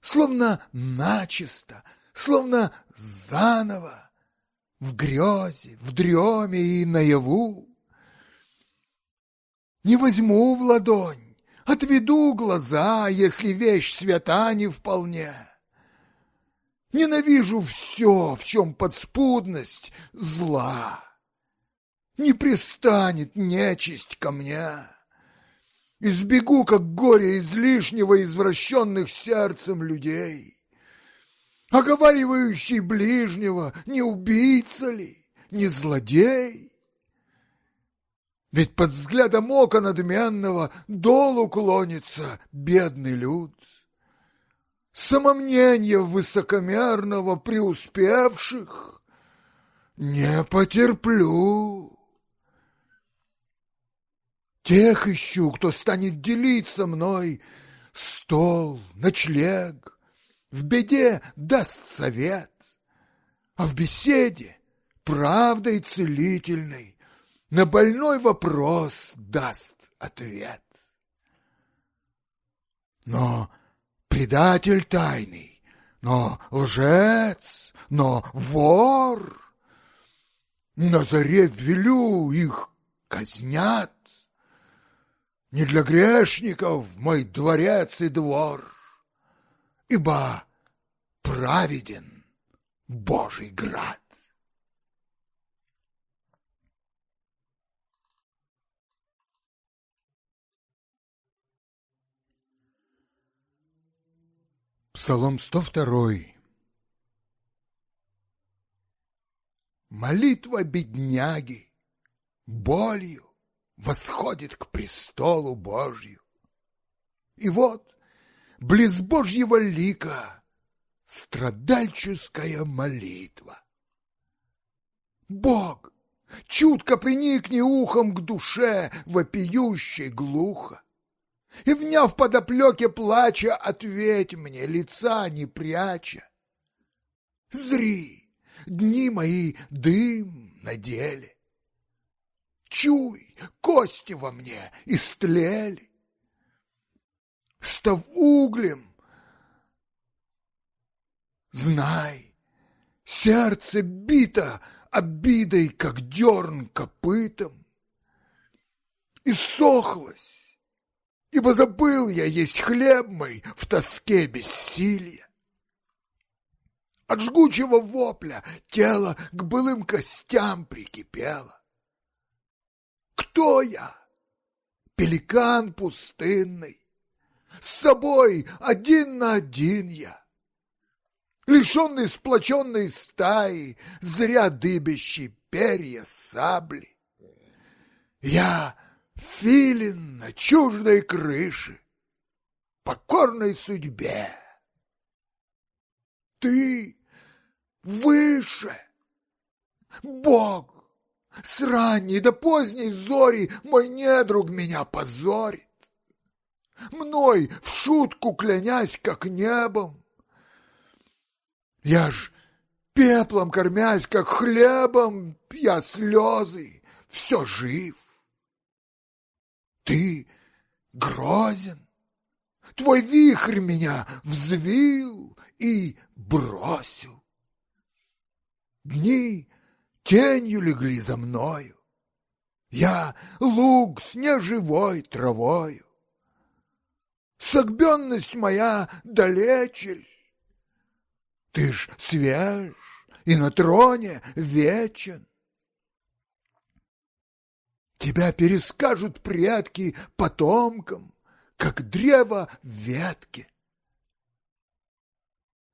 Словно начисто, словно заново, в грезе, в дреме и наяву не возьму в ладонь, отведу глаза, если вещь свята не вполне. Ненавижу все, в чем подспудность зла. Не пристанет нечисть ко мне. Избегу, как горе излишнего, извращенных сердцем людей. Оговаривающий ближнего, не убийца ли, не злодей? Ведь под взглядом ока надменного долу клонится бедный люд. Самомнение высокомерного преуспевших не потерплю. Тех ищу, кто станет делить со мной стол, ночлег, в беде даст совет, а в беседе правдой целительной на больной вопрос даст ответ. Но предатель тайный, но лжец, но вор. На заре велю их казнят. Не для грешников мой дворец и двор, ибо праведен Божий град. Псалом 102. Молитва бедняги болью восходит к престолу Божью. И вот, близ Божьего лика, страдальческая молитва. Бог, чутко приникни ухом к душе, вопиющей глухо и, вняв подоплеке плача, ответь мне, лица не пряча. Зри, дни мои дым на деле. Чуй, кости во мне истлели. Став углем, знай, сердце бито обидой, как дерн копытом. И сохлось, ибо забыл я есть хлеб мой в тоске бессилия. От жгучего вопля тело к былым костям прикипело. Кто я? Пеликан пустынный. С собой один на один я. Лишенный сплоченной стаи, зря дыбящий перья сабли. Я филин на чуждой крыше, покорной судьбе. Ты выше, Бог, с ранней до поздней зори мой недруг меня позорит. Мной в шутку клянясь, как небом. Я ж пеплом кормясь, как хлебом, я слезы, все жив ты грозен. Твой вихрь меня взвил и бросил. Дни тенью легли за мною. Я луг с неживой травою. Согбенность моя далечель. Ты ж свеж и на троне вечен. Тебя перескажут предки потомкам, как древо в ветке.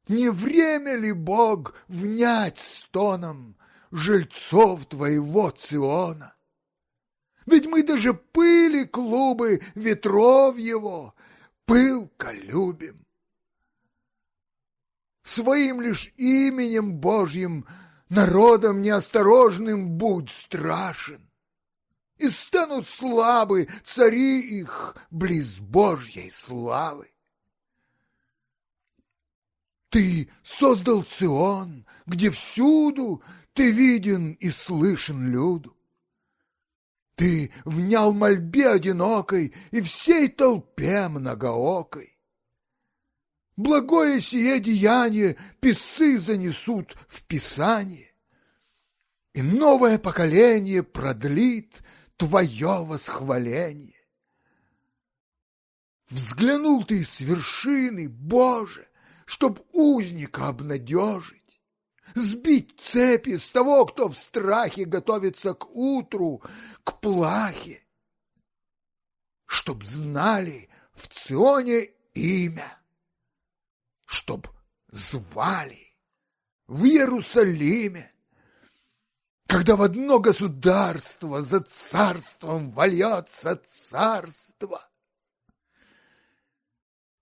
Не время ли, Бог, внять стоном жильцов твоего Циона? Ведь мы даже пыли клубы ветров его, пылко любим. Своим лишь именем Божьим, народом неосторожным будь страшен и станут слабы цари их близ Божьей славы. Ты создал Цион, где всюду ты виден и слышен люду. Ты внял мольбе одинокой и всей толпе многоокой. Благое сие деяние писцы занесут в Писание, и новое поколение продлит твое восхваление. Взглянул ты с вершины, Боже, чтоб узника обнадежить, сбить цепи с того, кто в страхе готовится к утру, к плахе, чтоб знали в Ционе имя, чтоб звали в Иерусалиме когда в одно государство за царством вольется царство.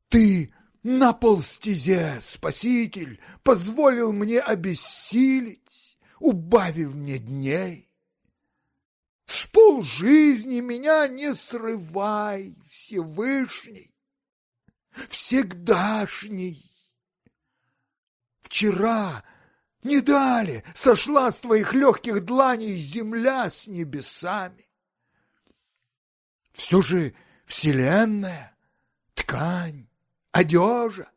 Ты на полстезе, Спаситель, позволил мне обессилить, убавив мне дней. С полжизни меня не срывай, Всевышний, всегдашний. Вчера не дали! Сошла с твоих легких дланей земля с небесами. Все же вселенная, ткань, одежа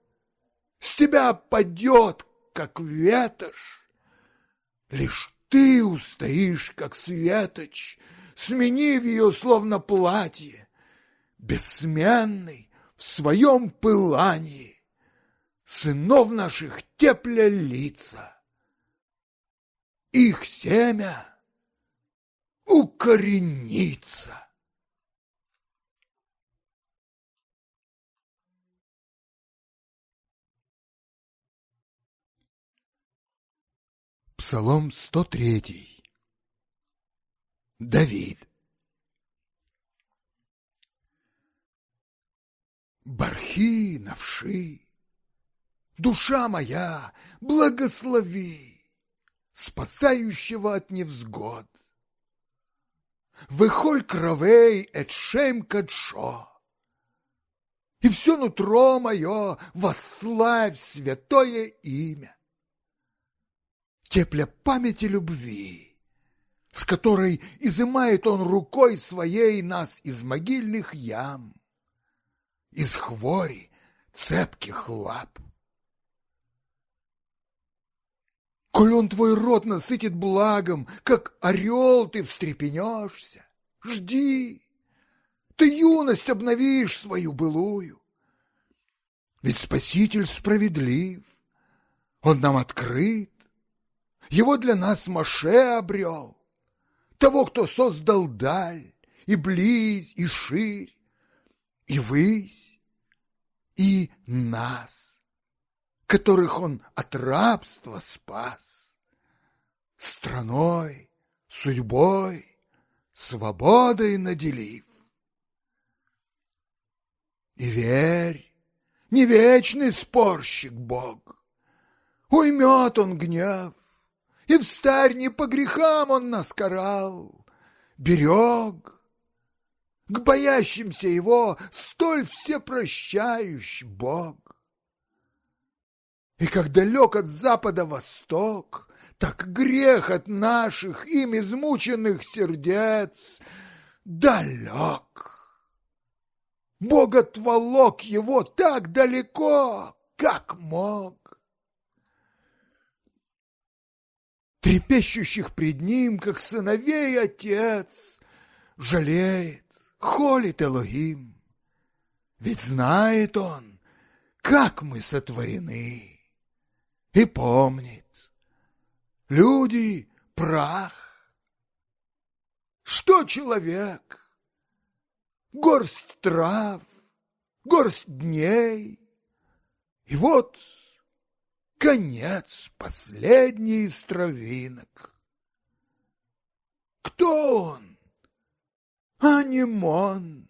с тебя падет, как ветошь. Лишь ты устоишь, как светоч, сменив ее, словно платье, бессменный в своем пылании, сынов наших тепля лица их семя укоренится. Псалом 103. Давид. Бархи, навши, душа моя, благослови спасающего от невзгод. Вихоль кровей эт шем кадшо. И все нутро мое восславь святое имя. Тепля памяти любви, с которой изымает он рукой своей нас из могильных ям, из хвори цепких лап. Коль твой рот насытит благом, как орел ты встрепенешься. Жди, ты юность обновишь свою былую. Ведь Спаситель справедлив, он нам открыт. Его для нас Маше обрел, того, кто создал даль, и близь, и ширь, и высь, и нас которых он от рабства спас. Страной, судьбой, свободой наделив. И верь, не вечный спорщик Бог. Уймет он гнев, и в старне по грехам он нас карал, берег. К боящимся его столь всепрощающий Бог. И как далек от запада восток, так грех от наших им измученных сердец далек. Бог отволок его так далеко, как мог. Трепещущих пред ним, как сыновей отец, жалеет, холит Элогим. Ведь знает он, как мы сотворены и помнит. Люди — прах. Что человек? Горсть трав, горсть дней. И вот конец последний из травинок. Кто он? Анимон.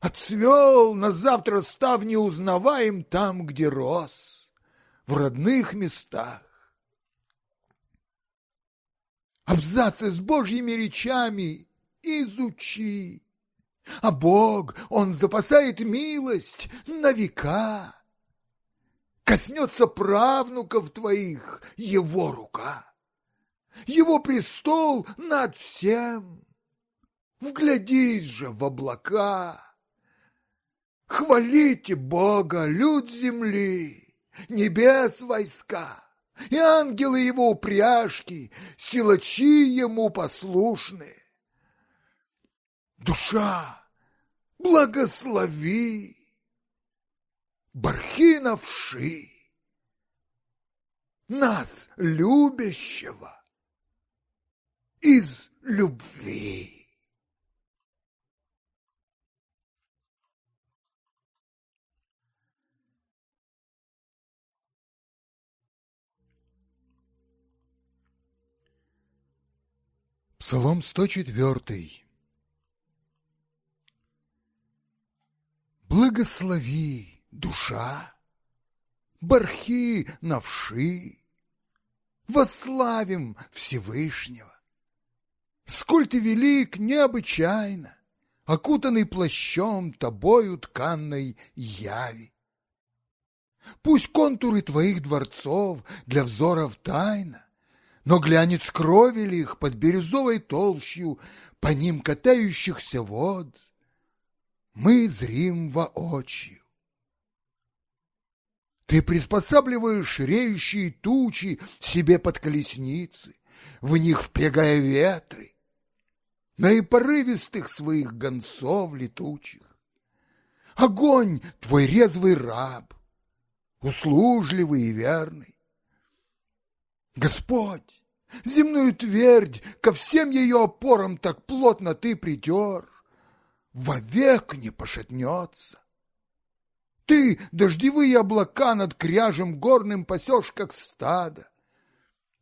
Отцвел, на завтра став неузнаваем там, где рос в родных местах. Абзацы с Божьими речами изучи. А Бог, Он запасает милость на века. Коснется правнуков твоих Его рука. Его престол над всем. Вглядись же в облака. Хвалите Бога, люд земли небес войска, и ангелы его упряжки, силачи ему послушны. Душа, благослови! бархиновши! Нас любящего из любви. Псалом 104 Благослови, душа, бархи навши, Восславим Всевышнего. Сколь ты велик необычайно, Окутанный плащом тобою тканной яви. Пусть контуры твоих дворцов Для взоров тайна, но глянец крови их под бирюзовой толщью, по ним катающихся вод, мы зрим воочию. Ты приспосабливаешь реющие тучи себе под колесницы, в них впрягая ветры, на и порывистых своих гонцов летучих. Огонь — твой резвый раб, услужливый и верный. Господь, земную твердь ко всем ее опорам так плотно ты притер, вовек не пошатнется. Ты дождевые облака над кряжем горным пасешь, как стадо,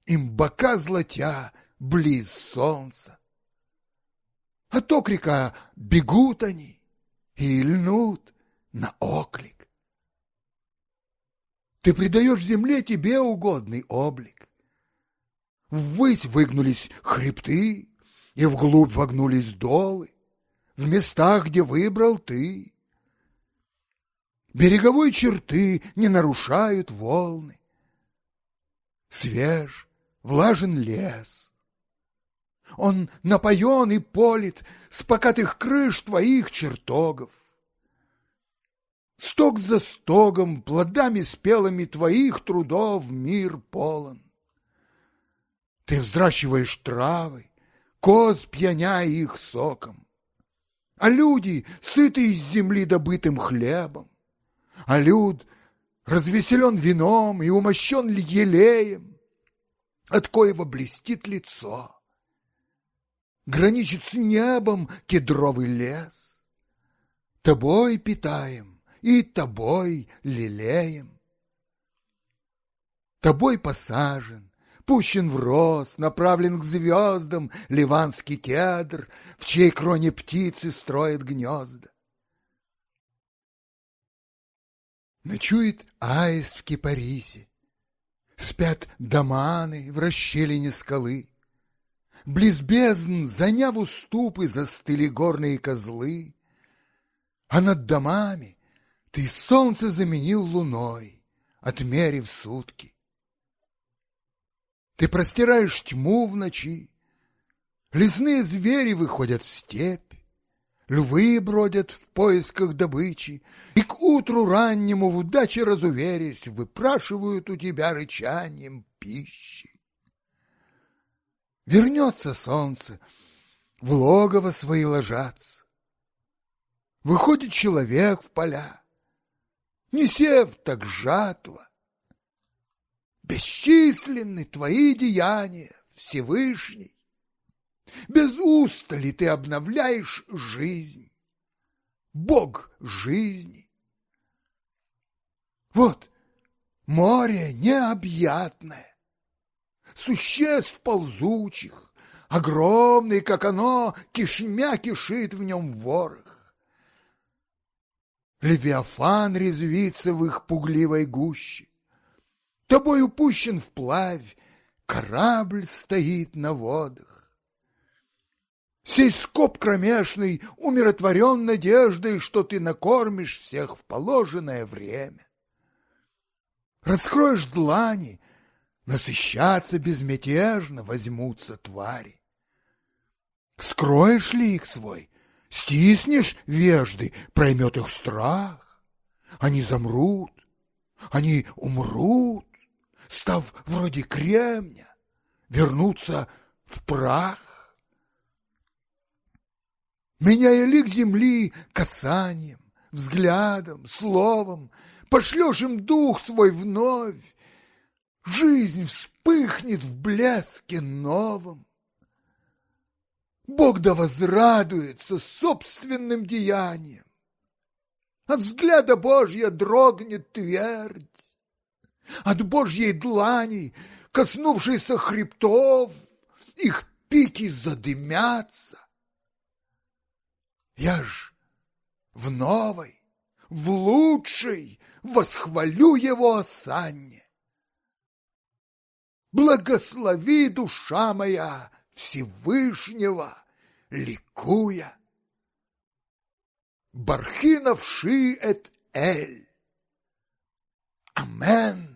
им бока златя близ солнца. А От окрика бегут они и льнут на оклик. Ты придаешь земле тебе угодный облик. Ввысь выгнулись хребты, и вглубь вогнулись долы, в местах, где выбрал ты. Береговой черты не нарушают волны. Свеж, влажен лес. Он напоен и полит с покатых крыш твоих чертогов. Сток за стогом, плодами спелыми твоих трудов мир полон. Ты взращиваешь травы, коз пьяняя их соком, а люди сыты из земли добытым хлебом, а люд развеселен вином и умощен елеем, от коего блестит лицо. Граничит с небом кедровый лес. Тобой питаем и тобой лелеем. Тобой посажен пущен в рост, направлен к звездам ливанский кедр, в чьей кроне птицы строят гнезда. Ночует аист в кипарисе, спят доманы в расщелине скалы, близ бездн, заняв уступы, застыли горные козлы, а над домами ты солнце заменил луной, отмерив сутки. Ты простираешь тьму в ночи, Лесные звери выходят в степь, Львы бродят в поисках добычи, И к утру раннему в удаче разуверясь Выпрашивают у тебя рычанием пищи. Вернется солнце, в логово свои ложатся. Выходит человек в поля, не сев, так жатва. Бесчисленны твои деяния, Всевышний. Без устали ты обновляешь жизнь. Бог жизни. Вот море необъятное, существ ползучих, огромный, как оно, кишмя кишит в нем ворох. Левиафан резвится в их пугливой гуще. Тобой упущен вплавь, корабль стоит на водах. Сей скоб кромешный умиротворен надеждой, что ты накормишь всех в положенное время. Раскроешь длани, насыщаться безмятежно возьмутся твари. Скроешь ли их свой, стиснешь вежды, проймет их страх. Они замрут, они умрут став вроде кремня, вернуться в прах. Меняя лик земли касанием, взглядом, словом, Пошлешь им дух свой вновь, Жизнь вспыхнет в блеске новом. Бог да возрадуется собственным деянием, От взгляда Божья дрогнет твердь, от Божьей длани, коснувшейся хребтов, их пики задымятся. Я ж в новой, в лучшей восхвалю его осанне. Благослови, душа моя, Всевышнего, ликуя. Бархинов шиет эль. Амен.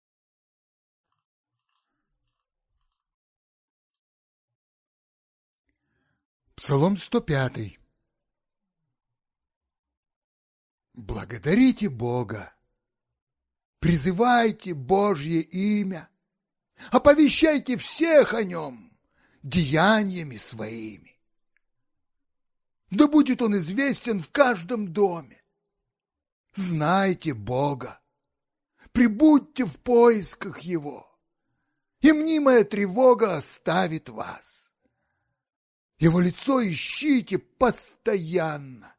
Псалом 105. Благодарите Бога, призывайте Божье имя, оповещайте всех о Нем деяниями своими. Да будет Он известен в каждом доме. Знайте Бога, прибудьте в поисках Его, и мнимая тревога оставит вас. Его лицо ищите постоянно.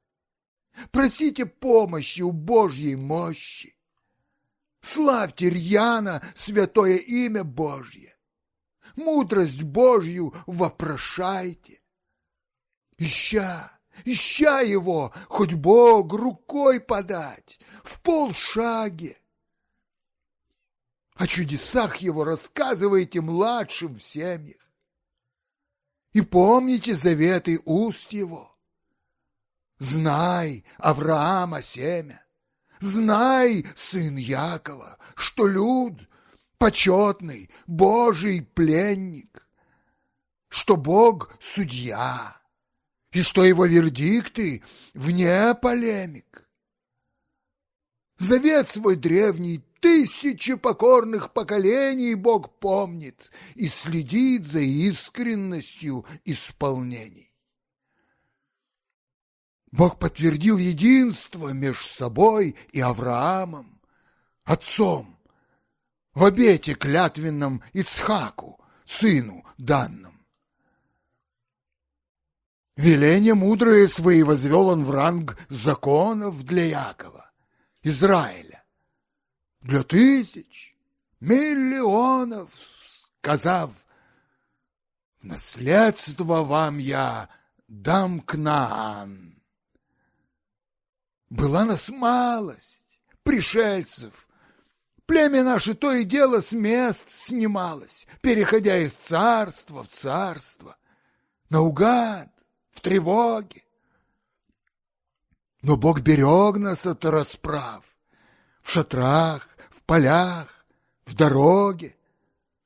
Просите помощи у Божьей мощи. Славьте рьяно святое имя Божье. Мудрость Божью вопрошайте. Ища, ища его, хоть Бог рукой подать, в полшаге. О чудесах его рассказывайте младшим в семьях и помните заветы уст его. Знай, Авраама семя, знай, сын Якова, что люд — почетный Божий пленник, что Бог — судья, и что его вердикты вне полемик. Завет свой древний тысячи покорных поколений Бог помнит и следит за искренностью исполнений. Бог подтвердил единство между собой и Авраамом, отцом, в обете клятвенном Ицхаку, сыну данным. Веление мудрое свои возвел он в ранг законов для Якова, Израиля для тысяч, миллионов, сказав, наследство вам я дам Кнаан. Была нас малость, пришельцев, племя наше то и дело с мест снималось, переходя из царства в царство, наугад, в тревоге. Но Бог берег нас от расправ в шатрах, в полях, в дороге,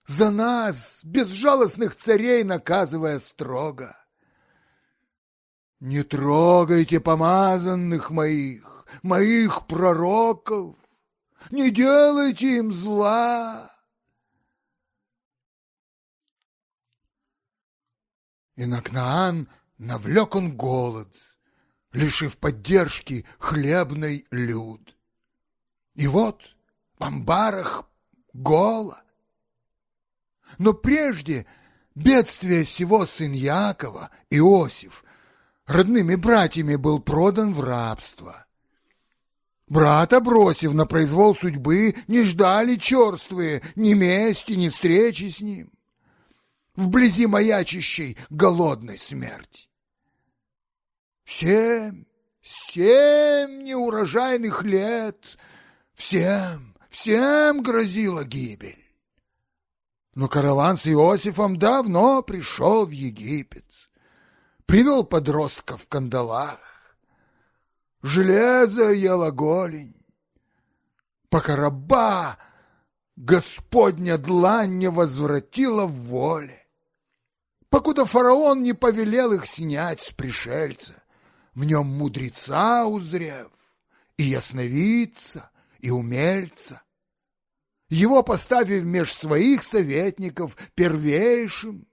за нас, безжалостных царей, наказывая строго. Не трогайте помазанных моих, моих пророков, не делайте им зла. И на Кнаан навлек он голод — лишив поддержки хлебной люд. И вот в амбарах голо. Но прежде бедствие сего сын Якова, Иосиф, родными братьями был продан в рабство. Брата, бросив на произвол судьбы, не ждали черствые ни мести, ни встречи с ним. Вблизи маячащей голодной смерти. Семь, семь неурожайных лет, всем, всем грозила гибель. Но караван с Иосифом давно пришел в Египет, привел подростка в кандалах. Железо ела голень, пока раба Господня длань не возвратила в воле, покуда фараон не повелел их снять с пришельца в нем мудреца узрев, и ясновидца, и умельца. Его поставив меж своих советников первейшим,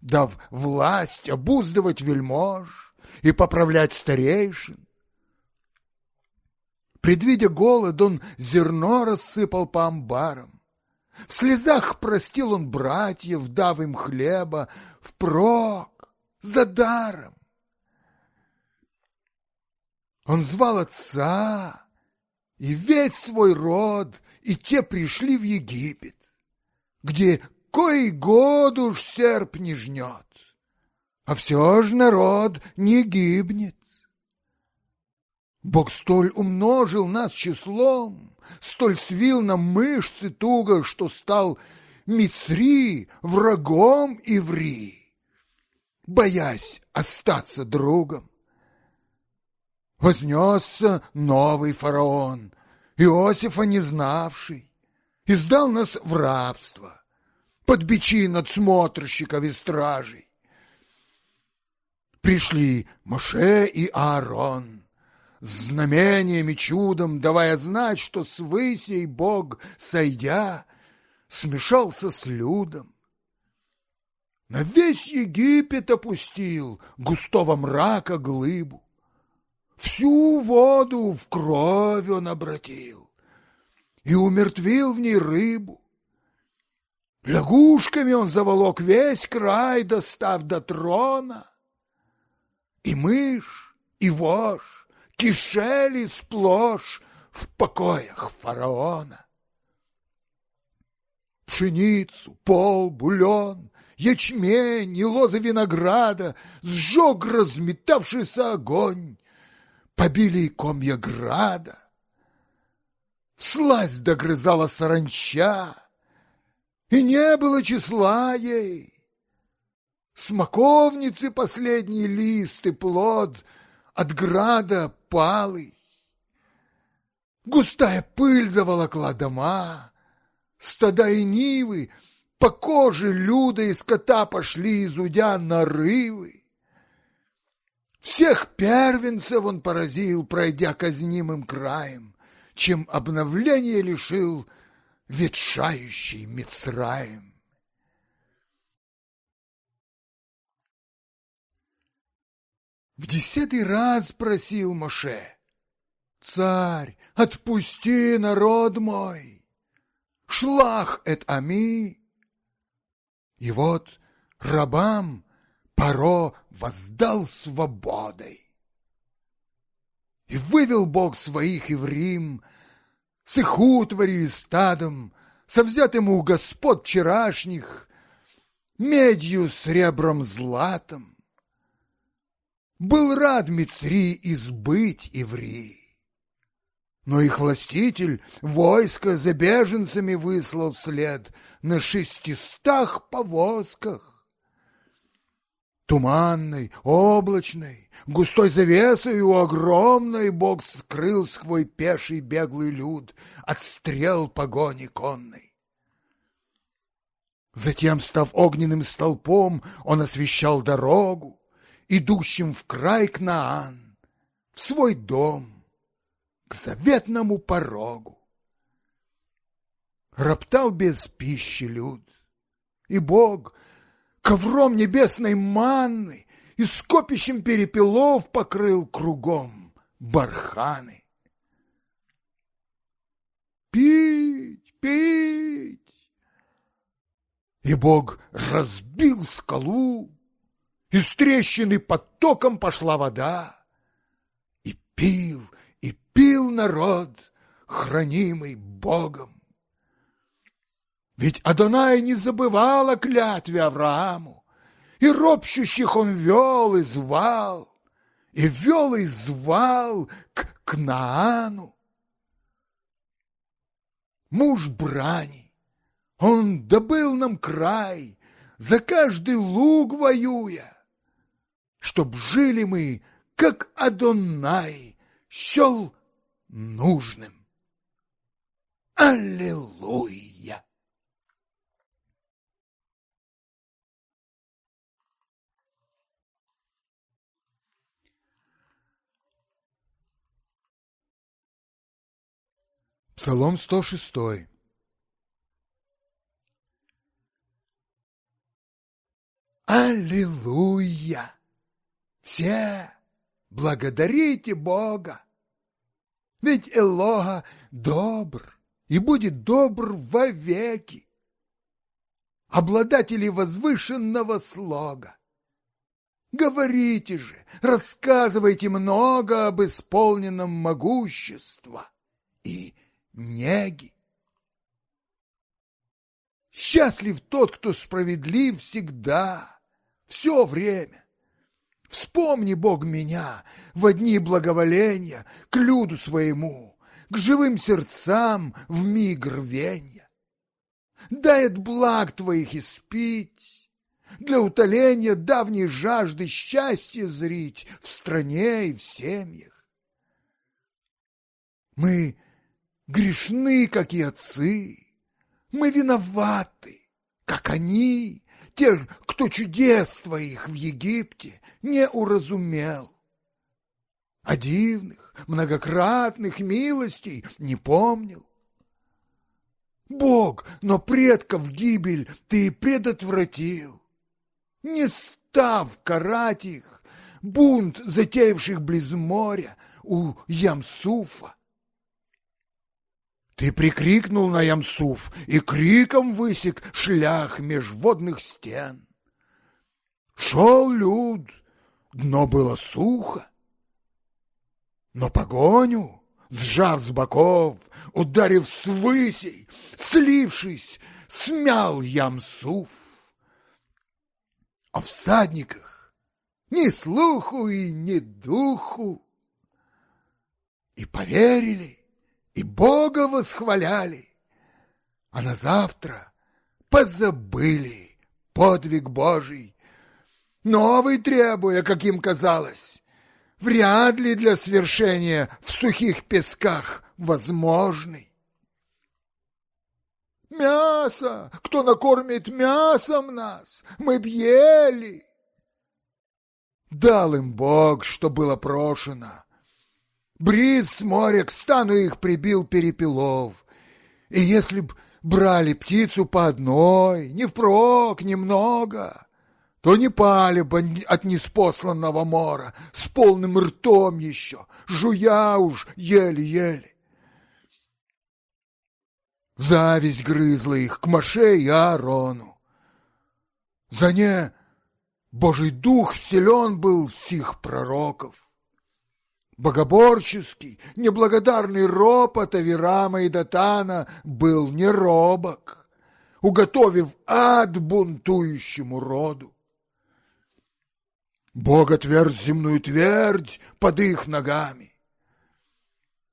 дав власть обуздывать вельмож и поправлять старейшин. Предвидя голод, он зерно рассыпал по амбарам. В слезах простил он братьев, дав им хлеба, впрок, за даром. Он звал отца и весь свой род, и те пришли в Египет, где кой год уж серп не жнет, а все ж народ не гибнет. Бог столь умножил нас числом, столь свил нам мышцы туго, что стал Мицри врагом иври, боясь остаться другом. Вознесся новый фараон, Иосифа не знавший, и сдал нас в рабство, под бичи надсмотрщиков и стражей. Пришли Моше и Аарон, с знамениями чудом, давая знать, что с Бог, сойдя, смешался с людом. На весь Египет опустил густого мрака глыбу всю воду в кровь он обратил и умертвил в ней рыбу. Лягушками он заволок весь край, достав до трона. И мышь, и вошь кишели сплошь в покоях фараона. Пшеницу, пол, бульон, ячмень и лозы винограда сжег разметавшийся огонь побили и комья града, Слазь догрызала саранча, и не было числа ей. Смоковницы последний лист и плод от града палый. Густая пыль заволокла дома, стада и нивы, по коже люда и скота пошли изудя нарывы. Всех первенцев он поразил, пройдя казнимым краем, чем обновление лишил ветшающий Мицраем. В десятый раз просил Моше, «Царь, отпусти народ мой! Шлах эт ами!» И вот рабам Паро воздал свободой. И вывел Бог своих еврим, с их утвари и стадом, со взятым у господ вчерашних, медью с ребром златом. Был рад Мицри избыть еврей. Но их властитель войско за беженцами выслал вслед на шестистах повозках. Туманной, облачной, густой завесой у огромной Бог скрыл свой пеший беглый люд от стрел погони конной. Затем, став огненным столпом, он освещал дорогу, идущим в край Кнаан, в свой дом, к заветному порогу. Роптал без пищи люд, и Бог — ковром небесной манны и скопищем перепелов покрыл кругом барханы. Пить, пить! И Бог разбил скалу, из трещины потоком пошла вода, и пил, и пил народ, хранимый Богом. Ведь Адонай не забывал о клятве Аврааму, и ропщущих он вел и звал, и вел и звал к Кнаану. Муж брани, он добыл нам край, за каждый луг воюя, чтоб жили мы, как Адонай, щел нужным. Аллилуйя! Псалом 106. Аллилуйя! Все благодарите Бога! Ведь Элога добр и будет добр вовеки. Обладатели возвышенного слога. Говорите же, рассказывайте много об исполненном могущества и неги. Счастлив тот, кто справедлив всегда, все время. Вспомни, Бог, меня в одни благоволения к люду своему, к живым сердцам в миг рвенья. Дает благ твоих испить, для утоления давней жажды счастья зрить в стране и в семьях. Мы грешны, как и отцы. Мы виноваты, как они, те, кто чудес твоих в Египте не уразумел. А дивных, многократных милостей не помнил. Бог, но предков гибель ты предотвратил, не став карать их, бунт затеявших близ моря у Ямсуфа ты прикрикнул на ямсуф и криком высек шлях межводных стен. Шел люд, дно было сухо, но погоню, сжав с боков, ударив с высей, слившись, смял ямсув. А О всадниках ни слуху и ни духу. И поверили, и Бога восхваляли, а на завтра позабыли подвиг Божий, новый требуя, каким казалось, вряд ли для свершения в сухих песках возможный. Мясо! Кто накормит мясом нас? Мы б ели! Дал им Бог, что было прошено, Бриз с моря к стану их прибил перепелов. И если б брали птицу по одной, не впрок, немного, то не пали бы от неспосланного мора, с полным ртом еще, жуя уж еле-еле. Зависть грызла их к Маше и Аарону. За не Божий Дух вселен был в сих пророков. Богоборческий, неблагодарный ропот Аверама и Датана был не робок, уготовив ад бунтующему роду. Бог отверз земную твердь под их ногами.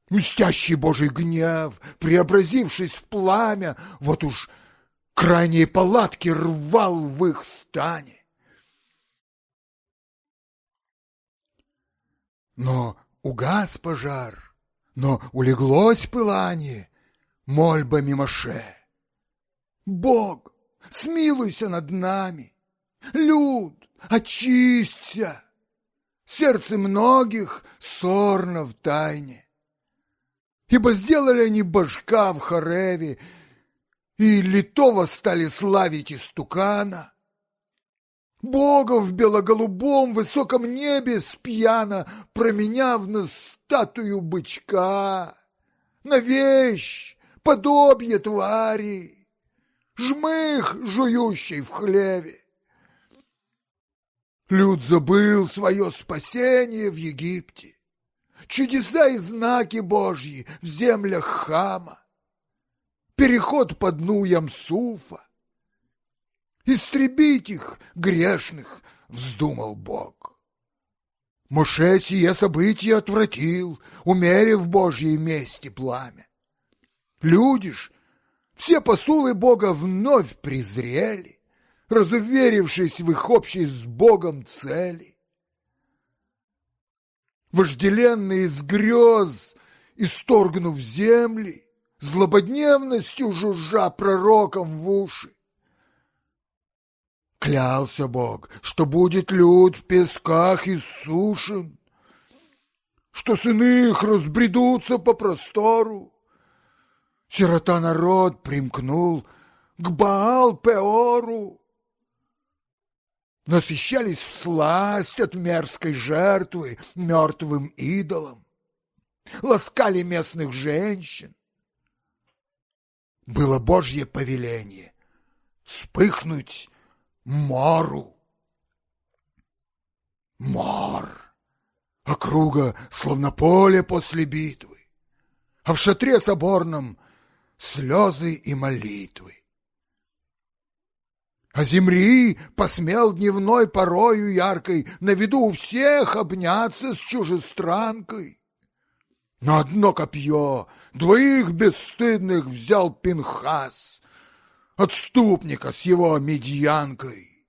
Мстящий Божий гнев, преобразившись в пламя, вот уж крайние палатки рвал в их стане. Но Угас пожар, но улеглось пылание мольбами Моше. Бог, смилуйся над нами, люд, очисться. Сердце многих сорно в тайне. Ибо сделали они башка в хореве и литого стали славить истукана, Бога в белоголубом высоком небе спьяно, променяв на статую бычка, на вещь, подобие твари, жмых, жующий в хлеве. Люд забыл свое спасение в Египте, чудеса и знаки Божьи в землях хама, переход по дну Ямсуфа, Истребить их, грешных, вздумал Бог. Моше сие событие отвратил, умерев Божьей мести пламя. Люди ж все посулы Бога вновь презрели, разуверившись в их общей с Богом цели. Вожделенный из грез, исторгнув земли, злободневностью жужжа пророком в уши, Клялся Бог, что будет люд в песках и сушен, что сыны их разбредутся по простору. Сирота народ примкнул к Баал-Пеору. Насыщались всласть от мерзкой жертвы мертвым идолом, ласкали местных женщин. Было Божье повеление — вспыхнуть Мару. Мар. Округа, словно поле после битвы. А в шатре соборном слезы и молитвы. А земли посмел дневной порою яркой На виду у всех обняться с чужестранкой. На одно копье двоих бесстыдных взял Пинхас отступника с его медьянкой,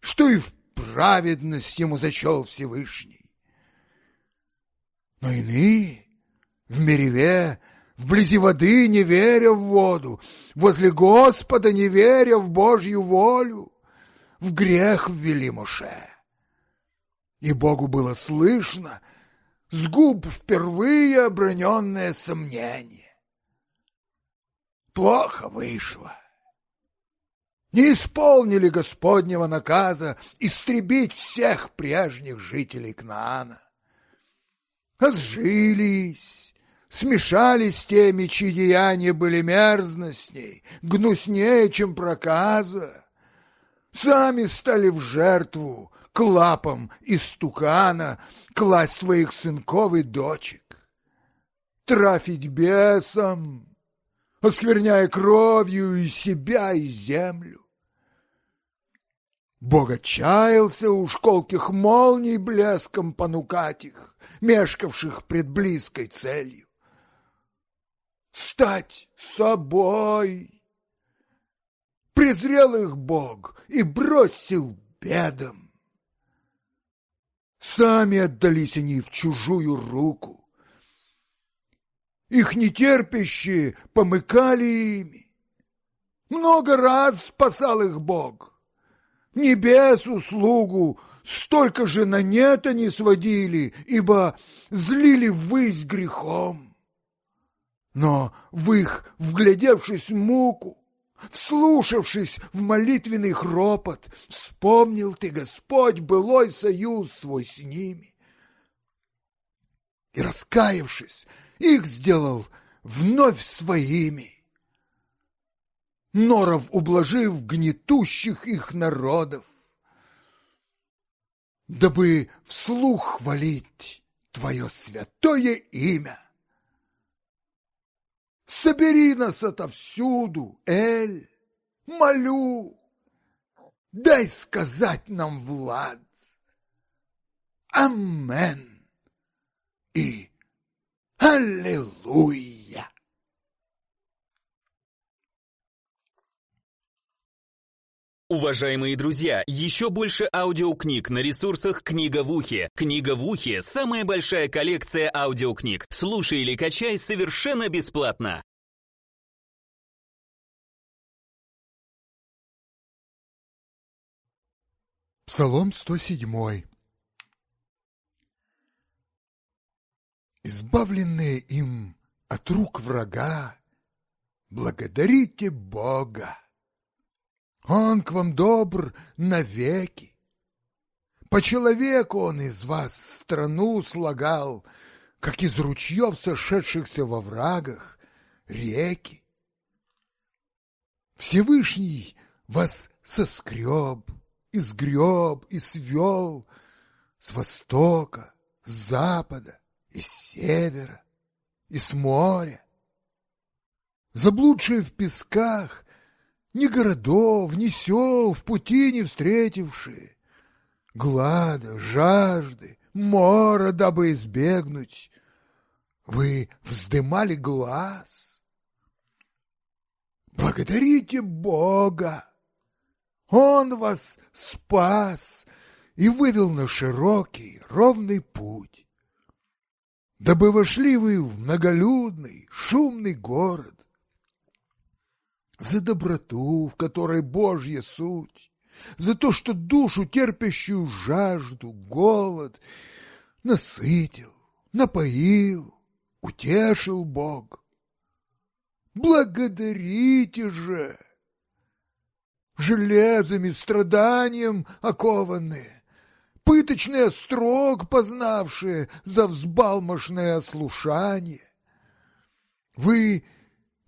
что и в праведность ему зачел Всевышний. Но иные в Мереве, вблизи воды, не веря в воду, возле Господа, не веря в Божью волю, в грех ввели Моше. И Богу было слышно, с губ впервые оброненное сомнение. Плохо вышло не исполнили Господнего наказа истребить всех прежних жителей Кнаана. А смешались с теми, чьи деяния были мерзностней, гнуснее, чем проказа, сами стали в жертву к лапам истукана класть своих сынков и дочек, трафить бесом, оскверняя кровью и себя, и землю. Бог отчаялся у школких молний блеском понукать их, мешкавших пред близкой целью. Стать собой! Презрел их Бог и бросил бедом. Сами отдались они в чужую руку их нетерпящие помыкали ими. Много раз спасал их Бог. Небес услугу столько же на нет они сводили, ибо злили ввысь грехом. Но в их, вглядевшись в муку, Вслушавшись в молитвенный хропот, вспомнил ты, Господь, былой союз свой с ними. И раскаявшись, их сделал вновь своими. Норов ублажив гнетущих их народов, дабы вслух хвалить твое святое имя. Собери нас отовсюду, Эль, молю, дай сказать нам, Влад, Амен и Аллилуйя. Уважаемые друзья, еще больше аудиокниг на ресурсах «Книга в ухе». «Книга в ухе» — самая большая коллекция аудиокниг. Слушай или качай совершенно бесплатно. Псалом 107. избавленные им от рук врага, благодарите Бога. Он к вам добр навеки. По человеку он из вас страну слагал, как из ручьев, сошедшихся во врагах, реки. Всевышний вас соскреб, изгреб и свел с востока, с запада, из севера, и с моря. Заблудшие в песках, ни городов, ни сел в пути не встретившие, глада, жажды, мора, дабы избегнуть, вы вздымали глаз. Благодарите Бога! Он вас спас и вывел на широкий, ровный путь дабы вошли вы в многолюдный, шумный город. За доброту, в которой Божья суть, за то, что душу, терпящую жажду, голод, насытил, напоил, утешил Бог. Благодарите же! Железами, страданием окованные, пыточное строг познавшее за взбалмошное слушание. Вы,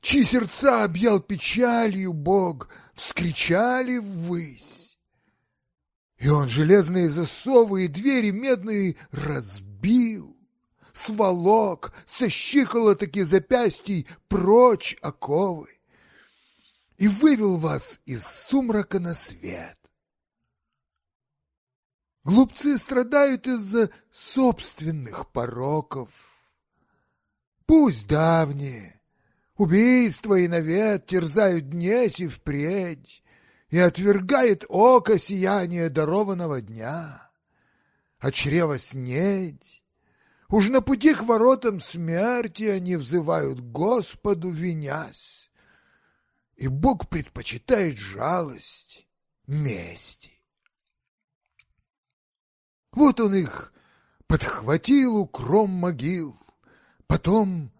чьи сердца объял печалью Бог, вскричали ввысь. И он железные засовы и двери медные разбил, сволок, со щиколоток запястий прочь оковы и вывел вас из сумрака на свет. Глупцы страдают из-за собственных пороков. Пусть давние убийства и навет терзают днесь и впредь, и отвергает око сияние дарованного дня, а чрево снедь. Уж на пути к воротам смерти они взывают Господу, винясь, и Бог предпочитает жалость мести. Вот он их подхватил у кром могил, потом,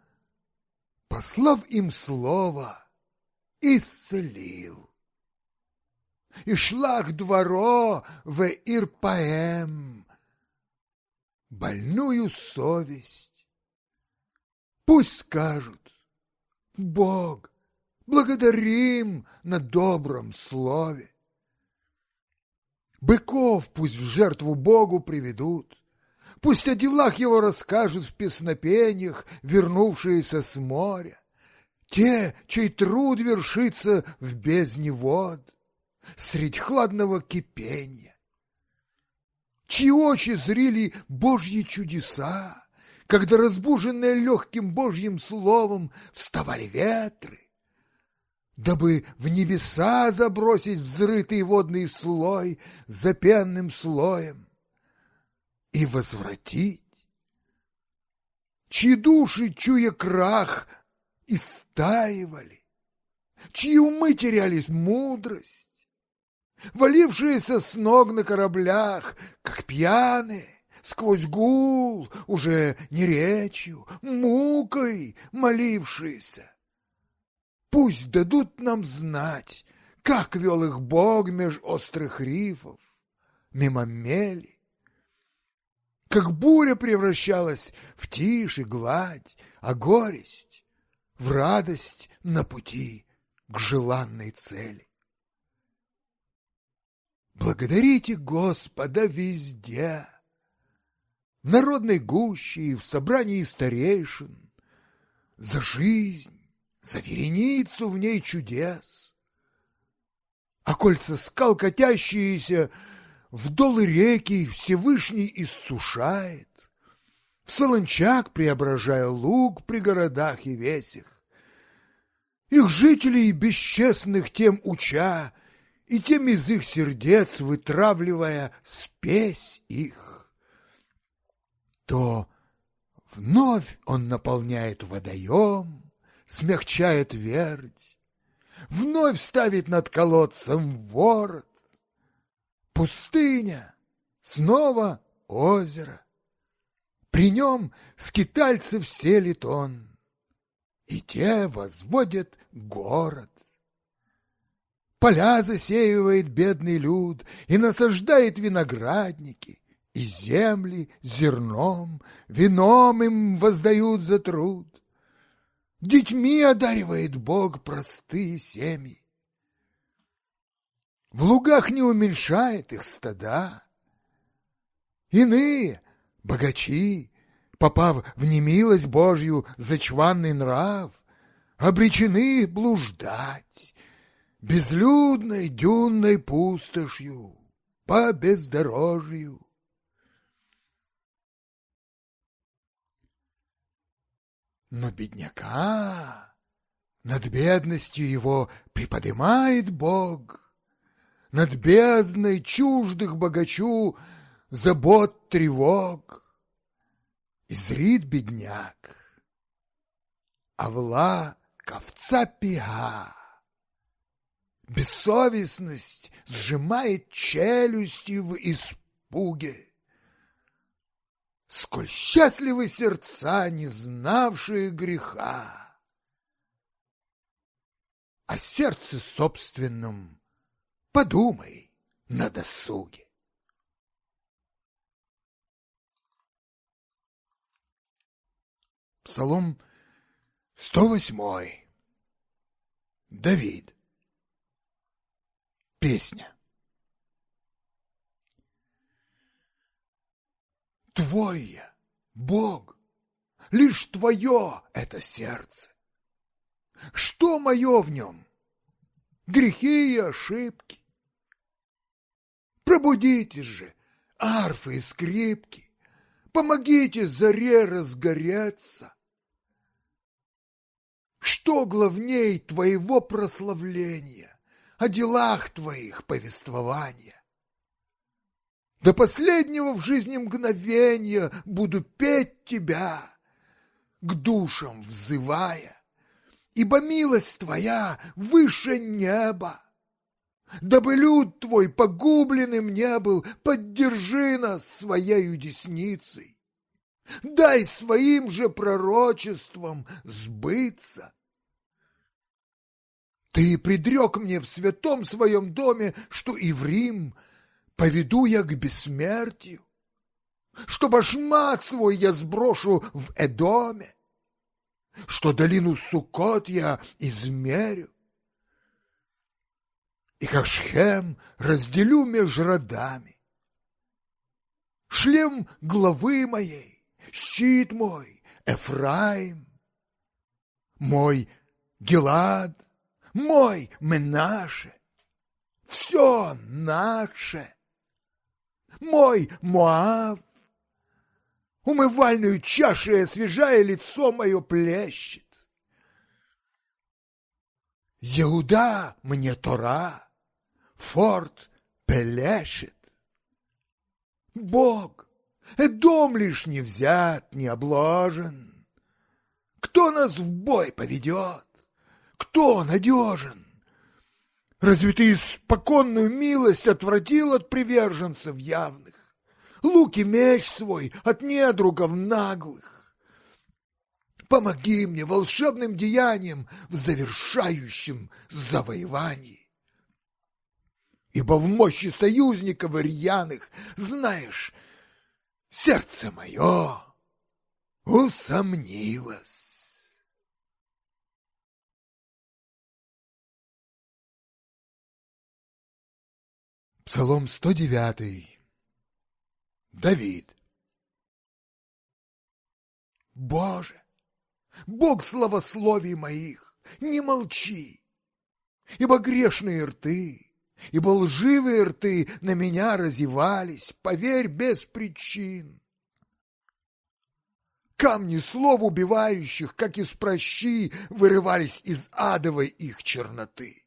послав им слово, исцелил. И шлах дворо в Ирпаэм, больную совесть. Пусть скажут, Бог, благодарим на добром слове. Быков пусть в жертву Богу приведут. Пусть о делах его расскажут в песнопениях, вернувшиеся с моря. Те, чей труд вершится в бездне вод, средь хладного кипения. Чьи очи зрели Божьи чудеса, когда разбуженные легким Божьим словом вставали ветры, дабы в небеса забросить взрытый водный слой за пенным слоем и возвратить, чьи души, чуя крах, истаивали, чьи умы терялись мудрость, валившиеся с ног на кораблях, как пьяные, сквозь гул, уже не речью, мукой молившиеся. Пусть дадут нам знать, как вел их Бог меж острых рифов, мимо мели. Как буря превращалась в тишь и гладь, а горесть — в радость на пути к желанной цели. Благодарите Господа везде, в народной гуще и в собрании старейшин, за жизнь, за вереницу в ней чудес. А кольца скал, катящиеся вдолы реки, Всевышний иссушает. В солончак преображая луг при городах и весях. Их жителей бесчестных тем уча, И тем из их сердец вытравливая спесь их. То вновь он наполняет водоем, смягчает верть, Вновь ставит над колодцем ворот. Пустыня, снова озеро. При нем скитальцев селит он, И те возводят город. Поля засеивает бедный люд И насаждает виноградники, И земли зерном, вином им воздают за труд. Детьми одаривает Бог простые семьи. В лугах не уменьшает их стада. Иные, богачи, попав в немилость Божью за чванный нрав, обречены блуждать безлюдной дюнной пустошью по бездорожью. но бедняка над бедностью его приподнимает Бог, над бездной чуждых богачу забот тревог. И зрит бедняк, овла ковца пига. Бессовестность сжимает челюсти в испуге сколь счастливы сердца, не знавшие греха. О сердце собственном подумай на досуге. Псалом 108. Давид. Песня. Твое, Бог, лишь Твое это сердце. Что мое в нем? Грехи и ошибки. Пробудитесь же, арфы и скрипки, помогите заре разгореться. Что главней твоего прославления, о делах твоих повествования? До последнего в жизни мгновения буду петь тебя, к душам взывая, ибо милость твоя выше неба. Дабы люд твой погубленным не был, поддержи нас своею десницей. Дай своим же пророчеством сбыться. Ты предрек мне в святом своем доме, что и в Рим — поведу я к бессмертию, что башмак свой я сброшу в Эдоме, что долину Сукот я измерю, и как шхем разделю меж родами. Шлем главы моей, щит мой, Эфраим, мой Гелад, мой Менаше, все наше мой Моав. Умывальную чаши свежая а лицо мое плещет. Еуда мне Тора, форт плещет. Бог, дом лишь не взят, не обложен. Кто нас в бой поведет? Кто надежен? Разве ты испоконную милость отвратил от приверженцев явных? Лук и меч свой от недругов наглых. Помоги мне волшебным деянием в завершающем завоевании. Ибо в мощи союзников и знаешь, сердце мое усомнилось. Псалом 109. Давид. Боже, Бог словословий моих, не молчи, ибо грешные рты, ибо лживые рты на меня разевались, поверь, без причин. Камни слов убивающих, как из прощи, вырывались из адовой их черноты.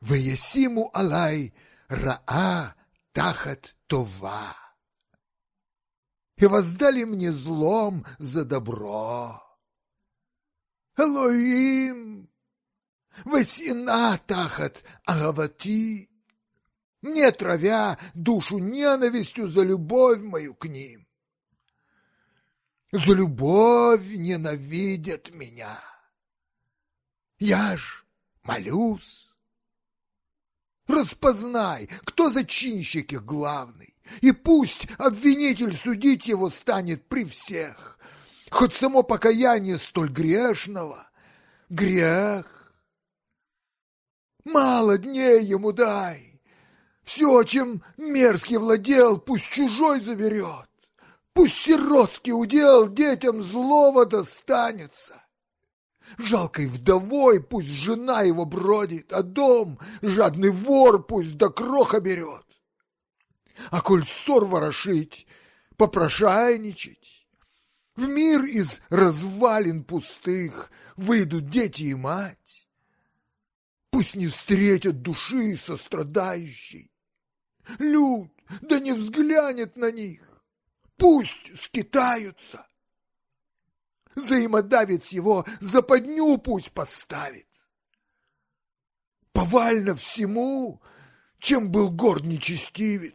Веясиму Алай Раа Тахат Това. И воздали мне злом за добро. Элоим, Весина Тахат Агавати, не травя душу ненавистью за любовь мою к ним. За любовь ненавидят меня. Я ж молюсь Распознай, кто зачинщик их главный, и пусть обвинитель судить его станет при всех. Хоть само покаяние столь грешного — грех. Мало дней ему дай, все, чем мерзкий владел, пусть чужой заберет. Пусть сиротский удел детям злого достанется. Жалкой вдовой пусть жена его бродит, а дом жадный вор пусть до кроха берет. А коль ссор ворошить, попрошайничать, в мир из развалин пустых выйдут дети и мать. Пусть не встретят души сострадающей. Люд, да не взглянет на них, пусть скитаются. Взаимодавец его западню пусть поставит. Повально всему, чем был горд нечестивец.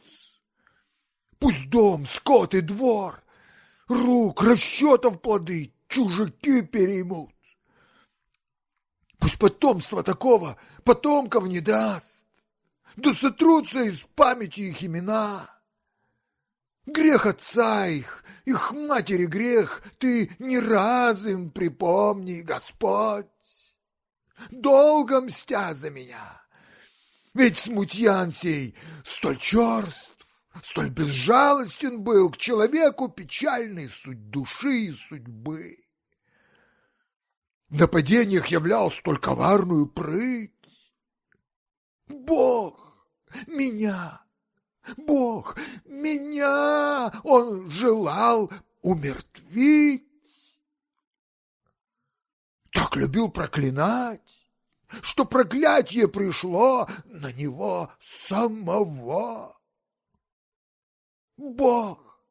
Пусть дом, скот и двор, рук, расчетов плоды чужаки переймут. Пусть потомство такого потомков не даст, да сотрутся из памяти их имена. Грех отца их, их матери грех, ты не раз им припомни, Господь. Долго мстя за меня, ведь смутьян сей столь черств, столь безжалостен был к человеку печальной суть души и судьбы. На падениях являл столь коварную прыть. Бог меня, Бог меня он желал умертвить. Так любил проклинать, что проклятие пришло на него самого. Бог,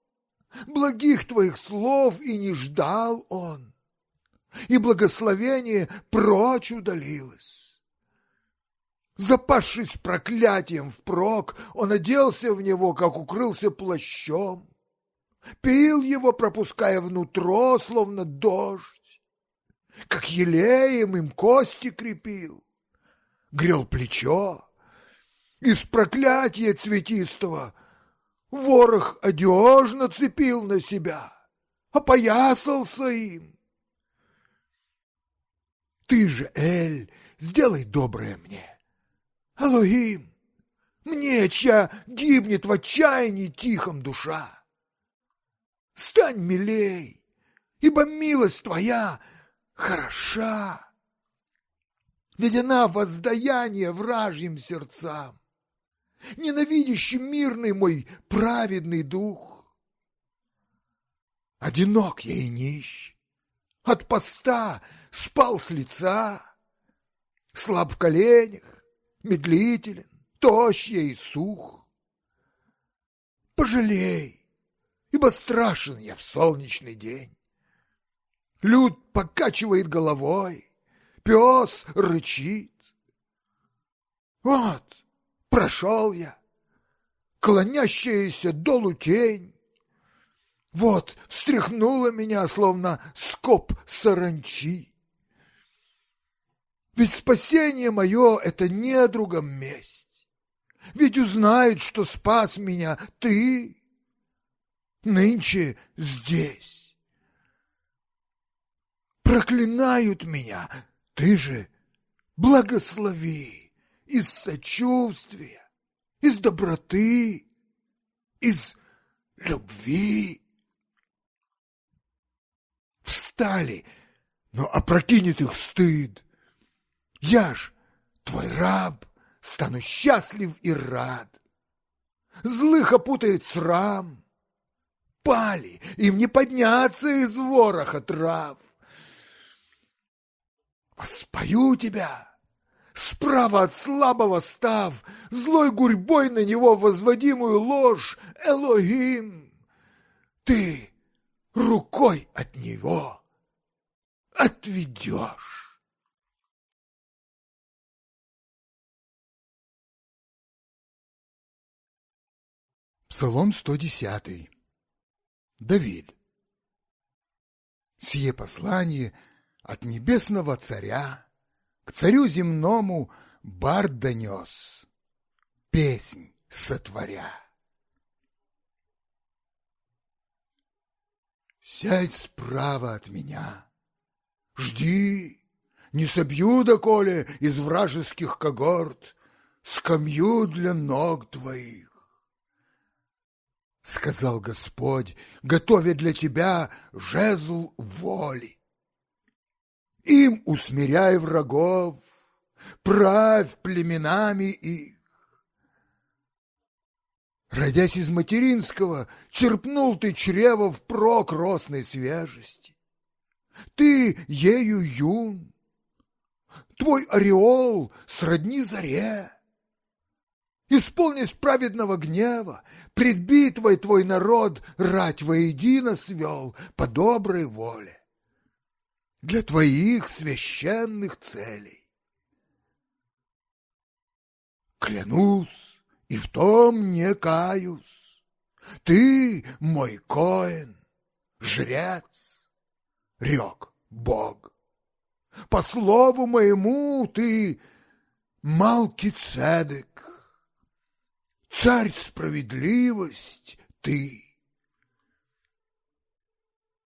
благих твоих слов и не ждал он, и благословение прочь удалилось. Запавшись проклятием впрок, он оделся в него, как укрылся плащом, пил его, пропуская внутрь, словно дождь, как елеем им кости крепил, грел плечо. Из проклятия цветистого ворох одежно цепил на себя, опоясался им. Ты же, Эль, сделай доброе мне. Алоим, мне, чья гибнет в отчаянии тихом душа. Стань милей, ибо милость твоя хороша. Ведь она воздаяние вражьим сердцам, ненавидящий мирный мой праведный дух. Одинок я и нищ, от поста спал с лица, слаб в коленях, медлителен, тощ я и сух. Пожалей, ибо страшен я в солнечный день. Люд покачивает головой, пес рычит. Вот, прошел я, клонящаяся долу тень. Вот, встряхнула меня, словно скоб саранчи. Ведь спасение мое — это не другом месть. Ведь узнают, что спас меня ты нынче здесь. Проклинают меня, ты же благослови из сочувствия, из доброты, из любви. Встали, но опрокинет их стыд я ж, твой раб, стану счастлив и рад. Злых опутает срам. Пали, им не подняться из вороха трав. Воспою тебя, справа от слабого став, Злой гурьбой на него возводимую ложь, Элогим. Ты рукой от него отведешь. Псалом 110. Давид. Сие послание от небесного царя к царю земному бард донес, песнь сотворя. Сядь справа от меня, жди, не собью доколе из вражеских когорт скамью для ног твоих сказал Господь, готовя для тебя жезл воли. Им усмиряй врагов, правь племенами их. Родясь из материнского, черпнул ты чрево в прок росной свежести. Ты ею юн, твой ореол сродни заре. Исполнись праведного гнева, пред битвой твой народ рать воедино свел по доброй воле. Для твоих священных целей. Клянусь и в том не каюсь. Ты мой коин, жрец, рек Бог. По слову моему ты Малкицедек. Царь справедливость ты.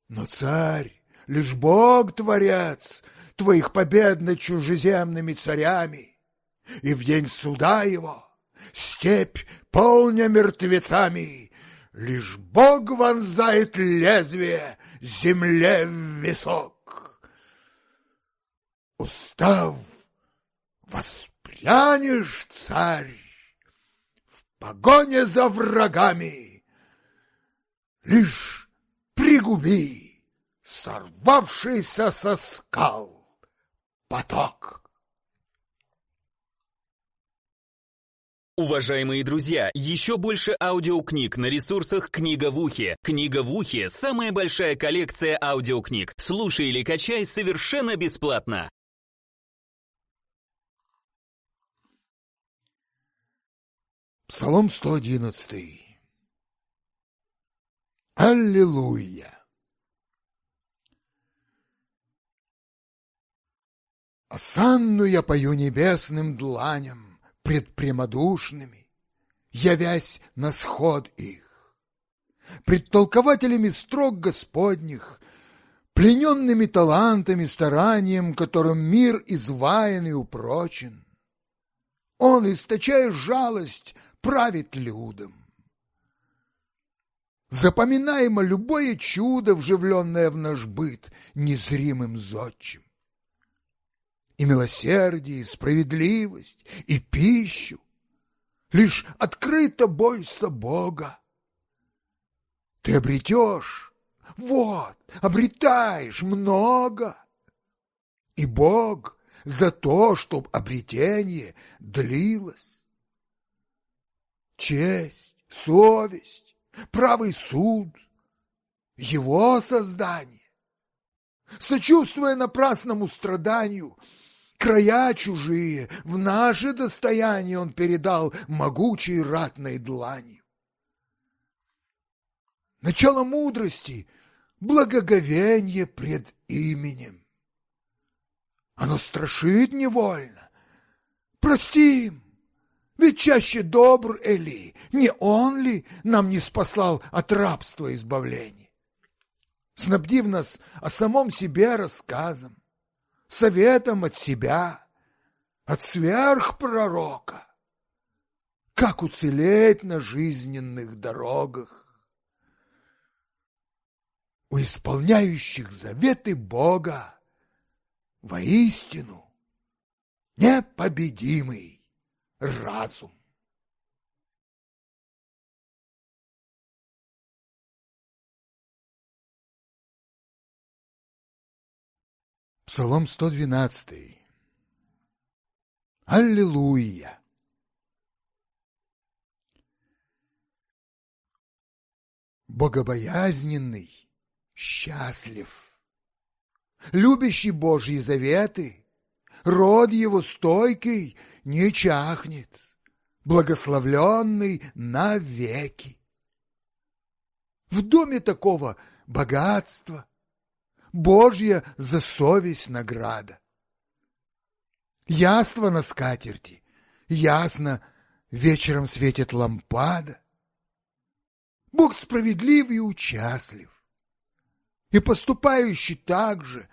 Но царь, лишь Бог творец твоих побед над чужеземными царями, и в день суда его степь полня мертвецами, лишь Бог вонзает лезвие земле в висок. Устав воспрянешь, царь, погоне за врагами. Лишь пригуби сорвавшийся со скал поток. Уважаемые друзья, еще больше аудиокниг на ресурсах «Книга в ухе». «Книга в ухе» — самая большая коллекция аудиокниг. Слушай или качай совершенно бесплатно. Псалом 111. Аллилуйя! Осанну я пою небесным дланям, пред предпрямодушными, явясь на сход их. Пред толкователями строк Господних, плененными талантами, старанием, которым мир изваян и упрочен. Он, источая жалость, правит людом. Запоминаемо любое чудо, вживленное в наш быт незримым зодчим. И милосердие, и справедливость, и пищу. Лишь открыто бойся Бога. Ты обретешь, вот, обретаешь много. И Бог за то, чтоб обретение длилось честь, совесть, правый суд, его создание. Сочувствуя напрасному страданию, края чужие в наше достояние он передал могучей ратной дланью. Начало мудрости — благоговение пред именем. Оно страшит невольно. Прости им. Ведь чаще добр Эли, не он ли нам не спаслал от рабства избавлений, Снабдив нас о самом себе рассказом, советом от себя, от сверхпророка, как уцелеть на жизненных дорогах. У исполняющих заветы Бога воистину непобедимый разум. Псалом 112. Аллилуйя! Богобоязненный, счастлив, любящий Божьи заветы, род его стойкий, не чахнет, благословленный навеки. В доме такого богатства, Божья за совесть награда. Яство на скатерти, ясно вечером светит лампада. Бог справедлив и участлив, и поступающий так же,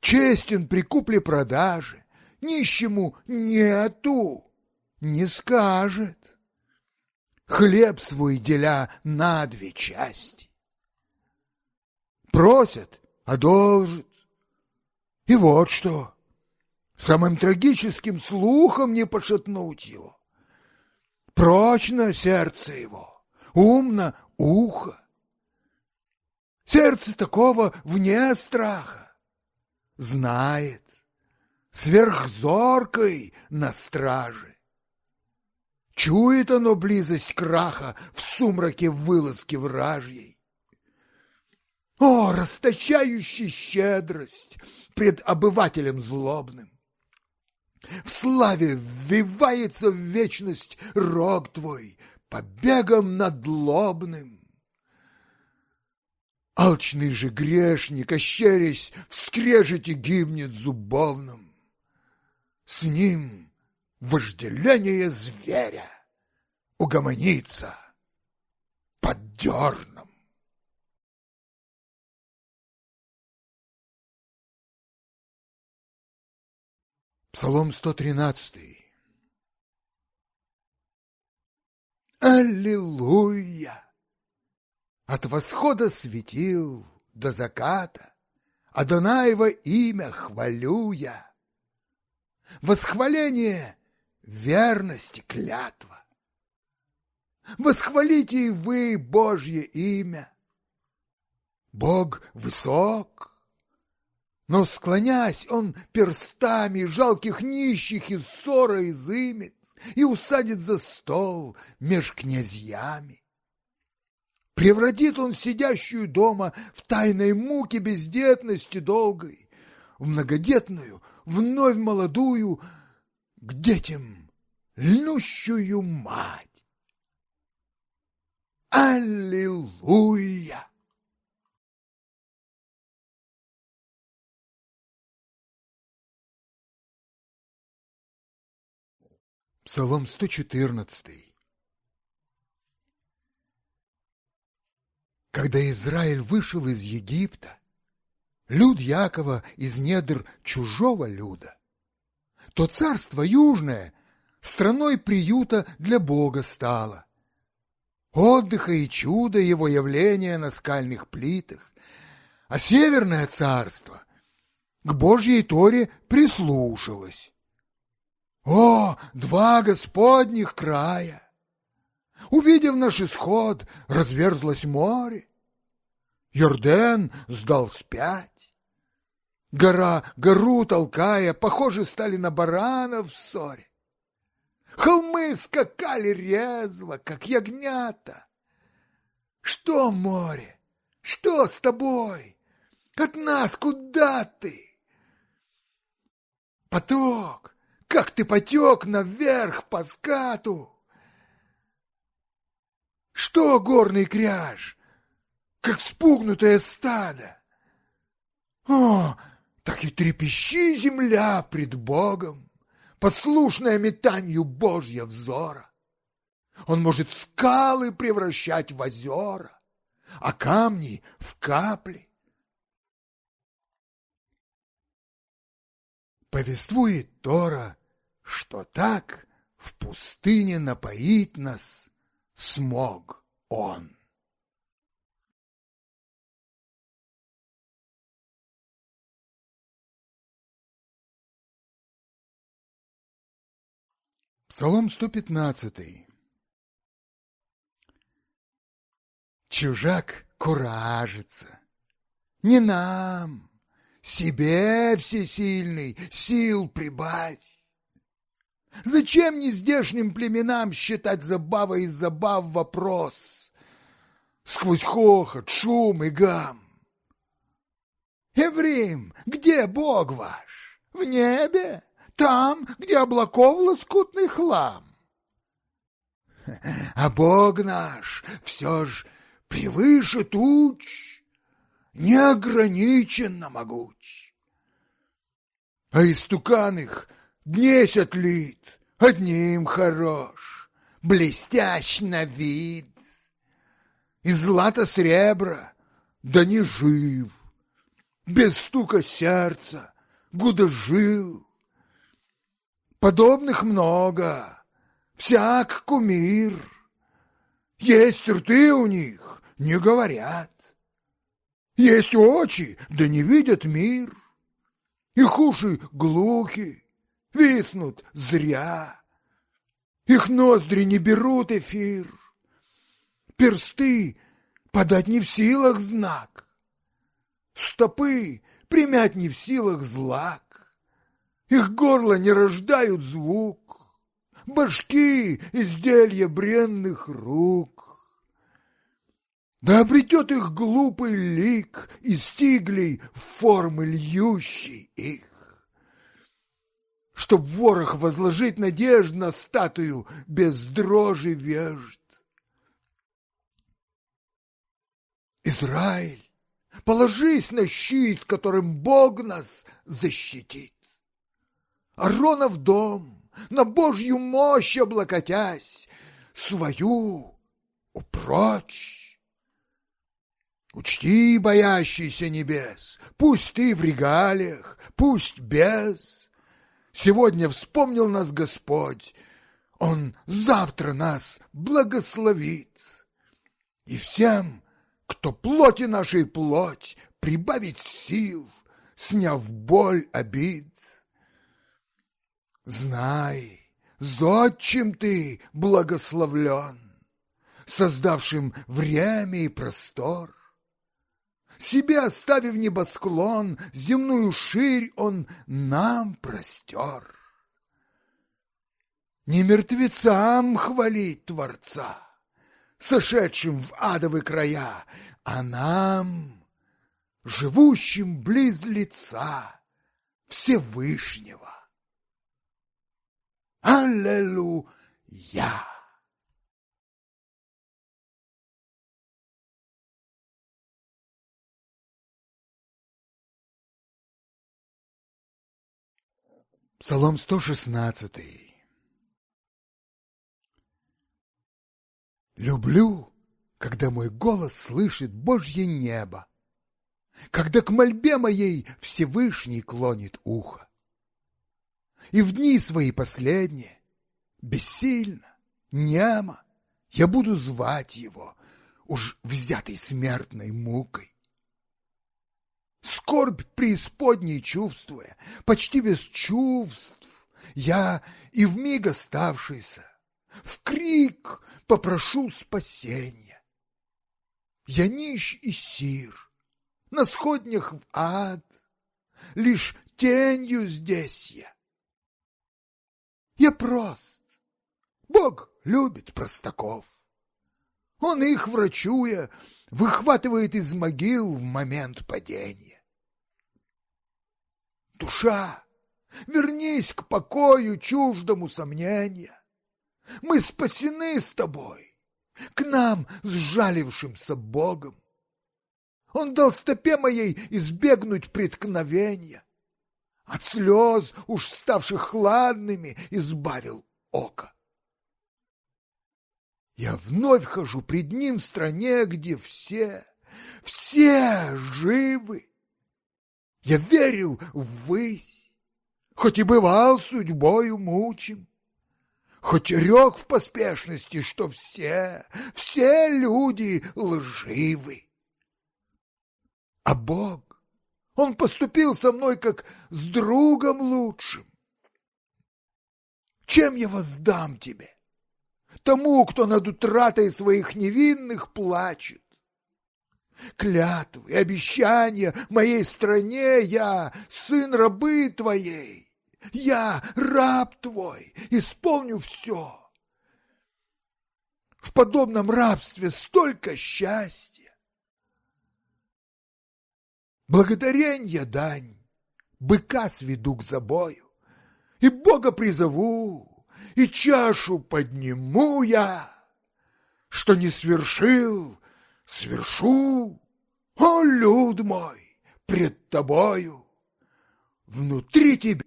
честен при купле-продаже, нищему нету, не скажет. Хлеб свой деля на две части. Просят, одолжит. И вот что, самым трагическим слухом не пошатнуть его. Прочно сердце его, умно ухо. Сердце такого вне страха. Знает, сверхзоркой на страже. Чует оно близость краха в сумраке вылазки вражьей. О, расточающий щедрость пред обывателем злобным! В славе ввивается в вечность рог твой побегом надлобным. Алчный же грешник, ощерясь, в скрежете гибнет зубовным с ним вожделение зверя угомонится под дерном. Псалом 113. Аллилуйя! От восхода светил до заката, Адонаева имя хвалю я восхваление верности клятва. Восхвалите и вы Божье имя. Бог высок, но, склонясь, он перстами жалких нищих из ссора изымет и усадит за стол меж князьями. Превратит он сидящую дома в тайной муки бездетности долгой, в многодетную — вновь молодую, к детям льнущую мать. Аллилуйя! Псалом 114 Когда Израиль вышел из Египта, люд Якова из недр чужого люда, то царство южное страной приюта для Бога стало. Отдыха и чуда его явления на скальных плитах, а северное царство к Божьей Торе прислушалось. О, два господних края! Увидев наш исход, разверзлось море, Йорден сдал спять. Гора гору толкая, похоже стали на барана в ссоре. Холмы скакали резво, как ягнята. Что, море, что с тобой? От нас куда ты? Поток, как ты потек наверх по скату! Что, горный кряж, как спугнутое стадо. О, так и трепещи земля пред Богом, послушная метанию Божья взора. Он может скалы превращать в озера, а камни — в капли. Повествует Тора, что так в пустыне напоить нас смог он. Псалом 115. Чужак куражится. Не нам, себе всесильный, сил прибавь. Зачем нездешним племенам считать забавой из забав вопрос? Сквозь хохот, шум и гам. Еврим, где Бог ваш? В небе? там, где облаков лоскутный хлам. А Бог наш все ж превыше туч, неограниченно могуч. А истукан их днесят лит, одним хорош, блестящ на вид. Из злата сребра, да не жив, без стука сердца, гуда жил, Подобных много. Всяк кумир. Есть рты у них, не говорят. Есть очи, да не видят мир. Их уши глухи, виснут зря. Их ноздри не берут эфир. Персты подать не в силах знак. Стопы примять не в силах злак. Их горла не рождают звук, Башки — изделия бренных рук. Да обретет их глупый лик и стиглей формы льющий их. Чтоб ворох возложить надежд На статую без дрожи вежд. Израиль, положись на щит, Которым Бог нас защитит. Аронов дом, на божью мощь облокотясь, свою упрочь. Учти, боящийся небес, пусть ты в регалиях, пусть без. Сегодня вспомнил нас Господь, Он завтра нас благословит. И всем, кто плоти нашей плоть, прибавить сил, сняв боль обид. Знай, зодчим ты благословлен, Создавшим время и простор. Себя оставив небосклон, Земную ширь он нам простер. Не мертвецам хвалить Творца, Сошедшим в адовы края, А нам, живущим близ лица Всевышнего. Alleluja! Псалом 116 Люблю, когда мой голос слышит Божье небо, когда к мольбе моей Всевышний клонит ухо и в дни свои последние, бессильно, нема, я буду звать его, уж взятый смертной мукой. Скорбь преисподней чувствуя, почти без чувств, я и в миг оставшийся, в крик попрошу спасения. Я нищ и сир, на сходнях в ад, лишь тенью здесь я, я прост. Бог любит простаков. Он их, врачуя, выхватывает из могил в момент падения. Душа, вернись к покою чуждому сомнения. Мы спасены с тобой, к нам сжалившимся Богом. Он дал стопе моей избегнуть преткновения от слез, уж ставших хладными, избавил око. Я вновь хожу пред ним в стране, где все, все живы. Я верил ввысь, хоть и бывал судьбою мучим, хоть рёк в поспешности, что все, все люди лживы. А Бог он поступил со мной как с другом лучшим. Чем я воздам тебе? Тому, кто над утратой своих невинных плачет. Клятвы, обещания моей стране я, сын рабы твоей, я раб твой, исполню все. В подобном рабстве столько счастья благодаренья дань, быка сведу к забою, и Бога призову, и чашу подниму я, что не свершил, свершу, о, люд мой, пред тобою, внутри тебя.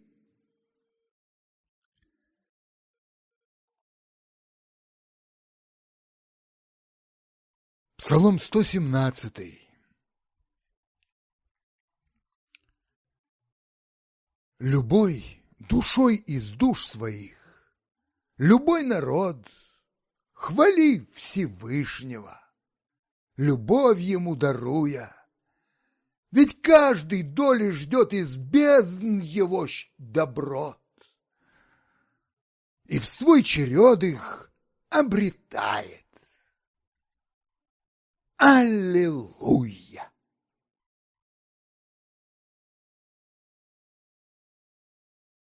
Псалом 117 любой душой из душ своих, любой народ, хвали Всевышнего, любовь ему даруя. Ведь каждый доли ждет из бездн его доброт, и в свой черед их обретает. Аллилуйя!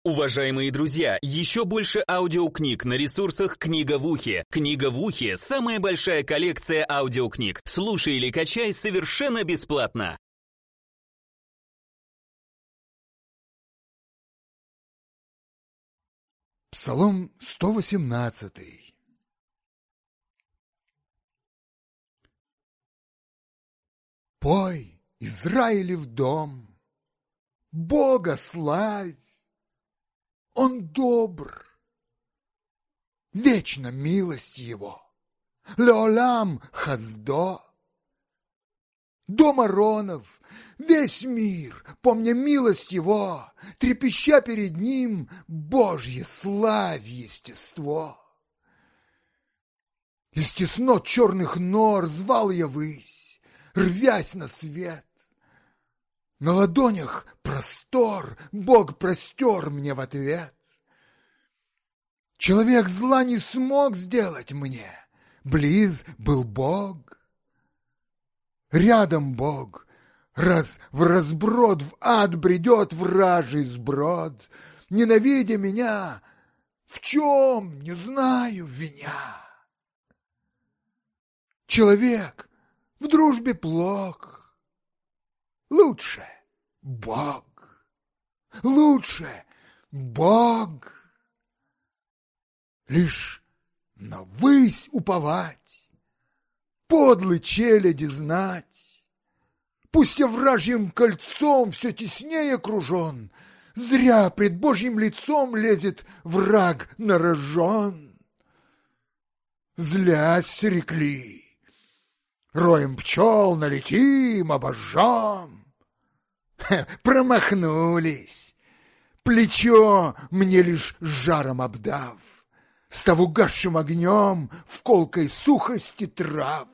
Уважаемые друзья, еще больше аудиокниг на ресурсах «Книга в ухе». «Книга в ухе» — самая большая коллекция аудиокниг. Слушай или качай совершенно бесплатно. Псалом 118 Пой, Израилев дом, Бога славь! Он добр. Вечна милость его. Леолам Хаздо. До Маронов, весь мир, помня милость его, Трепеща перед ним Божье славь естество. Из теснот черных нор звал я высь, Рвясь на свет, на ладонях простор Бог простер мне в ответ. Человек зла не смог сделать мне, Близ был Бог. Рядом Бог, раз в разброд В ад бредет вражий сброд, Ненавидя меня, в чем, не знаю, виня. Человек в дружбе плох, Лучше Бог. Лучше Бог. Лишь на высь уповать, подлый челяди знать. Пусть я вражьим кольцом все теснее кружен, Зря пред Божьим лицом лезет враг на рожон. Злясь рекли, роем пчел налетим, обожжем. *laughs* Промахнулись. Плечо мне лишь жаром обдав, С того гасшим огнем в колкой сухости трав.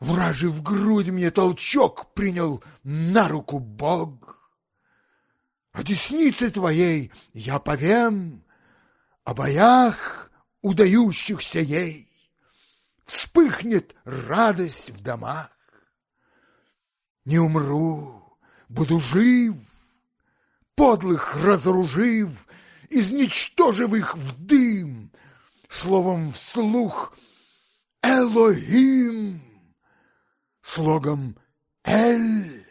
Вражи в грудь мне толчок принял на руку Бог. О деснице твоей я повем, О боях, удающихся ей. Вспыхнет радость в домах. Не умру, буду жив, подлых разоружив, изничтожив их в дым, словом вслух «Элохим», слогом «Эль».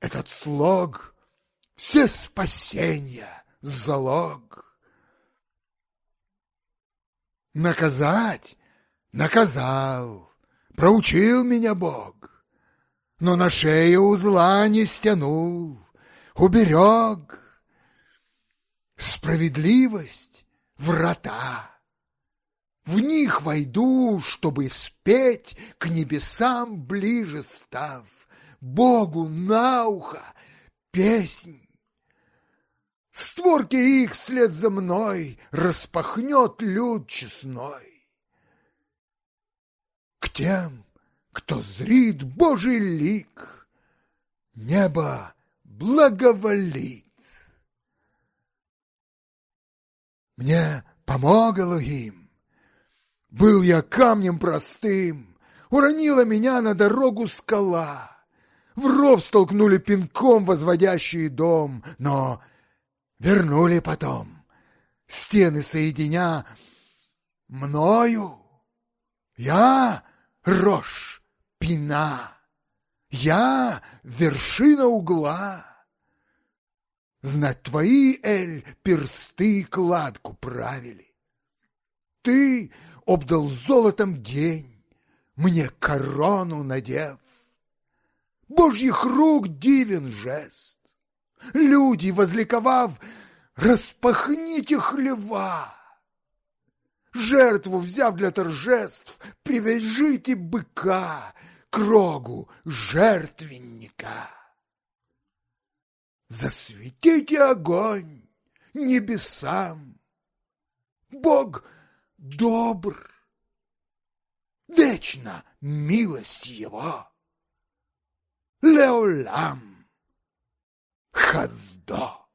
Этот слог — все спасения залог. Наказать наказал, проучил меня Бог но на шею узла не стянул, уберег. Справедливость — врата. В них войду, чтобы спеть, к небесам ближе став, Богу на ухо песнь. Створки их вслед за мной распахнет люд честной. К тем, кто зрит Божий лик, небо благоволит. Мне помог Элогим, был я камнем простым, уронила меня на дорогу скала. В ров столкнули пинком возводящий дом, но вернули потом, стены соединя мною. Я — рожь, пина. Я — вершина угла. Знать твои, Эль, персты кладку правили. Ты обдал золотом день, мне корону надев. Божьих рук дивен жест. Люди, возликовав, распахните хлева. Жертву взяв для торжеств, привяжите быка — крогу жертвенника. Засветите огонь небесам. Бог добр, вечно милость его. Леолам Хаздо.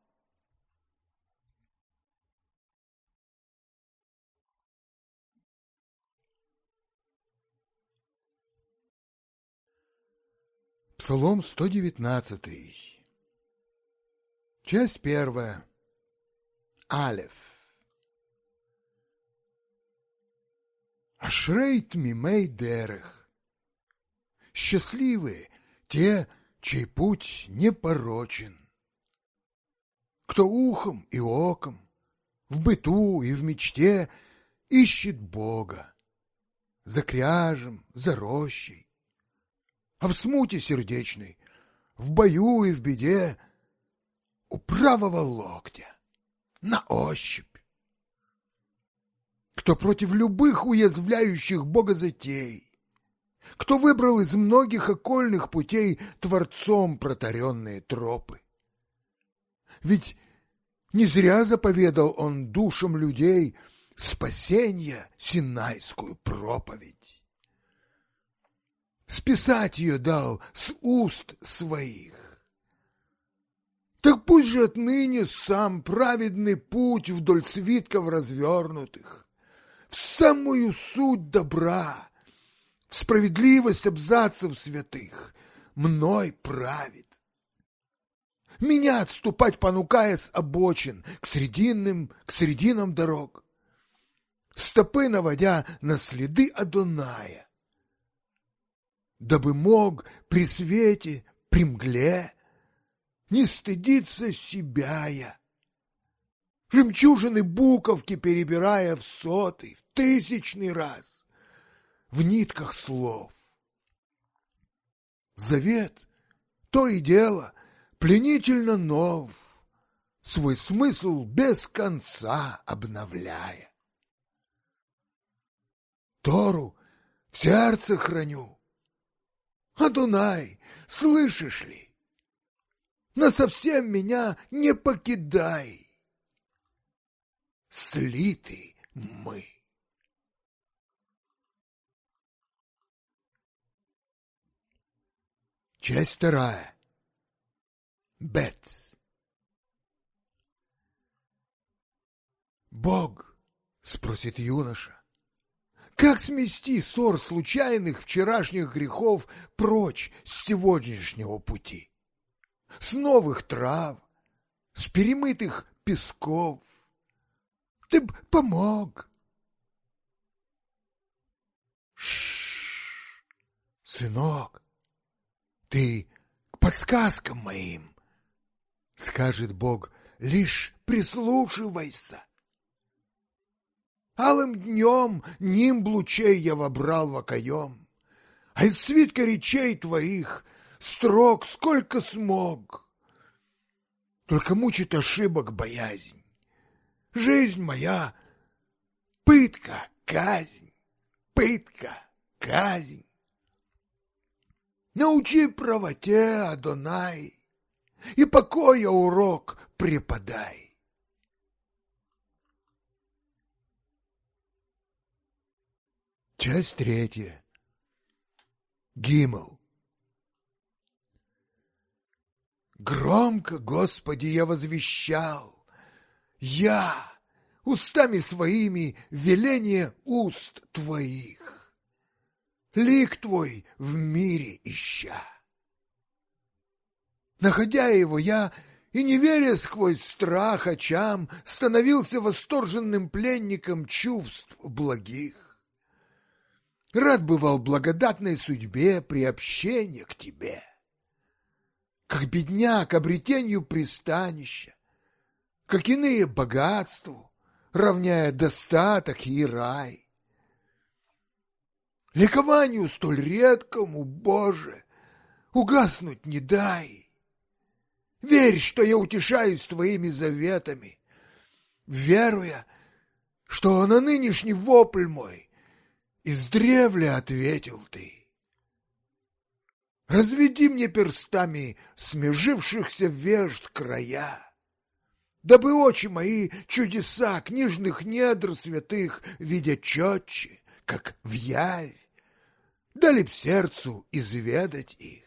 Псалом 119. Часть первая. Алеф. Ашрейт мимей дерех. Счастливы те, чей путь не порочен. Кто ухом и оком, в быту и в мечте ищет Бога. За кряжем, за рощей а в смуте сердечной, в бою и в беде, у правого локтя, на ощупь. Кто против любых уязвляющих Бога затей, кто выбрал из многих окольных путей Творцом протаренные тропы. Ведь не зря заповедал он душам людей спасенья Синайскую проповедь списать ее дал с уст своих. Так пусть же отныне сам праведный путь вдоль свитков развернутых, в самую суть добра, в справедливость абзацев святых, мной правит. Меня отступать понукая с обочин, к срединным, к срединам дорог, стопы наводя на следы Адоная, дабы мог при свете, при мгле не стыдиться себя я. Жемчужины буковки перебирая в сотый, в тысячный раз, в нитках слов. Завет, то и дело, пленительно нов, свой смысл без конца обновляя. Тору в сердце храню, Адунай, слышишь ли? Насовсем меня не покидай. Слиты мы. Часть вторая. Бетс. Бог, спросит юноша, как смести ссор случайных вчерашних грехов прочь с сегодняшнего пути? С новых трав, с перемытых песков. Ты б помог. Шш, сынок, ты к подсказкам моим, скажет Бог, лишь прислушивайся. Алым днем нимб лучей я вобрал в окоем, А из свитка речей твоих строк сколько смог. Только мучит ошибок боязнь. Жизнь моя — пытка, казнь, пытка, казнь. Научи правоте, Адонай, И покоя урок преподай. Часть третья. Гимл. Громко, Господи, я возвещал. Я устами своими веление уст Твоих. Лик Твой в мире ища. Находя его, я и, не веря сквозь страх очам, становился восторженным пленником чувств благих. Рад бывал благодатной судьбе приобщения к тебе, как бедняк обретению пристанища, как иные богатству, равняя достаток и рай. Ликованию столь редкому, Боже, угаснуть не дай. Верь, что я утешаюсь твоими заветами, веруя, что на нынешний вопль мой издревле ответил ты. Разведи мне перстами смежившихся вежд края, дабы очи мои чудеса книжных недр святых видя четче, как в явь, дали б сердцу изведать их.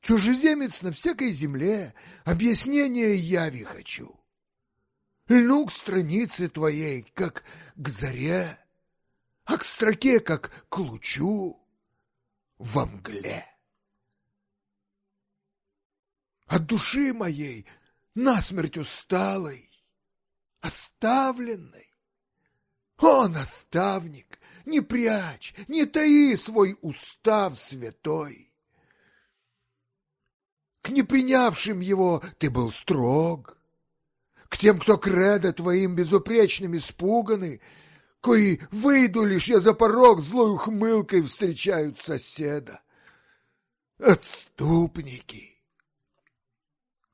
Чужеземец на всякой земле объяснение яви хочу льну к странице твоей, как к заре, а к строке, как к лучу во мгле. От души моей, насмерть усталой, оставленной, о, наставник, не прячь, не таи свой устав святой. К непринявшим его ты был строг, к тем, кто кредо твоим безупречным испуганы, кои, выйду лишь я за порог, злой ухмылкой встречают соседа. Отступники!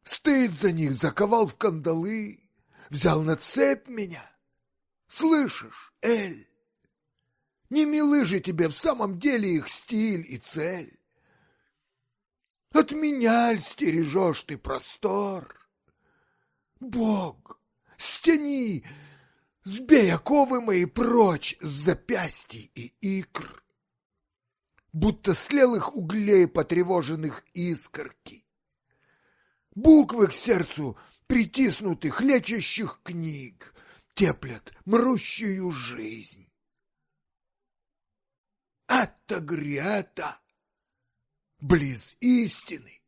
Стыд за них заковал в кандалы, взял на цепь меня. Слышишь, Эль? Не милы же тебе в самом деле их стиль и цель. От меня ль стережешь ты простор? Бог, стяни, сбей оковы мои прочь с запястий и икр, будто слелых углей потревоженных искорки, буквы к сердцу притиснутых лечащих книг теплят мрущую жизнь. отогрета, близ истины.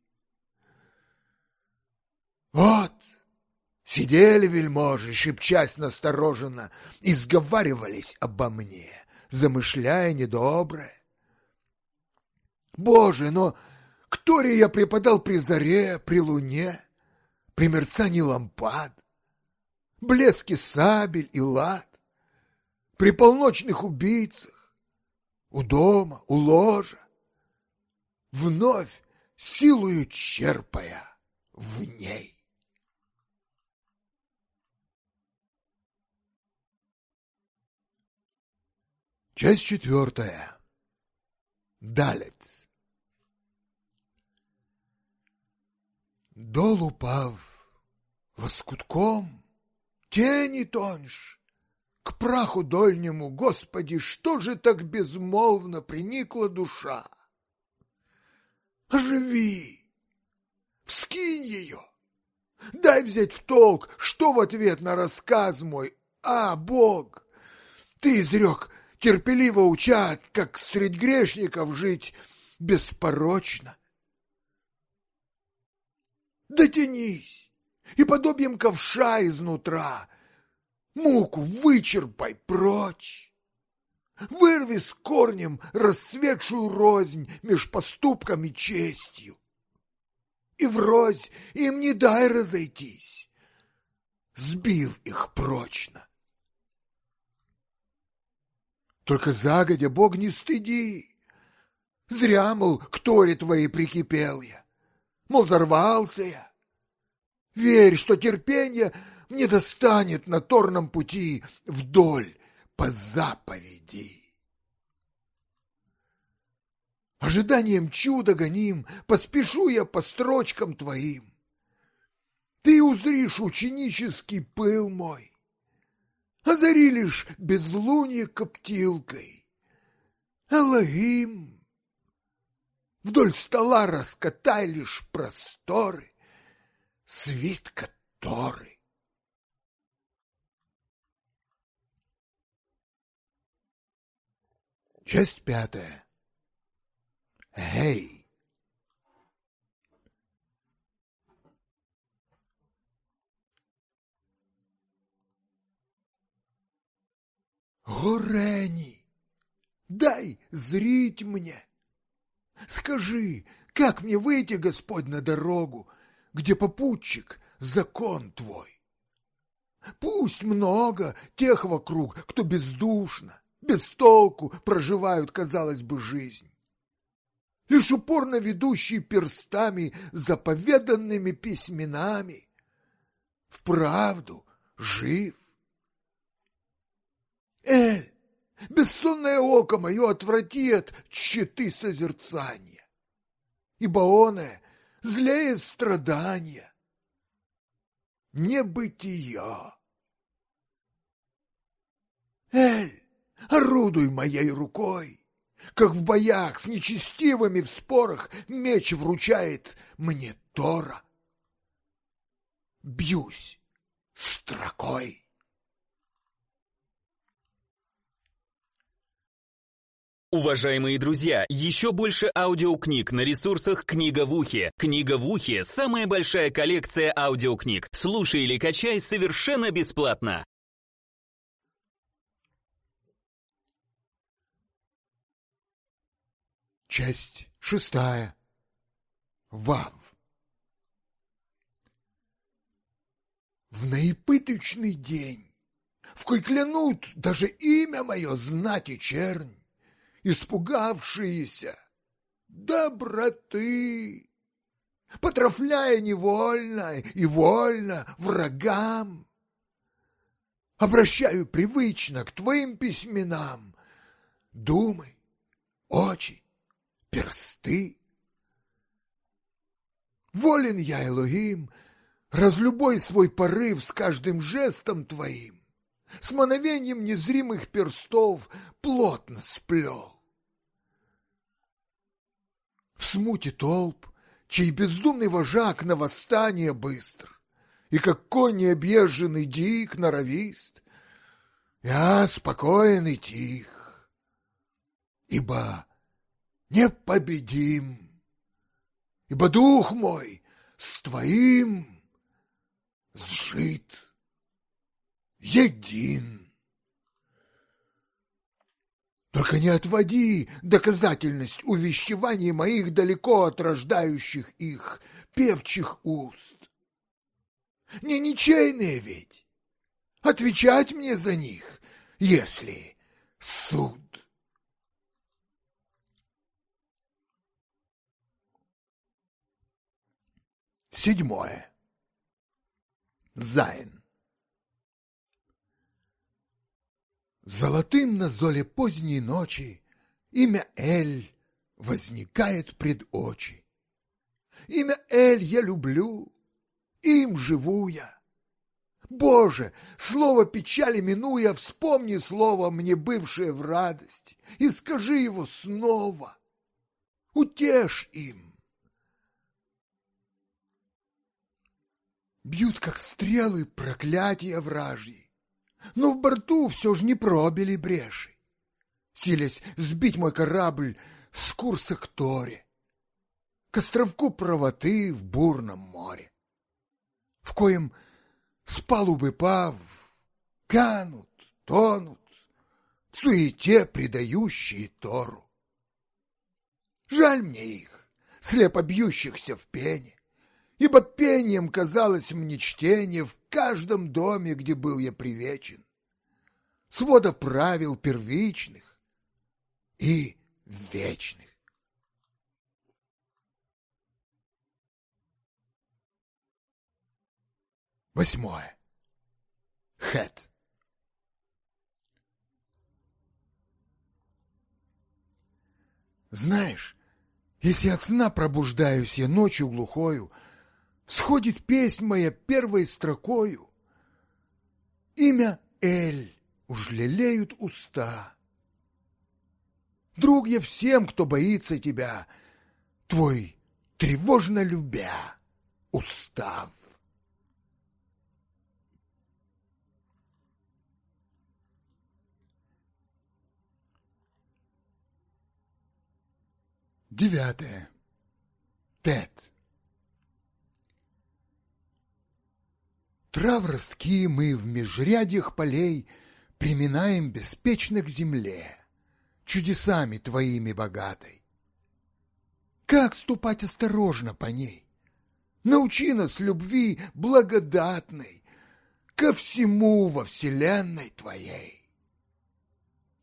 Вот! Сидели вельможи, шепчась настороженно, и сговаривались обо мне, замышляя недоброе. Боже, но кто ли я преподал при заре, при луне, при мерцании лампад, блеске сабель и лад, при полночных убийцах, у дома, у ложа, вновь силою черпая в ней. Часть четвертая. Далец. Дол упав лоскутком, тени тонж, К праху дольнему, Господи, что же так безмолвно приникла душа? Живи, Вскинь ее! Дай взять в толк, что в ответ на рассказ мой, а, Бог! Ты изрек — терпеливо учат, как средь грешников жить беспорочно. Дотянись, и подобием ковша изнутра муку вычерпай прочь. Вырви с корнем расцветшую рознь меж поступком и честью. И врозь им не дай разойтись, сбив их прочно. Только загодя, Бог, не стыди. Зря, мол, к торе твоей прикипел я. Мол, взорвался я. Верь, что терпение мне достанет на торном пути вдоль по заповеди. Ожиданием чуда гоним, поспешу я по строчкам твоим. Ты узришь ученический пыл мой, озарили ж безлунье коптилкой. Элогим! Вдоль стола раскатай лишь просторы, свит который. Часть пятая. Эй! Горени, дай зрить мне. Скажи, как мне выйти, Господь, на дорогу, где попутчик — закон твой? Пусть много тех вокруг, кто бездушно, без толку проживают, казалось бы, жизнь. Лишь упорно ведущие перстами заповеданными письменами вправду жив. Эль, бессонное око мое отврати от щиты созерцания, ибо оное злее страдания, небытия. Эль, орудуй моей рукой, как в боях с нечестивыми в спорах меч вручает мне Тора. Бьюсь строкой. Уважаемые друзья, еще больше аудиокниг на ресурсах «Книга в ухе». «Книга в ухе» — самая большая коллекция аудиокниг. Слушай или качай совершенно бесплатно. Часть шестая. Вав. В наипыточный день, в кой клянут даже имя мое знать и чернь, испугавшиеся доброты, потрафляя невольно и вольно врагам. Обращаю привычно к твоим письменам думы, очи, персты. Волен я, Элогим, разлюбой свой порыв с каждым жестом твоим, с мановением незримых перстов плотно сплел в смуте толп, чей бездумный вожак на восстание быстр, и как конь необъезженный дик, норовист, я спокоен и тих, ибо непобедим, ибо дух мой с твоим сжит един. Только не отводи доказательность увещеваний моих далеко от рождающих их певчих уст. Не ничейные ведь. Отвечать мне за них, если суд. Седьмое. Зайн. Золотым на золе поздней ночи Имя Эль возникает пред очи. Имя Эль я люблю, им живу я. Боже, слово печали минуя, Вспомни слово, мне бывшее в радость, И скажи его снова. Утешь им. Бьют, как стрелы, проклятия вражьи но в борту все же не пробили бреши. Сились сбить мой корабль с курса к Торе, к островку правоты в бурном море, в коем с палубы пав канут, тонут, в суете предающие Тору. Жаль мне их, слепо бьющихся в пене, и под пением казалось мне чтение в каждом доме, где был я привечен. Свода правил первичных и вечных. Восьмое. Хэт. Знаешь, если от сна пробуждаюсь я ночью глухою, — сходит песнь моя первой строкою. Имя Эль уж лелеют уста. Друг я всем, кто боится тебя, твой тревожно любя устав. Девятое. Тет. Трав ростки мы в межрядьях полей Приминаем беспечно к земле, Чудесами твоими богатой. Как ступать осторожно по ней? Научи нас любви благодатной Ко всему во вселенной твоей.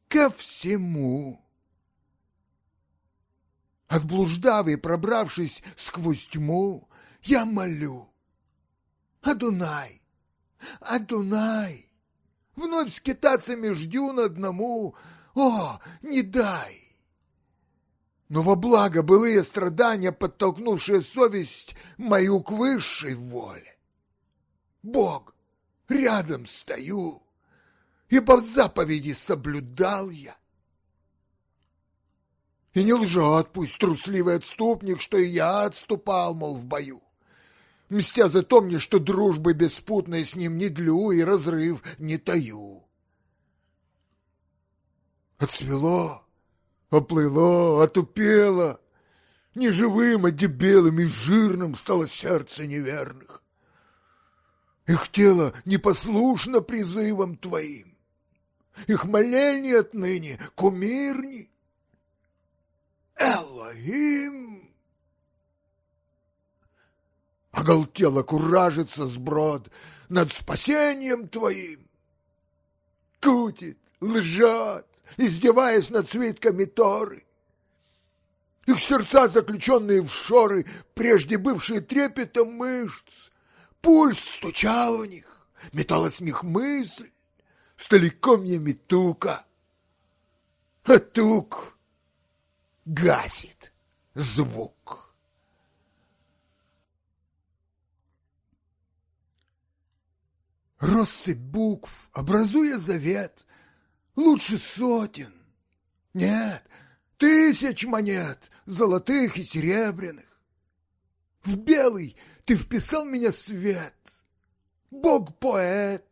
Ко всему. Отблуждав и пробравшись сквозь тьму, Я молю — Адунай! Адунай! Вновь скитаться меж дюн одному, о, не дай! Но во благо былые страдания, подтолкнувшие совесть мою к высшей воле. Бог, рядом стою, ибо в заповеди соблюдал я. И не лжет пусть трусливый отступник, что и я отступал, мол, в бою мстя за то мне, что дружбы беспутной с ним не длю и разрыв не таю. Отцвело, оплыло, отупело, не живым, а дебелым и жирным стало сердце неверных. Их тело непослушно призывам твоим, их моление отныне кумирни. Элоим! оголтело куражится сброд над спасением твоим. Кутит, лжет, издеваясь над свитками Торы. Их сердца, заключенные в шоры, прежде бывшие трепетом мышц, пульс стучал у них, метала с них мысль, столикомьями тука. А тук гасит звук. россыпь букв, образуя завет, лучше сотен, нет, тысяч монет, золотых и серебряных. В белый ты вписал меня свет, Бог-поэт,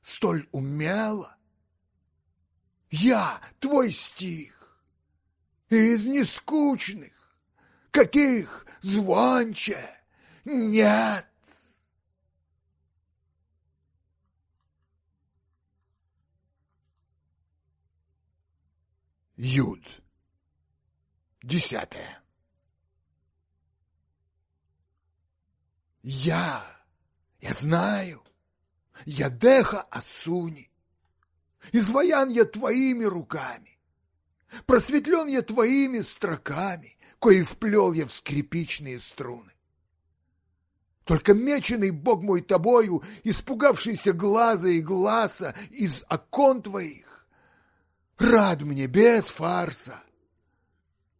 столь умело. Я твой стих, из нескучных, каких звонче нет. Юд. Десятое. Я, я знаю, я Деха Асуни. Изваян я твоими руками, просветлен я твоими строками, кои вплел я в скрипичные струны. Только меченый Бог мой тобою, испугавшийся глаза и глаза из окон твоих, рад мне без фарса.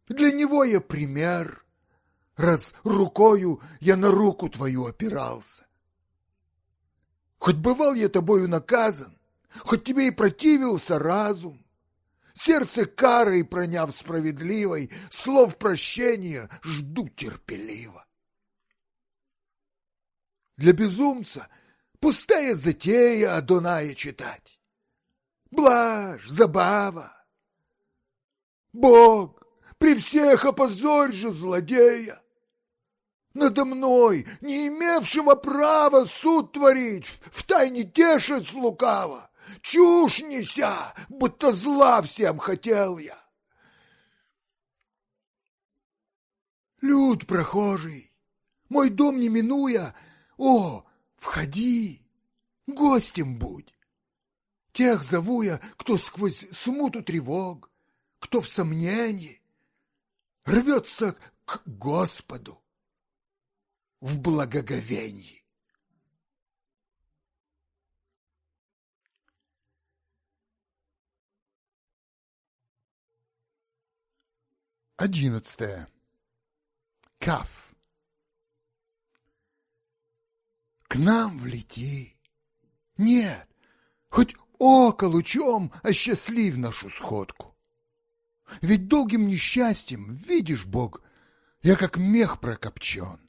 Для него я пример, раз рукою я на руку твою опирался. Хоть бывал я тобою наказан, хоть тебе и противился разум, сердце карой проняв справедливой, слов прощения жду терпеливо. Для безумца пустая затея Адоная читать блажь, забава. Бог, при всех опозорь же злодея! Надо мной, не имевшего права суд творить, в тайне тешить лукаво, чушь неся, будто зла всем хотел я. Люд прохожий, мой дом не минуя, о, входи, гостем будь. Тех зову я, кто сквозь смуту тревог, кто в сомнении, рвется к Господу в благоговении. Одиннадцатое. Каф. К нам влети. Нет, хоть око лучом осчастлив а нашу сходку. Ведь долгим несчастьем, видишь, Бог, я как мех прокопчен.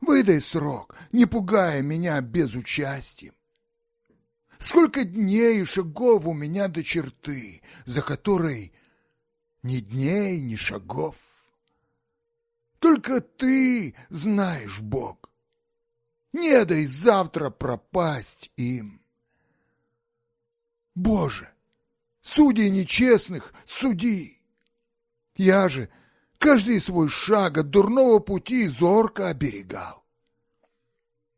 Выдай срок, не пугая меня безучастием. Сколько дней и шагов у меня до черты, за которой ни дней, ни шагов. Только ты знаешь, Бог. Не дай завтра пропасть им. Боже, судей нечестных суди! Я же каждый свой шаг от дурного пути зорко оберегал.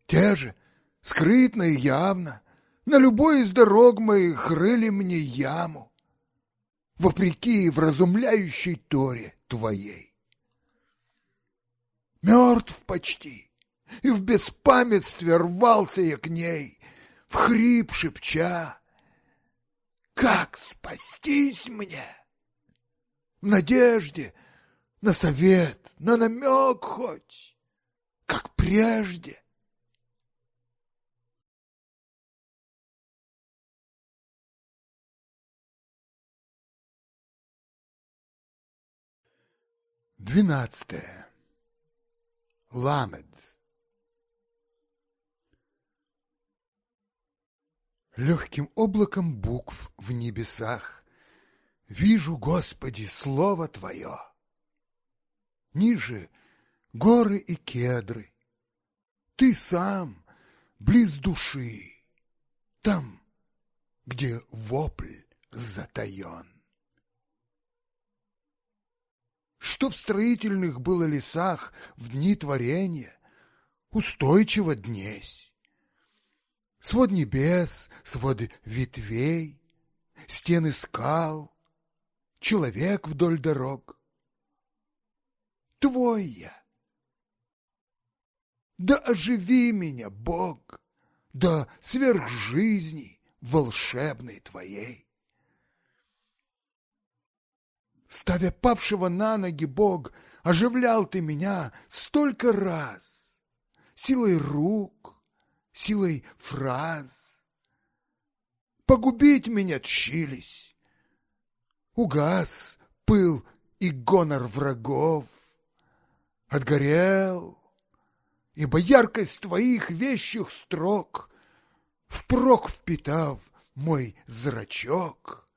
Те же, скрытно и явно, на любой из дорог моих рыли мне яму, вопреки вразумляющей торе твоей. Мертв почти, и в беспамятстве рвался я к ней, в хрип шепча, как спастись мне? В надежде, на совет, на намек хоть, как прежде. Двенадцатое. Ламед. легким облаком букв в небесах. Вижу, Господи, Слово Твое. Ниже горы и кедры. Ты сам, близ души, там, где вопль затаен. Что в строительных было лесах в дни творения, устойчиво днесь. Свод небес, свод ветвей, стены скал, человек вдоль дорог. Твой я. Да оживи меня, Бог, да сверх жизни волшебной твоей. Ставя павшего на ноги Бог, оживлял ты меня столько раз силой рук, силой фраз. Погубить меня тщились. Угас пыл и гонор врагов. Отгорел, ибо яркость твоих вещих строк Впрок впитав мой зрачок,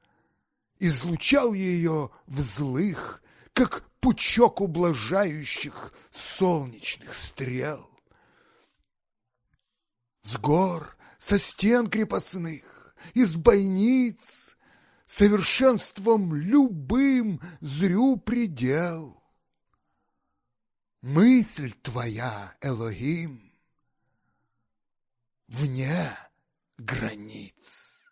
Излучал ее в злых, как пучок ублажающих солнечных стрел. С гор, со стен крепостных, из бойниц, Совершенством любым зрю предел. Мысль твоя, Элогим, вне границ.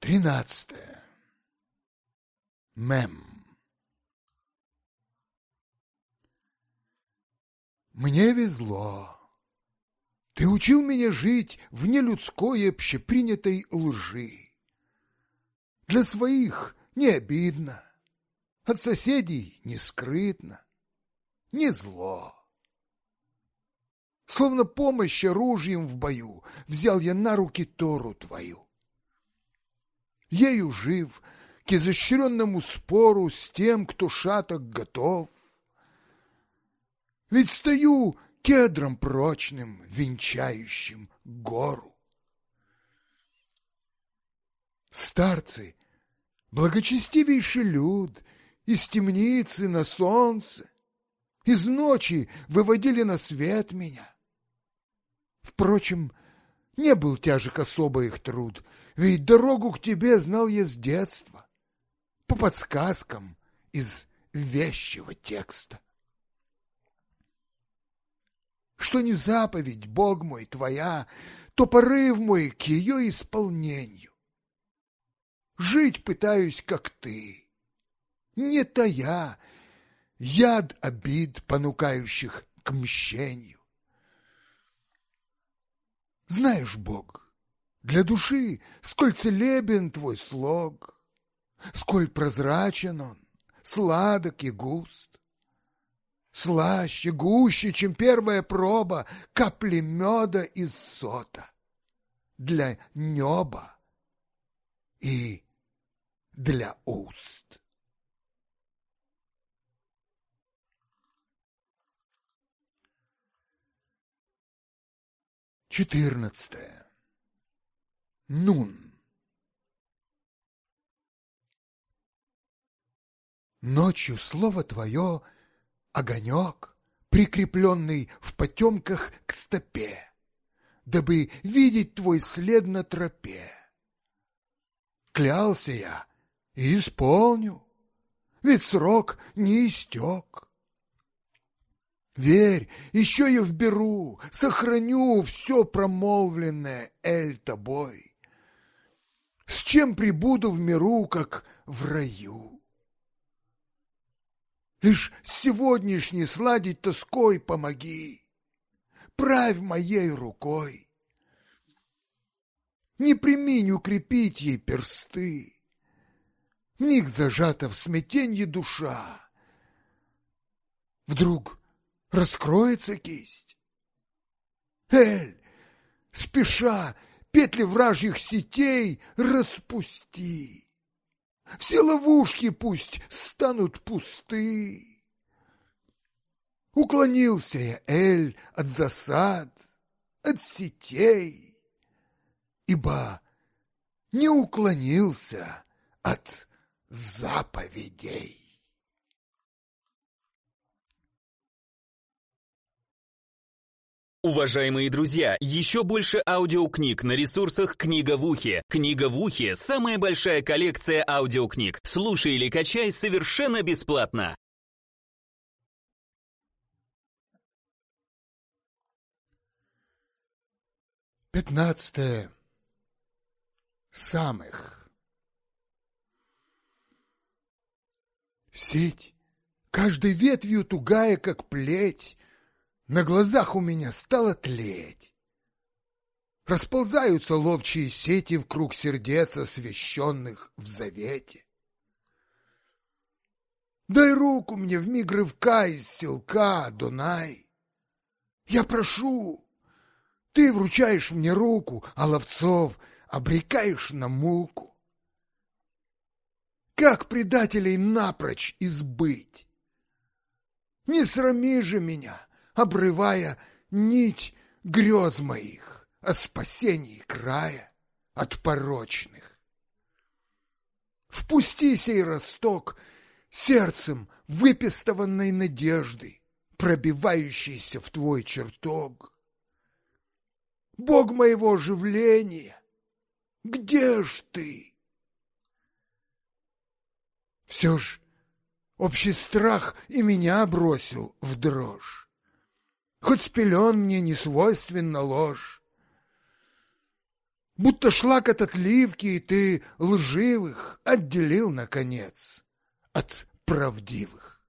Тринадцатое. Мем. Мне везло. Ты учил меня жить в нелюдской общепринятой лжи. Для своих не обидно, от соседей не скрытно, не зло. Словно помощь оружием в бою взял я на руки Тору твою. Ею жив к изощренному спору с тем, кто шаток готов, ведь стою кедром прочным, венчающим гору. Старцы, благочестивейший люд, из темницы на солнце, из ночи выводили на свет меня. Впрочем, не был тяжек особо их труд, ведь дорогу к тебе знал я с детства, по подсказкам из вещего текста что не заповедь, Бог мой, твоя, то порыв мой к ее исполнению. Жить пытаюсь, как ты, не тая, яд обид, понукающих к мщению. Знаешь, Бог, для души, сколь целебен твой слог, сколь прозрачен он, сладок и густ слаще, гуще, чем первая проба капли меда из сота для неба и для уст. Четырнадцатое. Нун. Ночью слово твое огонек, прикрепленный в потемках к стопе, дабы видеть твой след на тропе. Клялся я и исполню, ведь срок не истек. Верь, еще я вберу, сохраню все промолвленное Эль тобой. С чем прибуду в миру, как в раю? Лишь сегодняшний сладить тоской помоги. Правь моей рукой. Не приминь укрепить ей персты. В них зажата в смятенье душа. Вдруг раскроется кисть. Эль, спеша, петли вражьих сетей распусти. Все ловушки пусть станут пусты. Уклонился я, Эль, от засад, от сетей, ибо не уклонился от заповедей. Уважаемые друзья, еще больше аудиокниг на ресурсах «Книга в ухе». «Книга в ухе» — самая большая коллекция аудиокниг. Слушай или качай совершенно бесплатно. Пятнадцатое. Самых. Сеть, каждой ветвью тугая, как плеть, на глазах у меня стало тлеть. Расползаются ловчие сети в круг сердец, освященных в завете. Дай руку мне в миг рывка из селка, Дунай. Я прошу, ты вручаешь мне руку, а ловцов обрекаешь на муку. Как предателей напрочь избыть? Не срами же меня, обрывая нить грез моих о спасении края от порочных. Впусти сей росток сердцем выпистованной надежды, пробивающейся в твой чертог. Бог моего оживления, где ж ты? Все ж общий страх и меня бросил в дрожь. Хоть спелен мне не свойственна ложь. Будто шлак этот ливки ты лживых отделил, наконец, от правдивых.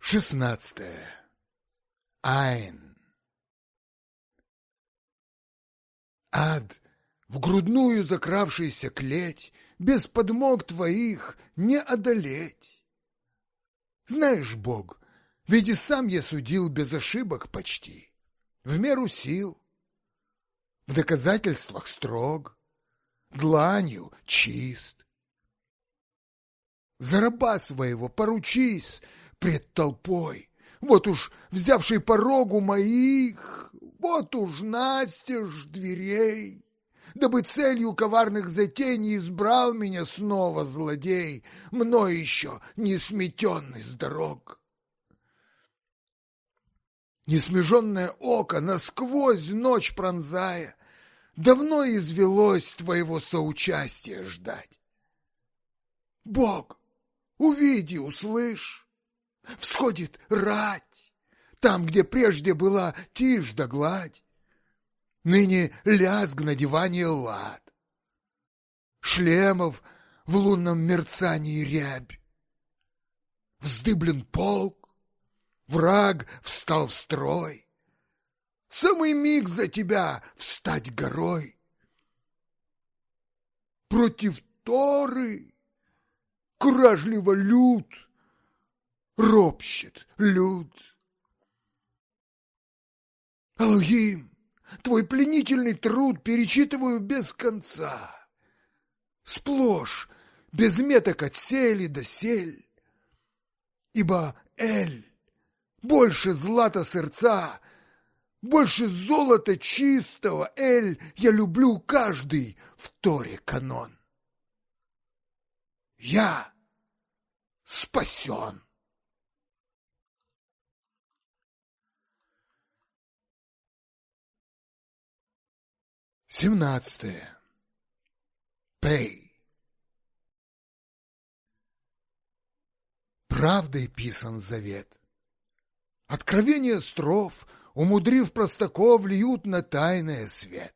Шестнадцатое. Айн. Ад, в грудную закравшийся клеть, без подмог твоих не одолеть. Знаешь, Бог, ведь и сам я судил без ошибок почти, в меру сил, в доказательствах строг, дланью чист. За раба своего поручись пред толпой, вот уж взявший порогу моих, вот уж настежь дверей дабы целью коварных затей не избрал меня снова злодей, мной еще не сметенный с дорог. Несмеженное око насквозь ночь пронзая, давно извелось твоего соучастия ждать. Бог, увиди, услышь, всходит рать, там, где прежде была тишь да гладь, Ныне лязг на диване лад. Шлемов в лунном мерцании рябь. Вздыблен полк, враг встал в строй. Самый миг за тебя встать горой. Против Торы куражливо люд, ропщет люд. алгим Твой пленительный труд перечитываю без конца. Сплошь, без меток от сели до сель. Ибо Эль больше злата сердца, больше золота чистого, Эль, я люблю каждый в Торе канон. Я спасен. Семнадцатое. Пей. Правдой писан завет. Откровение стров, умудрив простаков, льют на тайное свет.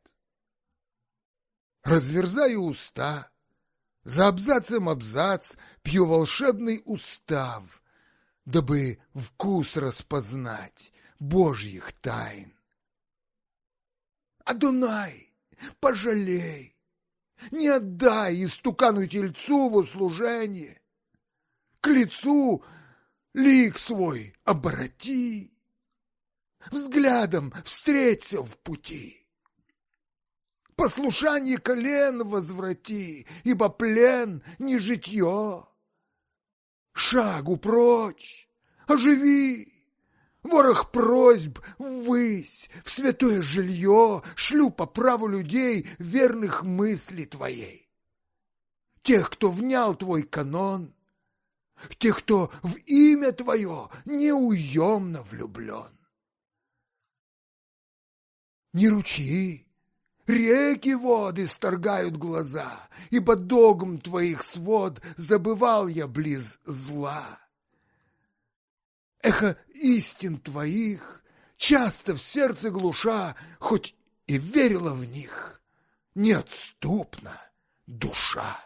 Разверзаю уста, за абзацем абзац пью волшебный устав, дабы вкус распознать божьих тайн. Адунай! пожалей, не отдай истукану тельцу во служение, к лицу лик свой обрати, взглядом встреться в пути. Послушание колен возврати, ибо плен не житье. Шагу прочь, оживи, Ворох просьб ввысь, в святое жилье шлю по праву людей верных мысли твоей. Тех, кто внял твой канон, тех, кто в имя твое неуемно влюблен. Не ручи, реки воды сторгают глаза, ибо догм твоих свод забывал я близ зла эхо истин твоих, часто в сердце глуша, хоть и верила в них, неотступна душа.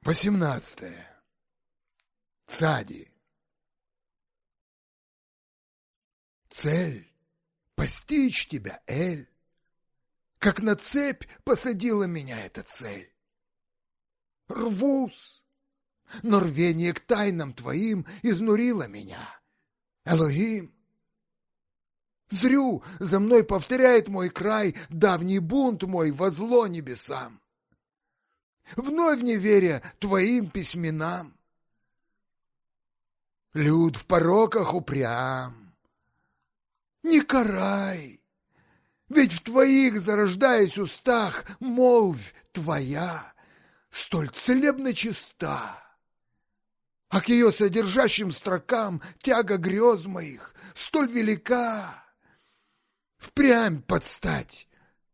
Восемнадцатое. Цади. Цель — постичь тебя, Эль, как на цепь посадила меня эта цель. Рвусь, но рвение к тайнам твоим изнурило меня. Элогим, зрю, за мной повторяет мой край, давний бунт мой во зло небесам. Вновь не веря твоим письменам. Люд в пороках упрям. Не карай, ведь в твоих, зарождаясь устах, молвь твоя столь целебно чиста. А к ее содержащим строкам тяга грез моих столь велика. Впрямь подстать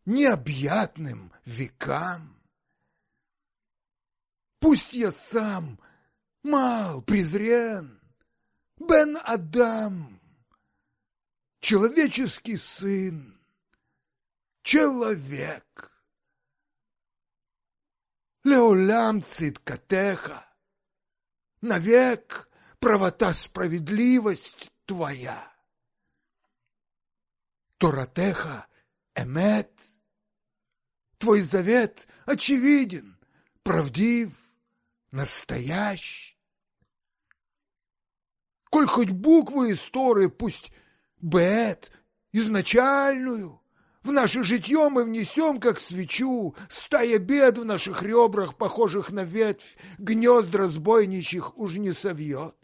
необъятным векам. Пусть я сам мал, презрен, Бен Адам, человеческий сын, человек. Леолям цидкатеха, навек правота справедливость твоя. Торатеха эмет, твой завет очевиден, правдив, настоящ. Коль хоть буквы из Торы, пусть бет, изначальную, в наше житье мы внесем, как свечу, стая бед в наших ребрах, похожих на ветвь, гнезд разбойничьих уж не совьет.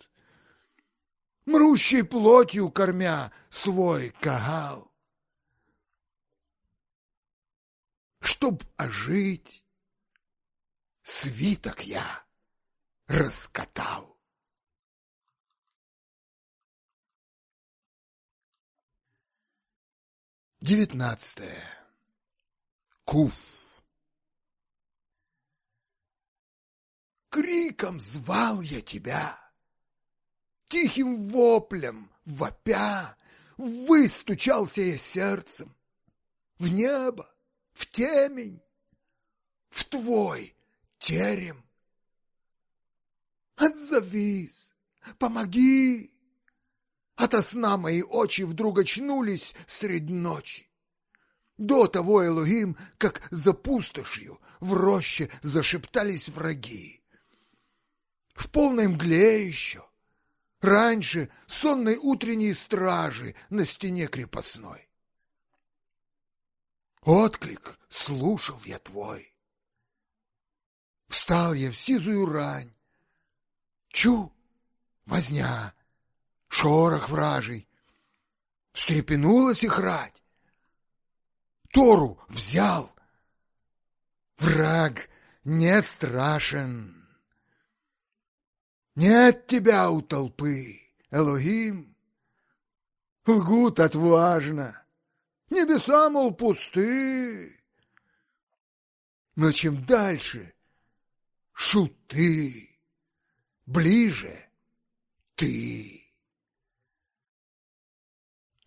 Мрущей плотью кормя свой кагал. Чтоб ожить, свиток я раскатал. Девятнадцатое. Куф. Криком звал я тебя, Тихим воплем, вопя, Выстучался я сердцем В небо, в темень, В твой терем. Отзовись, помоги, Ото сна мои очи вдруг очнулись средь ночи. До того Элогим, как за пустошью, в роще зашептались враги. В полной мгле еще. Раньше сонной утренней стражи на стене крепостной. Отклик слушал я твой. Встал я в сизую рань. Чу, возня, шорох вражий. Встрепенулась их рать. Тору взял. Враг не страшен. Нет тебя у толпы, Элогим. Лгут отважно. Небеса, мол, пусты. Но чем дальше, шуты, ближе ты.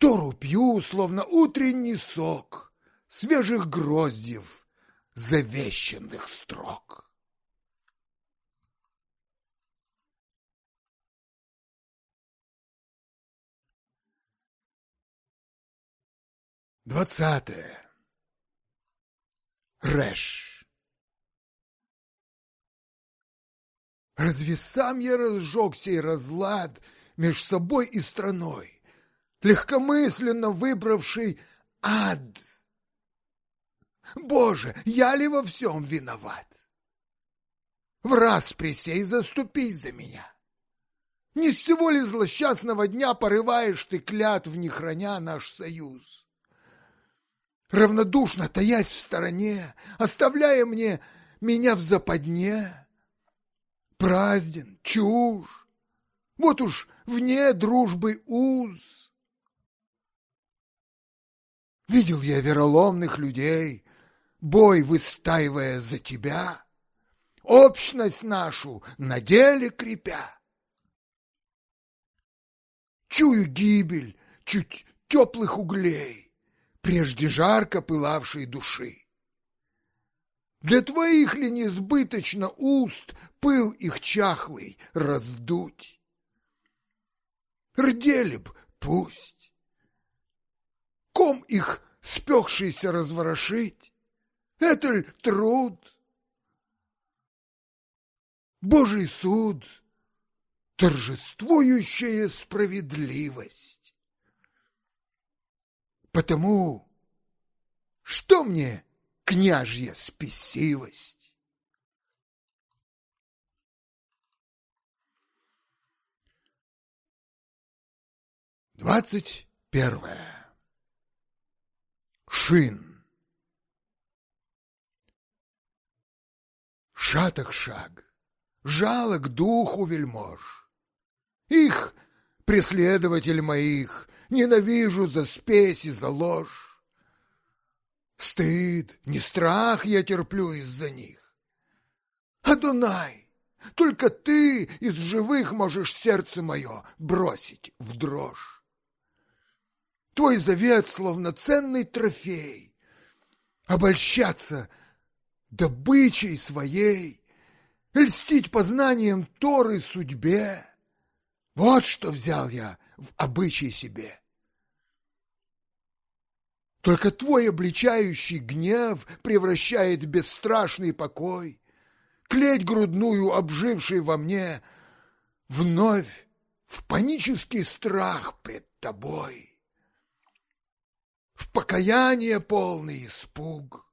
Тору пью, словно утренний сок Свежих гроздьев, завещанных строк. Двадцатое. Рэш. Разве сам я разжег сей разлад меж собой и страной? легкомысленно выбравший ад. Боже, я ли во всем виноват? В раз присей заступись за меня. Не с всего ли злосчастного дня порываешь ты клятв, не храня наш союз? Равнодушно таясь в стороне, оставляя мне меня в западне. Празден, чушь, вот уж вне дружбы уз. Видел я вероломных людей, бой выстаивая за тебя, общность нашу на деле крепя. Чую гибель чуть теплых углей, прежде жарко пылавшей души. Для твоих ли несбыточно уст пыл их чахлый раздуть? Рдели б, пусть ком их спекшийся разворошить? Это ли труд? Божий суд, торжествующая справедливость. Потому что мне княжья спесивость? Двадцать первое шин. Шаток шаг, жалок духу вельмож. Их, преследователь моих, ненавижу за спесь и за ложь. Стыд, не страх я терплю из-за них. Адунай, только ты из живых можешь сердце мое бросить в дрожь. Твой завет, словно ценный трофей, обольщаться добычей своей, льстить познанием Торы судьбе. Вот что взял я в обычай себе. Только твой обличающий гнев превращает бесстрашный покой, клеть грудную, обживший во мне, вновь в панический страх пред тобой в покаяние полный испуг.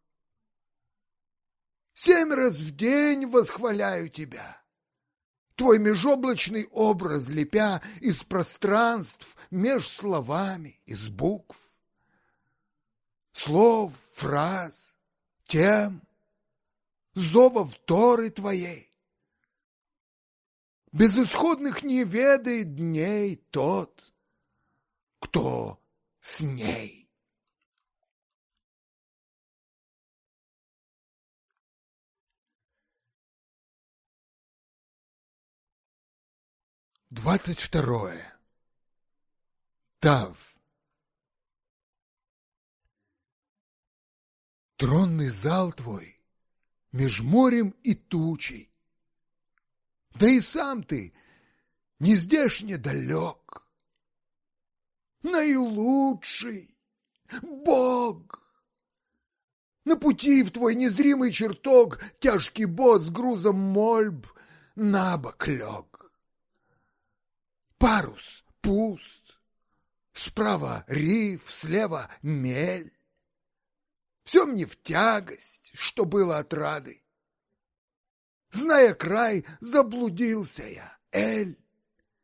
Семь раз в день восхваляю тебя. Твой межоблачный образ лепя из пространств, меж словами, из букв, слов, фраз, тем, зова вторы твоей. Безысходных не ведает дней тот, кто с ней. Двадцать второе. Тав. Тронный зал твой меж морем и тучей. Да и сам ты не здешне далек. Наилучший Бог! На пути в твой незримый чертог Тяжкий бот с грузом мольб на бок лег. Парус пуст. Справа риф, слева мель. Все мне в тягость, что было отрады. Зная край, заблудился я, Эль,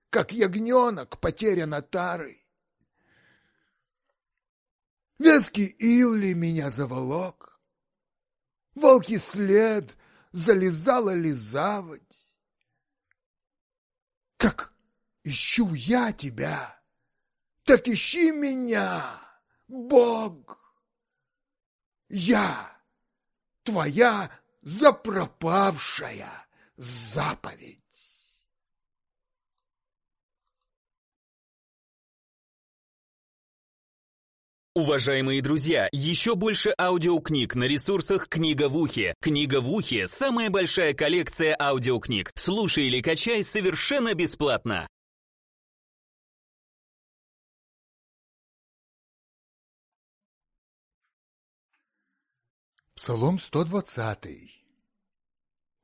как ягненок потерян отарой. Веский Илли меня заволок, волки след залезала лизавать. Как ищу я тебя, так ищи меня, Бог. Я твоя запропавшая заповедь. Уважаемые друзья, еще больше аудиокниг на ресурсах «Книга в ухе». «Книга в ухе» — самая большая коллекция аудиокниг. Слушай или качай совершенно бесплатно. Псалом 120.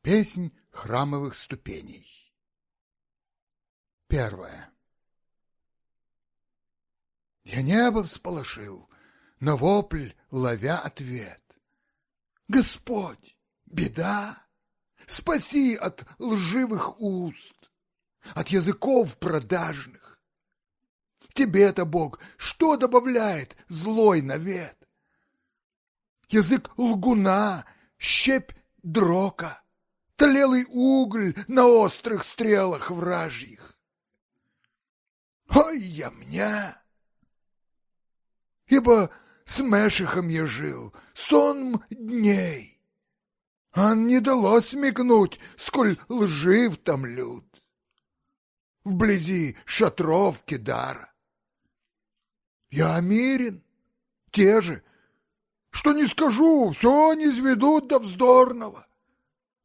Песнь храмовых ступеней. Первое. Я небо всполошил, на вопль ловя ответ. Господь, беда, спаси от лживых уст, от языков продажных. Тебе-то, Бог, что добавляет злой навет? язык лгуна, щепь дрока, тлелый уголь на острых стрелах вражьих. Ой, я мня! Ибо с Мешихом я жил сон дней, а не дало смекнуть, сколь лжив там люд. Вблизи шатровки дара. Я мирен, те же что не скажу, все не сведут до вздорного.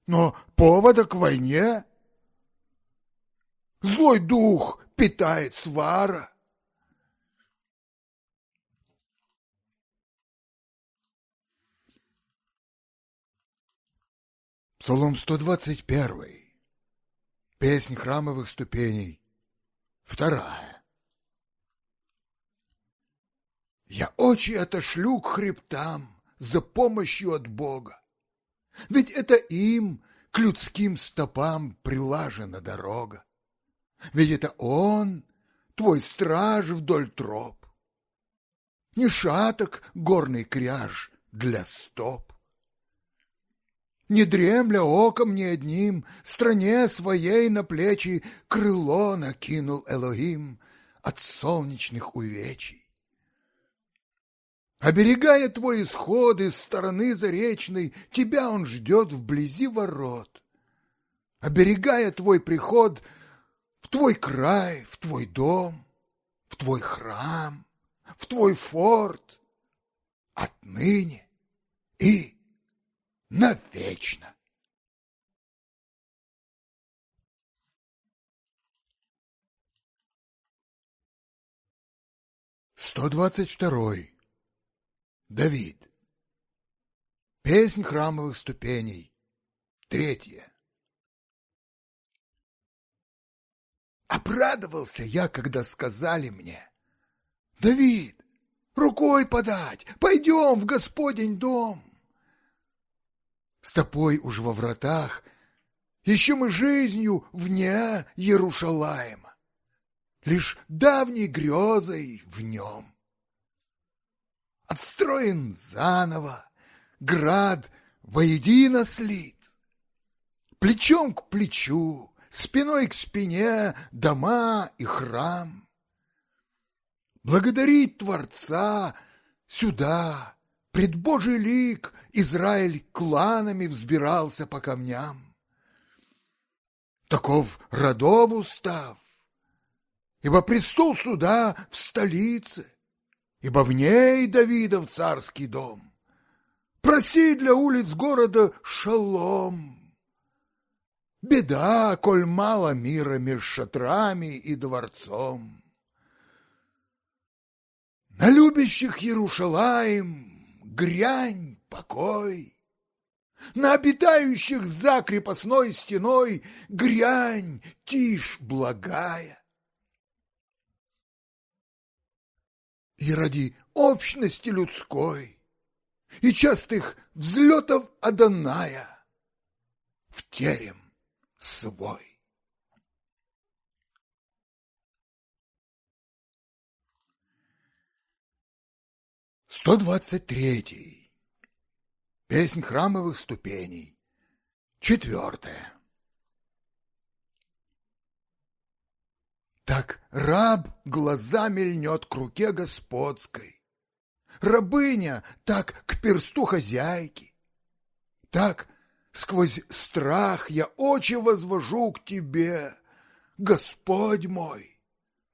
Но повода к войне... Злой дух питает свара. Псалом 121. Песнь храмовых ступеней. Вторая. Я очи отошлю к хребтам за помощью от Бога. Ведь это им к людским стопам прилажена дорога. Ведь это он, твой страж вдоль троп. Не шаток горный кряж для стоп. Не дремля оком ни одним, Стране своей на плечи Крыло накинул Элогим От солнечных увечий. Оберегая твой исход из стороны заречной, тебя он ждет вблизи ворот. Оберегая твой приход в твой край, в твой дом, в твой храм, в твой форт, отныне и навечно. Сто двадцать второй. Давид. Песнь храмовых ступеней. Третья. Обрадовался я, когда сказали мне. «Давид, рукой подать, пойдем в Господень дом!» Стопой уж во вратах, еще мы жизнью вне Ярушалаема, лишь давней грезой в нем отстроен заново, град воедино слит. Плечом к плечу, спиной к спине дома и храм. Благодарить Творца сюда, пред Божий лик, Израиль кланами взбирался по камням. Таков родов устав, ибо престол суда в столице, ибо в ней Давидов царский дом. Проси для улиц города шалом. Беда, коль мало мира меж шатрами и дворцом. На любящих Ярушалаем грянь, покой. На обитающих за крепостной стеной грянь, тишь благая. и ради общности людской, и частых взлетов Адоная в терем свой. Сто двадцать третий. Песнь храмовых ступеней. Четвертая. Так раб глазами льнет к руке господской, рабыня так к персту хозяйки. Так сквозь страх я очи возвожу к тебе, Господь мой,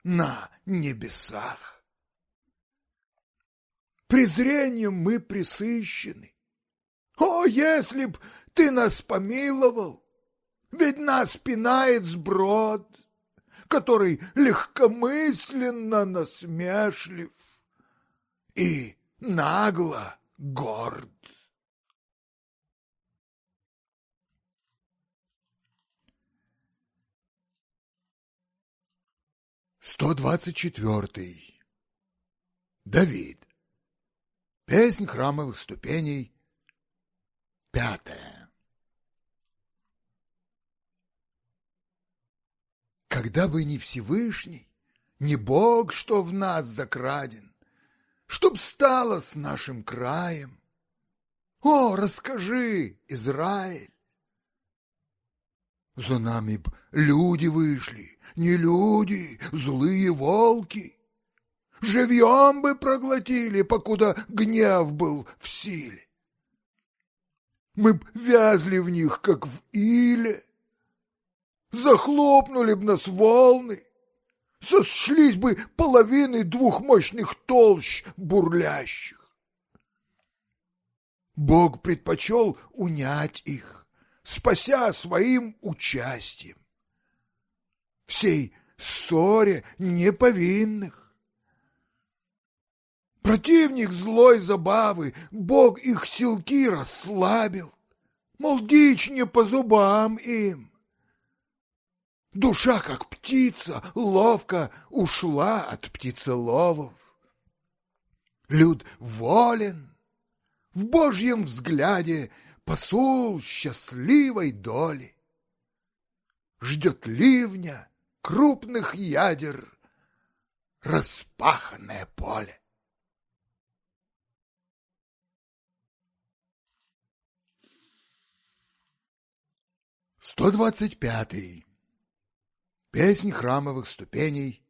на небесах. Презрением мы присыщены. О, если б ты нас помиловал, ведь нас пинает сброд, который легкомысленно насмешлив и нагло горд. Сто двадцать четвертый. Давид. Песнь храмовых ступеней. Пятая. Когда бы ни Всевышний, не Бог, что в нас закраден, Чтоб стало с нашим краем. О, расскажи, Израиль! За нами б люди вышли, не люди, злые волки. Живьем бы проглотили, покуда гнев был в силе. Мы б вязли в них, как в иле захлопнули б нас волны, сошлись бы половины двух мощных толщ бурлящих. Бог предпочел унять их, спася своим участием. Всей ссоре неповинных. Противник злой забавы, Бог их силки расслабил, мол, дичь не по зубам им. Душа, как птица, ловко ушла от птицеловов. Люд волен, в Божьем взгляде посул счастливой доли. Ждет ливня, крупных ядер, распаханное поле. Сто двадцать пятый. Песнь храмовых ступеней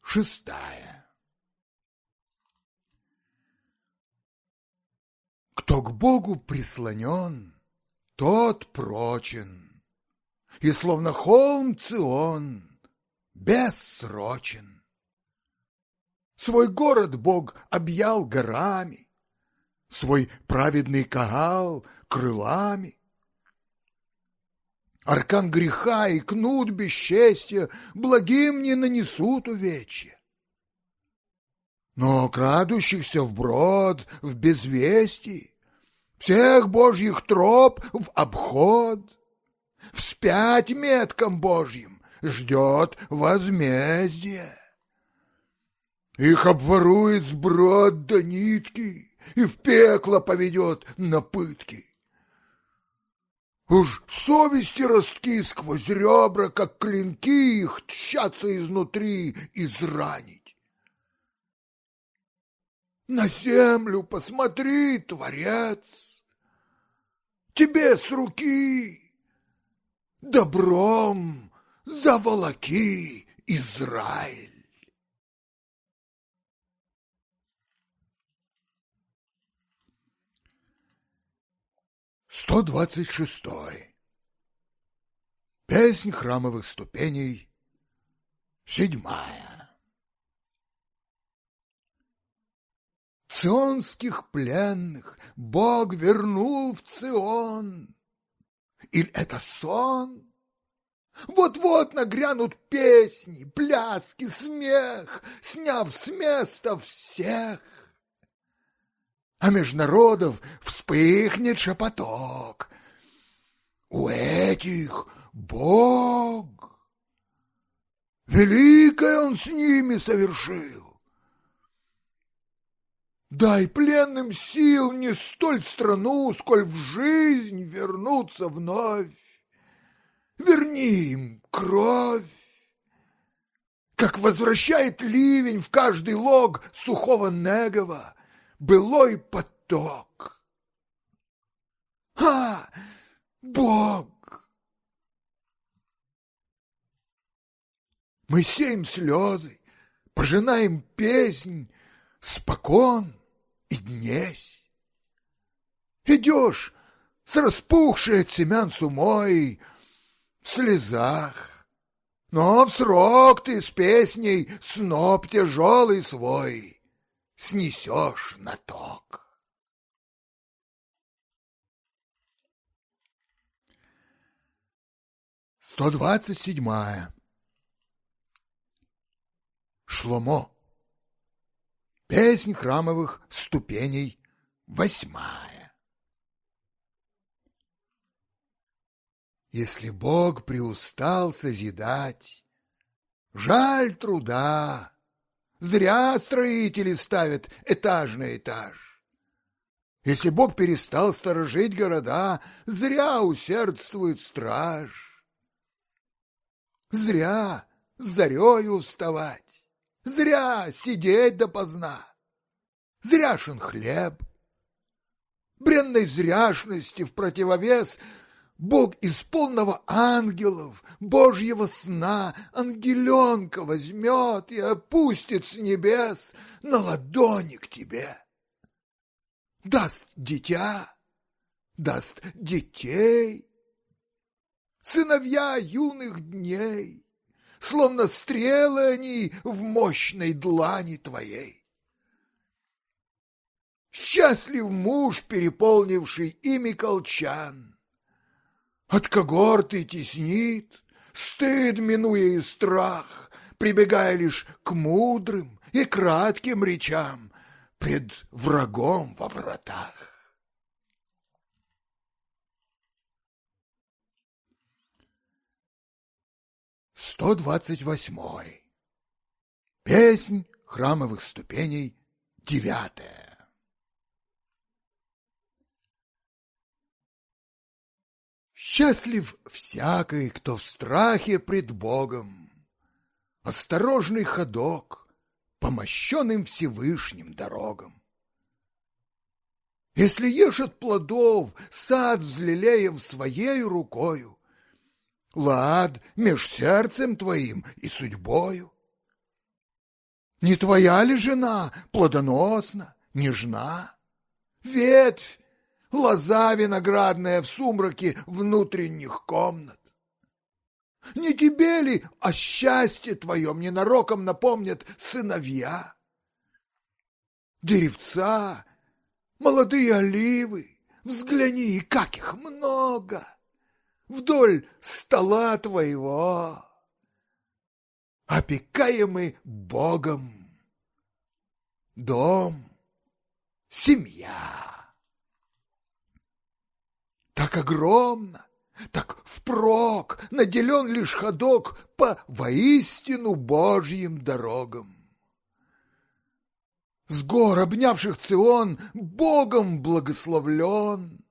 шестая. Кто к Богу прислонен, тот прочен, И словно холм Цион бессрочен. Свой город Бог объял горами, Свой праведный кагал крылами, Аркан греха и кнут бесчестия благим не нанесут увечья. Но крадущихся вброд, в безвестии, всех божьих троп в обход, вспять меткам божьим ждет возмездие. Их обворует сброд до нитки и в пекло поведет на пытки. Уж совести ростки сквозь ребра, как клинки их, тщатся изнутри изранить. На землю посмотри, Творец, тебе с руки добром заволоки Израиль. 126. Песнь храмовых ступеней. Седьмая. Ционских пленных Бог вернул в Цион. Или это сон? Вот-вот нагрянут песни, пляски, смех, сняв с места всех а международов вспыхнет шепоток. У этих Бог. Великое он с ними совершил. Дай пленным сил не столь страну, сколь в жизнь вернуться вновь. Верни им кровь, как возвращает ливень в каждый лог сухого негова, былой поток. А, Бог! Мы сеем слезы, пожинаем песнь, спокон и днесь. Идешь с распухшей от семян сумой в слезах, но в срок ты с песней сноп тяжелый свой снесешь наток. Сто двадцать седьмая. Шломо. Песнь храмовых ступеней восьмая. Если Бог приустал созидать, Жаль труда, Зря строители ставят этаж на этаж. Если Бог перестал сторожить города, зря усердствует страж. Зря с зарею вставать, зря сидеть допоздна, зряшен хлеб. Бренной зряшности в противовес — Бог из полного ангелов, Божьего сна, ангеленка возьмет и опустит с небес на ладони к тебе. Даст дитя, даст детей, сыновья юных дней, словно стрелы они в мощной длани твоей. Счастлив муж, переполнивший ими колчан, от когорты теснит, стыд минуя и страх, прибегая лишь к мудрым и кратким речам пред врагом во вратах. Сто двадцать восьмой. Песнь храмовых ступеней девятая. Счастлив всякий, кто в страхе пред Богом. Осторожный ходок по мощенным Всевышним дорогам. Если ешь от плодов, сад взлелеев своей рукою, Лад меж сердцем твоим и судьбою. Не твоя ли жена плодоносна, нежна? Ветвь лоза виноградная в сумраке внутренних комнат. Не тебе ли о а счастье твоем ненароком напомнят сыновья? Деревца, молодые оливы, взгляни, как их много! Вдоль стола твоего, опекаемый Богом, дом, семья так огромно, так впрок наделен лишь ходок по воистину Божьим дорогам. С гор, обнявших Цион, Богом благословлен,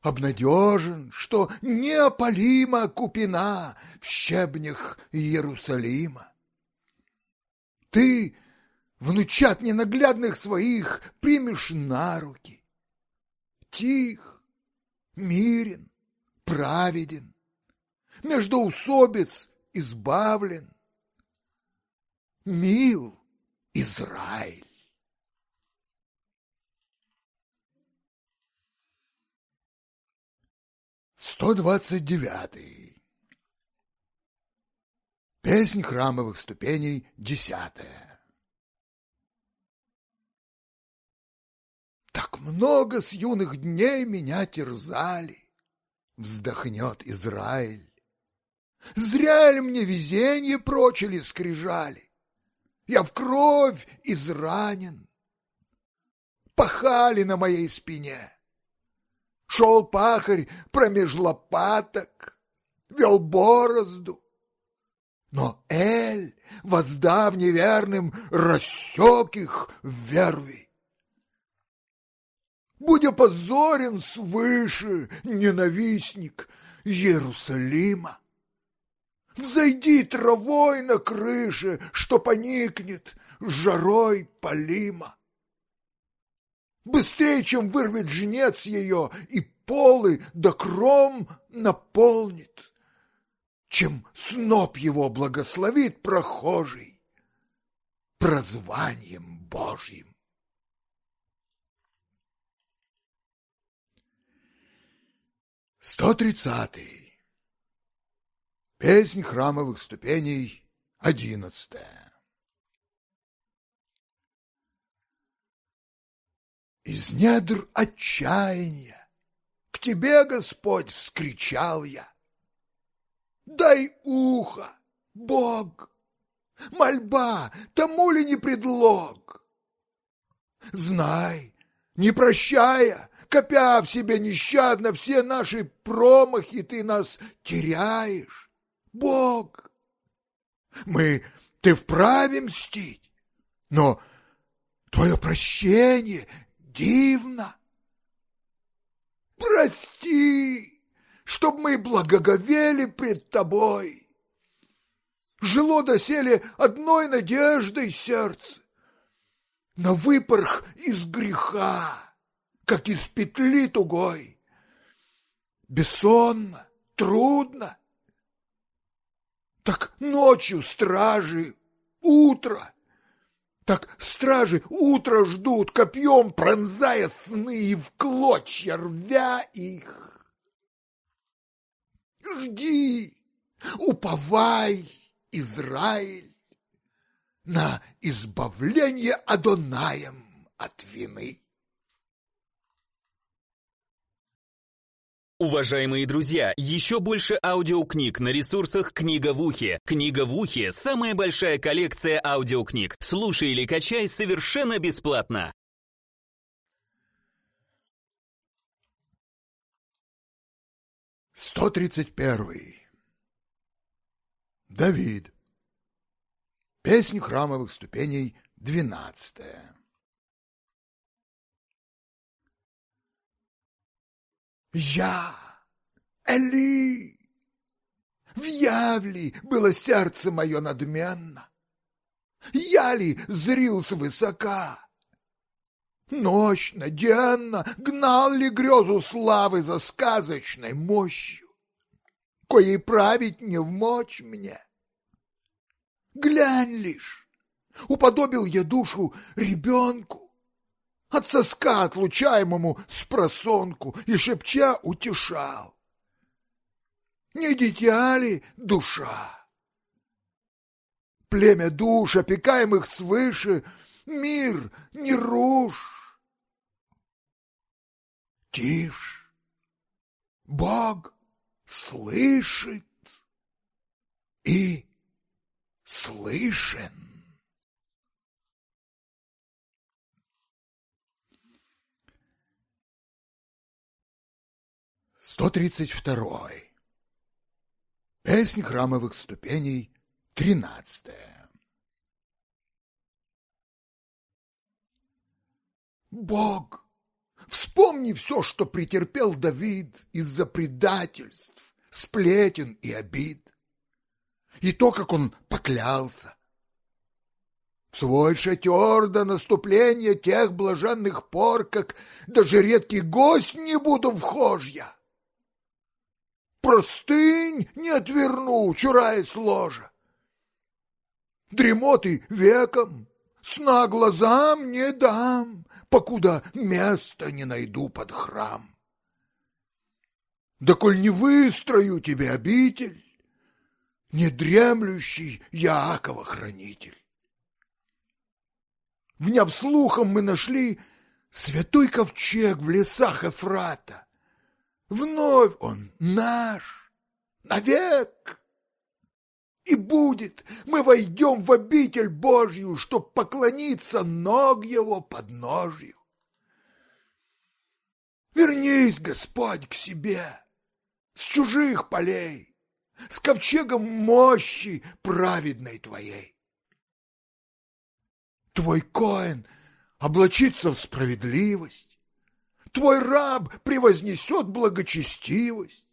Обнадежен, что неопалима купина В щебнях Иерусалима. Ты, внучат ненаглядных своих, Примешь на руки. Тих мирен, праведен, междоусобиц избавлен. Мил Израиль! Сто двадцать девятый. Песнь храмовых ступеней десятая. Так много с юных дней меня терзали. Вздохнет Израиль. Зря ли мне везение прочили скрижали? Я в кровь изранен. Пахали на моей спине. Шел пахарь промеж лопаток, вел борозду. Но Эль, воздав неверным, рассек их в верви будь опозорен свыше, ненавистник Иерусалима. Взойди травой на крыше, что поникнет жарой полима. Быстрее, чем вырвет жнец ее, и полы да кром наполнит, чем сноп его благословит прохожий прозванием Божьим. 130. Песнь храмовых ступеней, 11. Из недр отчаяния к тебе, Господь, вскричал я. Дай ухо, Бог, мольба, тому ли не предлог? Знай, не прощая, копя в себе нещадно все наши промахи, ты нас теряешь. Бог, мы, ты вправе мстить, но твое прощение дивно. Прости, чтоб мы благоговели пред тобой. Жило доселе одной надеждой сердце, на выпорх из греха как из петли тугой. Бессонно, трудно. Так ночью стражи, утро. Так стражи утро ждут, копьем пронзая сны и в клочья рвя их. Жди, уповай, Израиль, на избавление Адонаем от вины. Уважаемые друзья, еще больше аудиокниг на ресурсах «Книга в ухе». «Книга в ухе» — самая большая коллекция аудиокниг. Слушай или качай совершенно бесплатно. Сто тридцать первый. Давид. Песнь храмовых ступеней двенадцатая. Я, Али, в Явли было сердце мое надменно. Я ли зрил свысока? Ночно, денно гнал ли грезу славы за сказочной мощью, Коей править не в мочь мне? Глянь лишь, уподобил я душу ребенку, от соска отлучаемому с просонку и шепча утешал. Не дитя ли душа? Племя душ, опекаемых свыше, мир не рушь. Тишь, Бог слышит и слышен. 132. Песнь храмовых ступеней, 13. Бог, вспомни все, что претерпел Давид из-за предательств, сплетен и обид, и то, как он поклялся. В свой шатер до наступления тех блаженных пор, как даже редкий гость не буду вхож я. Простынь не отвернул, чураясь ложа. Дремоты веком, сна глазам не дам, Покуда места не найду под храм. Да коль не выстрою тебе обитель, Не Недремлющий Яакова хранитель. Вняв слухом мы нашли святой ковчег в лесах Эфрата. Вновь он наш, навек. И будет, мы войдем в обитель Божью, чтоб поклониться ног его подножью. Вернись, Господь, к себе, с чужих полей, с ковчегом мощи праведной твоей. Твой коин облачится в справедливость, твой раб превознесет благочестивость.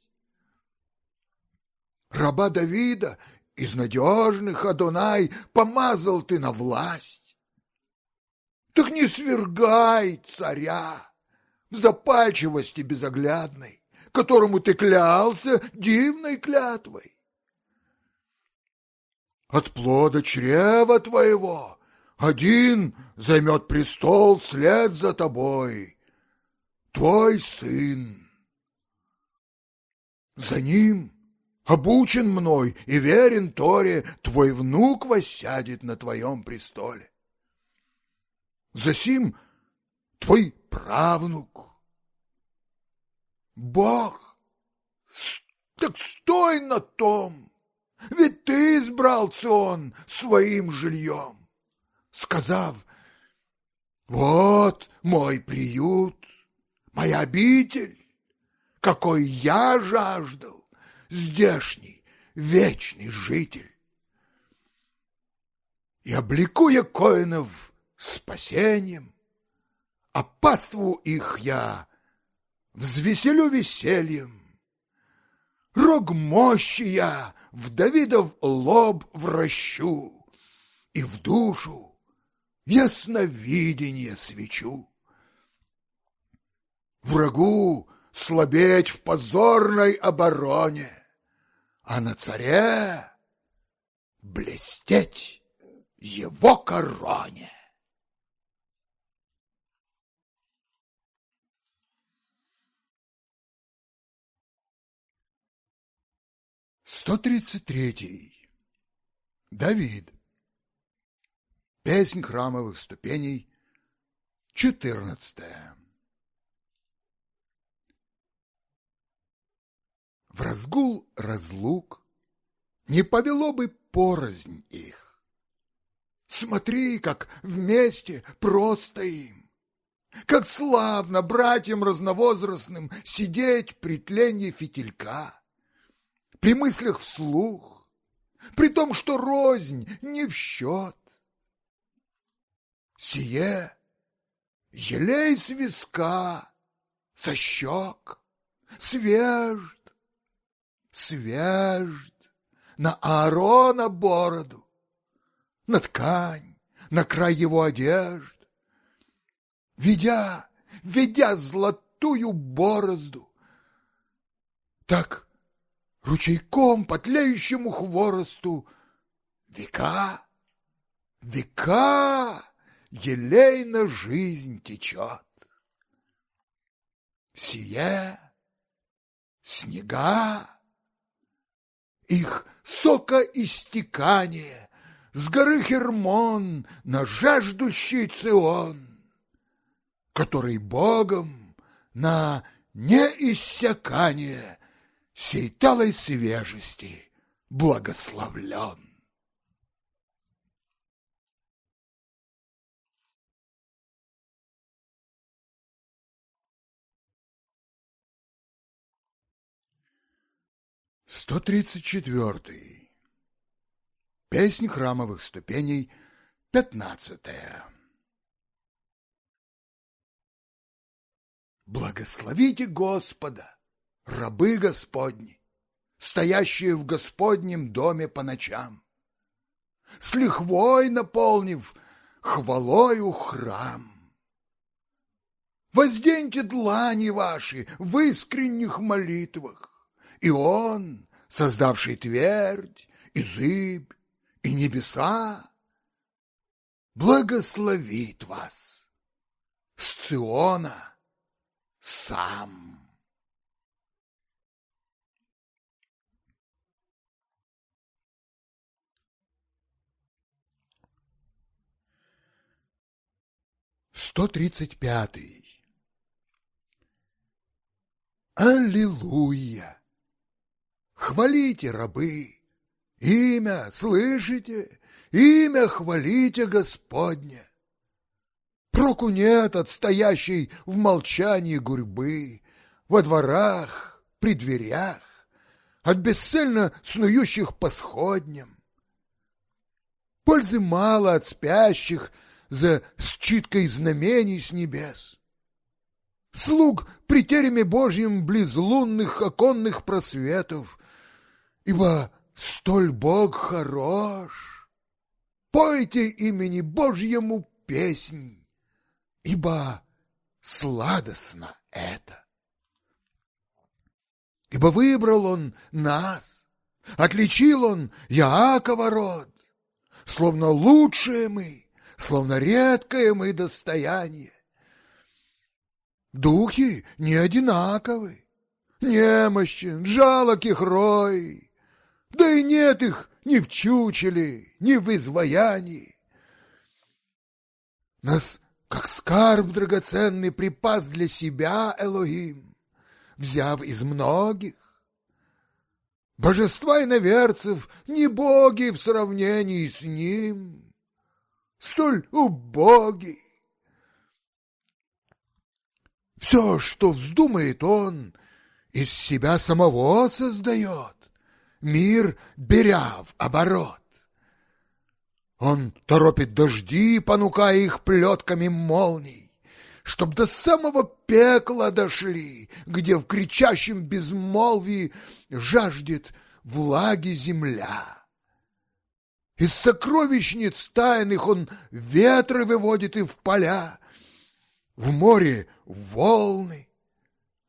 Раба Давида из надежных, Адонай, помазал ты на власть. Так не свергай царя в запальчивости безоглядной, которому ты клялся дивной клятвой. От плода чрева твоего один займет престол след за тобой, твой сын. За ним обучен мной и верен Торе, твой внук воссядет на твоем престоле. За сим твой правнук. Бог, так стой на том, ведь ты избрал Цион своим жильем, сказав, вот мой приют, моя обитель, какой я жаждал, здешний, вечный житель. И облеку я коинов спасением, а паству их я взвеселю весельем. Рог мощи я в Давидов лоб вращу, и в душу ясновидение свечу врагу слабеть в позорной обороне, а на царе блестеть его короне. Сто тридцать третий. Давид. Песнь храмовых ступеней. Четырнадцатая. в разгул разлук. Не повело бы порознь их. Смотри, как вместе просто им, как славно братьям разновозрастным сидеть при тлении фитилька, при мыслях вслух, при том, что рознь не в счет. Сие елей с виска, со щек, свеж, свяжет на Аарона бороду, на ткань, на край его одежд, ведя, ведя золотую борозду. Так ручейком по тлеющему хворосту века, века елейно жизнь течет. Сие, снега, их сокоистекание с горы Хермон на жаждущий Цион, который Богом на неиссякание сей талой свежести благословлен. 134. Песнь храмовых ступеней, 15. Благословите Господа, рабы Господни, стоящие в Господнем доме по ночам, с лихвой наполнив хвалою храм. Возденьте длани ваши в искренних молитвах, и Он создавший твердь и зыбь и небеса, благословит вас с Циона сам. Сто тридцать пятый. Аллилуйя! Хвалите, рабы! Имя, слышите? Имя хвалите Господне! Проку нет от стоящей в молчании гурьбы, во дворах, при дверях, от бесцельно снующих по сходням. Пользы мало от спящих за считкой знамений с небес. Слуг при тереме Божьем близ лунных оконных просветов, ибо столь Бог хорош. Пойте имени Божьему песнь, ибо сладостно это. Ибо выбрал он нас, отличил он Яакова род, словно лучшее мы, словно редкое мы достояние. Духи не одинаковы, немощен, жалок их рой, да и нет их ни в чучеле, ни в изваянии. Нас, как скарб драгоценный, припас для себя Элогим, взяв из многих. Божества иноверцев не боги в сравнении с ним, столь убоги. Все, что вздумает он, из себя самого создает мир беря в оборот. Он торопит дожди, понукая их плетками молний, Чтоб до самого пекла дошли, Где в кричащем безмолвии жаждет влаги земля. Из сокровищниц тайных он ветры выводит и в поля, В море волны,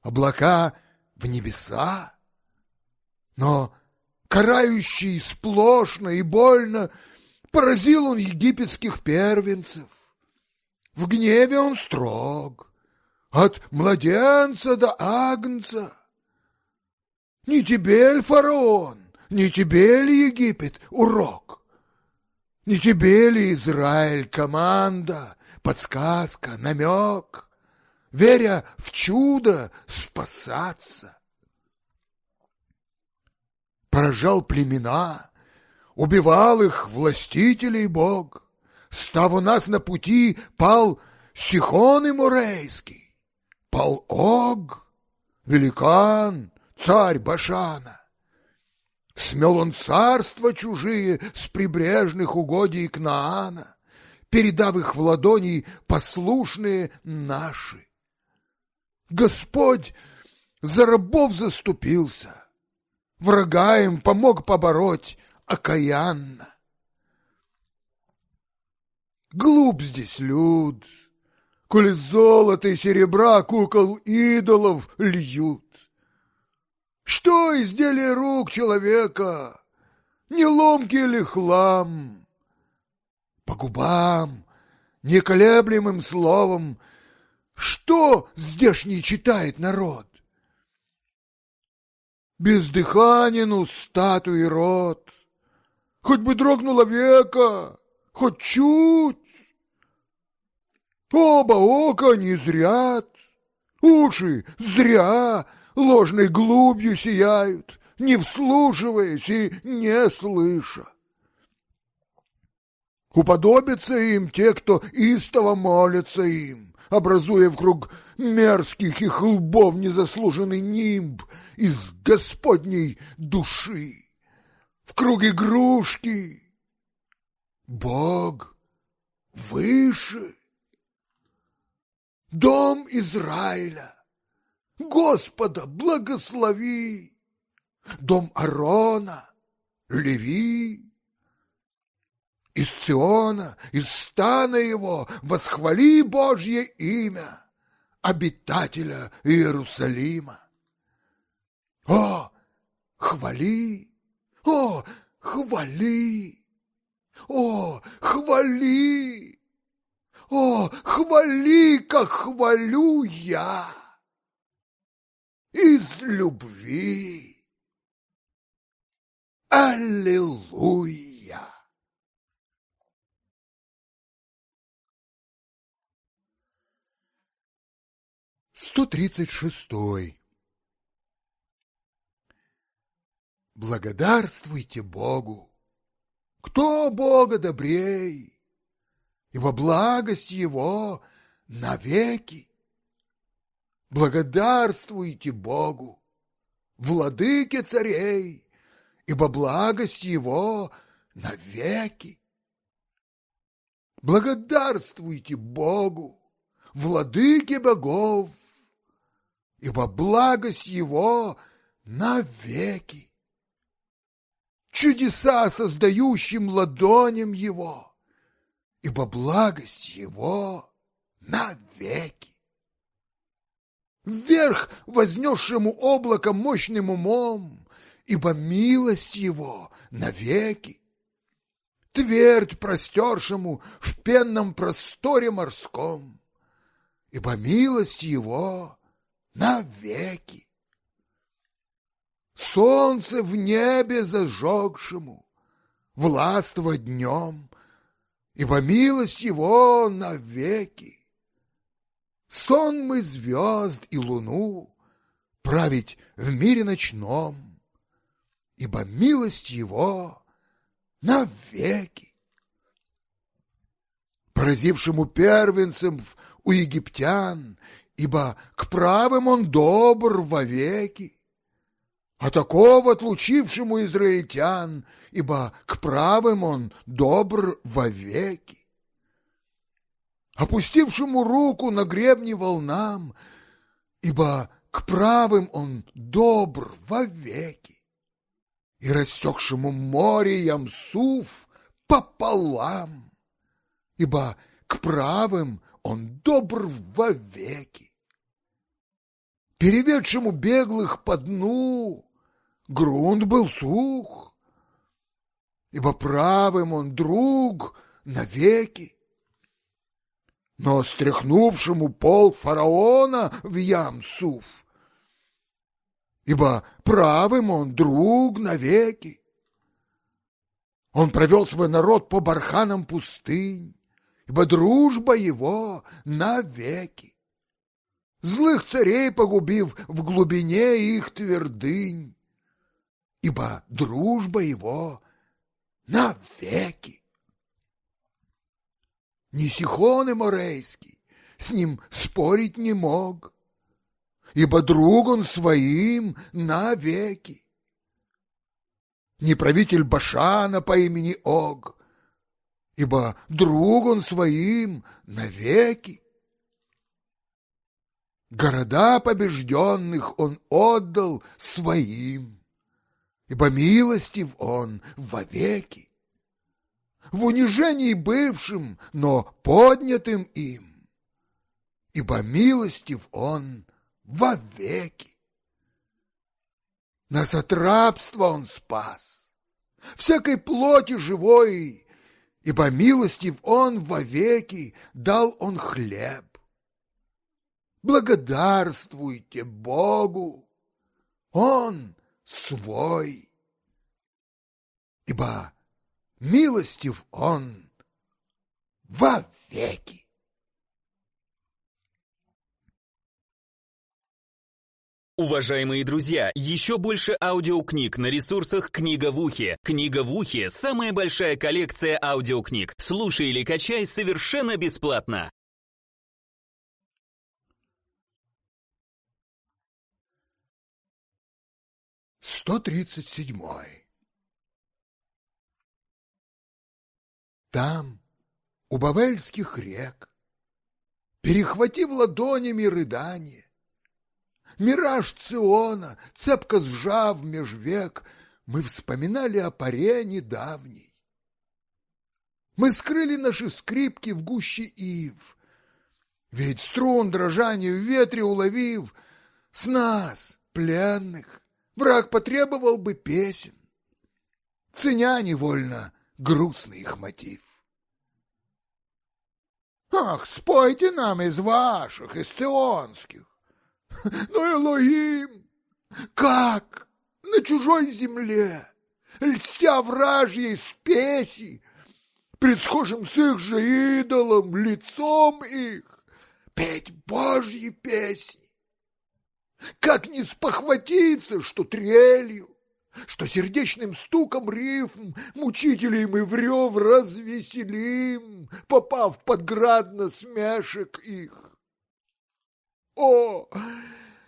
облака в небеса. Но карающий сплошно и больно, поразил он египетских первенцев. В гневе он строг, от младенца до агнца. Не тебе ль, фараон, не тебе ли, Египет, урок? Не тебе ли, Израиль, команда, подсказка, намек? Веря в чудо, спасаться поражал племена, убивал их властителей Бог. Став у нас на пути, пал Сихон и Мурейский, пал Ог, великан, царь Башана. Смел он царства чужие с прибрежных угодий Кнаана, передав их в ладони послушные наши. Господь за рабов заступился, врага им помог побороть окаянно. Глуп здесь люд, коли золото и серебра кукол идолов льют. Что изделие рук человека? Не ломки или хлам? По губам, неколеблемым словом, что здешний читает народ? бездыханину статуи рот. Хоть бы дрогнуло века, хоть чуть. Оба ока не зрят, уши зря ложной глубью сияют, не вслушиваясь и не слыша. Уподобятся им те, кто истово молится им, образуя круг мерзких их лбов незаслуженный нимб из господней души. В круг игрушки Бог выше. Дом Израиля, Господа благослови. Дом Арона, Леви, из Циона, из стана его, восхвали Божье имя обитателя Иерусалима. О, хвали! О, хвали! О, хвали! О, хвали, как хвалю я! Из любви! Аллилуйя! 136. Благодарствуйте Богу, кто Бога добрей, ибо благость Его навеки. Благодарствуйте Богу, владыке царей, ибо благость Его навеки. Благодарствуйте Богу, владыке богов, ибо благость его навеки. Чудеса создающим ладоням его, ибо благость его навеки. Вверх вознесшему облако мощным умом, ибо милость его навеки. Твердь простершему в пенном просторе морском, ибо милость его навеки. Солнце в небе зажегшему, властво днем, и по милость его навеки. Сон мы звезд и луну, править в мире ночном, ибо милость его навеки. Поразившему первенцем у египтян ибо к правым он добр вовеки, а такого отлучившему израильтян, ибо к правым он добр вовеки. Опустившему руку на гребни волнам, ибо к правым он добр вовеки. И растекшему море ямсув пополам, ибо к правым он добр вовеки переведшему беглых по дну, грунт был сух, ибо правым он друг навеки. Но стряхнувшему пол фараона в ям суф, ибо правым он друг навеки. Он провел свой народ по барханам пустынь, ибо дружба его навеки злых царей погубив в глубине их твердынь, ибо дружба его навеки. Ни Сихон и Морейский с ним спорить не мог, ибо друг он своим навеки. Ни правитель Башана по имени Ог, ибо друг он своим навеки Города побежденных он отдал своим, ибо милостив он вовеки. В унижении бывшим, но поднятым им, ибо милостив он вовеки. Нас от рабства он спас, всякой плоти живой, ибо милостив он вовеки, дал он хлеб благодарствуйте Богу, Он свой, ибо милостив Он во веки. Уважаемые друзья, еще больше аудиокниг на ресурсах «Книга в ухе». «Книга в ухе» — самая большая коллекция аудиокниг. Слушай или качай совершенно бесплатно. 137. Там, у Бавельских рек, перехватив ладонями рыдание, Мираж Циона, цепко сжав меж век, мы вспоминали о паре недавней. Мы скрыли наши скрипки в гуще ив, ведь струн дрожание в ветре уловив, с нас, пленных, Враг потребовал бы песен, ценя невольно грустный их мотив. Ах, спойте нам из ваших, из ционских. *laughs* Ну, Элоим, как на чужой земле, льстя вражьей спеси, пред схожим с их же идолом, лицом их, петь божьи песни. Как не спохватиться, что трелью, что сердечным стуком рифм мучителей мы в развеселим, попав под град насмешек их. О,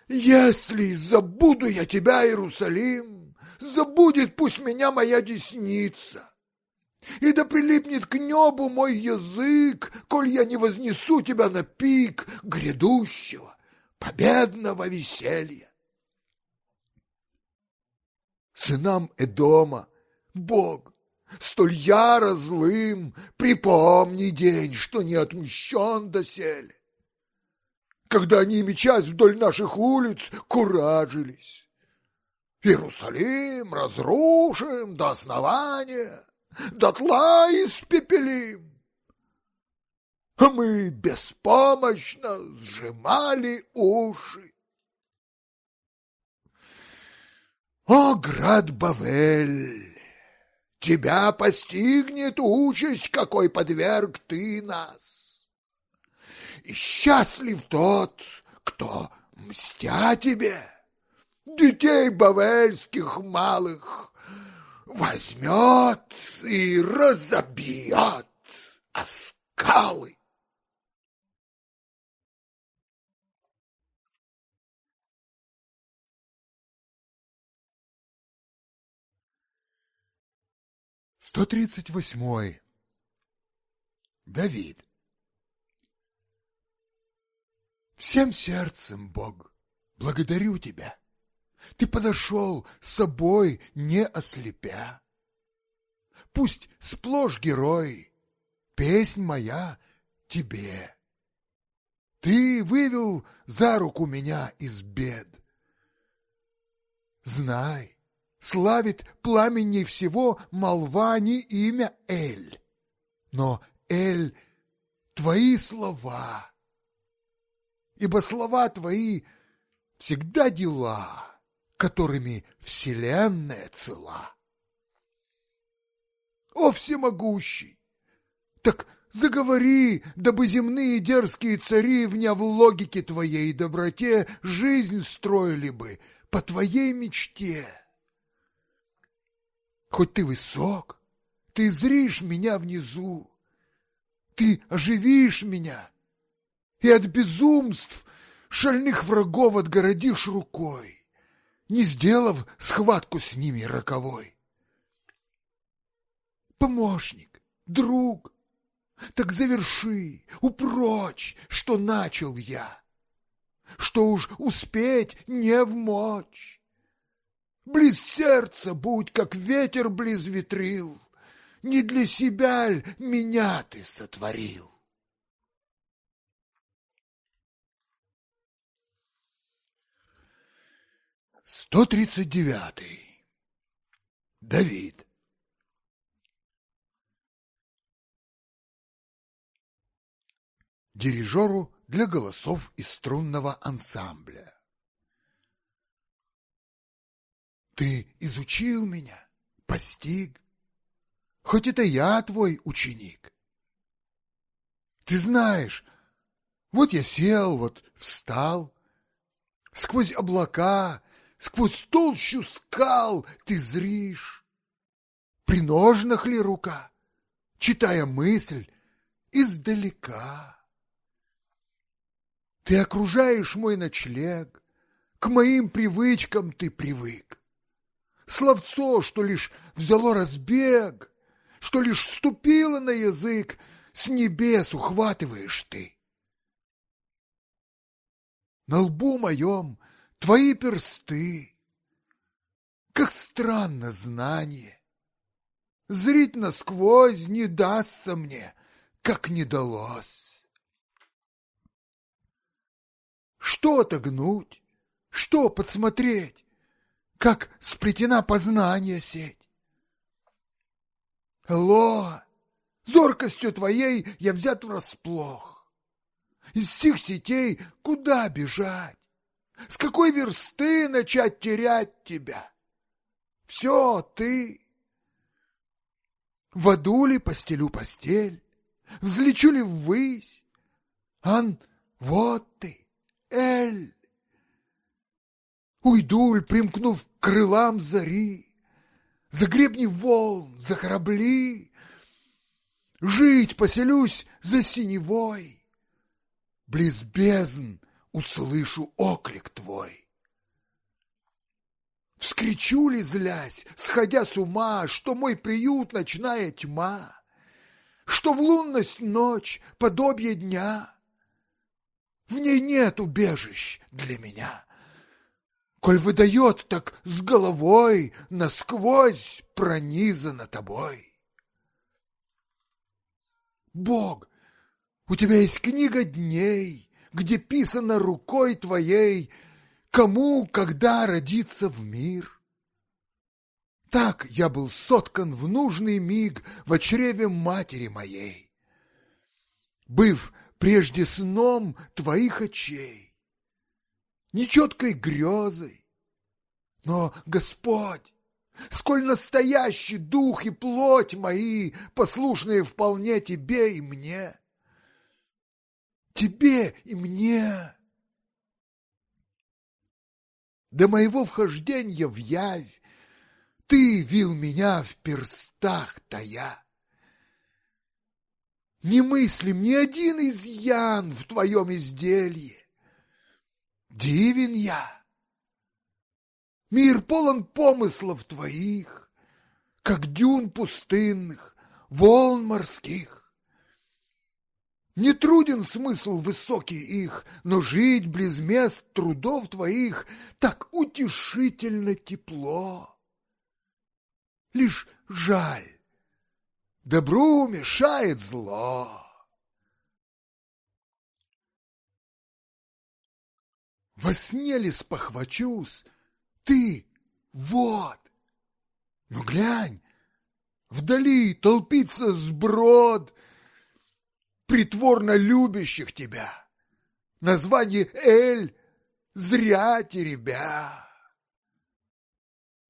если забуду я тебя, Иерусалим, забудет пусть меня моя десница, и да прилипнет к небу мой язык, коль я не вознесу тебя на пик грядущего победного веселья. Сынам Эдома Бог столь яро злым припомни день, что не отмщен доселе, когда они, мечась вдоль наших улиц, куражились. Иерусалим разрушим до основания, дотла испепелим. А мы беспомощно сжимали уши. О, град Бавель, тебя постигнет участь, какой подверг ты нас. И счастлив тот, кто, мстя тебе, детей бавельских малых, возьмет и разобьет оскалы. 138. Давид. Всем сердцем, Бог, благодарю Тебя. Ты подошел с собой, не ослепя. Пусть сплошь герой, песнь моя Тебе. Ты вывел за руку меня из бед. Знай, славит пламени всего молва имя Эль. Но, Эль, твои слова, ибо слова твои всегда дела, которыми вселенная цела. О всемогущий! Так заговори, дабы земные дерзкие цари, вня в логике твоей доброте, жизнь строили бы по твоей мечте. Хоть ты высок, ты зришь меня внизу, ты оживишь меня и от безумств шальных врагов отгородишь рукой, не сделав схватку с ними роковой. Помощник, друг, так заверши, упрочь, что начал я, что уж успеть не в мочь. Близ сердца будь, как ветер близ ветрил, Не для себя ль меня ты сотворил? Сто тридцать девятый. Давид. Дирижеру для голосов из струнного ансамбля. Ты изучил меня, постиг, хоть это я твой ученик. Ты знаешь, вот я сел, вот встал, сквозь облака, сквозь толщу скал ты зришь. При ножнах ли рука, читая мысль издалека? Ты окружаешь мой ночлег, к моим привычкам ты привык словцо, что лишь взяло разбег, что лишь вступило на язык, с небес ухватываешь ты. На лбу моем твои персты, как странно знание. Зрить насквозь не дастся мне, как не далось. Что-то гнуть, что подсмотреть, как сплетена познания сеть. Ло, зоркостью твоей я взят врасплох. Из всех сетей куда бежать? С какой версты начать терять тебя? Все ты. В аду ли постелю постель? Взлечу ли ввысь? Ан, вот ты, Эль. Уйду, примкнув крылам зари, за гребни волн, за корабли. жить поселюсь за синевой, близ бездн услышу оклик твой. Вскричу ли злясь, сходя с ума, что мой приют ночная тьма, что в лунность ночь подобие дня, в ней нет убежищ для меня. Коль выдает, так с головой насквозь пронизано тобой. Бог, у тебя есть книга дней, где писано рукой твоей, кому, когда родиться в мир. Так я был соткан в нужный миг в чреве матери моей, быв прежде сном твоих очей нечеткой грезой. Но, Господь, сколь настоящий дух и плоть мои, послушные вполне Тебе и мне, Тебе и мне. До моего вхождения в явь Ты вил меня в перстах тая. Не мыслим ни один изъян в Твоем изделии, Дивен я. Мир полон помыслов твоих, Как дюн пустынных, волн морских. Не труден смысл высокий их, Но жить близ мест трудов твоих Так утешительно тепло. Лишь жаль, добру мешает зло. Во сне ли спохвачусь? Ты! Вот! Ну, глянь! Вдали толпится сброд притворно любящих тебя. Название Эль зря теребя.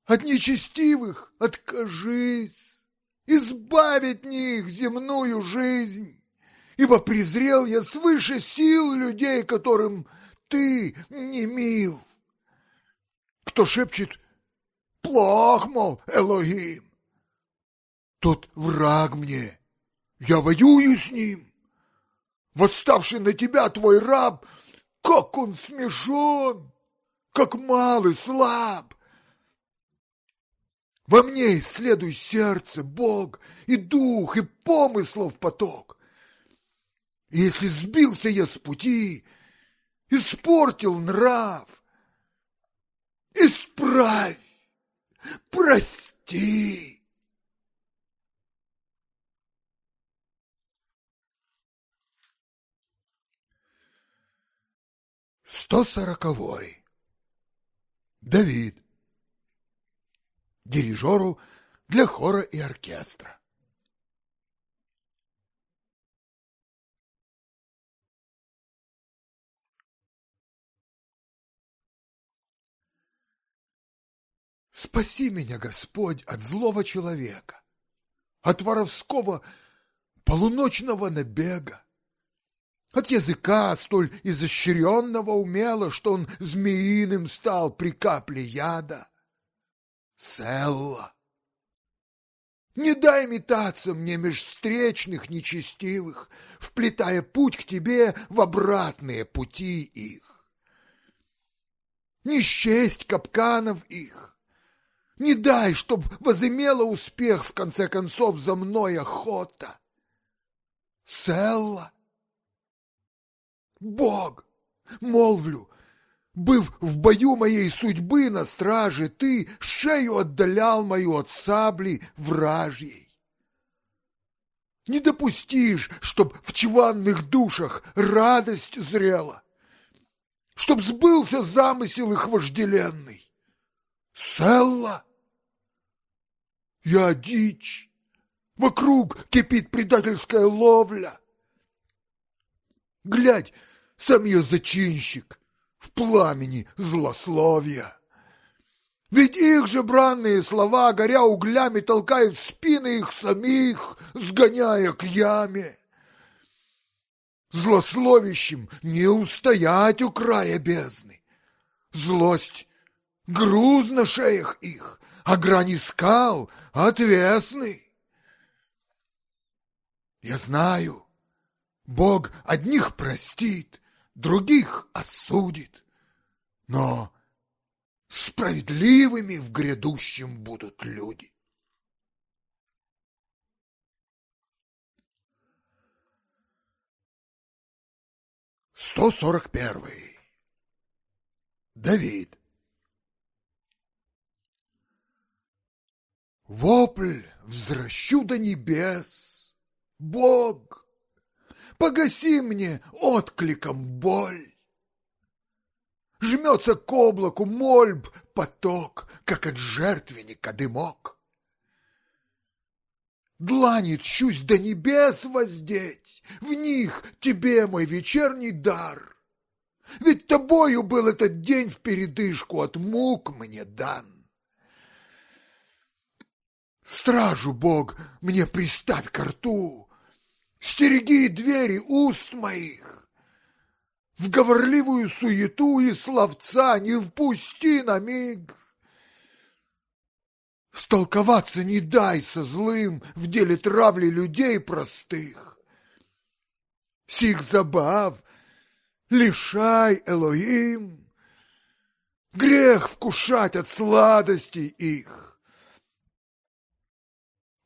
От нечестивых откажись, избави от них земную жизнь, ибо презрел я свыше сил людей, которым ты не мил. Кто шепчет «Плох, мол, Элогим!» Тот враг мне, я воюю с ним. Восставший на тебя твой раб, как он смешон, как мал и слаб. Во мне исследуй сердце, Бог, и дух, и помыслов поток. И если сбился я с пути, — испортил нрав. Исправь, прости. Сто сороковой. Давид. Дирижеру для хора и оркестра. Спаси меня, Господь, от злого человека, от воровского полуночного набега, от языка столь изощренного умела, что он змеиным стал при капле яда. Селла! Не дай метаться мне меж встречных нечестивых, вплетая путь к тебе в обратные пути их. Не счесть капканов их, не дай, чтоб возымела успех, в конце концов, за мной охота. Селла! Бог! Молвлю, быв в бою моей судьбы на страже, ты шею отдалял мою от сабли вражьей. Не допустишь, чтоб в чванных душах радость зрела, чтоб сбылся замысел их вожделенный. Селла! Я дичь. Вокруг кипит предательская ловля. Глядь, сам я зачинщик в пламени злословия. Ведь их же бранные слова, горя углями, толкают спины их самих, сгоняя к яме. Злословищем не устоять у края бездны. Злость — груз на шеях их, а грани скал — отвесный. Я знаю, Бог одних простит, других осудит, но справедливыми в грядущем будут люди. Сто сорок первый. Давид. Вопль взращу до небес. Бог, погаси мне откликом боль. Жмется к облаку мольб поток, Как от жертвенника дымок. Длани тщусь до небес воздеть, В них тебе мой вечерний дар. Ведь тобою был этот день в передышку От мук мне дан. Стражу, Бог, мне приставь ко рту, Стереги двери уст моих, В говорливую суету и словца Не впусти на миг. Столковаться не дай со злым В деле травли людей простых. Сих забав лишай, Элоим, Грех вкушать от сладостей их.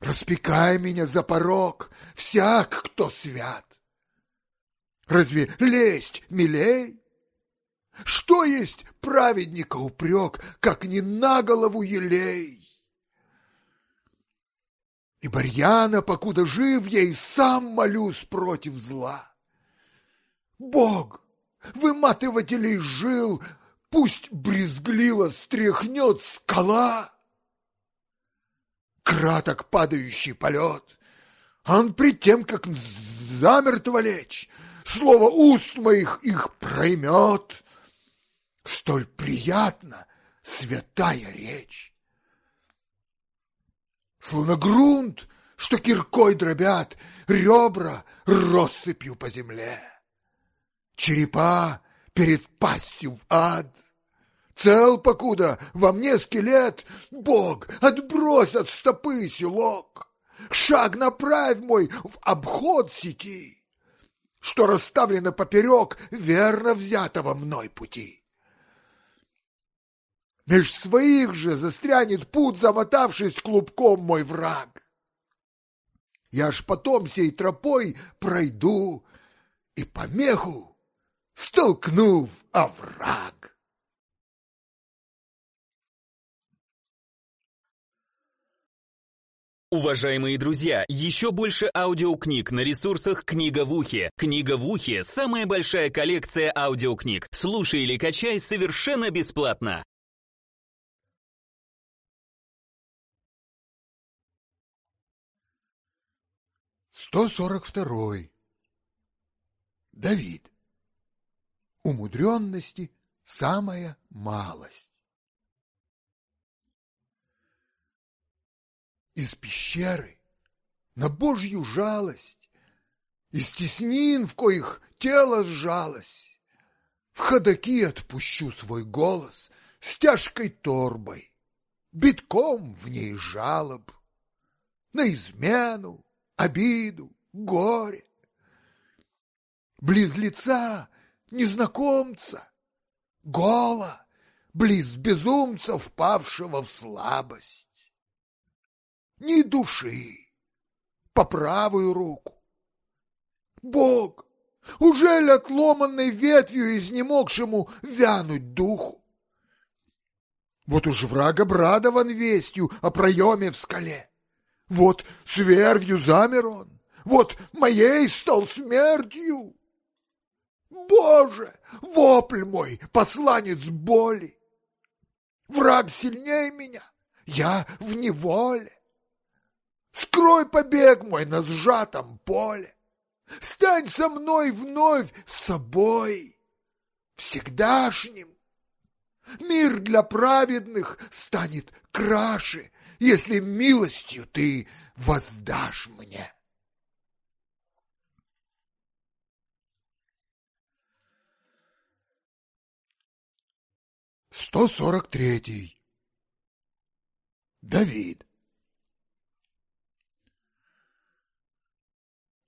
Распекай меня за порог, всяк, кто свят. Разве лесть милей? Что есть праведника упрек, как не на голову елей? И Барьяна, покуда жив я, и сам молюсь против зла. Бог, выматывателей жил, пусть брезгливо стряхнет скала — краток падающий полет. Он пред тем, как замертво лечь, слово уст моих их проймет. Столь приятно святая речь. Словно грунт, что киркой дробят, ребра россыпью по земле. Черепа перед пастью в ад — Цел покуда, во мне скелет, Бог, отбрось от стопы селок, Шаг направь мой в обход сети, Что расставлено поперек верно взятого мной пути. Меж своих же застрянет путь, замотавшись клубком мой враг. Я ж потом сей тропой пройду и помеху столкнув овраг. Уважаемые друзья, еще больше аудиокниг на ресурсах «Книга в ухе». «Книга в ухе» — самая большая коллекция аудиокниг. Слушай или качай совершенно бесплатно. Сто сорок второй. Давид. Умудренности самая малость. из пещеры, на Божью жалость, из теснин, в коих тело сжалось. В ходоки отпущу свой голос с тяжкой торбой, битком в ней жалоб, на измену, обиду, горе. Близ лица незнакомца, гола, близ безумца, впавшего в слабость ни души. По правую руку. Бог, ужель отломанной ветвью изнемогшему вянуть духу? Вот уж враг обрадован вестью о проеме в скале. Вот свервью замер он, вот моей стал смертью. Боже, вопль мой, посланец боли! Враг сильнее меня, я в неволе. Скрой побег мой на сжатом поле. Стань со мной вновь собой, всегдашним. Мир для праведных станет краше, если милостью ты воздашь мне. Сто сорок третий. Давид.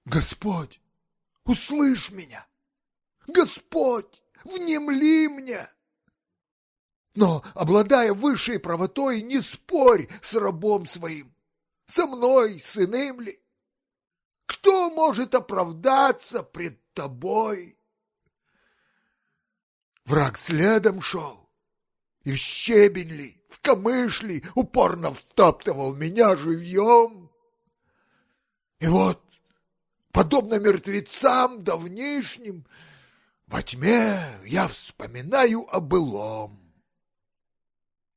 Господь, услышь меня! Господь, внемли мне! Но, обладая высшей правотой, не спорь с рабом своим, со мной, с иным ли. Кто может оправдаться пред тобой? Враг следом шел, и в щебень ли, в камыш ли упорно втаптывал меня живьем. И вот подобно мертвецам давнишним, во тьме я вспоминаю о былом.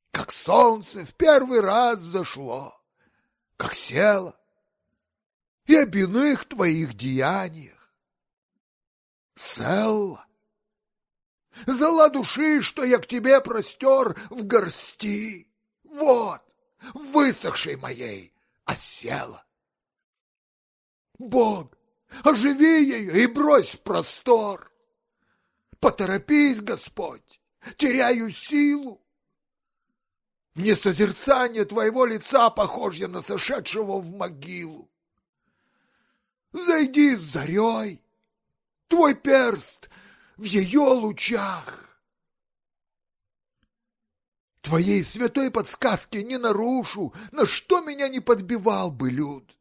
Как солнце в первый раз зашло, как село, и об иных твоих деяниях. Селла, зала души, что я к тебе простер в горсти, вот, высохшей моей, а осела. Бог, Оживи ее и брось простор. Поторопись, Господь, теряю силу. Мне созерцание твоего лица похоже на сошедшего в могилу. Зайди с зарей, твой перст в ее лучах. Твоей святой подсказки не нарушу, на что меня не подбивал бы люд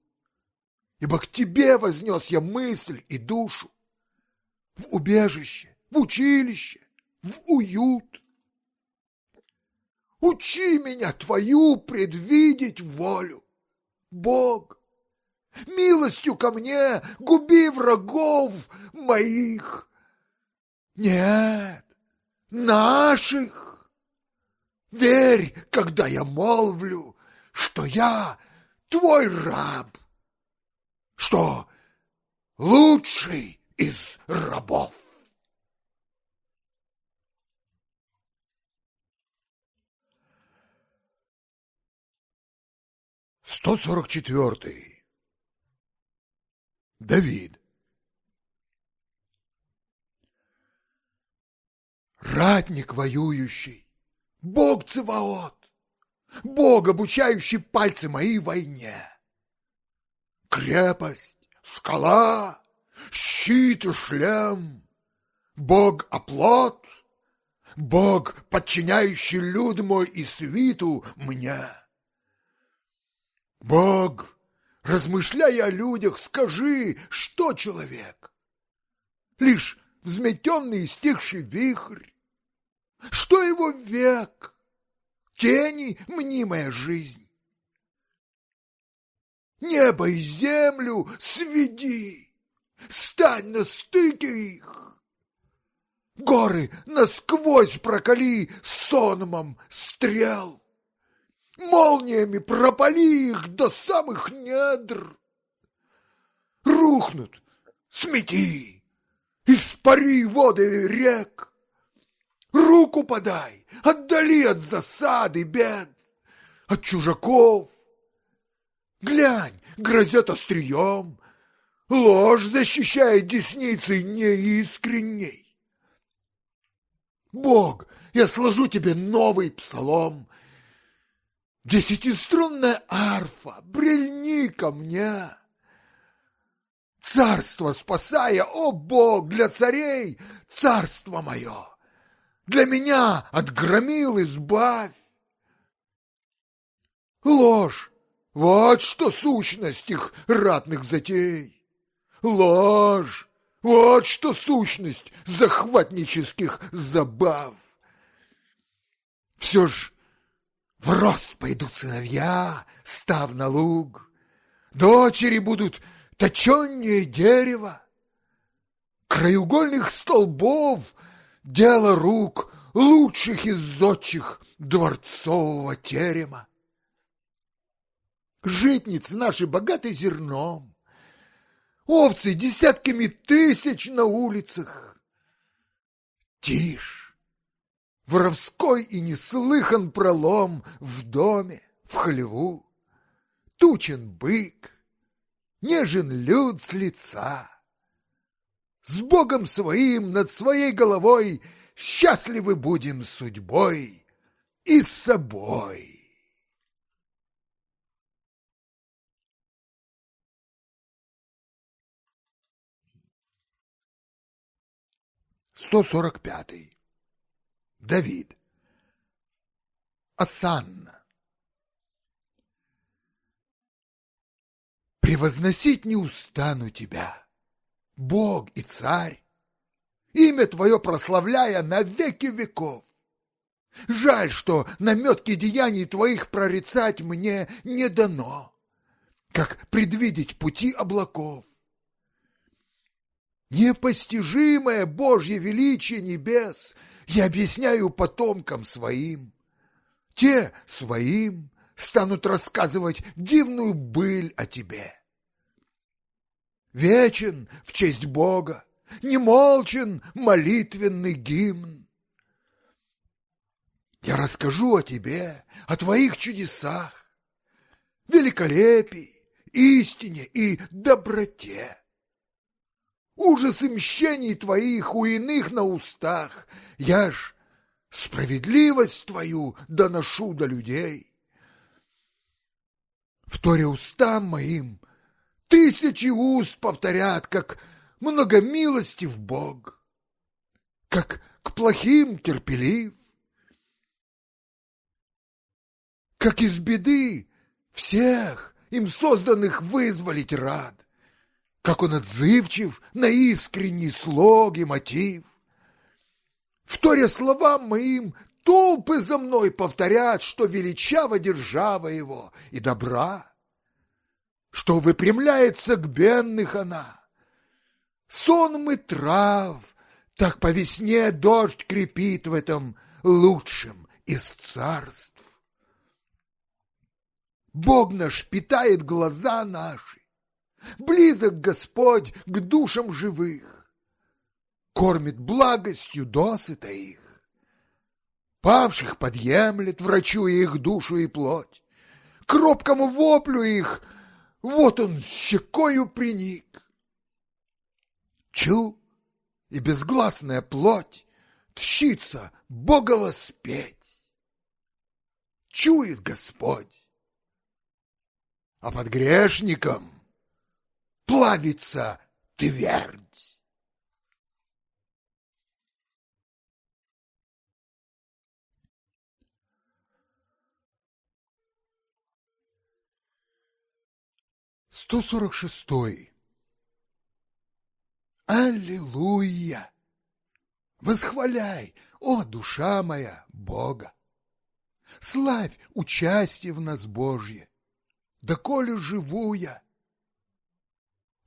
ибо к тебе вознес я мысль и душу. В убежище, в училище, в уют. Учи меня твою предвидеть волю, Бог. Милостью ко мне губи врагов моих. Нет, наших. Верь, когда я молвлю, что я твой раб что лучший из рабов. Сто сорок четвертый. Давид. Ратник воюющий, Бог Циваот, Бог, обучающий пальцы мои войне крепость, скала, щит и шлем, бог-оплот, бог, подчиняющий люд мой и свиту мне. Бог, размышляя о людях, скажи, что человек? Лишь взметенный и стихший вихрь, что его век, тени мнимая жизнь. Небо и землю сведи, стань на стыке их. Горы насквозь проколи сонмом стрел, молниями пропали их до самых недр. Рухнут, смети, испари воды рек, руку подай, отдали от засады бед, от чужаков, Глянь, грозят острием. Ложь защищает десницей неискренней. Бог, я сложу тебе новый псалом. Десятиструнная арфа, брельни ко мне. Царство спасая, о Бог, для царей царство мое. Для меня отгромил избавь. Ложь, вот что сущность их ратных затей! Ложь! Вот что сущность захватнических забав! Все ж в рост пойдут сыновья, став на луг, Дочери будут точеннее дерева, Краеугольных столбов дело рук Лучших из зодчих дворцового терема. Житницы наши богаты зерном, овцы десятками тысяч на улицах. Тишь! Воровской и неслыхан пролом в доме, в хлеву. Тучен бык, нежен люд с лица. С Богом своим над своей головой счастливы будем судьбой и с собой. 145. Давид. Асанна. Превозносить не устану тебя, Бог и Царь, имя твое прославляя на веки веков. Жаль, что наметки деяний твоих прорицать мне не дано, как предвидеть пути облаков непостижимое Божье величие небес я объясняю потомкам своим. Те своим станут рассказывать дивную быль о тебе. Вечен в честь Бога, немолчен молитвенный гимн. Я расскажу о тебе, о твоих чудесах, великолепии, истине и доброте ужасы мщений твоих у иных на устах. Я ж справедливость твою доношу до людей. Вторе устам моим тысячи уст повторят, как много милости в Бог, как к плохим терпелив, как из беды всех им созданных вызволить рад как он отзывчив на искренний слог и мотив. Вторя словам моим, толпы за мной повторят, что величава держава его и добра, что выпрямляется к бенных она. Сон мы трав, так по весне дождь крепит в этом лучшем из царств. Бог наш питает глаза наши, Близок Господь к душам живых, Кормит благостью досыта их. Павших подъемлет, врачуя их душу и плоть. кропкому воплю их, вот он щекою приник. Чу, и безгласная плоть тщится Бога воспеть. Чует Господь, а под грешником — плавится твердь. Сто сорок шестой. Аллилуйя! Восхваляй, о душа моя, Бога! Славь участие в нас Божье! Да коли живу я,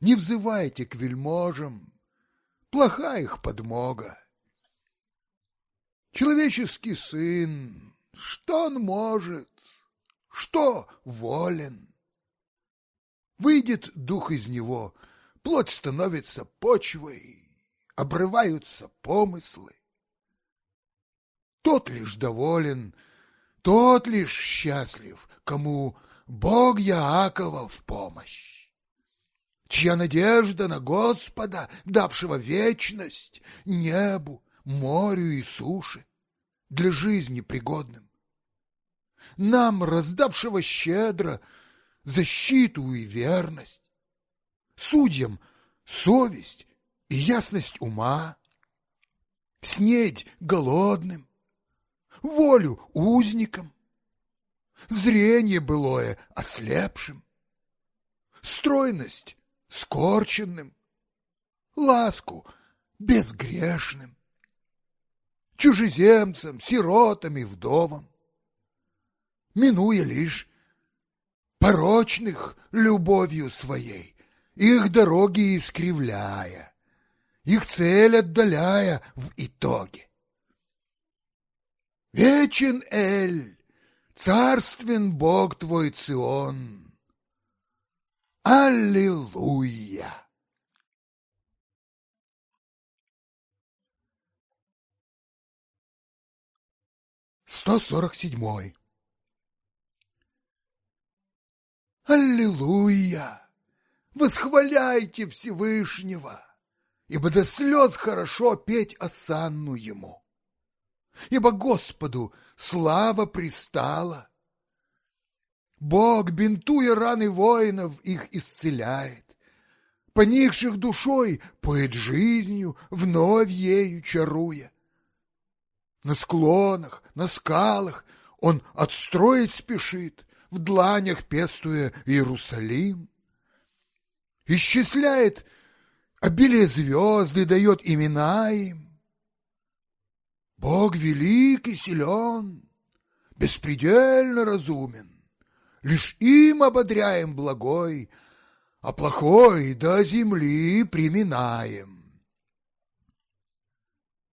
не взывайте к вельможам, плоха их подмога. Человеческий сын, что он может, что волен? Выйдет дух из него, плоть становится почвой, обрываются помыслы. Тот лишь доволен, тот лишь счастлив, кому Бог Яакова в помощь чья надежда на Господа, давшего вечность небу, морю и суше, для жизни пригодным. Нам, раздавшего щедро, защиту и верность, судьям совесть и ясность ума, снедь голодным, волю узникам, зрение былое ослепшим, стройность скорченным, ласку безгрешным, чужеземцам, сиротам и вдовам, минуя лишь порочных любовью своей, их дороги искривляя, их цель отдаляя в итоге. Вечен Эль, царствен Бог твой Цион, Аллилуйя! Сто сорок седьмой. Аллилуйя! Восхваляйте Всевышнего, ибо до слез хорошо петь осанну Ему. Ибо Господу слава пристала, Бог, бинтуя раны воинов, их исцеляет. Поникших душой поет жизнью, вновь ею чаруя. На склонах, на скалах он отстроить спешит, В дланях пестуя Иерусалим. Исчисляет а обилие звезды, дает имена им. Бог велик и силен, беспредельно разумен лишь им ободряем благой, а плохой до земли приминаем.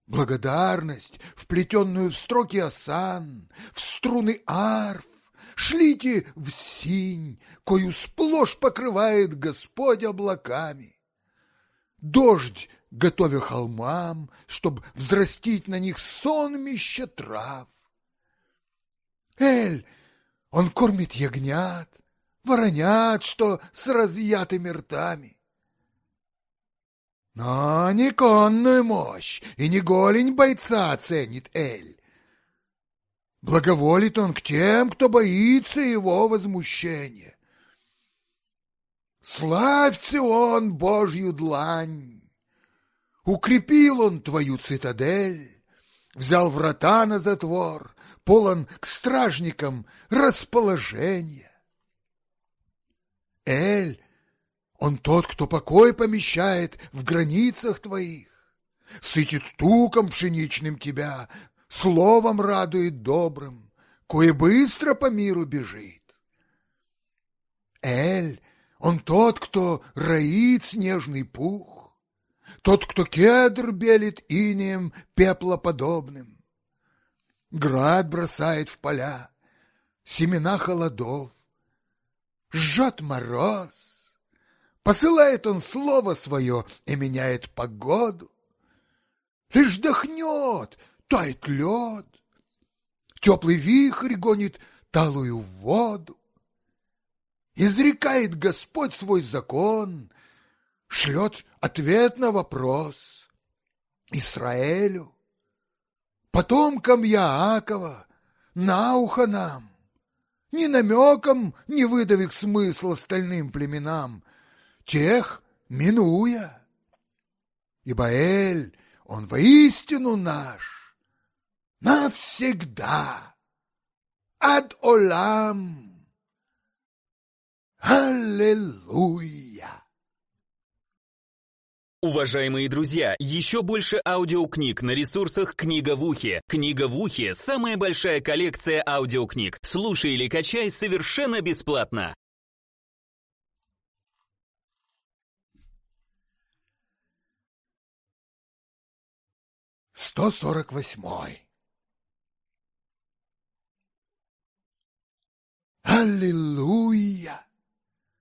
Благодарность, вплетенную в строки осан, в струны арф, шлите в синь, кою сплошь покрывает Господь облаками. Дождь готовя холмам, чтоб взрастить на них сонмище трав. Эль, он кормит ягнят, воронят, что с разъятыми ртами. Но не конную мощь и не голень бойца оценит Эль. Благоволит он к тем, кто боится его возмущения. Славьте он Божью длань! Укрепил он твою цитадель, Взял врата на затвор, полон к стражникам расположения. Эль, он тот, кто покой помещает в границах твоих, сытит туком пшеничным тебя, словом радует добрым, кое быстро по миру бежит. Эль, он тот, кто роит снежный пух, тот, кто кедр белит инеем пеплоподобным, град бросает в поля семена холодов, жжет мороз, посылает он слово свое и меняет погоду. Лишь дохнет, тает лед, теплый вихрь гонит талую воду. Изрекает Господь свой закон, шлет ответ на вопрос Исраэлю потомкам Яакова, на ухо нам. Ни намеком не выдавив смысл остальным племенам, тех минуя. Ибо Эль, он воистину наш, навсегда, ад Олам. Аллилуйя! Уважаемые друзья, еще больше аудиокниг на ресурсах «Книга в ухе». «Книга в ухе» — самая большая коллекция аудиокниг. Слушай или качай совершенно бесплатно. Сто сорок восьмой. Аллилуйя!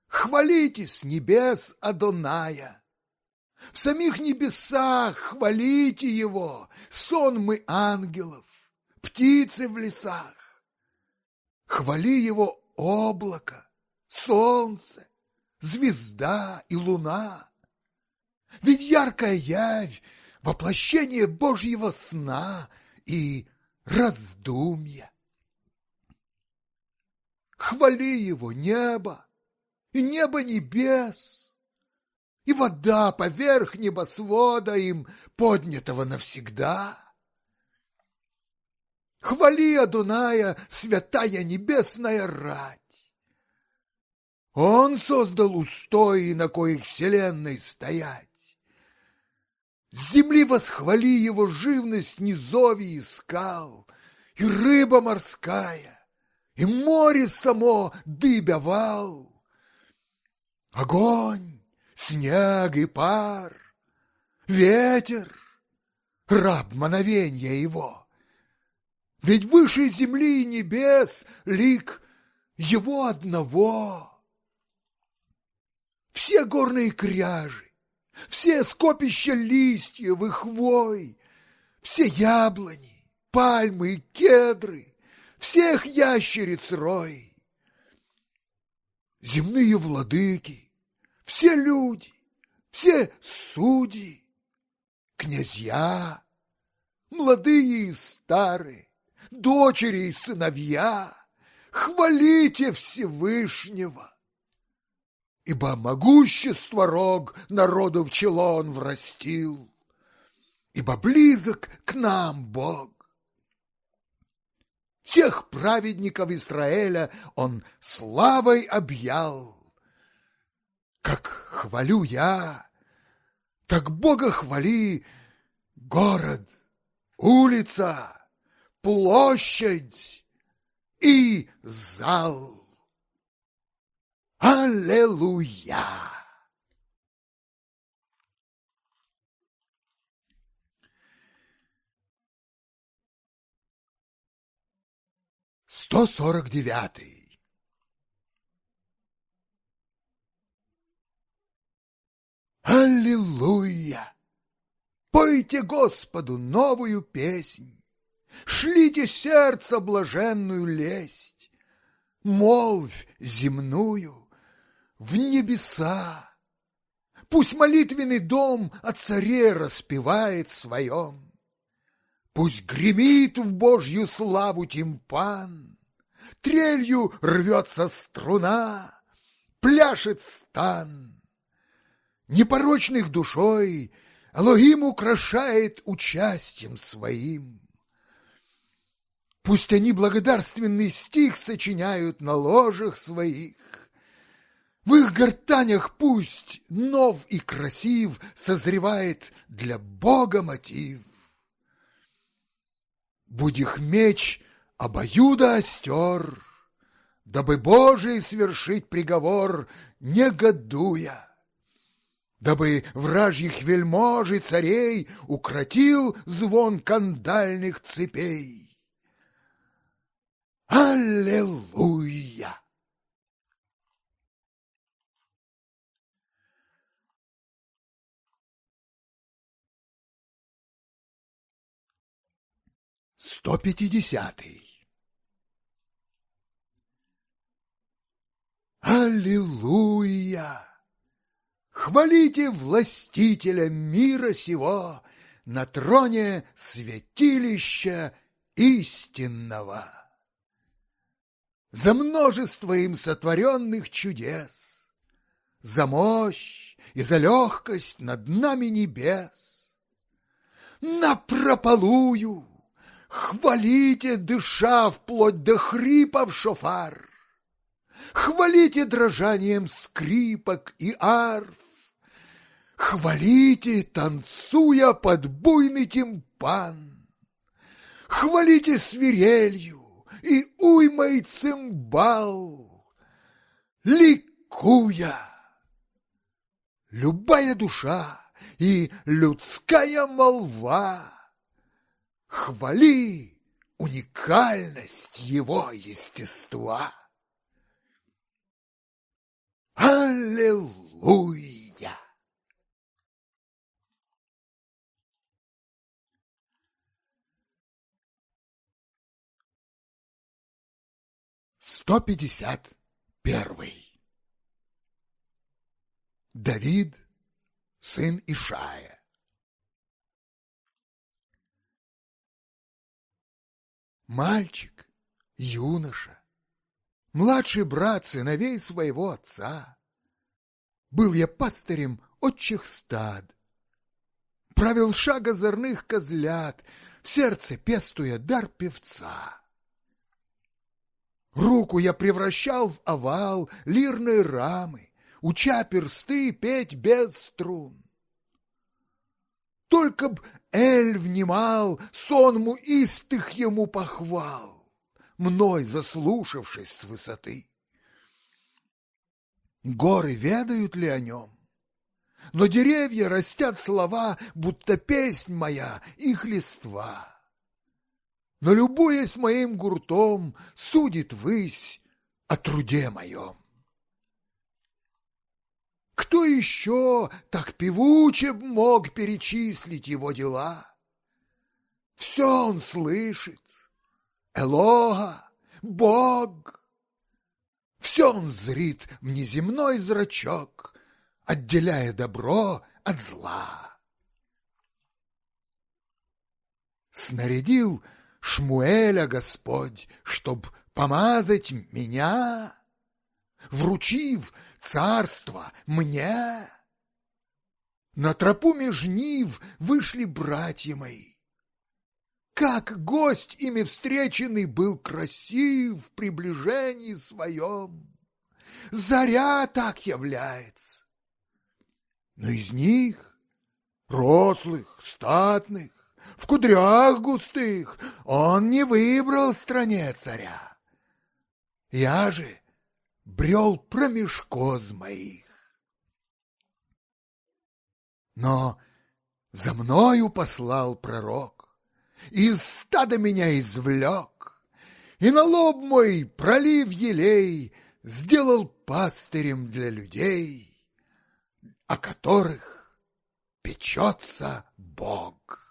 Хвалитесь небес Адоная! В самих небесах хвалите его, сон мы ангелов, птицы в лесах. Хвали его облако, солнце, звезда и луна. Ведь яркая явь — воплощение Божьего сна и раздумья. Хвали его небо и небо небес, и вода поверх небосвода им, поднятого навсегда. Хвали, Адуная, святая небесная рать! Он создал устои, на коих вселенной стоять. С земли восхвали его живность низови и скал, и рыба морская, и море само дыбя вал. Огонь! снег и пар, ветер, раб мановенья его. Ведь выше земли и небес лик его одного. Все горные кряжи, все скопища листьев и хвой, все яблони, пальмы и кедры, всех ящериц рой. Земные владыки, все люди, все судьи, князья, молодые и старые, дочери и сыновья, хвалите Всевышнего. Ибо могущество рог народу в чело он врастил, ибо близок к нам Бог. Всех праведников Израиля он славой объял, как хвалю я, так Бога хвали город, улица, площадь и зал. Аллилуйя! Сто сорок девятый. Аллилуйя! Пойте Господу новую песнь, Шлите сердце блаженную лесть, Молвь земную в небеса. Пусть молитвенный дом о царе распевает своем, Пусть гремит в Божью славу тимпан, Трелью рвется струна, пляшет стан непорочных душой, Алогим украшает участием своим. Пусть они благодарственный стих сочиняют на ложах своих, В их гортанях пусть нов и красив созревает для Бога мотив. Будь их меч обоюда остер, Дабы Божий свершить приговор, негодуя дабы вражьих вельмож и царей укротил звон кандальных цепей. Аллилуйя! Сто пятидесятый. Аллилуйя! Хвалите властителя мира сего на троне святилища истинного. За множество им сотворенных чудес, за мощь и за легкость над нами небес, на прополую хвалите, дыша вплоть до хрипа в шофар, хвалите дрожанием скрипок и арф, Хвалите, танцуя под буйный тимпан. Хвалите свирелью и уймой цимбал. Ликуя! Любая душа и людская молва. Хвали уникальность его естества. Аллилуйя! 151. Давид, сын Ишая. Мальчик, юноша, младший брат сыновей своего отца. Был я пастырем отчих стад, правил шаг озорных козлят, в сердце пестуя дар певца. Руку я превращал в овал лирной рамы, Уча персты петь без струн. Только б Эль внимал сонму истых ему похвал, Мной заслушавшись с высоты. Горы ведают ли о нем? Но деревья растят слова, Будто песнь моя их листва но, любуясь моим гуртом, судит высь о труде моем. Кто еще так певуче б мог перечислить его дела? Все он слышит. Элога, Бог. Все он зрит в неземной зрачок, отделяя добро от зла. Снарядил — Шмуэля, Господь, чтоб помазать меня, вручив царство мне. На тропу межнив вышли братья мои. Как гость ими встреченный был красив в приближении своем. Заря так является. Но из них, рослых, статных, в кудрях густых, он не выбрал стране царя. Я же брел промеж коз моих. Но за мною послал пророк, из стада меня извлек, и на лоб мой, пролив елей, сделал пастырем для людей, о которых печется Бог.